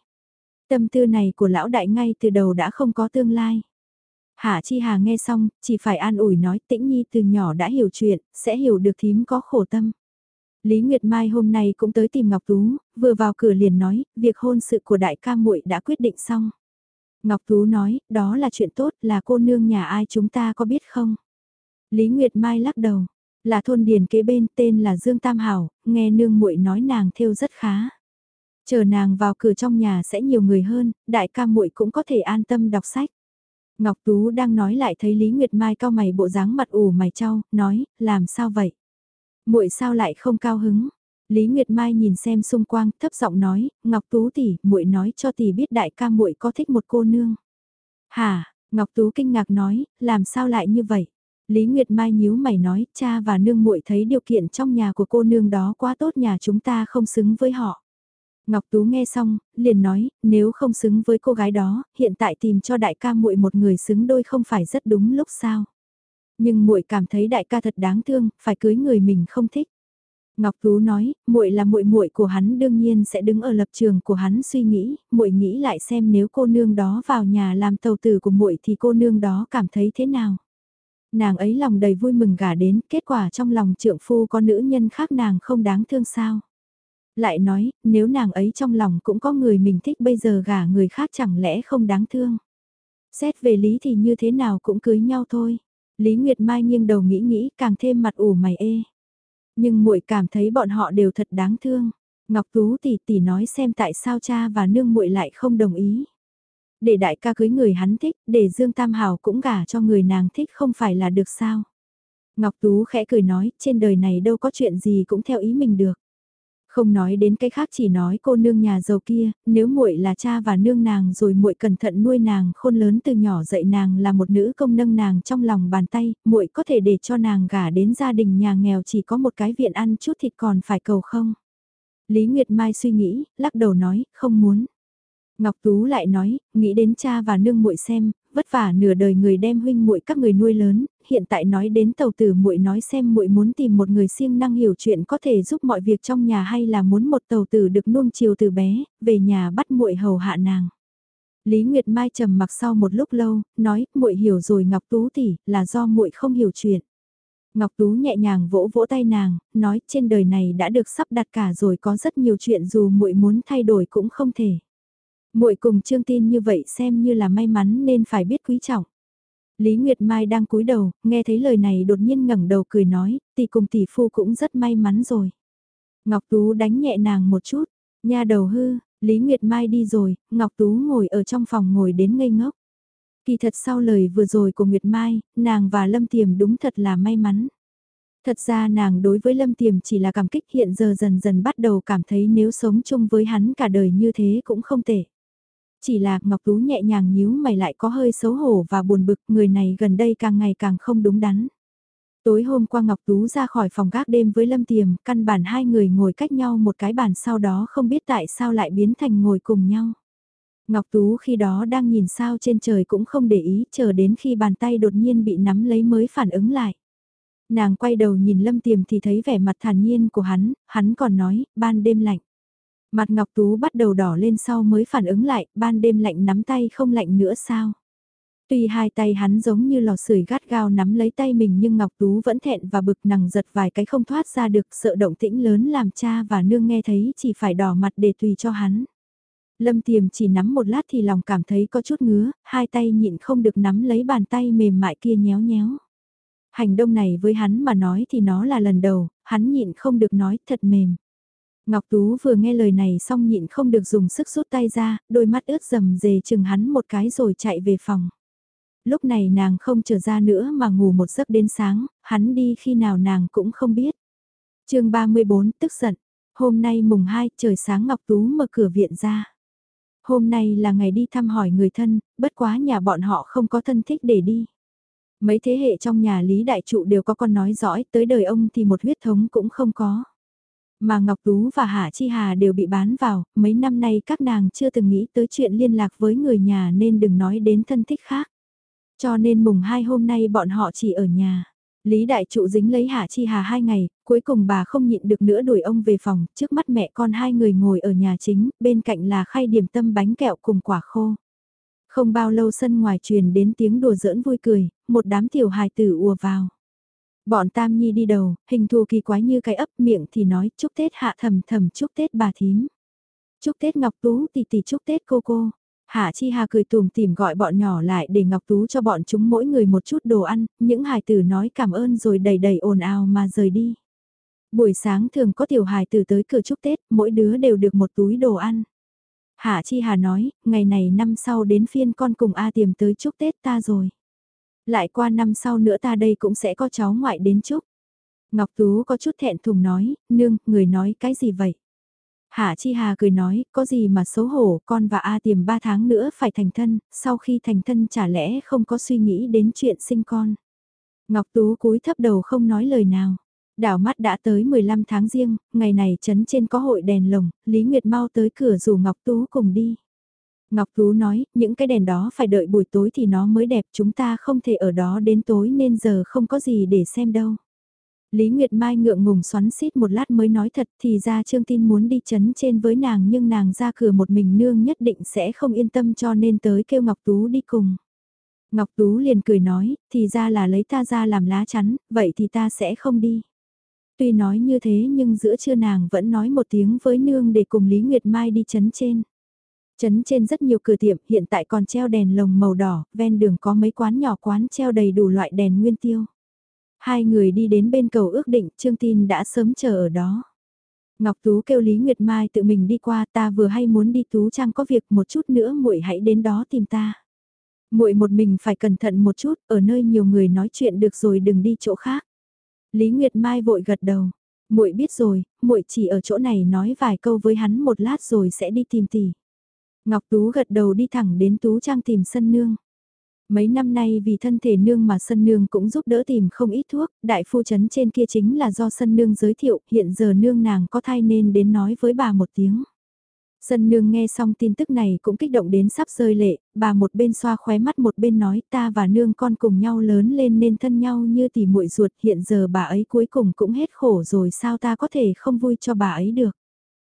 Speaker 1: Tâm tư này của lão đại ngay từ đầu đã không có tương lai. Hạ Chi Hà nghe xong, chỉ phải an ủi nói tĩnh nhi từ nhỏ đã hiểu chuyện, sẽ hiểu được thím có khổ tâm. Lý Nguyệt Mai hôm nay cũng tới tìm Ngọc Tú, vừa vào cửa liền nói, việc hôn sự của đại ca muội đã quyết định xong. Ngọc Tú nói, đó là chuyện tốt, là cô nương nhà ai chúng ta có biết không? Lý Nguyệt Mai lắc đầu, là thôn điền kế bên tên là Dương Tam Hảo, nghe nương muội nói nàng thêu rất khá. Chờ nàng vào cửa trong nhà sẽ nhiều người hơn, đại ca muội cũng có thể an tâm đọc sách. Ngọc Tú đang nói lại thấy Lý Nguyệt Mai cao mày bộ dáng mặt ủ mày trao, nói, làm sao vậy? Muội sao lại không cao hứng? Lý Nguyệt Mai nhìn xem xung quanh, thấp giọng nói, Ngọc Tú tỷ, muội nói cho tỷ biết đại ca muội có thích một cô nương. Hả? Ngọc Tú kinh ngạc nói, làm sao lại như vậy? Lý Nguyệt Mai nhíu mày nói, cha và nương muội thấy điều kiện trong nhà của cô nương đó quá tốt nhà chúng ta không xứng với họ. Ngọc Tú nghe xong, liền nói, nếu không xứng với cô gái đó, hiện tại tìm cho đại ca muội một người xứng đôi không phải rất đúng lúc sao. Nhưng muội cảm thấy đại ca thật đáng thương, phải cưới người mình không thích. Ngọc Tú nói, muội là muội muội của hắn đương nhiên sẽ đứng ở lập trường của hắn suy nghĩ, muội nghĩ lại xem nếu cô nương đó vào nhà làm tàu tử của muội thì cô nương đó cảm thấy thế nào. Nàng ấy lòng đầy vui mừng gả đến, kết quả trong lòng trượng phu có nữ nhân khác nàng không đáng thương sao. Lại nói, nếu nàng ấy trong lòng cũng có người mình thích bây giờ gả người khác chẳng lẽ không đáng thương. Xét về lý thì như thế nào cũng cưới nhau thôi. Lý Nguyệt Mai nghiêng đầu nghĩ nghĩ càng thêm mặt ủ mày ê. Nhưng muội cảm thấy bọn họ đều thật đáng thương. Ngọc Tú tỷ tỷ nói xem tại sao cha và nương muội lại không đồng ý. Để đại ca cưới người hắn thích, để Dương Tam Hào cũng gả cho người nàng thích không phải là được sao. Ngọc Tú khẽ cười nói, trên đời này đâu có chuyện gì cũng theo ý mình được. Không nói đến cái khác chỉ nói cô nương nhà giàu kia, nếu muội là cha và nương nàng rồi muội cẩn thận nuôi nàng khôn lớn từ nhỏ dạy nàng là một nữ công nâng nàng trong lòng bàn tay, muội có thể để cho nàng gả đến gia đình nhà nghèo chỉ có một cái viện ăn chút thịt còn phải cầu không? Lý Nguyệt Mai suy nghĩ, lắc đầu nói, không muốn. Ngọc Tú lại nói, nghĩ đến cha và nương muội xem, vất vả nửa đời người đem huynh muội các người nuôi lớn, hiện tại nói đến tàu tử muội nói xem muội muốn tìm một người siêng năng hiểu chuyện có thể giúp mọi việc trong nhà hay là muốn một tàu tử được nuông chiều từ bé, về nhà bắt muội hầu hạ nàng. Lý Nguyệt Mai trầm mặc sau một lúc lâu, nói, muội hiểu rồi Ngọc Tú tỷ, là do muội không hiểu chuyện. Ngọc Tú nhẹ nhàng vỗ vỗ tay nàng, nói, trên đời này đã được sắp đặt cả rồi có rất nhiều chuyện dù muội muốn thay đổi cũng không thể muội cùng Trương Tin như vậy xem như là may mắn nên phải biết quý trọng. Lý Nguyệt Mai đang cúi đầu, nghe thấy lời này đột nhiên ngẩng đầu cười nói, tỷ cùng tỷ phu cũng rất may mắn rồi. Ngọc Tú đánh nhẹ nàng một chút, nha đầu hư, Lý Nguyệt Mai đi rồi, Ngọc Tú ngồi ở trong phòng ngồi đến ngây ngốc. Kỳ thật sau lời vừa rồi của Nguyệt Mai, nàng và Lâm Tiềm đúng thật là may mắn. Thật ra nàng đối với Lâm Tiềm chỉ là cảm kích hiện giờ dần dần bắt đầu cảm thấy nếu sống chung với hắn cả đời như thế cũng không tệ. Chỉ là Ngọc Tú nhẹ nhàng nhíu mày lại có hơi xấu hổ và buồn bực, người này gần đây càng ngày càng không đúng đắn. Tối hôm qua Ngọc Tú ra khỏi phòng gác đêm với Lâm Tiềm, căn bản hai người ngồi cách nhau một cái bàn sau đó không biết tại sao lại biến thành ngồi cùng nhau. Ngọc Tú khi đó đang nhìn sao trên trời cũng không để ý, chờ đến khi bàn tay đột nhiên bị nắm lấy mới phản ứng lại. Nàng quay đầu nhìn Lâm Tiềm thì thấy vẻ mặt thản nhiên của hắn, hắn còn nói, ban đêm lạnh. Mặt Ngọc Tú bắt đầu đỏ lên sau mới phản ứng lại, ban đêm lạnh nắm tay không lạnh nữa sao? Tuy hai tay hắn giống như lò sưởi gắt gao nắm lấy tay mình nhưng Ngọc Tú vẫn thẹn và bực nằng giật vài cái không thoát ra được sợ động tĩnh lớn làm cha và nương nghe thấy chỉ phải đỏ mặt để tùy cho hắn. Lâm tiềm chỉ nắm một lát thì lòng cảm thấy có chút ngứa, hai tay nhịn không được nắm lấy bàn tay mềm mại kia nhéo nhéo. Hành động này với hắn mà nói thì nó là lần đầu, hắn nhịn không được nói thật mềm. Ngọc Tú vừa nghe lời này xong nhịn không được dùng sức rút tay ra, đôi mắt ướt dầm dề chừng hắn một cái rồi chạy về phòng. Lúc này nàng không trở ra nữa mà ngủ một giấc đến sáng, hắn đi khi nào nàng cũng không biết. chương 34 tức giận, hôm nay mùng 2 trời sáng Ngọc Tú mở cửa viện ra. Hôm nay là ngày đi thăm hỏi người thân, bất quá nhà bọn họ không có thân thích để đi. Mấy thế hệ trong nhà Lý Đại Trụ đều có con nói dõi, tới đời ông thì một huyết thống cũng không có. Mà Ngọc Tú và Hạ Chi Hà đều bị bán vào, mấy năm nay các nàng chưa từng nghĩ tới chuyện liên lạc với người nhà nên đừng nói đến thân thích khác. Cho nên mùng hai hôm nay bọn họ chỉ ở nhà. Lý Đại Trụ dính lấy Hạ Chi Hà hai ngày, cuối cùng bà không nhịn được nữa đuổi ông về phòng, trước mắt mẹ con hai người ngồi ở nhà chính, bên cạnh là khay điểm tâm bánh kẹo cùng quả khô. Không bao lâu sân ngoài truyền đến tiếng đùa giỡn vui cười, một đám tiểu hài tử ùa vào. Bọn Tam Nhi đi đầu, hình thù kỳ quái như cái ấp miệng thì nói chúc Tết hạ thầm thầm chúc Tết bà thím. Chúc Tết Ngọc Tú tỷ tỷ chúc Tết cô cô. Hạ Chi Hà cười tùm tìm gọi bọn nhỏ lại để Ngọc Tú cho bọn chúng mỗi người một chút đồ ăn, những hài tử nói cảm ơn rồi đầy đầy ồn ào mà rời đi. Buổi sáng thường có tiểu hài tử tới cửa chúc Tết, mỗi đứa đều được một túi đồ ăn. Hạ Chi Hà nói, ngày này năm sau đến phiên con cùng A tiềm tới chúc Tết ta rồi. Lại qua năm sau nữa ta đây cũng sẽ có cháu ngoại đến chúc. Ngọc Tú có chút thẹn thùng nói, nương, người nói cái gì vậy? Hạ Chi Hà cười nói, có gì mà xấu hổ, con và A tiềm 3 tháng nữa phải thành thân, sau khi thành thân chả lẽ không có suy nghĩ đến chuyện sinh con. Ngọc Tú cúi thấp đầu không nói lời nào. Đảo mắt đã tới 15 tháng riêng, ngày này trấn trên có hội đèn lồng, Lý Nguyệt mau tới cửa rủ Ngọc Tú cùng đi. Ngọc Tú nói, những cái đèn đó phải đợi buổi tối thì nó mới đẹp, chúng ta không thể ở đó đến tối nên giờ không có gì để xem đâu. Lý Nguyệt Mai ngượng ngùng xoắn xít một lát mới nói thật thì ra Trương Tin muốn đi chấn trên với nàng nhưng nàng ra cửa một mình nương nhất định sẽ không yên tâm cho nên tới kêu Ngọc Tú đi cùng. Ngọc Tú liền cười nói, thì ra là lấy ta ra làm lá chắn, vậy thì ta sẽ không đi. Tuy nói như thế nhưng giữa trưa nàng vẫn nói một tiếng với nương để cùng Lý Nguyệt Mai đi chấn trên. Chấn trên rất nhiều cửa tiệm, hiện tại còn treo đèn lồng màu đỏ, ven đường có mấy quán nhỏ quán treo đầy đủ loại đèn nguyên tiêu. Hai người đi đến bên cầu ước định, Trương Tin đã sớm chờ ở đó. Ngọc Tú kêu Lý Nguyệt Mai tự mình đi qua, ta vừa hay muốn đi Tú Trang có việc một chút nữa muội hãy đến đó tìm ta. Muội một mình phải cẩn thận một chút, ở nơi nhiều người nói chuyện được rồi đừng đi chỗ khác. Lý Nguyệt Mai vội gật đầu, muội biết rồi, muội chỉ ở chỗ này nói vài câu với hắn một lát rồi sẽ đi tìm tỷ. Ngọc Tú gật đầu đi thẳng đến Tú Trang tìm sân nương. Mấy năm nay vì thân thể nương mà sân nương cũng giúp đỡ tìm không ít thuốc, đại phu chấn trên kia chính là do sân nương giới thiệu, hiện giờ nương nàng có thai nên đến nói với bà một tiếng. Sân nương nghe xong tin tức này cũng kích động đến sắp rơi lệ, bà một bên xoa khóe mắt một bên nói ta và nương con cùng nhau lớn lên nên thân nhau như tỉ muội ruột hiện giờ bà ấy cuối cùng cũng hết khổ rồi sao ta có thể không vui cho bà ấy được.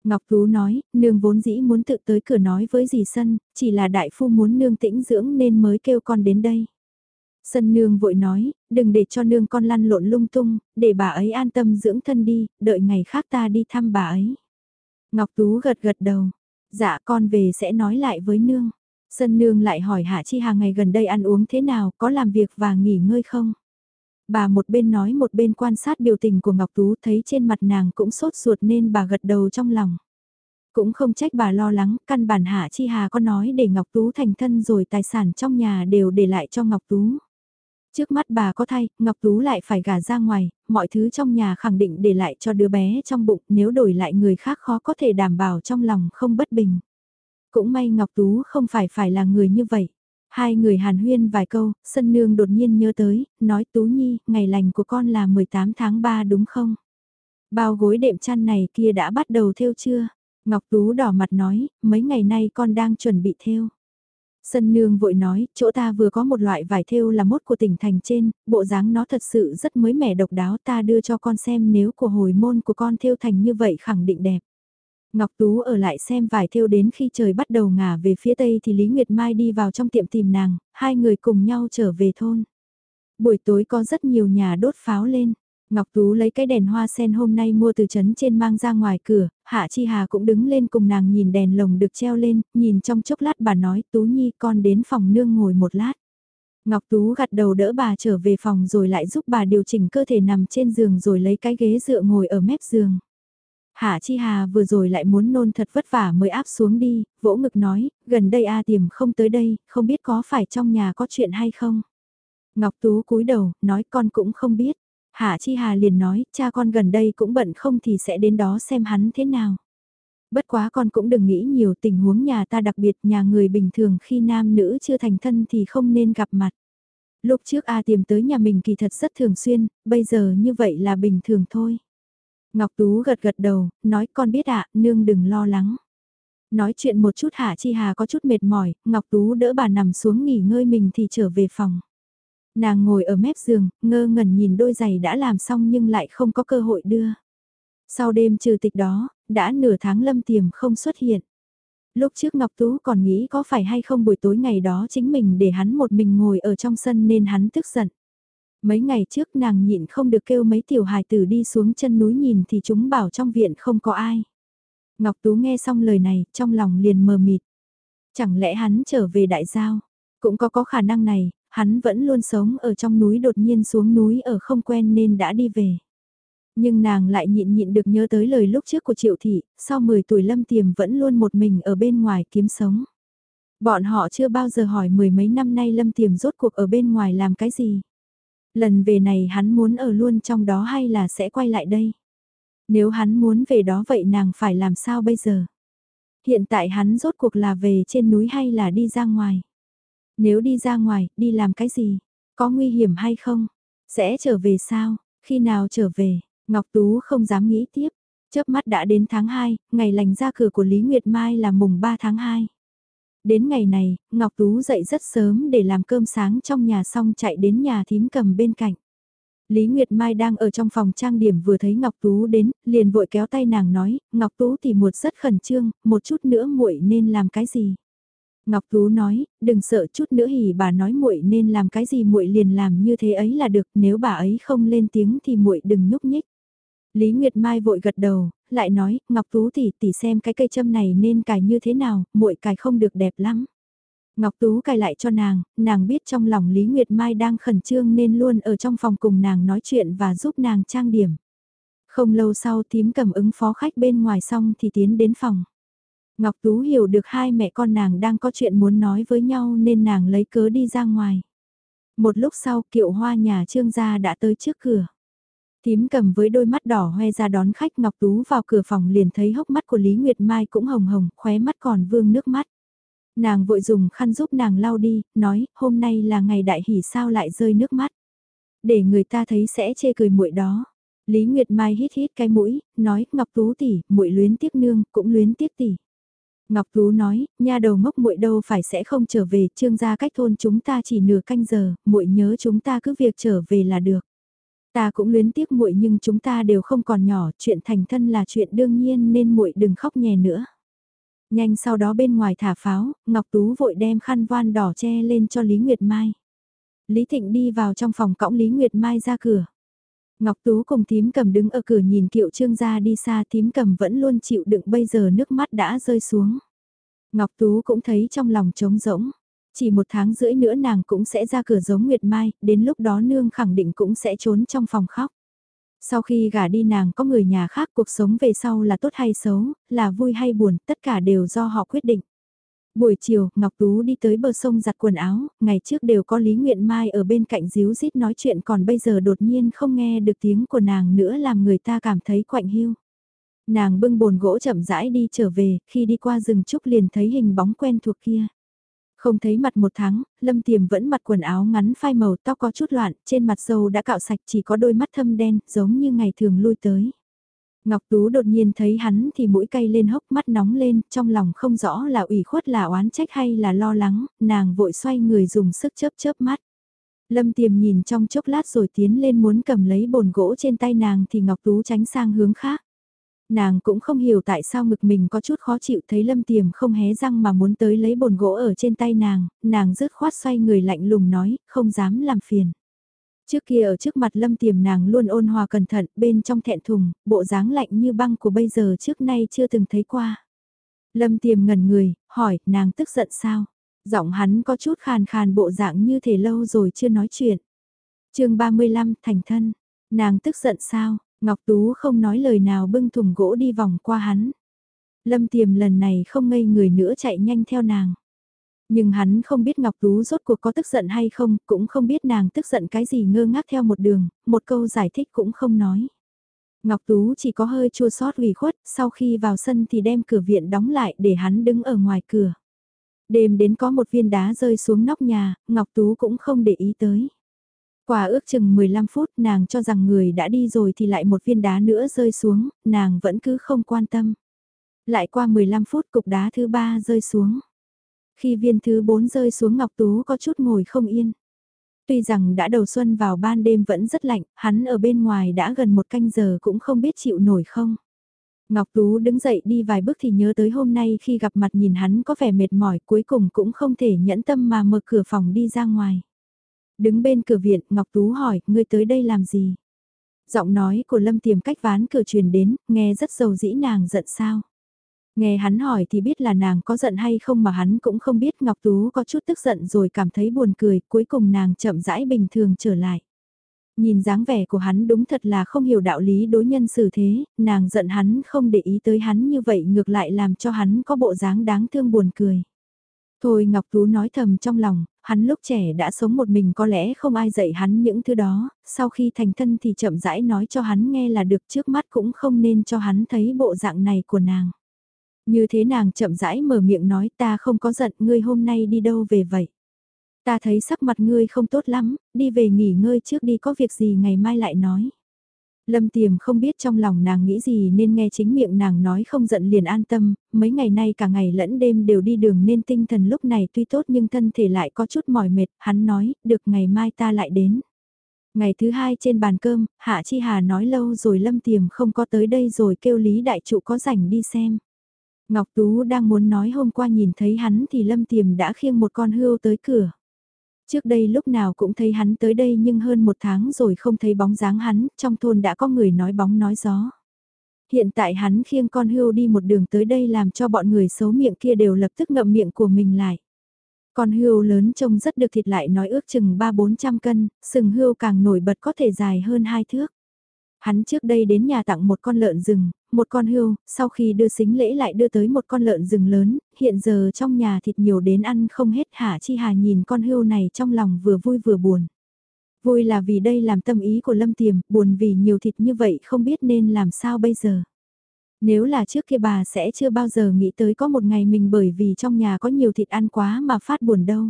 Speaker 1: Ngọc Tú nói, nương vốn dĩ muốn tự tới cửa nói với dì Sân, chỉ là đại phu muốn nương tĩnh dưỡng nên mới kêu con đến đây. Sân nương vội nói, đừng để cho nương con lăn lộn lung tung, để bà ấy an tâm dưỡng thân đi, đợi ngày khác ta đi thăm bà ấy. Ngọc Tú gật gật đầu, dạ con về sẽ nói lại với nương. Sân nương lại hỏi Hạ Chi Hà ngày gần đây ăn uống thế nào, có làm việc và nghỉ ngơi không? Bà một bên nói một bên quan sát biểu tình của Ngọc Tú thấy trên mặt nàng cũng sốt ruột nên bà gật đầu trong lòng. Cũng không trách bà lo lắng, căn bản Hạ Chi Hà có nói để Ngọc Tú thành thân rồi tài sản trong nhà đều để lại cho Ngọc Tú. Trước mắt bà có thay, Ngọc Tú lại phải gả ra ngoài, mọi thứ trong nhà khẳng định để lại cho đứa bé trong bụng, nếu đổi lại người khác khó có thể đảm bảo trong lòng không bất bình. Cũng may Ngọc Tú không phải phải là người như vậy. Hai người hàn huyên vài câu, sân nương đột nhiên nhớ tới, nói Tú Nhi, ngày lành của con là 18 tháng 3 đúng không? Bao gối đệm chăn này kia đã bắt đầu thêu chưa? Ngọc Tú đỏ mặt nói, mấy ngày nay con đang chuẩn bị thêu. Sân nương vội nói, chỗ ta vừa có một loại vải thêu là mốt của tỉnh thành trên, bộ dáng nó thật sự rất mới mẻ độc đáo ta đưa cho con xem nếu của hồi môn của con thêu thành như vậy khẳng định đẹp. Ngọc Tú ở lại xem vải thêu đến khi trời bắt đầu ngả về phía tây thì Lý Nguyệt Mai đi vào trong tiệm tìm nàng, hai người cùng nhau trở về thôn. Buổi tối có rất nhiều nhà đốt pháo lên. Ngọc Tú lấy cái đèn hoa sen hôm nay mua từ trấn trên mang ra ngoài cửa, Hạ Chi Hà cũng đứng lên cùng nàng nhìn đèn lồng được treo lên, nhìn trong chốc lát bà nói Tú Nhi con đến phòng nương ngồi một lát. Ngọc Tú gật đầu đỡ bà trở về phòng rồi lại giúp bà điều chỉnh cơ thể nằm trên giường rồi lấy cái ghế dựa ngồi ở mép giường. Hạ Chi Hà vừa rồi lại muốn nôn thật vất vả mới áp xuống đi, vỗ ngực nói, gần đây A tiềm không tới đây, không biết có phải trong nhà có chuyện hay không. Ngọc Tú cúi đầu, nói con cũng không biết. Hạ Chi Hà liền nói, cha con gần đây cũng bận không thì sẽ đến đó xem hắn thế nào. Bất quá con cũng đừng nghĩ nhiều tình huống nhà ta đặc biệt nhà người bình thường khi nam nữ chưa thành thân thì không nên gặp mặt. Lúc trước A tiềm tới nhà mình kỳ thật rất thường xuyên, bây giờ như vậy là bình thường thôi. Ngọc Tú gật gật đầu, nói con biết ạ, nương đừng lo lắng. Nói chuyện một chút Hạ Chi Hà có chút mệt mỏi, Ngọc Tú đỡ bà nằm xuống nghỉ ngơi mình thì trở về phòng. Nàng ngồi ở mép giường, ngơ ngẩn nhìn đôi giày đã làm xong nhưng lại không có cơ hội đưa. Sau đêm trừ tịch đó, đã nửa tháng lâm tiềm không xuất hiện. Lúc trước Ngọc Tú còn nghĩ có phải hay không buổi tối ngày đó chính mình để hắn một mình ngồi ở trong sân nên hắn tức giận. Mấy ngày trước nàng nhịn không được kêu mấy tiểu hài tử đi xuống chân núi nhìn thì chúng bảo trong viện không có ai. Ngọc Tú nghe xong lời này, trong lòng liền mờ mịt. Chẳng lẽ hắn trở về đại giao? Cũng có có khả năng này, hắn vẫn luôn sống ở trong núi đột nhiên xuống núi ở không quen nên đã đi về. Nhưng nàng lại nhịn nhịn được nhớ tới lời lúc trước của Triệu Thị, sau 10 tuổi Lâm Tiềm vẫn luôn một mình ở bên ngoài kiếm sống. Bọn họ chưa bao giờ hỏi mười mấy năm nay Lâm Tiềm rốt cuộc ở bên ngoài làm cái gì. Lần về này hắn muốn ở luôn trong đó hay là sẽ quay lại đây? Nếu hắn muốn về đó vậy nàng phải làm sao bây giờ? Hiện tại hắn rốt cuộc là về trên núi hay là đi ra ngoài? Nếu đi ra ngoài, đi làm cái gì? Có nguy hiểm hay không? Sẽ trở về sao? Khi nào trở về? Ngọc Tú không dám nghĩ tiếp. Chớp mắt đã đến tháng 2, ngày lành ra cửa của Lý Nguyệt Mai là mùng 3 tháng 2. Đến ngày này, Ngọc Tú dậy rất sớm để làm cơm sáng trong nhà xong chạy đến nhà thím cầm bên cạnh. Lý Nguyệt Mai đang ở trong phòng trang điểm vừa thấy Ngọc Tú đến, liền vội kéo tay nàng nói, Ngọc Tú thì một rất khẩn trương, một chút nữa muội nên làm cái gì. Ngọc Tú nói, đừng sợ chút nữa hỉ bà nói muội nên làm cái gì muội liền làm như thế ấy là được, nếu bà ấy không lên tiếng thì muội đừng nhúc nhích. Lý Nguyệt Mai vội gật đầu, lại nói, Ngọc Tú tỷ tỷ xem cái cây châm này nên cài như thế nào, muội cài không được đẹp lắm. Ngọc Tú cài lại cho nàng, nàng biết trong lòng Lý Nguyệt Mai đang khẩn trương nên luôn ở trong phòng cùng nàng nói chuyện và giúp nàng trang điểm. Không lâu sau tím cầm ứng phó khách bên ngoài xong thì tiến đến phòng. Ngọc Tú hiểu được hai mẹ con nàng đang có chuyện muốn nói với nhau nên nàng lấy cớ đi ra ngoài. Một lúc sau kiệu hoa nhà trương gia đã tới trước cửa. Tím cầm với đôi mắt đỏ hoe ra đón khách Ngọc Tú vào cửa phòng liền thấy hốc mắt của Lý Nguyệt Mai cũng hồng hồng, khóe mắt còn vương nước mắt. Nàng vội dùng khăn giúp nàng lau đi, nói, hôm nay là ngày đại hỷ sao lại rơi nước mắt. Để người ta thấy sẽ chê cười muội đó. Lý Nguyệt Mai hít hít cái mũi, nói, Ngọc Tú tỷ, muội luyến tiếc nương, cũng luyến tiếc tỷ. Ngọc Tú nói, nha đầu ngốc muội đâu phải sẽ không trở về, trương gia cách thôn chúng ta chỉ nửa canh giờ, muội nhớ chúng ta cứ việc trở về là được. Ta cũng luyến tiếc muội nhưng chúng ta đều không còn nhỏ, chuyện thành thân là chuyện đương nhiên nên muội đừng khóc nhè nữa. Nhanh sau đó bên ngoài thả pháo, Ngọc Tú vội đem khăn voan đỏ che lên cho Lý Nguyệt Mai. Lý Thịnh đi vào trong phòng cõng Lý Nguyệt Mai ra cửa. Ngọc Tú cùng tím cầm đứng ở cửa nhìn kiệu trương gia đi xa tím cầm vẫn luôn chịu đựng bây giờ nước mắt đã rơi xuống. Ngọc Tú cũng thấy trong lòng trống rỗng. Chỉ một tháng rưỡi nữa nàng cũng sẽ ra cửa giống Nguyệt Mai, đến lúc đó nương khẳng định cũng sẽ trốn trong phòng khóc. Sau khi gả đi nàng có người nhà khác cuộc sống về sau là tốt hay xấu, là vui hay buồn, tất cả đều do họ quyết định. Buổi chiều, Ngọc Tú đi tới bờ sông giặt quần áo, ngày trước đều có Lý Nguyện Mai ở bên cạnh díu dít nói chuyện còn bây giờ đột nhiên không nghe được tiếng của nàng nữa làm người ta cảm thấy quạnh hiu. Nàng bưng bồn gỗ chậm rãi đi trở về, khi đi qua rừng trúc liền thấy hình bóng quen thuộc kia. Không thấy mặt một tháng, Lâm Tiềm vẫn mặc quần áo ngắn phai màu tóc có chút loạn, trên mặt sâu đã cạo sạch chỉ có đôi mắt thâm đen, giống như ngày thường lui tới. Ngọc Tú đột nhiên thấy hắn thì mũi cay lên hốc mắt nóng lên, trong lòng không rõ là ủy khuất là oán trách hay là lo lắng, nàng vội xoay người dùng sức chớp chớp mắt. Lâm Tiềm nhìn trong chốc lát rồi tiến lên muốn cầm lấy bồn gỗ trên tay nàng thì Ngọc Tú tránh sang hướng khác. Nàng cũng không hiểu tại sao ngực mình có chút khó chịu thấy lâm tiềm không hé răng mà muốn tới lấy bồn gỗ ở trên tay nàng, nàng rứt khoát xoay người lạnh lùng nói, không dám làm phiền. Trước kia ở trước mặt lâm tiềm nàng luôn ôn hòa cẩn thận, bên trong thẹn thùng, bộ dáng lạnh như băng của bây giờ trước nay chưa từng thấy qua. Lâm tiềm ngẩn người, hỏi, nàng tức giận sao? Giọng hắn có chút khàn khàn bộ dạng như thể lâu rồi chưa nói chuyện. chương 35, thành thân. Nàng tức giận sao? Ngọc Tú không nói lời nào bưng thùng gỗ đi vòng qua hắn. Lâm Tiềm lần này không ngây người nữa chạy nhanh theo nàng. Nhưng hắn không biết Ngọc Tú rốt cuộc có tức giận hay không, cũng không biết nàng tức giận cái gì ngơ ngác theo một đường, một câu giải thích cũng không nói. Ngọc Tú chỉ có hơi chua xót ủy khuất, sau khi vào sân thì đem cửa viện đóng lại để hắn đứng ở ngoài cửa. Đêm đến có một viên đá rơi xuống nóc nhà, Ngọc Tú cũng không để ý tới. Qua ước chừng 15 phút nàng cho rằng người đã đi rồi thì lại một viên đá nữa rơi xuống, nàng vẫn cứ không quan tâm. Lại qua 15 phút cục đá thứ ba rơi xuống. Khi viên thứ 4 rơi xuống Ngọc Tú có chút ngồi không yên. Tuy rằng đã đầu xuân vào ban đêm vẫn rất lạnh, hắn ở bên ngoài đã gần một canh giờ cũng không biết chịu nổi không. Ngọc Tú đứng dậy đi vài bước thì nhớ tới hôm nay khi gặp mặt nhìn hắn có vẻ mệt mỏi cuối cùng cũng không thể nhẫn tâm mà mở cửa phòng đi ra ngoài. Đứng bên cửa viện, Ngọc Tú hỏi, ngươi tới đây làm gì? Giọng nói của Lâm Tiềm cách ván cửa truyền đến, nghe rất dầu dĩ nàng giận sao? Nghe hắn hỏi thì biết là nàng có giận hay không mà hắn cũng không biết Ngọc Tú có chút tức giận rồi cảm thấy buồn cười, cuối cùng nàng chậm rãi bình thường trở lại. Nhìn dáng vẻ của hắn đúng thật là không hiểu đạo lý đối nhân xử thế, nàng giận hắn không để ý tới hắn như vậy ngược lại làm cho hắn có bộ dáng đáng thương buồn cười. Thôi Ngọc Tú nói thầm trong lòng, hắn lúc trẻ đã sống một mình có lẽ không ai dạy hắn những thứ đó, sau khi thành thân thì chậm rãi nói cho hắn nghe là được trước mắt cũng không nên cho hắn thấy bộ dạng này của nàng. Như thế nàng chậm rãi mở miệng nói ta không có giận ngươi hôm nay đi đâu về vậy. Ta thấy sắc mặt ngươi không tốt lắm, đi về nghỉ ngơi trước đi có việc gì ngày mai lại nói. Lâm Tiềm không biết trong lòng nàng nghĩ gì nên nghe chính miệng nàng nói không giận liền an tâm, mấy ngày nay cả ngày lẫn đêm đều đi đường nên tinh thần lúc này tuy tốt nhưng thân thể lại có chút mỏi mệt, hắn nói, được ngày mai ta lại đến. Ngày thứ hai trên bàn cơm, Hạ Chi Hà nói lâu rồi Lâm Tiềm không có tới đây rồi kêu Lý Đại Trụ có rảnh đi xem. Ngọc Tú đang muốn nói hôm qua nhìn thấy hắn thì Lâm Tiềm đã khiêng một con hươu tới cửa. Trước đây lúc nào cũng thấy hắn tới đây nhưng hơn một tháng rồi không thấy bóng dáng hắn, trong thôn đã có người nói bóng nói gió. Hiện tại hắn khiêng con hươu đi một đường tới đây làm cho bọn người xấu miệng kia đều lập tức ngậm miệng của mình lại. Con hươu lớn trông rất được thịt lại nói ước chừng 3-400 cân, sừng hươu càng nổi bật có thể dài hơn hai thước. Hắn trước đây đến nhà tặng một con lợn rừng, một con hươu, sau khi đưa xính lễ lại đưa tới một con lợn rừng lớn, hiện giờ trong nhà thịt nhiều đến ăn không hết hả chi hà nhìn con hươu này trong lòng vừa vui vừa buồn. Vui là vì đây làm tâm ý của Lâm Tiềm, buồn vì nhiều thịt như vậy không biết nên làm sao bây giờ. Nếu là trước kia bà sẽ chưa bao giờ nghĩ tới có một ngày mình bởi vì trong nhà có nhiều thịt ăn quá mà phát buồn đâu.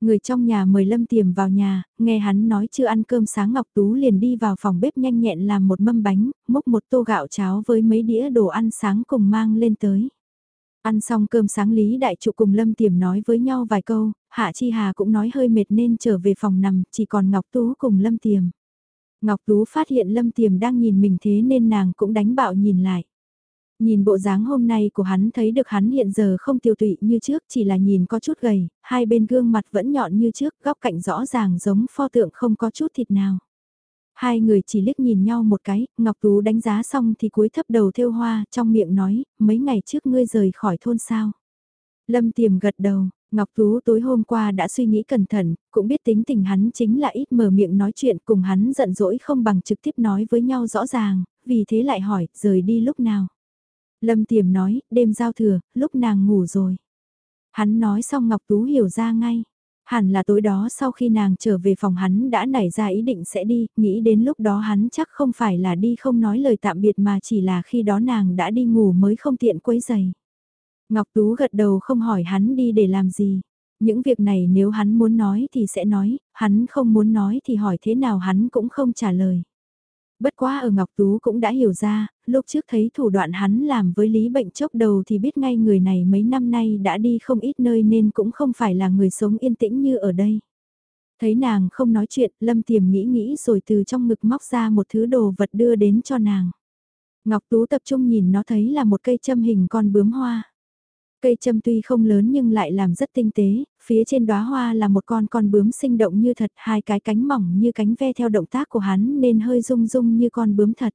Speaker 1: Người trong nhà mời Lâm Tiềm vào nhà, nghe hắn nói chưa ăn cơm sáng Ngọc Tú liền đi vào phòng bếp nhanh nhẹn làm một mâm bánh, múc một tô gạo cháo với mấy đĩa đồ ăn sáng cùng mang lên tới. Ăn xong cơm sáng Lý Đại Trụ cùng Lâm Tiềm nói với nhau vài câu, Hạ Chi Hà cũng nói hơi mệt nên trở về phòng nằm, chỉ còn Ngọc Tú cùng Lâm Tiềm. Ngọc Tú phát hiện Lâm Tiềm đang nhìn mình thế nên nàng cũng đánh bạo nhìn lại. Nhìn bộ dáng hôm nay của hắn thấy được hắn hiện giờ không tiêu tụy như trước chỉ là nhìn có chút gầy, hai bên gương mặt vẫn nhọn như trước, góc cạnh rõ ràng giống pho tượng không có chút thịt nào. Hai người chỉ liếc nhìn nhau một cái, Ngọc Tú đánh giá xong thì cúi thấp đầu theo hoa, trong miệng nói, mấy ngày trước ngươi rời khỏi thôn sao. Lâm tiềm gật đầu, Ngọc Tú tối hôm qua đã suy nghĩ cẩn thận, cũng biết tính tình hắn chính là ít mở miệng nói chuyện cùng hắn giận dỗi không bằng trực tiếp nói với nhau rõ ràng, vì thế lại hỏi, rời đi lúc nào. Lâm Tiềm nói, đêm giao thừa, lúc nàng ngủ rồi. Hắn nói xong Ngọc Tú hiểu ra ngay. Hẳn là tối đó sau khi nàng trở về phòng hắn đã nảy ra ý định sẽ đi, nghĩ đến lúc đó hắn chắc không phải là đi không nói lời tạm biệt mà chỉ là khi đó nàng đã đi ngủ mới không tiện quấy giày. Ngọc Tú gật đầu không hỏi hắn đi để làm gì. Những việc này nếu hắn muốn nói thì sẽ nói, hắn không muốn nói thì hỏi thế nào hắn cũng không trả lời. Bất quá ở Ngọc Tú cũng đã hiểu ra, lúc trước thấy thủ đoạn hắn làm với Lý Bệnh chốc đầu thì biết ngay người này mấy năm nay đã đi không ít nơi nên cũng không phải là người sống yên tĩnh như ở đây. Thấy nàng không nói chuyện, Lâm Tiềm nghĩ nghĩ rồi từ trong ngực móc ra một thứ đồ vật đưa đến cho nàng. Ngọc Tú tập trung nhìn nó thấy là một cây châm hình con bướm hoa. Cây châm tuy không lớn nhưng lại làm rất tinh tế, phía trên đóa hoa là một con con bướm sinh động như thật, hai cái cánh mỏng như cánh ve theo động tác của hắn nên hơi rung rung như con bướm thật.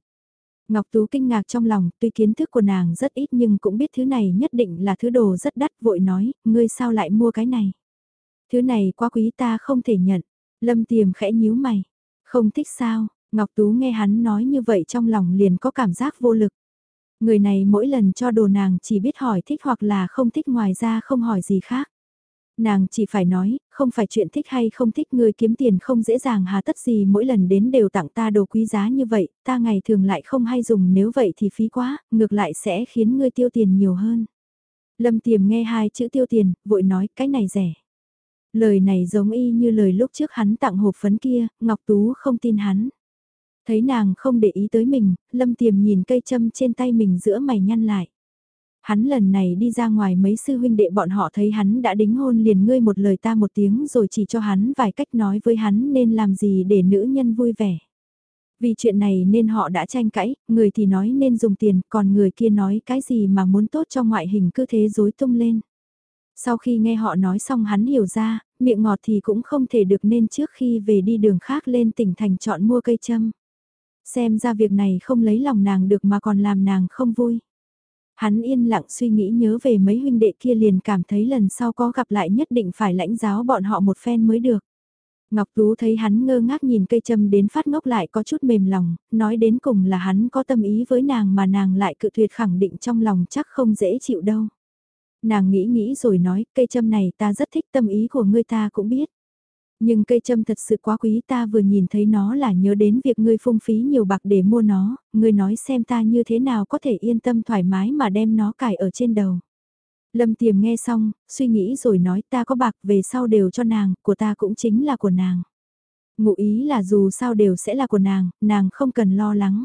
Speaker 1: Ngọc Tú kinh ngạc trong lòng, tuy kiến thức của nàng rất ít nhưng cũng biết thứ này nhất định là thứ đồ rất đắt vội nói, ngươi sao lại mua cái này. Thứ này quá quý ta không thể nhận. Lâm tiềm khẽ nhíu mày. Không thích sao, Ngọc Tú nghe hắn nói như vậy trong lòng liền có cảm giác vô lực. Người này mỗi lần cho đồ nàng chỉ biết hỏi thích hoặc là không thích ngoài ra không hỏi gì khác. Nàng chỉ phải nói, không phải chuyện thích hay không thích người kiếm tiền không dễ dàng hà tất gì mỗi lần đến đều tặng ta đồ quý giá như vậy, ta ngày thường lại không hay dùng nếu vậy thì phí quá, ngược lại sẽ khiến ngươi tiêu tiền nhiều hơn. Lâm tiềm nghe hai chữ tiêu tiền, vội nói cái này rẻ. Lời này giống y như lời lúc trước hắn tặng hộp phấn kia, Ngọc Tú không tin hắn. Thấy nàng không để ý tới mình, lâm tiềm nhìn cây châm trên tay mình giữa mày nhăn lại. Hắn lần này đi ra ngoài mấy sư huynh đệ bọn họ thấy hắn đã đính hôn liền ngươi một lời ta một tiếng rồi chỉ cho hắn vài cách nói với hắn nên làm gì để nữ nhân vui vẻ. Vì chuyện này nên họ đã tranh cãi, người thì nói nên dùng tiền, còn người kia nói cái gì mà muốn tốt cho ngoại hình cứ thế dối tung lên. Sau khi nghe họ nói xong hắn hiểu ra, miệng ngọt thì cũng không thể được nên trước khi về đi đường khác lên tỉnh thành chọn mua cây châm. Xem ra việc này không lấy lòng nàng được mà còn làm nàng không vui. Hắn yên lặng suy nghĩ nhớ về mấy huynh đệ kia liền cảm thấy lần sau có gặp lại nhất định phải lãnh giáo bọn họ một phen mới được. Ngọc Tú thấy hắn ngơ ngác nhìn cây châm đến phát ngốc lại có chút mềm lòng, nói đến cùng là hắn có tâm ý với nàng mà nàng lại cự tuyệt khẳng định trong lòng chắc không dễ chịu đâu. Nàng nghĩ nghĩ rồi nói, cây châm này ta rất thích tâm ý của ngươi ta cũng biết. Nhưng cây châm thật sự quá quý ta vừa nhìn thấy nó là nhớ đến việc ngươi phung phí nhiều bạc để mua nó, ngươi nói xem ta như thế nào có thể yên tâm thoải mái mà đem nó cài ở trên đầu. Lâm tiềm nghe xong, suy nghĩ rồi nói ta có bạc về sau đều cho nàng, của ta cũng chính là của nàng. Ngụ ý là dù sao đều sẽ là của nàng, nàng không cần lo lắng.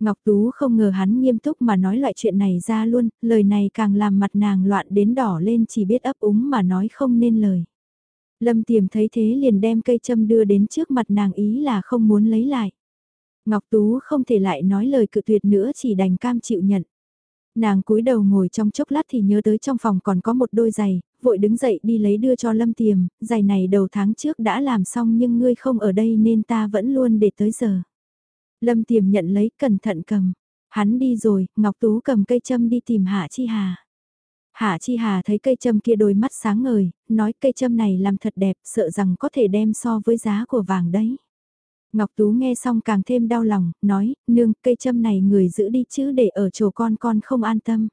Speaker 1: Ngọc Tú không ngờ hắn nghiêm túc mà nói loại chuyện này ra luôn, lời này càng làm mặt nàng loạn đến đỏ lên chỉ biết ấp úng mà nói không nên lời. Lâm tiềm thấy thế liền đem cây châm đưa đến trước mặt nàng ý là không muốn lấy lại. Ngọc Tú không thể lại nói lời cự tuyệt nữa chỉ đành cam chịu nhận. Nàng cúi đầu ngồi trong chốc lát thì nhớ tới trong phòng còn có một đôi giày, vội đứng dậy đi lấy đưa cho Lâm Tiềm, giày này đầu tháng trước đã làm xong nhưng ngươi không ở đây nên ta vẫn luôn để tới giờ. Lâm Tiềm nhận lấy cẩn thận cầm, hắn đi rồi, Ngọc Tú cầm cây châm đi tìm Hạ Chi Hà. Hạ Chi Hà thấy cây châm kia đôi mắt sáng ngời, nói cây châm này làm thật đẹp, sợ rằng có thể đem so với giá của vàng đấy. Ngọc Tú nghe xong càng thêm đau lòng, nói, nương, cây châm này người giữ đi chứ để ở chỗ con con không an tâm.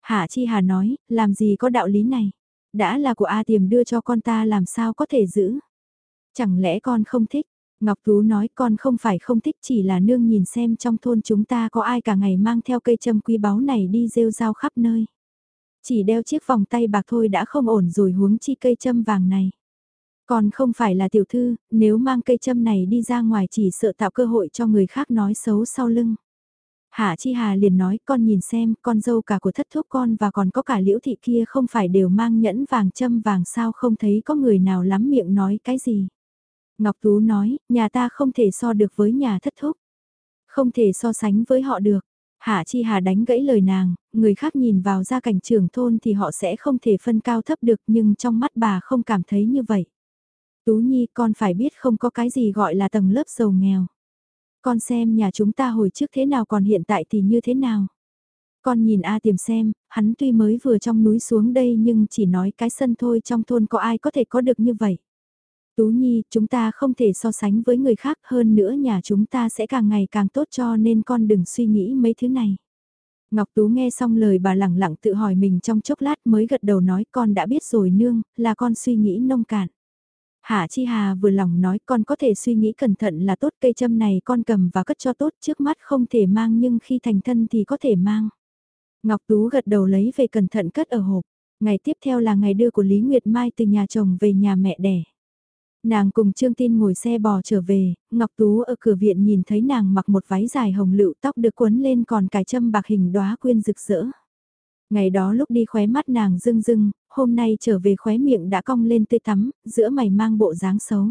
Speaker 1: Hạ Chi Hà nói, làm gì có đạo lý này, đã là của A Tiềm đưa cho con ta làm sao có thể giữ. Chẳng lẽ con không thích, Ngọc Tú nói con không phải không thích chỉ là nương nhìn xem trong thôn chúng ta có ai cả ngày mang theo cây châm quý báu này đi rêu rao khắp nơi. Chỉ đeo chiếc vòng tay bạc thôi đã không ổn rồi huống chi cây châm vàng này. Còn không phải là tiểu thư, nếu mang cây châm này đi ra ngoài chỉ sợ tạo cơ hội cho người khác nói xấu sau lưng. Hạ Chi Hà liền nói con nhìn xem con dâu cả của thất thúc con và còn có cả liễu thị kia không phải đều mang nhẫn vàng châm vàng sao không thấy có người nào lắm miệng nói cái gì. Ngọc Tú nói, nhà ta không thể so được với nhà thất thúc. Không thể so sánh với họ được. Hạ Chi Hà đánh gãy lời nàng, người khác nhìn vào gia cảnh trưởng thôn thì họ sẽ không thể phân cao thấp được nhưng trong mắt bà không cảm thấy như vậy. Tú Nhi con phải biết không có cái gì gọi là tầng lớp giàu nghèo. Con xem nhà chúng ta hồi trước thế nào còn hiện tại thì như thế nào. Con nhìn A tiềm xem, hắn tuy mới vừa trong núi xuống đây nhưng chỉ nói cái sân thôi trong thôn có ai có thể có được như vậy. Tú Nhi, chúng ta không thể so sánh với người khác hơn nữa nhà chúng ta sẽ càng ngày càng tốt cho nên con đừng suy nghĩ mấy thứ này. Ngọc Tú nghe xong lời bà lẳng lặng tự hỏi mình trong chốc lát mới gật đầu nói con đã biết rồi nương, là con suy nghĩ nông cạn. Hạ Chi Hà vừa lòng nói con có thể suy nghĩ cẩn thận là tốt cây châm này con cầm và cất cho tốt trước mắt không thể mang nhưng khi thành thân thì có thể mang. Ngọc Tú gật đầu lấy về cẩn thận cất ở hộp. Ngày tiếp theo là ngày đưa của Lý Nguyệt Mai từ nhà chồng về nhà mẹ đẻ. Nàng cùng Trương Tin ngồi xe bò trở về, Ngọc Tú ở cửa viện nhìn thấy nàng mặc một váy dài hồng lựu tóc được quấn lên còn cài châm bạc hình đóa quyên rực rỡ. Ngày đó lúc đi khóe mắt nàng rưng rưng, hôm nay trở về khóe miệng đã cong lên tươi tắm, giữa mày mang bộ dáng xấu.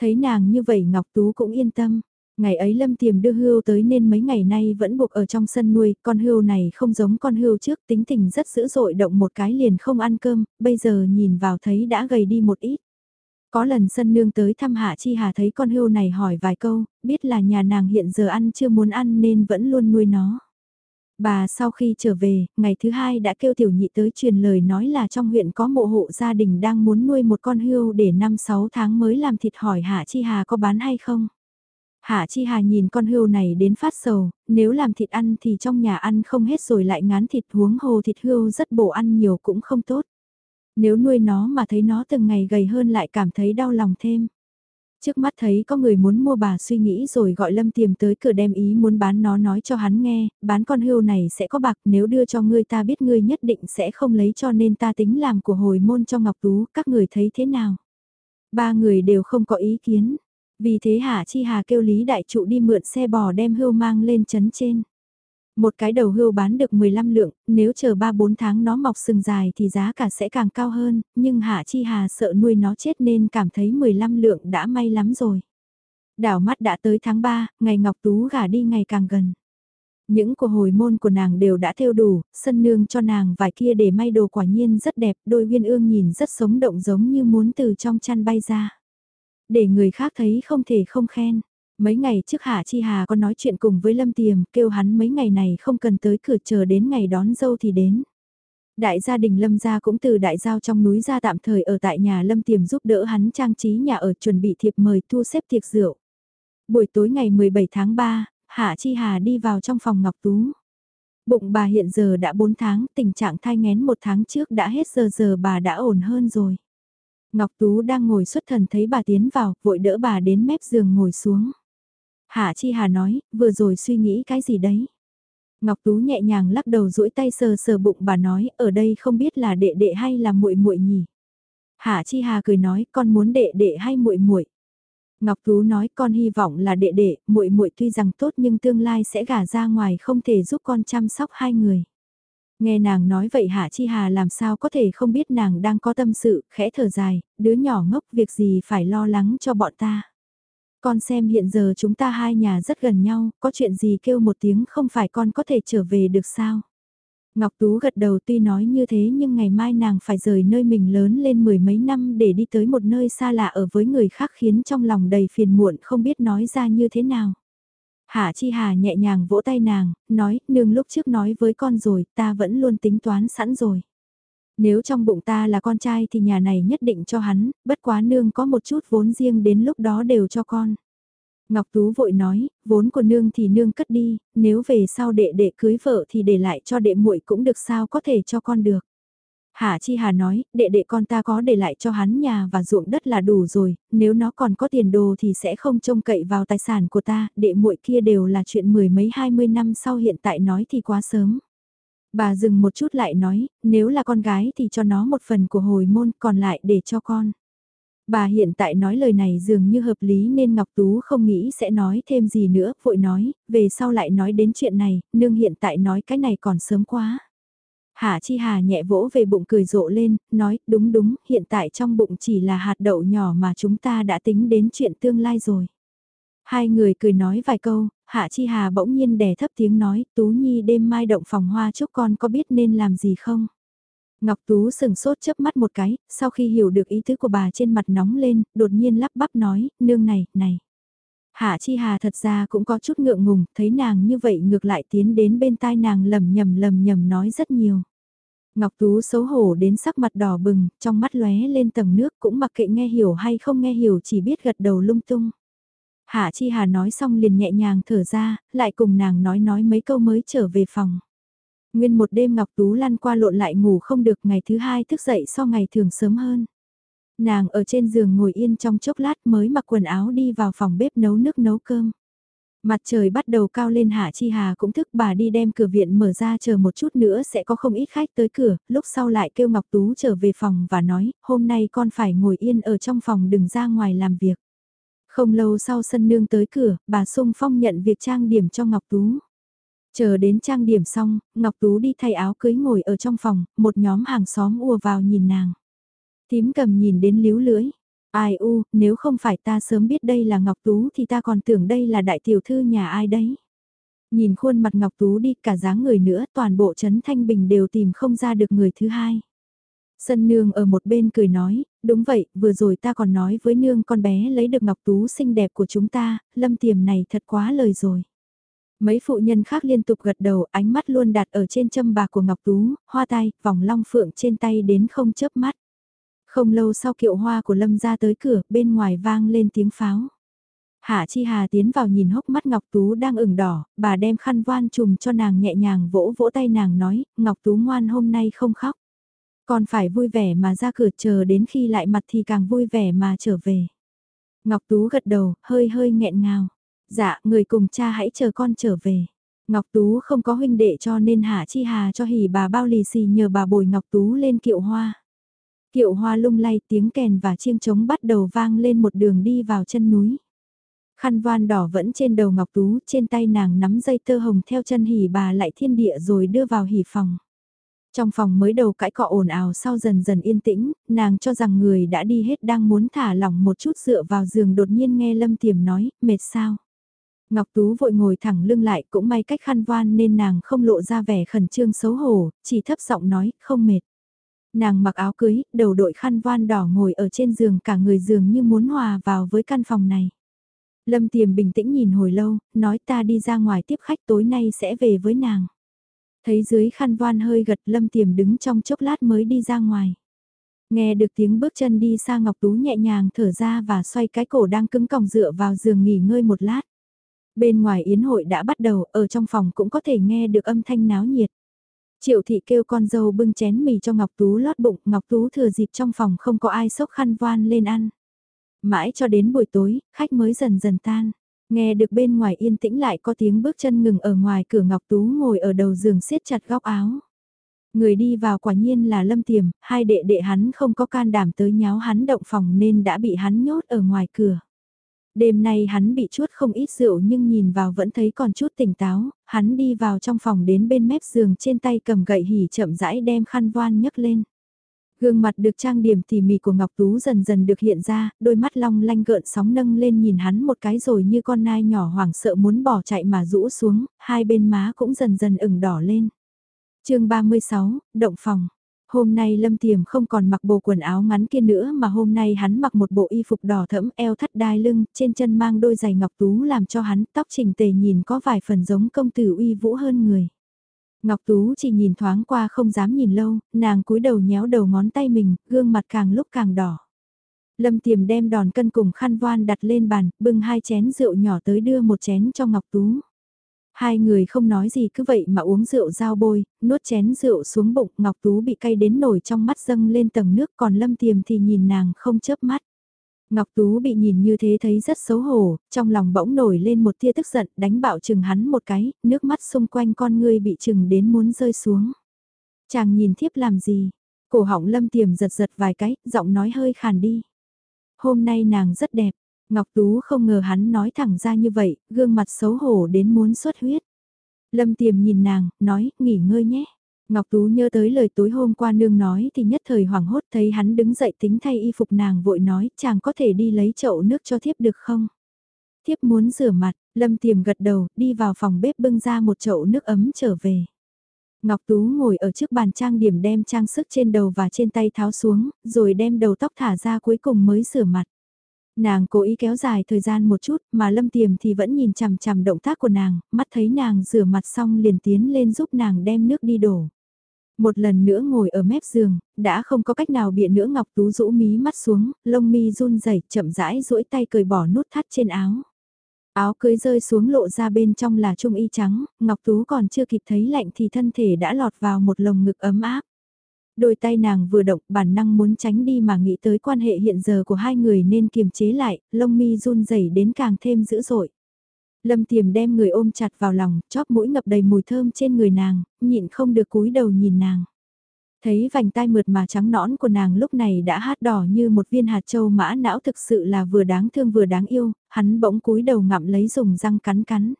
Speaker 1: Thấy nàng như vậy Ngọc Tú cũng yên tâm. Ngày ấy Lâm Tiềm đưa hươu tới nên mấy ngày nay vẫn buộc ở trong sân nuôi, con hươu này không giống con hươu trước, tính tình rất dữ dội động một cái liền không ăn cơm, bây giờ nhìn vào thấy đã gầy đi một ít. Có lần sân nương tới thăm Hạ Chi Hà thấy con hươu này hỏi vài câu, biết là nhà nàng hiện giờ ăn chưa muốn ăn nên vẫn luôn nuôi nó. Bà sau khi trở về, ngày thứ hai đã kêu tiểu nhị tới truyền lời nói là trong huyện có mộ hộ gia đình đang muốn nuôi một con hươu để 5-6 tháng mới làm thịt hỏi Hạ Chi Hà có bán hay không. Hạ Chi Hà nhìn con hươu này đến phát sầu, nếu làm thịt ăn thì trong nhà ăn không hết rồi lại ngán thịt huống hồ thịt hươu rất bổ ăn nhiều cũng không tốt. Nếu nuôi nó mà thấy nó từng ngày gầy hơn lại cảm thấy đau lòng thêm. Trước mắt thấy có người muốn mua bà suy nghĩ rồi gọi Lâm Tiềm tới cửa đem ý muốn bán nó nói cho hắn nghe, bán con hươu này sẽ có bạc nếu đưa cho ngươi ta biết ngươi nhất định sẽ không lấy cho nên ta tính làm của hồi môn cho Ngọc Tú, các người thấy thế nào? Ba người đều không có ý kiến, vì thế hà Chi Hà kêu Lý Đại Trụ đi mượn xe bò đem hươu mang lên chấn trên. Một cái đầu hươu bán được 15 lượng, nếu chờ 3-4 tháng nó mọc sừng dài thì giá cả sẽ càng cao hơn, nhưng Hạ Chi Hà sợ nuôi nó chết nên cảm thấy 15 lượng đã may lắm rồi. Đảo mắt đã tới tháng 3, ngày Ngọc Tú gả đi ngày càng gần. Những của hồi môn của nàng đều đã theo đủ, sân nương cho nàng vài kia để may đồ quả nhiên rất đẹp, đôi viên ương nhìn rất sống động giống như muốn từ trong chăn bay ra. Để người khác thấy không thể không khen. Mấy ngày trước Hạ Chi Hà có nói chuyện cùng với Lâm Tiềm, kêu hắn mấy ngày này không cần tới cửa chờ đến ngày đón dâu thì đến. Đại gia đình Lâm gia cũng từ đại giao trong núi ra tạm thời ở tại nhà Lâm Tiềm giúp đỡ hắn trang trí nhà ở chuẩn bị thiệp mời thu xếp tiệc rượu. Buổi tối ngày 17 tháng 3, Hạ Chi Hà đi vào trong phòng Ngọc Tú. Bụng bà hiện giờ đã 4 tháng, tình trạng thai ngén một tháng trước đã hết giờ giờ bà đã ổn hơn rồi. Ngọc Tú đang ngồi xuất thần thấy bà tiến vào, vội đỡ bà đến mép giường ngồi xuống. Hạ Chi Hà nói, vừa rồi suy nghĩ cái gì đấy? Ngọc Tú nhẹ nhàng lắc đầu duỗi tay sờ sờ bụng bà nói, ở đây không biết là đệ đệ hay là muội muội nhỉ? Hạ Chi Hà cười nói, con muốn đệ đệ hay muội muội? Ngọc Tú nói con hy vọng là đệ đệ, muội muội tuy rằng tốt nhưng tương lai sẽ gả ra ngoài không thể giúp con chăm sóc hai người. Nghe nàng nói vậy Hạ Chi Hà làm sao có thể không biết nàng đang có tâm sự, khẽ thở dài, đứa nhỏ ngốc việc gì phải lo lắng cho bọn ta. Con xem hiện giờ chúng ta hai nhà rất gần nhau, có chuyện gì kêu một tiếng không phải con có thể trở về được sao. Ngọc Tú gật đầu tuy nói như thế nhưng ngày mai nàng phải rời nơi mình lớn lên mười mấy năm để đi tới một nơi xa lạ ở với người khác khiến trong lòng đầy phiền muộn không biết nói ra như thế nào. Hạ Chi Hà nhẹ nhàng vỗ tay nàng, nói, nương lúc trước nói với con rồi, ta vẫn luôn tính toán sẵn rồi. Nếu trong bụng ta là con trai thì nhà này nhất định cho hắn, bất quá nương có một chút vốn riêng đến lúc đó đều cho con. Ngọc Tú vội nói, vốn của nương thì nương cất đi, nếu về sau đệ đệ cưới vợ thì để lại cho đệ muội cũng được sao có thể cho con được. Hà Chi Hà nói, đệ đệ con ta có để lại cho hắn nhà và ruộng đất là đủ rồi, nếu nó còn có tiền đồ thì sẽ không trông cậy vào tài sản của ta, đệ muội kia đều là chuyện mười mấy hai mươi năm sau hiện tại nói thì quá sớm. Bà dừng một chút lại nói, nếu là con gái thì cho nó một phần của hồi môn còn lại để cho con. Bà hiện tại nói lời này dường như hợp lý nên Ngọc Tú không nghĩ sẽ nói thêm gì nữa, vội nói, về sau lại nói đến chuyện này, nương hiện tại nói cái này còn sớm quá. Hạ Chi Hà nhẹ vỗ về bụng cười rộ lên, nói, đúng đúng, hiện tại trong bụng chỉ là hạt đậu nhỏ mà chúng ta đã tính đến chuyện tương lai rồi. Hai người cười nói vài câu, Hạ Chi Hà bỗng nhiên đè thấp tiếng nói, Tú Nhi đêm mai động phòng hoa chúc con có biết nên làm gì không? Ngọc Tú sừng sốt chớp mắt một cái, sau khi hiểu được ý tứ của bà trên mặt nóng lên, đột nhiên lắp bắp nói, nương này, này. Hạ Chi Hà thật ra cũng có chút ngượng ngùng, thấy nàng như vậy ngược lại tiến đến bên tai nàng lầm nhầm lầm nhầm nói rất nhiều. Ngọc Tú xấu hổ đến sắc mặt đỏ bừng, trong mắt lóe lên tầng nước cũng mặc kệ nghe hiểu hay không nghe hiểu chỉ biết gật đầu lung tung. Hạ Chi Hà nói xong liền nhẹ nhàng thở ra, lại cùng nàng nói nói mấy câu mới trở về phòng. Nguyên một đêm Ngọc Tú lăn qua lộn lại ngủ không được ngày thứ hai thức dậy so ngày thường sớm hơn. Nàng ở trên giường ngồi yên trong chốc lát mới mặc quần áo đi vào phòng bếp nấu nước nấu cơm. Mặt trời bắt đầu cao lên Hạ Chi Hà cũng thức bà đi đem cửa viện mở ra chờ một chút nữa sẽ có không ít khách tới cửa, lúc sau lại kêu Ngọc Tú trở về phòng và nói, hôm nay con phải ngồi yên ở trong phòng đừng ra ngoài làm việc. Không lâu sau sân nương tới cửa, bà sung phong nhận việc trang điểm cho Ngọc Tú. Chờ đến trang điểm xong, Ngọc Tú đi thay áo cưới ngồi ở trong phòng, một nhóm hàng xóm ùa vào nhìn nàng. Tím cầm nhìn đến líu lưỡi. Ai u, nếu không phải ta sớm biết đây là Ngọc Tú thì ta còn tưởng đây là đại tiểu thư nhà ai đấy. Nhìn khuôn mặt Ngọc Tú đi cả dáng người nữa toàn bộ Trấn Thanh Bình đều tìm không ra được người thứ hai. Sân nương ở một bên cười nói, đúng vậy, vừa rồi ta còn nói với nương con bé lấy được Ngọc Tú xinh đẹp của chúng ta, lâm tiềm này thật quá lời rồi. Mấy phụ nhân khác liên tục gật đầu, ánh mắt luôn đặt ở trên châm bạc của Ngọc Tú, hoa tai, vòng long phượng trên tay đến không chớp mắt. Không lâu sau kiệu hoa của Lâm ra tới cửa, bên ngoài vang lên tiếng pháo. Hạ Chi Hà tiến vào nhìn hốc mắt Ngọc Tú đang ửng đỏ, bà đem khăn voan chùm cho nàng nhẹ nhàng vỗ vỗ tay nàng nói, Ngọc Tú ngoan hôm nay không khóc. Còn phải vui vẻ mà ra cửa chờ đến khi lại mặt thì càng vui vẻ mà trở về. Ngọc Tú gật đầu, hơi hơi nghẹn ngào. Dạ, người cùng cha hãy chờ con trở về. Ngọc Tú không có huynh đệ cho nên Hạ Chi Hà cho hỉ bà bao lì xì nhờ bà bồi Ngọc Tú lên kiệu hoa. Kiệu hoa lung lay tiếng kèn và chiêng trống bắt đầu vang lên một đường đi vào chân núi. Khăn voan đỏ vẫn trên đầu Ngọc Tú, trên tay nàng nắm dây tơ hồng theo chân hỉ bà lại thiên địa rồi đưa vào hỉ phòng. Trong phòng mới đầu cãi cọ ồn ào sau dần dần yên tĩnh, nàng cho rằng người đã đi hết đang muốn thả lỏng một chút dựa vào giường đột nhiên nghe Lâm Tiềm nói, mệt sao. Ngọc Tú vội ngồi thẳng lưng lại cũng may cách khăn van nên nàng không lộ ra vẻ khẩn trương xấu hổ, chỉ thấp giọng nói, không mệt. Nàng mặc áo cưới, đầu đội khăn van đỏ ngồi ở trên giường cả người giường như muốn hòa vào với căn phòng này. Lâm Tiềm bình tĩnh nhìn hồi lâu, nói ta đi ra ngoài tiếp khách tối nay sẽ về với nàng. Thấy dưới khăn voan hơi gật Lâm Tiềm đứng trong chốc lát mới đi ra ngoài. Nghe được tiếng bước chân đi xa Ngọc Tú nhẹ nhàng thở ra và xoay cái cổ đang cứng còng dựa vào giường nghỉ ngơi một lát. Bên ngoài yến hội đã bắt đầu, ở trong phòng cũng có thể nghe được âm thanh náo nhiệt. Triệu thị kêu con dâu bưng chén mì cho Ngọc Tú lót bụng, Ngọc Tú thừa dịp trong phòng không có ai sốc khăn voan lên ăn. Mãi cho đến buổi tối, khách mới dần dần tan. Nghe được bên ngoài yên tĩnh lại có tiếng bước chân ngừng ở ngoài cửa Ngọc Tú ngồi ở đầu giường siết chặt góc áo. Người đi vào quả nhiên là Lâm Tiềm, hai đệ đệ hắn không có can đảm tới nháo hắn động phòng nên đã bị hắn nhốt ở ngoài cửa. Đêm nay hắn bị chuốt không ít rượu nhưng nhìn vào vẫn thấy còn chút tỉnh táo, hắn đi vào trong phòng đến bên mép giường trên tay cầm gậy hỉ chậm rãi đem khăn voan nhấc lên. Gương mặt được trang điểm tỉ mỉ của Ngọc Tú dần dần được hiện ra, đôi mắt long lanh gợn sóng nâng lên nhìn hắn một cái rồi như con nai nhỏ hoảng sợ muốn bỏ chạy mà rũ xuống, hai bên má cũng dần dần ửng đỏ lên. chương 36, Động phòng. Hôm nay Lâm Tiềm không còn mặc bộ quần áo ngắn kia nữa mà hôm nay hắn mặc một bộ y phục đỏ thẫm eo thắt đai lưng, trên chân mang đôi giày ngọc tú làm cho hắn tóc chỉnh tề nhìn có vài phần giống công tử uy vũ hơn người. Ngọc Tú chỉ nhìn thoáng qua không dám nhìn lâu, nàng cúi đầu nhéo đầu ngón tay mình, gương mặt càng lúc càng đỏ. Lâm Tiềm đem đòn cân cùng khăn voan đặt lên bàn, bưng hai chén rượu nhỏ tới đưa một chén cho Ngọc Tú. Hai người không nói gì cứ vậy mà uống rượu giao bôi, nuốt chén rượu xuống bụng, Ngọc Tú bị cay đến nổi trong mắt dâng lên tầng nước còn Lâm Tiềm thì nhìn nàng không chớp mắt. Ngọc Tú bị nhìn như thế thấy rất xấu hổ, trong lòng bỗng nổi lên một tia tức giận, đánh bạo chừng hắn một cái, nước mắt xung quanh con ngươi bị chừng đến muốn rơi xuống. Chàng nhìn thiếp làm gì? Cổ họng lâm tiềm giật giật vài cái, giọng nói hơi khàn đi. Hôm nay nàng rất đẹp, Ngọc Tú không ngờ hắn nói thẳng ra như vậy, gương mặt xấu hổ đến muốn xuất huyết. Lâm tiềm nhìn nàng, nói, nghỉ ngơi nhé. Ngọc Tú nhớ tới lời tối hôm qua nương nói thì nhất thời hoảng hốt thấy hắn đứng dậy tính thay y phục nàng vội nói chàng có thể đi lấy chậu nước cho thiếp được không? Thiếp muốn rửa mặt, Lâm Tiềm gật đầu, đi vào phòng bếp bưng ra một chậu nước ấm trở về. Ngọc Tú ngồi ở trước bàn trang điểm đem trang sức trên đầu và trên tay tháo xuống, rồi đem đầu tóc thả ra cuối cùng mới rửa mặt. Nàng cố ý kéo dài thời gian một chút mà Lâm Tiềm thì vẫn nhìn chằm chằm động tác của nàng, mắt thấy nàng rửa mặt xong liền tiến lên giúp nàng đem nước đi đổ. Một lần nữa ngồi ở mép giường, đã không có cách nào biện nữa Ngọc Tú rũ mí mắt xuống, lông mi run rẩy chậm rãi duỗi tay cởi bỏ nút thắt trên áo. Áo cưới rơi xuống lộ ra bên trong là trung y trắng, Ngọc Tú còn chưa kịp thấy lạnh thì thân thể đã lọt vào một lồng ngực ấm áp. Đôi tay nàng vừa động bản năng muốn tránh đi mà nghĩ tới quan hệ hiện giờ của hai người nên kiềm chế lại, lông mi run rẩy đến càng thêm dữ dội. Lâm tiềm đem người ôm chặt vào lòng, chóp mũi ngập đầy mùi thơm trên người nàng, nhịn không được cúi đầu nhìn nàng. Thấy vành tai mượt mà trắng nõn của nàng lúc này đã hát đỏ như một viên hạt châu mã não thực sự là vừa đáng thương vừa đáng yêu, hắn bỗng cúi đầu ngậm lấy dùng răng cắn cắn.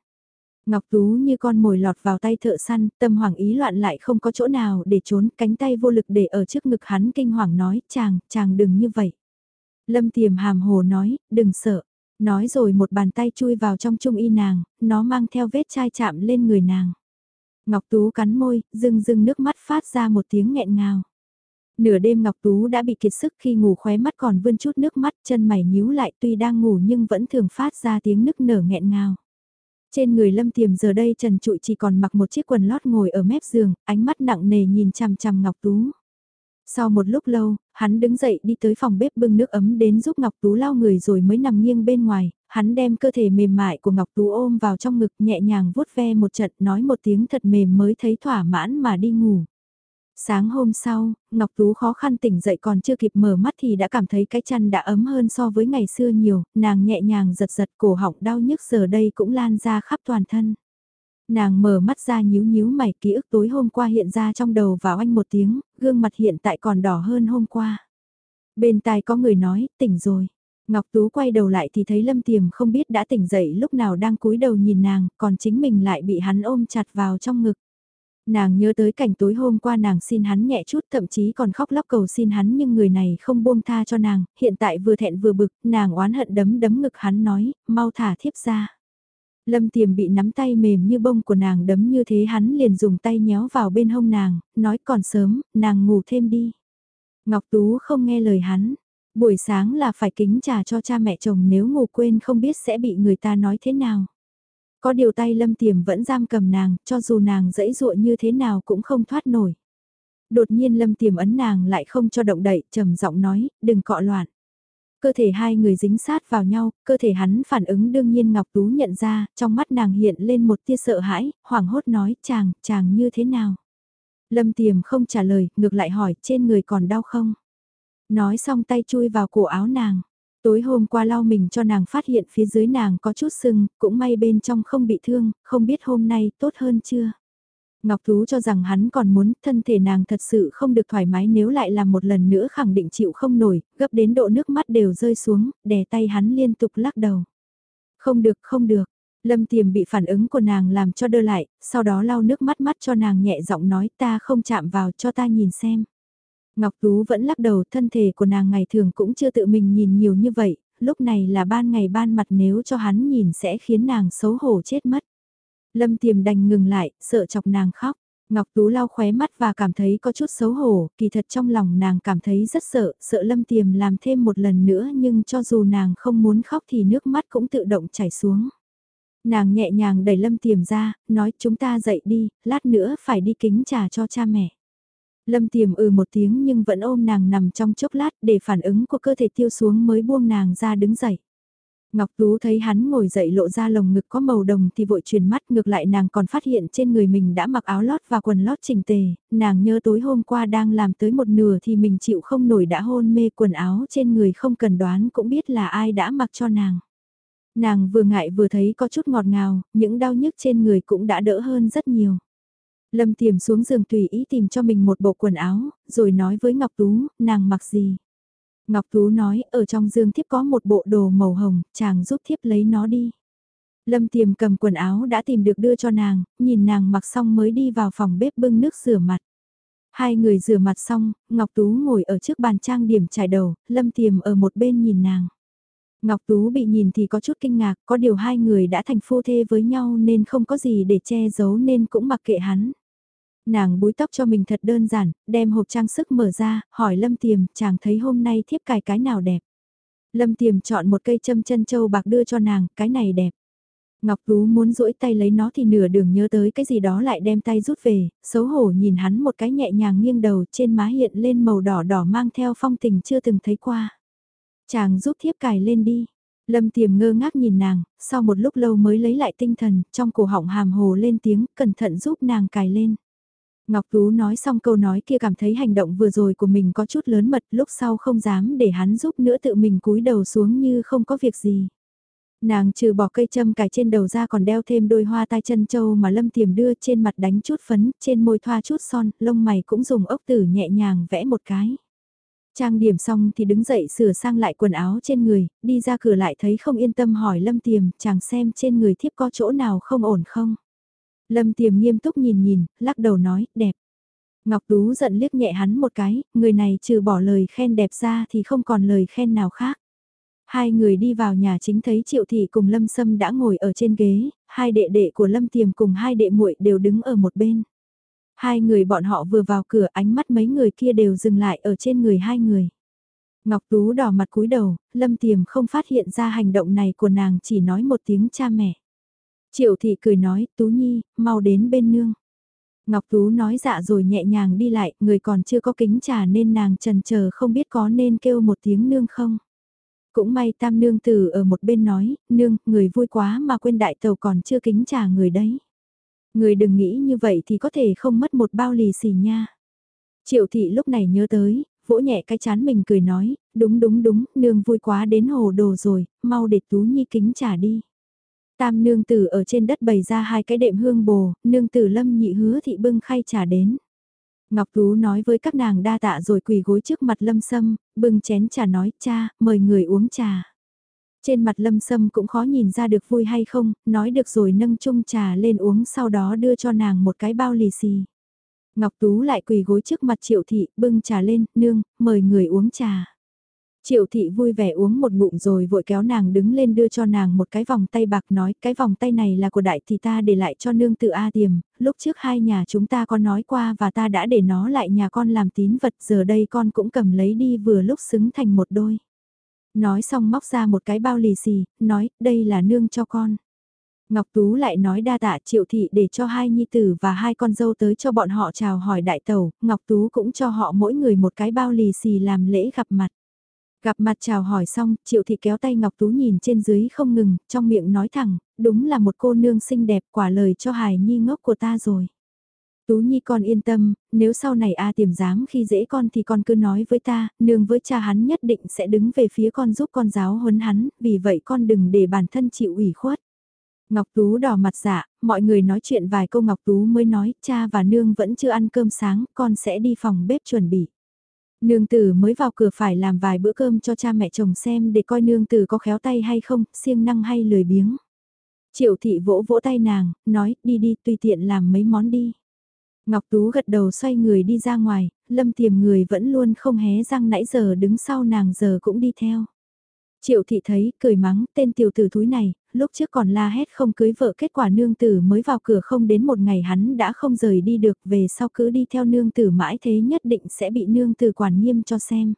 Speaker 1: Ngọc Tú như con mồi lọt vào tay thợ săn, tâm hoàng ý loạn lại không có chỗ nào để trốn, cánh tay vô lực để ở trước ngực hắn kinh hoàng nói, chàng, chàng đừng như vậy. Lâm tiềm hàm hồ nói, đừng sợ, Nói rồi một bàn tay chui vào trong trung y nàng, nó mang theo vết chai chạm lên người nàng. Ngọc Tú cắn môi, rưng rưng nước mắt phát ra một tiếng nghẹn ngào. Nửa đêm Ngọc Tú đã bị kiệt sức khi ngủ khóe mắt còn vươn chút nước mắt chân mày nhíu lại tuy đang ngủ nhưng vẫn thường phát ra tiếng nức nở nghẹn ngào. Trên người lâm tiềm giờ đây trần trụi chỉ còn mặc một chiếc quần lót ngồi ở mép giường, ánh mắt nặng nề nhìn chằm chằm Ngọc Tú. Sau một lúc lâu, hắn đứng dậy đi tới phòng bếp bưng nước ấm đến giúp Ngọc Tú lau người rồi mới nằm nghiêng bên ngoài, hắn đem cơ thể mềm mại của Ngọc Tú ôm vào trong ngực nhẹ nhàng vuốt ve một trận nói một tiếng thật mềm mới thấy thỏa mãn mà đi ngủ. Sáng hôm sau, Ngọc Tú khó khăn tỉnh dậy còn chưa kịp mở mắt thì đã cảm thấy cái chăn đã ấm hơn so với ngày xưa nhiều, nàng nhẹ nhàng giật giật cổ họng đau nhức giờ đây cũng lan ra khắp toàn thân. Nàng mở mắt ra nhíu nhíu mày ký ức tối hôm qua hiện ra trong đầu vào anh một tiếng, gương mặt hiện tại còn đỏ hơn hôm qua. Bên tai có người nói, tỉnh rồi. Ngọc Tú quay đầu lại thì thấy Lâm Tiềm không biết đã tỉnh dậy lúc nào đang cúi đầu nhìn nàng, còn chính mình lại bị hắn ôm chặt vào trong ngực. Nàng nhớ tới cảnh tối hôm qua nàng xin hắn nhẹ chút thậm chí còn khóc lóc cầu xin hắn nhưng người này không buông tha cho nàng, hiện tại vừa thẹn vừa bực, nàng oán hận đấm đấm ngực hắn nói, mau thả thiếp ra. Lâm tiềm bị nắm tay mềm như bông của nàng đấm như thế hắn liền dùng tay nhéo vào bên hông nàng, nói còn sớm, nàng ngủ thêm đi. Ngọc Tú không nghe lời hắn, buổi sáng là phải kính trà cho cha mẹ chồng nếu ngủ quên không biết sẽ bị người ta nói thế nào. Có điều tay lâm tiềm vẫn giam cầm nàng, cho dù nàng dẫy dụa như thế nào cũng không thoát nổi. Đột nhiên lâm tiềm ấn nàng lại không cho động đậy, trầm giọng nói, đừng cọ loạn cơ thể hai người dính sát vào nhau, cơ thể hắn phản ứng đương nhiên Ngọc Tú nhận ra, trong mắt nàng hiện lên một tia sợ hãi, hoảng hốt nói chàng, chàng như thế nào. Lâm Tiềm không trả lời, ngược lại hỏi trên người còn đau không. Nói xong tay chui vào cổ áo nàng. Tối hôm qua lau mình cho nàng phát hiện phía dưới nàng có chút sưng, cũng may bên trong không bị thương, không biết hôm nay tốt hơn chưa. Ngọc Tú cho rằng hắn còn muốn thân thể nàng thật sự không được thoải mái nếu lại làm một lần nữa khẳng định chịu không nổi, gấp đến độ nước mắt đều rơi xuống, đè tay hắn liên tục lắc đầu. Không được, không được. Lâm tiềm bị phản ứng của nàng làm cho đơ lại, sau đó lau nước mắt mắt cho nàng nhẹ giọng nói ta không chạm vào cho ta nhìn xem. Ngọc Tú vẫn lắc đầu thân thể của nàng ngày thường cũng chưa tự mình nhìn nhiều như vậy, lúc này là ban ngày ban mặt nếu cho hắn nhìn sẽ khiến nàng xấu hổ chết mất. Lâm tiềm đành ngừng lại, sợ chọc nàng khóc. Ngọc Tú lau khóe mắt và cảm thấy có chút xấu hổ, kỳ thật trong lòng nàng cảm thấy rất sợ, sợ Lâm Tiềm làm thêm một lần nữa nhưng cho dù nàng không muốn khóc thì nước mắt cũng tự động chảy xuống. Nàng nhẹ nhàng đẩy Lâm Tiềm ra, nói chúng ta dậy đi, lát nữa phải đi kính trà cho cha mẹ. Lâm Tiềm ừ một tiếng nhưng vẫn ôm nàng nằm trong chốc lát để phản ứng của cơ thể tiêu xuống mới buông nàng ra đứng dậy. Ngọc Tú thấy hắn ngồi dậy lộ ra lồng ngực có màu đồng thì vội chuyển mắt ngược lại nàng còn phát hiện trên người mình đã mặc áo lót và quần lót chỉnh tề, nàng nhớ tối hôm qua đang làm tới một nửa thì mình chịu không nổi đã hôn mê quần áo trên người không cần đoán cũng biết là ai đã mặc cho nàng. Nàng vừa ngại vừa thấy có chút ngọt ngào, những đau nhức trên người cũng đã đỡ hơn rất nhiều. Lâm tiềm xuống giường tùy ý tìm cho mình một bộ quần áo, rồi nói với Ngọc Tú, nàng mặc gì. Ngọc Tú nói, ở trong giường thiếp có một bộ đồ màu hồng, chàng giúp thiếp lấy nó đi. Lâm tiềm cầm quần áo đã tìm được đưa cho nàng, nhìn nàng mặc xong mới đi vào phòng bếp bưng nước rửa mặt. Hai người rửa mặt xong, Ngọc Tú ngồi ở trước bàn trang điểm trải đầu, Lâm tiềm ở một bên nhìn nàng. Ngọc Tú bị nhìn thì có chút kinh ngạc, có điều hai người đã thành phu thê với nhau nên không có gì để che giấu nên cũng mặc kệ hắn. Nàng búi tóc cho mình thật đơn giản, đem hộp trang sức mở ra, hỏi Lâm Tiềm, chàng thấy hôm nay thiếp cài cái nào đẹp. Lâm Tiềm chọn một cây châm chân châu bạc đưa cho nàng, cái này đẹp. Ngọc Tú muốn duỗi tay lấy nó thì nửa đường nhớ tới cái gì đó lại đem tay rút về, xấu hổ nhìn hắn một cái nhẹ nhàng nghiêng đầu trên má hiện lên màu đỏ đỏ mang theo phong tình chưa từng thấy qua. Chàng giúp thiếp cài lên đi. Lâm tiềm ngơ ngác nhìn nàng, sau một lúc lâu mới lấy lại tinh thần, trong cổ họng hàm hồ lên tiếng, cẩn thận giúp nàng cài lên. Ngọc Tú nói xong câu nói kia cảm thấy hành động vừa rồi của mình có chút lớn mật, lúc sau không dám để hắn giúp nữa tự mình cúi đầu xuống như không có việc gì. Nàng trừ bỏ cây châm cài trên đầu ra còn đeo thêm đôi hoa tai chân châu mà Lâm Tiềm đưa trên mặt đánh chút phấn, trên môi thoa chút son, lông mày cũng dùng ốc tử nhẹ nhàng vẽ một cái. Trang điểm xong thì đứng dậy sửa sang lại quần áo trên người, đi ra cửa lại thấy không yên tâm hỏi Lâm Tiềm, chàng xem trên người thiếp có chỗ nào không ổn không. Lâm Tiềm nghiêm túc nhìn nhìn, lắc đầu nói, đẹp. Ngọc Tú giận liếc nhẹ hắn một cái, người này trừ bỏ lời khen đẹp ra thì không còn lời khen nào khác. Hai người đi vào nhà chính thấy Triệu Thị cùng Lâm Sâm đã ngồi ở trên ghế, hai đệ đệ của Lâm Tiềm cùng hai đệ muội đều đứng ở một bên. Hai người bọn họ vừa vào cửa ánh mắt mấy người kia đều dừng lại ở trên người hai người. Ngọc Tú đỏ mặt cúi đầu, Lâm Tiềm không phát hiện ra hành động này của nàng chỉ nói một tiếng cha mẹ. Triệu thị cười nói, Tú Nhi, mau đến bên nương. Ngọc Tú nói dạ rồi nhẹ nhàng đi lại, người còn chưa có kính trà nên nàng trần chờ không biết có nên kêu một tiếng nương không. Cũng may tam nương tử ở một bên nói, nương, người vui quá mà quên đại tàu còn chưa kính trà người đấy. Người đừng nghĩ như vậy thì có thể không mất một bao lì xì nha. Triệu thị lúc này nhớ tới, vỗ nhẹ cái chán mình cười nói, đúng đúng đúng, nương vui quá đến hồ đồ rồi, mau để Tú Nhi kính trà đi. Tam nương tử ở trên đất bày ra hai cái đệm hương bồ, nương tử lâm nhị hứa thị bưng khay trà đến. Ngọc Tú nói với các nàng đa tạ rồi quỳ gối trước mặt lâm sâm, bưng chén trà nói cha, mời người uống trà. Trên mặt lâm sâm cũng khó nhìn ra được vui hay không, nói được rồi nâng chung trà lên uống sau đó đưa cho nàng một cái bao lì xì. Ngọc Tú lại quỳ gối trước mặt triệu thị, bưng trà lên, nương, mời người uống trà. Triệu thị vui vẻ uống một ngụm rồi vội kéo nàng đứng lên đưa cho nàng một cái vòng tay bạc nói cái vòng tay này là của đại thì ta để lại cho nương tự A tiềm, lúc trước hai nhà chúng ta có nói qua và ta đã để nó lại nhà con làm tín vật giờ đây con cũng cầm lấy đi vừa lúc xứng thành một đôi. Nói xong móc ra một cái bao lì xì, nói đây là nương cho con. Ngọc Tú lại nói đa tạ triệu thị để cho hai nhi tử và hai con dâu tới cho bọn họ chào hỏi đại tàu, Ngọc Tú cũng cho họ mỗi người một cái bao lì xì làm lễ gặp mặt. Gặp mặt chào hỏi xong, Triệu Thị kéo tay Ngọc Tú nhìn trên dưới không ngừng, trong miệng nói thẳng, đúng là một cô nương xinh đẹp quả lời cho hài nhi ngốc của ta rồi. Tú Nhi con yên tâm, nếu sau này A tiềm dám khi dễ con thì con cứ nói với ta, nương với cha hắn nhất định sẽ đứng về phía con giúp con giáo huấn hắn, vì vậy con đừng để bản thân chịu ủy khuất. Ngọc Tú đỏ mặt dạ, mọi người nói chuyện vài câu Ngọc Tú mới nói, cha và nương vẫn chưa ăn cơm sáng, con sẽ đi phòng bếp chuẩn bị. Nương tử mới vào cửa phải làm vài bữa cơm cho cha mẹ chồng xem để coi nương tử có khéo tay hay không, siêng năng hay lười biếng. Triệu thị vỗ vỗ tay nàng, nói, đi đi, tùy tiện làm mấy món đi. Ngọc Tú gật đầu xoay người đi ra ngoài, lâm tiềm người vẫn luôn không hé răng nãy giờ đứng sau nàng giờ cũng đi theo. Triệu thị thấy, cười mắng, tên tiểu tử thúi này, lúc trước còn la hét không cưới vợ kết quả nương tử mới vào cửa không đến một ngày hắn đã không rời đi được về sau cứ đi theo nương tử mãi thế nhất định sẽ bị nương tử quản nghiêm cho xem.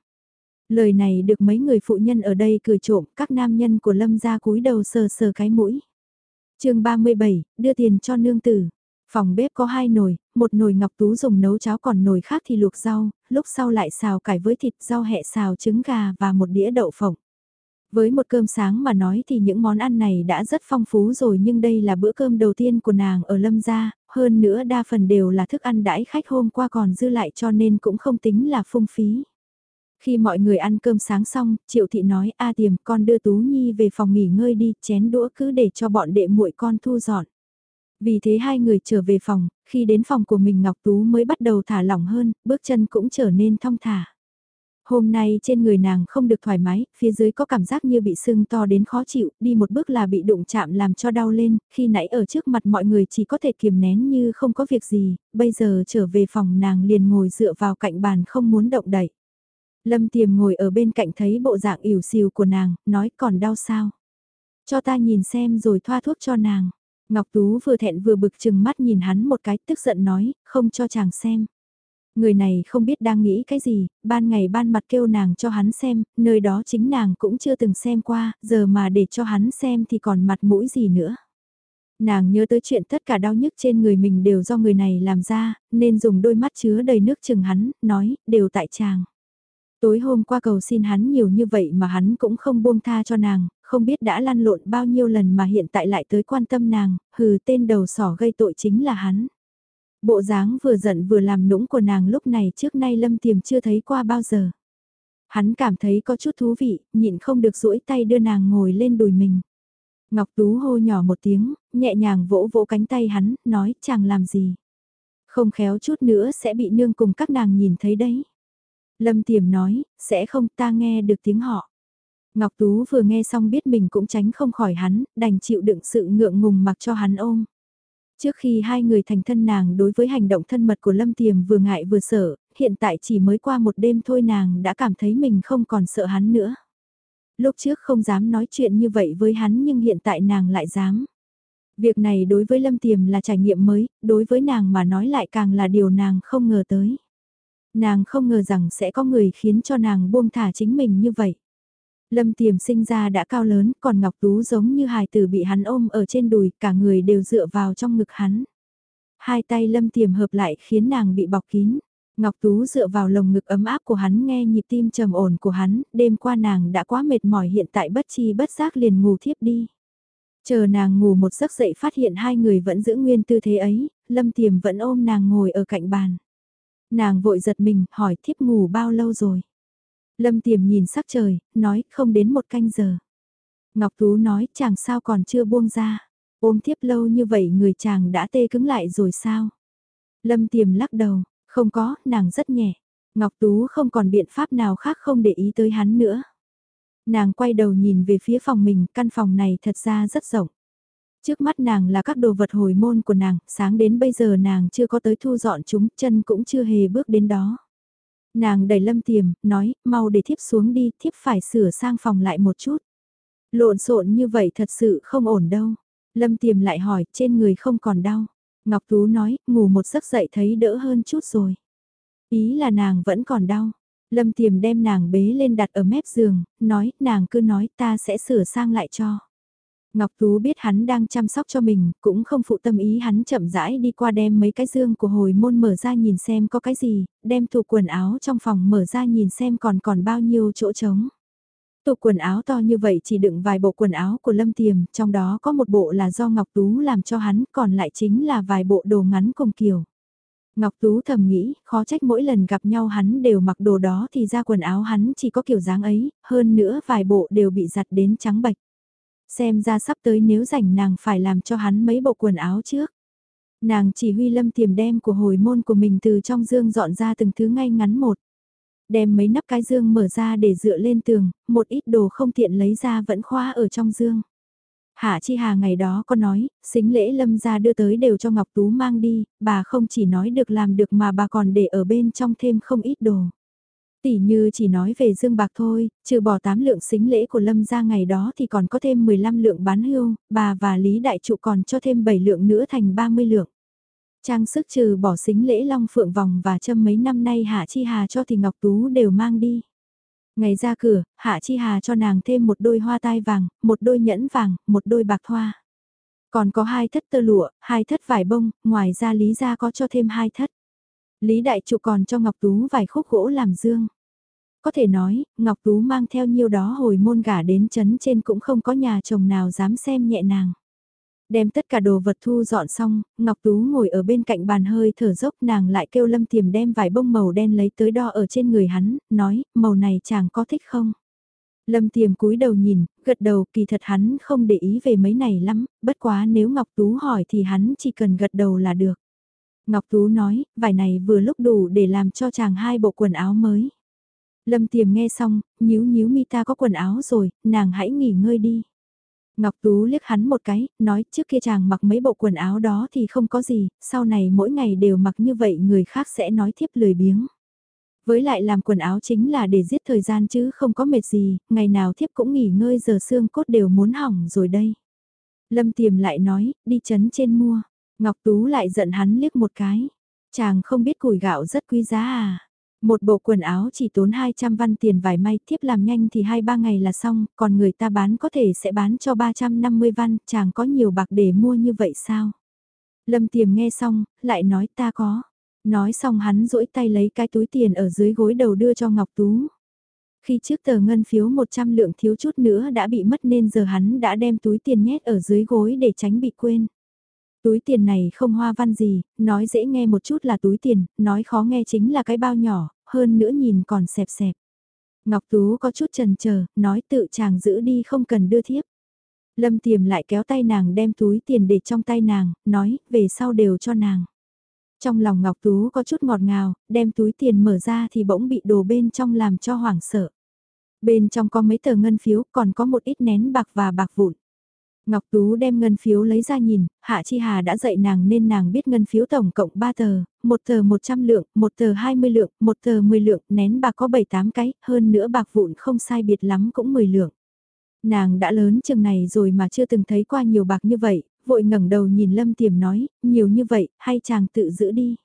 Speaker 1: Lời này được mấy người phụ nhân ở đây cười trộm, các nam nhân của lâm gia cúi đầu sờ sờ cái mũi. chương 37, đưa tiền cho nương tử. Phòng bếp có hai nồi, một nồi ngọc tú dùng nấu cháo còn nồi khác thì luộc rau, lúc sau lại xào cải với thịt rau hẹ xào trứng gà và một đĩa đậu phộng. Với một cơm sáng mà nói thì những món ăn này đã rất phong phú rồi nhưng đây là bữa cơm đầu tiên của nàng ở Lâm Gia, hơn nữa đa phần đều là thức ăn đãi khách hôm qua còn dư lại cho nên cũng không tính là phung phí. Khi mọi người ăn cơm sáng xong, Triệu Thị nói A tiềm con đưa Tú Nhi về phòng nghỉ ngơi đi, chén đũa cứ để cho bọn đệ muội con thu dọn. Vì thế hai người trở về phòng, khi đến phòng của mình Ngọc Tú mới bắt đầu thả lỏng hơn, bước chân cũng trở nên thong thả. Hôm nay trên người nàng không được thoải mái, phía dưới có cảm giác như bị sưng to đến khó chịu, đi một bước là bị đụng chạm làm cho đau lên, khi nãy ở trước mặt mọi người chỉ có thể kiềm nén như không có việc gì, bây giờ trở về phòng nàng liền ngồi dựa vào cạnh bàn không muốn động đậy. Lâm tiềm ngồi ở bên cạnh thấy bộ dạng ỉu xìu của nàng, nói còn đau sao. Cho ta nhìn xem rồi thoa thuốc cho nàng. Ngọc Tú vừa thẹn vừa bực chừng mắt nhìn hắn một cái tức giận nói, không cho chàng xem. Người này không biết đang nghĩ cái gì, ban ngày ban mặt kêu nàng cho hắn xem, nơi đó chính nàng cũng chưa từng xem qua, giờ mà để cho hắn xem thì còn mặt mũi gì nữa. Nàng nhớ tới chuyện tất cả đau nhức trên người mình đều do người này làm ra, nên dùng đôi mắt chứa đầy nước chừng hắn, nói, đều tại chàng. Tối hôm qua cầu xin hắn nhiều như vậy mà hắn cũng không buông tha cho nàng, không biết đã lăn lộn bao nhiêu lần mà hiện tại lại tới quan tâm nàng, hừ tên đầu sỏ gây tội chính là hắn. Bộ dáng vừa giận vừa làm nũng của nàng lúc này trước nay lâm tiềm chưa thấy qua bao giờ. Hắn cảm thấy có chút thú vị, nhịn không được duỗi tay đưa nàng ngồi lên đùi mình. Ngọc Tú hô nhỏ một tiếng, nhẹ nhàng vỗ vỗ cánh tay hắn, nói chàng làm gì. Không khéo chút nữa sẽ bị nương cùng các nàng nhìn thấy đấy. Lâm Tiềm nói, sẽ không ta nghe được tiếng họ. Ngọc Tú vừa nghe xong biết mình cũng tránh không khỏi hắn, đành chịu đựng sự ngượng ngùng mặc cho hắn ôm. Trước khi hai người thành thân nàng đối với hành động thân mật của Lâm Tiềm vừa ngại vừa sợ, hiện tại chỉ mới qua một đêm thôi nàng đã cảm thấy mình không còn sợ hắn nữa. Lúc trước không dám nói chuyện như vậy với hắn nhưng hiện tại nàng lại dám. Việc này đối với Lâm Tiềm là trải nghiệm mới, đối với nàng mà nói lại càng là điều nàng không ngờ tới. Nàng không ngờ rằng sẽ có người khiến cho nàng buông thả chính mình như vậy. Lâm Tiềm sinh ra đã cao lớn, còn Ngọc Tú giống như hài tử bị hắn ôm ở trên đùi, cả người đều dựa vào trong ngực hắn. Hai tay Lâm Tiềm hợp lại khiến nàng bị bọc kín. Ngọc Tú dựa vào lồng ngực ấm áp của hắn nghe nhịp tim trầm ổn của hắn, đêm qua nàng đã quá mệt mỏi hiện tại bất chi bất giác liền ngủ thiếp đi. Chờ nàng ngủ một giấc dậy phát hiện hai người vẫn giữ nguyên tư thế ấy, Lâm Tiềm vẫn ôm nàng ngồi ở cạnh bàn. Nàng vội giật mình, hỏi thiếp ngủ bao lâu rồi? Lâm Tiềm nhìn sắc trời, nói không đến một canh giờ. Ngọc Tú nói chàng sao còn chưa buông ra. Ôm tiếp lâu như vậy người chàng đã tê cứng lại rồi sao? Lâm Tiềm lắc đầu, không có, nàng rất nhẹ. Ngọc Tú không còn biện pháp nào khác không để ý tới hắn nữa. Nàng quay đầu nhìn về phía phòng mình, căn phòng này thật ra rất rộng. Trước mắt nàng là các đồ vật hồi môn của nàng, sáng đến bây giờ nàng chưa có tới thu dọn chúng, chân cũng chưa hề bước đến đó. Nàng đẩy lâm tiềm, nói, mau để thiếp xuống đi, thiếp phải sửa sang phòng lại một chút. Lộn xộn như vậy thật sự không ổn đâu. Lâm tiềm lại hỏi, trên người không còn đau. Ngọc Tú nói, ngủ một giấc dậy thấy đỡ hơn chút rồi. Ý là nàng vẫn còn đau. Lâm tiềm đem nàng bế lên đặt ở mép giường, nói, nàng cứ nói ta sẽ sửa sang lại cho. Ngọc Tú biết hắn đang chăm sóc cho mình, cũng không phụ tâm ý hắn chậm rãi đi qua đem mấy cái dương của hồi môn mở ra nhìn xem có cái gì, đem tủ quần áo trong phòng mở ra nhìn xem còn còn bao nhiêu chỗ trống. Tủ quần áo to như vậy chỉ đựng vài bộ quần áo của Lâm Tiềm, trong đó có một bộ là do Ngọc Tú làm cho hắn, còn lại chính là vài bộ đồ ngắn cùng kiểu. Ngọc Tú thầm nghĩ, khó trách mỗi lần gặp nhau hắn đều mặc đồ đó thì ra quần áo hắn chỉ có kiểu dáng ấy, hơn nữa vài bộ đều bị giặt đến trắng bạch. Xem ra sắp tới nếu rảnh nàng phải làm cho hắn mấy bộ quần áo trước. Nàng chỉ huy lâm tiềm đem của hồi môn của mình từ trong dương dọn ra từng thứ ngay ngắn một. Đem mấy nắp cái dương mở ra để dựa lên tường, một ít đồ không tiện lấy ra vẫn khoa ở trong dương. Hạ Chi Hà ngày đó có nói, xính lễ lâm ra đưa tới đều cho Ngọc Tú mang đi, bà không chỉ nói được làm được mà bà còn để ở bên trong thêm không ít đồ. Tỷ như chỉ nói về dương bạc thôi, trừ bỏ 8 lượng xính lễ của lâm ra ngày đó thì còn có thêm 15 lượng bán hưu, bà và Lý Đại Trụ còn cho thêm 7 lượng nữa thành 30 lượng. Trang sức trừ bỏ xính lễ long phượng vòng và châm mấy năm nay Hạ Chi Hà cho thì Ngọc Tú đều mang đi. Ngày ra cửa, Hạ Chi Hà cho nàng thêm một đôi hoa tai vàng, một đôi nhẫn vàng, một đôi bạc thoa. Còn có hai thất tơ lụa, hai thất vải bông, ngoài ra Lý gia có cho thêm hai thất. Lý Đại Trụ còn cho Ngọc Tú vài khúc gỗ làm dương. Có thể nói, Ngọc Tú mang theo nhiêu đó hồi môn gả đến chấn trên cũng không có nhà chồng nào dám xem nhẹ nàng. Đem tất cả đồ vật thu dọn xong, Ngọc Tú ngồi ở bên cạnh bàn hơi thở dốc nàng lại kêu Lâm Tiềm đem vải bông màu đen lấy tới đo ở trên người hắn, nói, màu này chàng có thích không? Lâm Tiềm cúi đầu nhìn, gật đầu kỳ thật hắn không để ý về mấy này lắm, bất quá nếu Ngọc Tú hỏi thì hắn chỉ cần gật đầu là được. Ngọc Tú nói, vải này vừa lúc đủ để làm cho chàng hai bộ quần áo mới. Lâm Tiềm nghe xong, nhíu nhíu mi ta có quần áo rồi, nàng hãy nghỉ ngơi đi. Ngọc Tú liếc hắn một cái, nói trước kia chàng mặc mấy bộ quần áo đó thì không có gì, sau này mỗi ngày đều mặc như vậy người khác sẽ nói thiếp lười biếng. Với lại làm quần áo chính là để giết thời gian chứ không có mệt gì, ngày nào thiếp cũng nghỉ ngơi giờ xương cốt đều muốn hỏng rồi đây. Lâm Tiềm lại nói, đi chấn trên mua. Ngọc Tú lại giận hắn liếc một cái. Chàng không biết củi gạo rất quý giá à. Một bộ quần áo chỉ tốn 200 văn tiền vải may thiếp làm nhanh thì 2-3 ngày là xong, còn người ta bán có thể sẽ bán cho 350 văn, chàng có nhiều bạc để mua như vậy sao? Lâm tiềm nghe xong, lại nói ta có. Nói xong hắn duỗi tay lấy cái túi tiền ở dưới gối đầu đưa cho Ngọc Tú. Khi trước tờ ngân phiếu 100 lượng thiếu chút nữa đã bị mất nên giờ hắn đã đem túi tiền nhét ở dưới gối để tránh bị quên. Túi tiền này không hoa văn gì, nói dễ nghe một chút là túi tiền, nói khó nghe chính là cái bao nhỏ, hơn nữa nhìn còn xẹp xẹp. Ngọc Tú có chút trần chờ, nói tự chàng giữ đi không cần đưa thiếp. Lâm Tiềm lại kéo tay nàng đem túi tiền để trong tay nàng, nói, về sau đều cho nàng. Trong lòng Ngọc Tú có chút ngọt ngào, đem túi tiền mở ra thì bỗng bị đồ bên trong làm cho hoảng sợ. Bên trong có mấy tờ ngân phiếu, còn có một ít nén bạc và bạc vụn. Ngọc Tú đem ngân phiếu lấy ra nhìn, Hạ Chi Hà đã dạy nàng nên nàng biết ngân phiếu tổng cộng 3 tờ, một tờ 100 lượng, một tờ 20 lượng, một tờ 10 lượng, nén bạc có 7-8 cái, hơn nữa bạc vụn không sai biệt lắm cũng 10 lượng. Nàng đã lớn chừng này rồi mà chưa từng thấy qua nhiều bạc như vậy, vội ngẩng đầu nhìn Lâm Tiềm nói, nhiều như vậy, hay chàng tự giữ đi.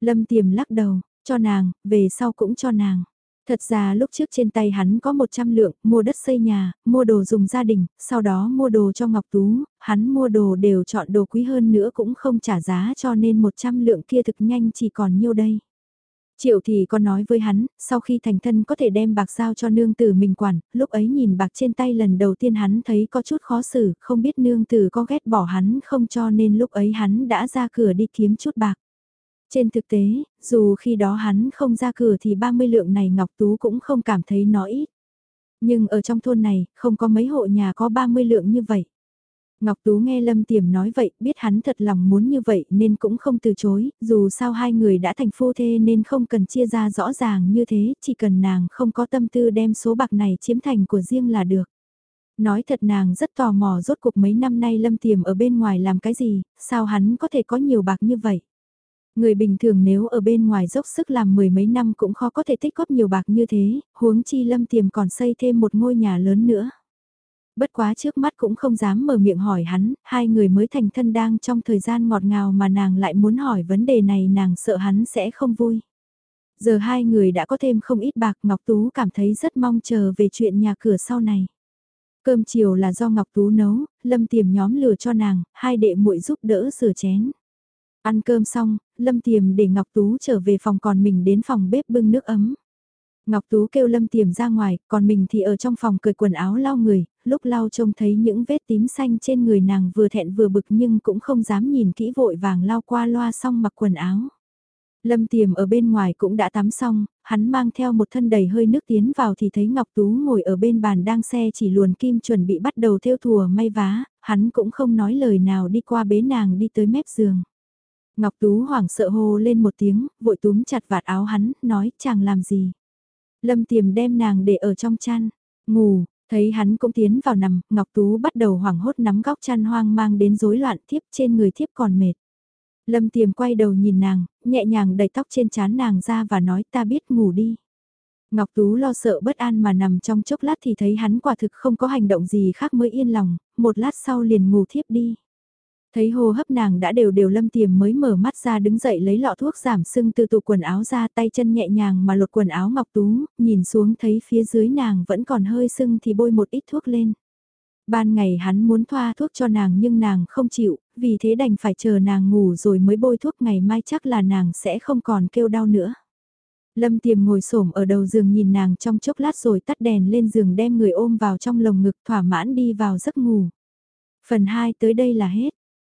Speaker 1: Lâm Tiềm lắc đầu, cho nàng, về sau cũng cho nàng. Thật ra lúc trước trên tay hắn có 100 lượng, mua đất xây nhà, mua đồ dùng gia đình, sau đó mua đồ cho Ngọc Tú, hắn mua đồ đều chọn đồ quý hơn nữa cũng không trả giá cho nên 100 lượng kia thực nhanh chỉ còn nhiêu đây. Triệu thì có nói với hắn, sau khi thành thân có thể đem bạc giao cho nương tử mình quản, lúc ấy nhìn bạc trên tay lần đầu tiên hắn thấy có chút khó xử, không biết nương tử có ghét bỏ hắn không cho nên lúc ấy hắn đã ra cửa đi kiếm chút bạc. Trên thực tế, dù khi đó hắn không ra cửa thì 30 lượng này Ngọc Tú cũng không cảm thấy nó ít. Nhưng ở trong thôn này, không có mấy hộ nhà có 30 lượng như vậy. Ngọc Tú nghe Lâm Tiềm nói vậy, biết hắn thật lòng muốn như vậy nên cũng không từ chối, dù sao hai người đã thành phu thê nên không cần chia ra rõ ràng như thế, chỉ cần nàng không có tâm tư đem số bạc này chiếm thành của riêng là được. Nói thật nàng rất tò mò rốt cuộc mấy năm nay Lâm Tiềm ở bên ngoài làm cái gì, sao hắn có thể có nhiều bạc như vậy. Người bình thường nếu ở bên ngoài dốc sức làm mười mấy năm cũng khó có thể tích góp nhiều bạc như thế, huống chi lâm tiềm còn xây thêm một ngôi nhà lớn nữa. Bất quá trước mắt cũng không dám mở miệng hỏi hắn, hai người mới thành thân đang trong thời gian ngọt ngào mà nàng lại muốn hỏi vấn đề này nàng sợ hắn sẽ không vui. Giờ hai người đã có thêm không ít bạc Ngọc Tú cảm thấy rất mong chờ về chuyện nhà cửa sau này. Cơm chiều là do Ngọc Tú nấu, lâm tiềm nhóm lừa cho nàng, hai đệ muội giúp đỡ sửa chén. Ăn cơm xong, Lâm Tiềm để Ngọc Tú trở về phòng còn mình đến phòng bếp bưng nước ấm. Ngọc Tú kêu Lâm Tiềm ra ngoài, còn mình thì ở trong phòng cởi quần áo lau người, lúc lau trông thấy những vết tím xanh trên người nàng vừa thẹn vừa bực nhưng cũng không dám nhìn kỹ vội vàng lau qua loa xong mặc quần áo. Lâm Tiềm ở bên ngoài cũng đã tắm xong, hắn mang theo một thân đầy hơi nước tiến vào thì thấy Ngọc Tú ngồi ở bên bàn đang xe chỉ luồn kim chuẩn bị bắt đầu theo thùa may vá, hắn cũng không nói lời nào đi qua bế nàng đi tới mép giường. Ngọc Tú hoảng sợ hô lên một tiếng, vội túm chặt vạt áo hắn, nói chàng làm gì. Lâm Tiềm đem nàng để ở trong chăn, ngủ, thấy hắn cũng tiến vào nằm, Ngọc Tú bắt đầu hoảng hốt nắm góc chăn hoang mang đến rối loạn thiếp trên người thiếp còn mệt. Lâm Tiềm quay đầu nhìn nàng, nhẹ nhàng đẩy tóc trên trán nàng ra và nói ta biết ngủ đi. Ngọc Tú lo sợ bất an mà nằm trong chốc lát thì thấy hắn quả thực không có hành động gì khác mới yên lòng, một lát sau liền ngủ thiếp đi. Thấy hô hấp nàng đã đều đều lâm tiềm mới mở mắt ra đứng dậy lấy lọ thuốc giảm sưng từ tụ quần áo ra tay chân nhẹ nhàng mà lột quần áo Ngọc Tú, nhìn xuống thấy phía dưới nàng vẫn còn hơi sưng thì bôi một ít thuốc lên. Ban ngày hắn muốn thoa thuốc cho nàng nhưng nàng không chịu, vì thế đành phải chờ nàng ngủ rồi mới bôi thuốc ngày mai chắc là nàng sẽ không còn kêu đau nữa. Lâm tiềm ngồi xổm ở đầu giường nhìn nàng trong chốc lát rồi tắt đèn lên giường đem người ôm vào trong lồng ngực thỏa mãn đi vào giấc ngủ. Phần 2 tới đây là hết.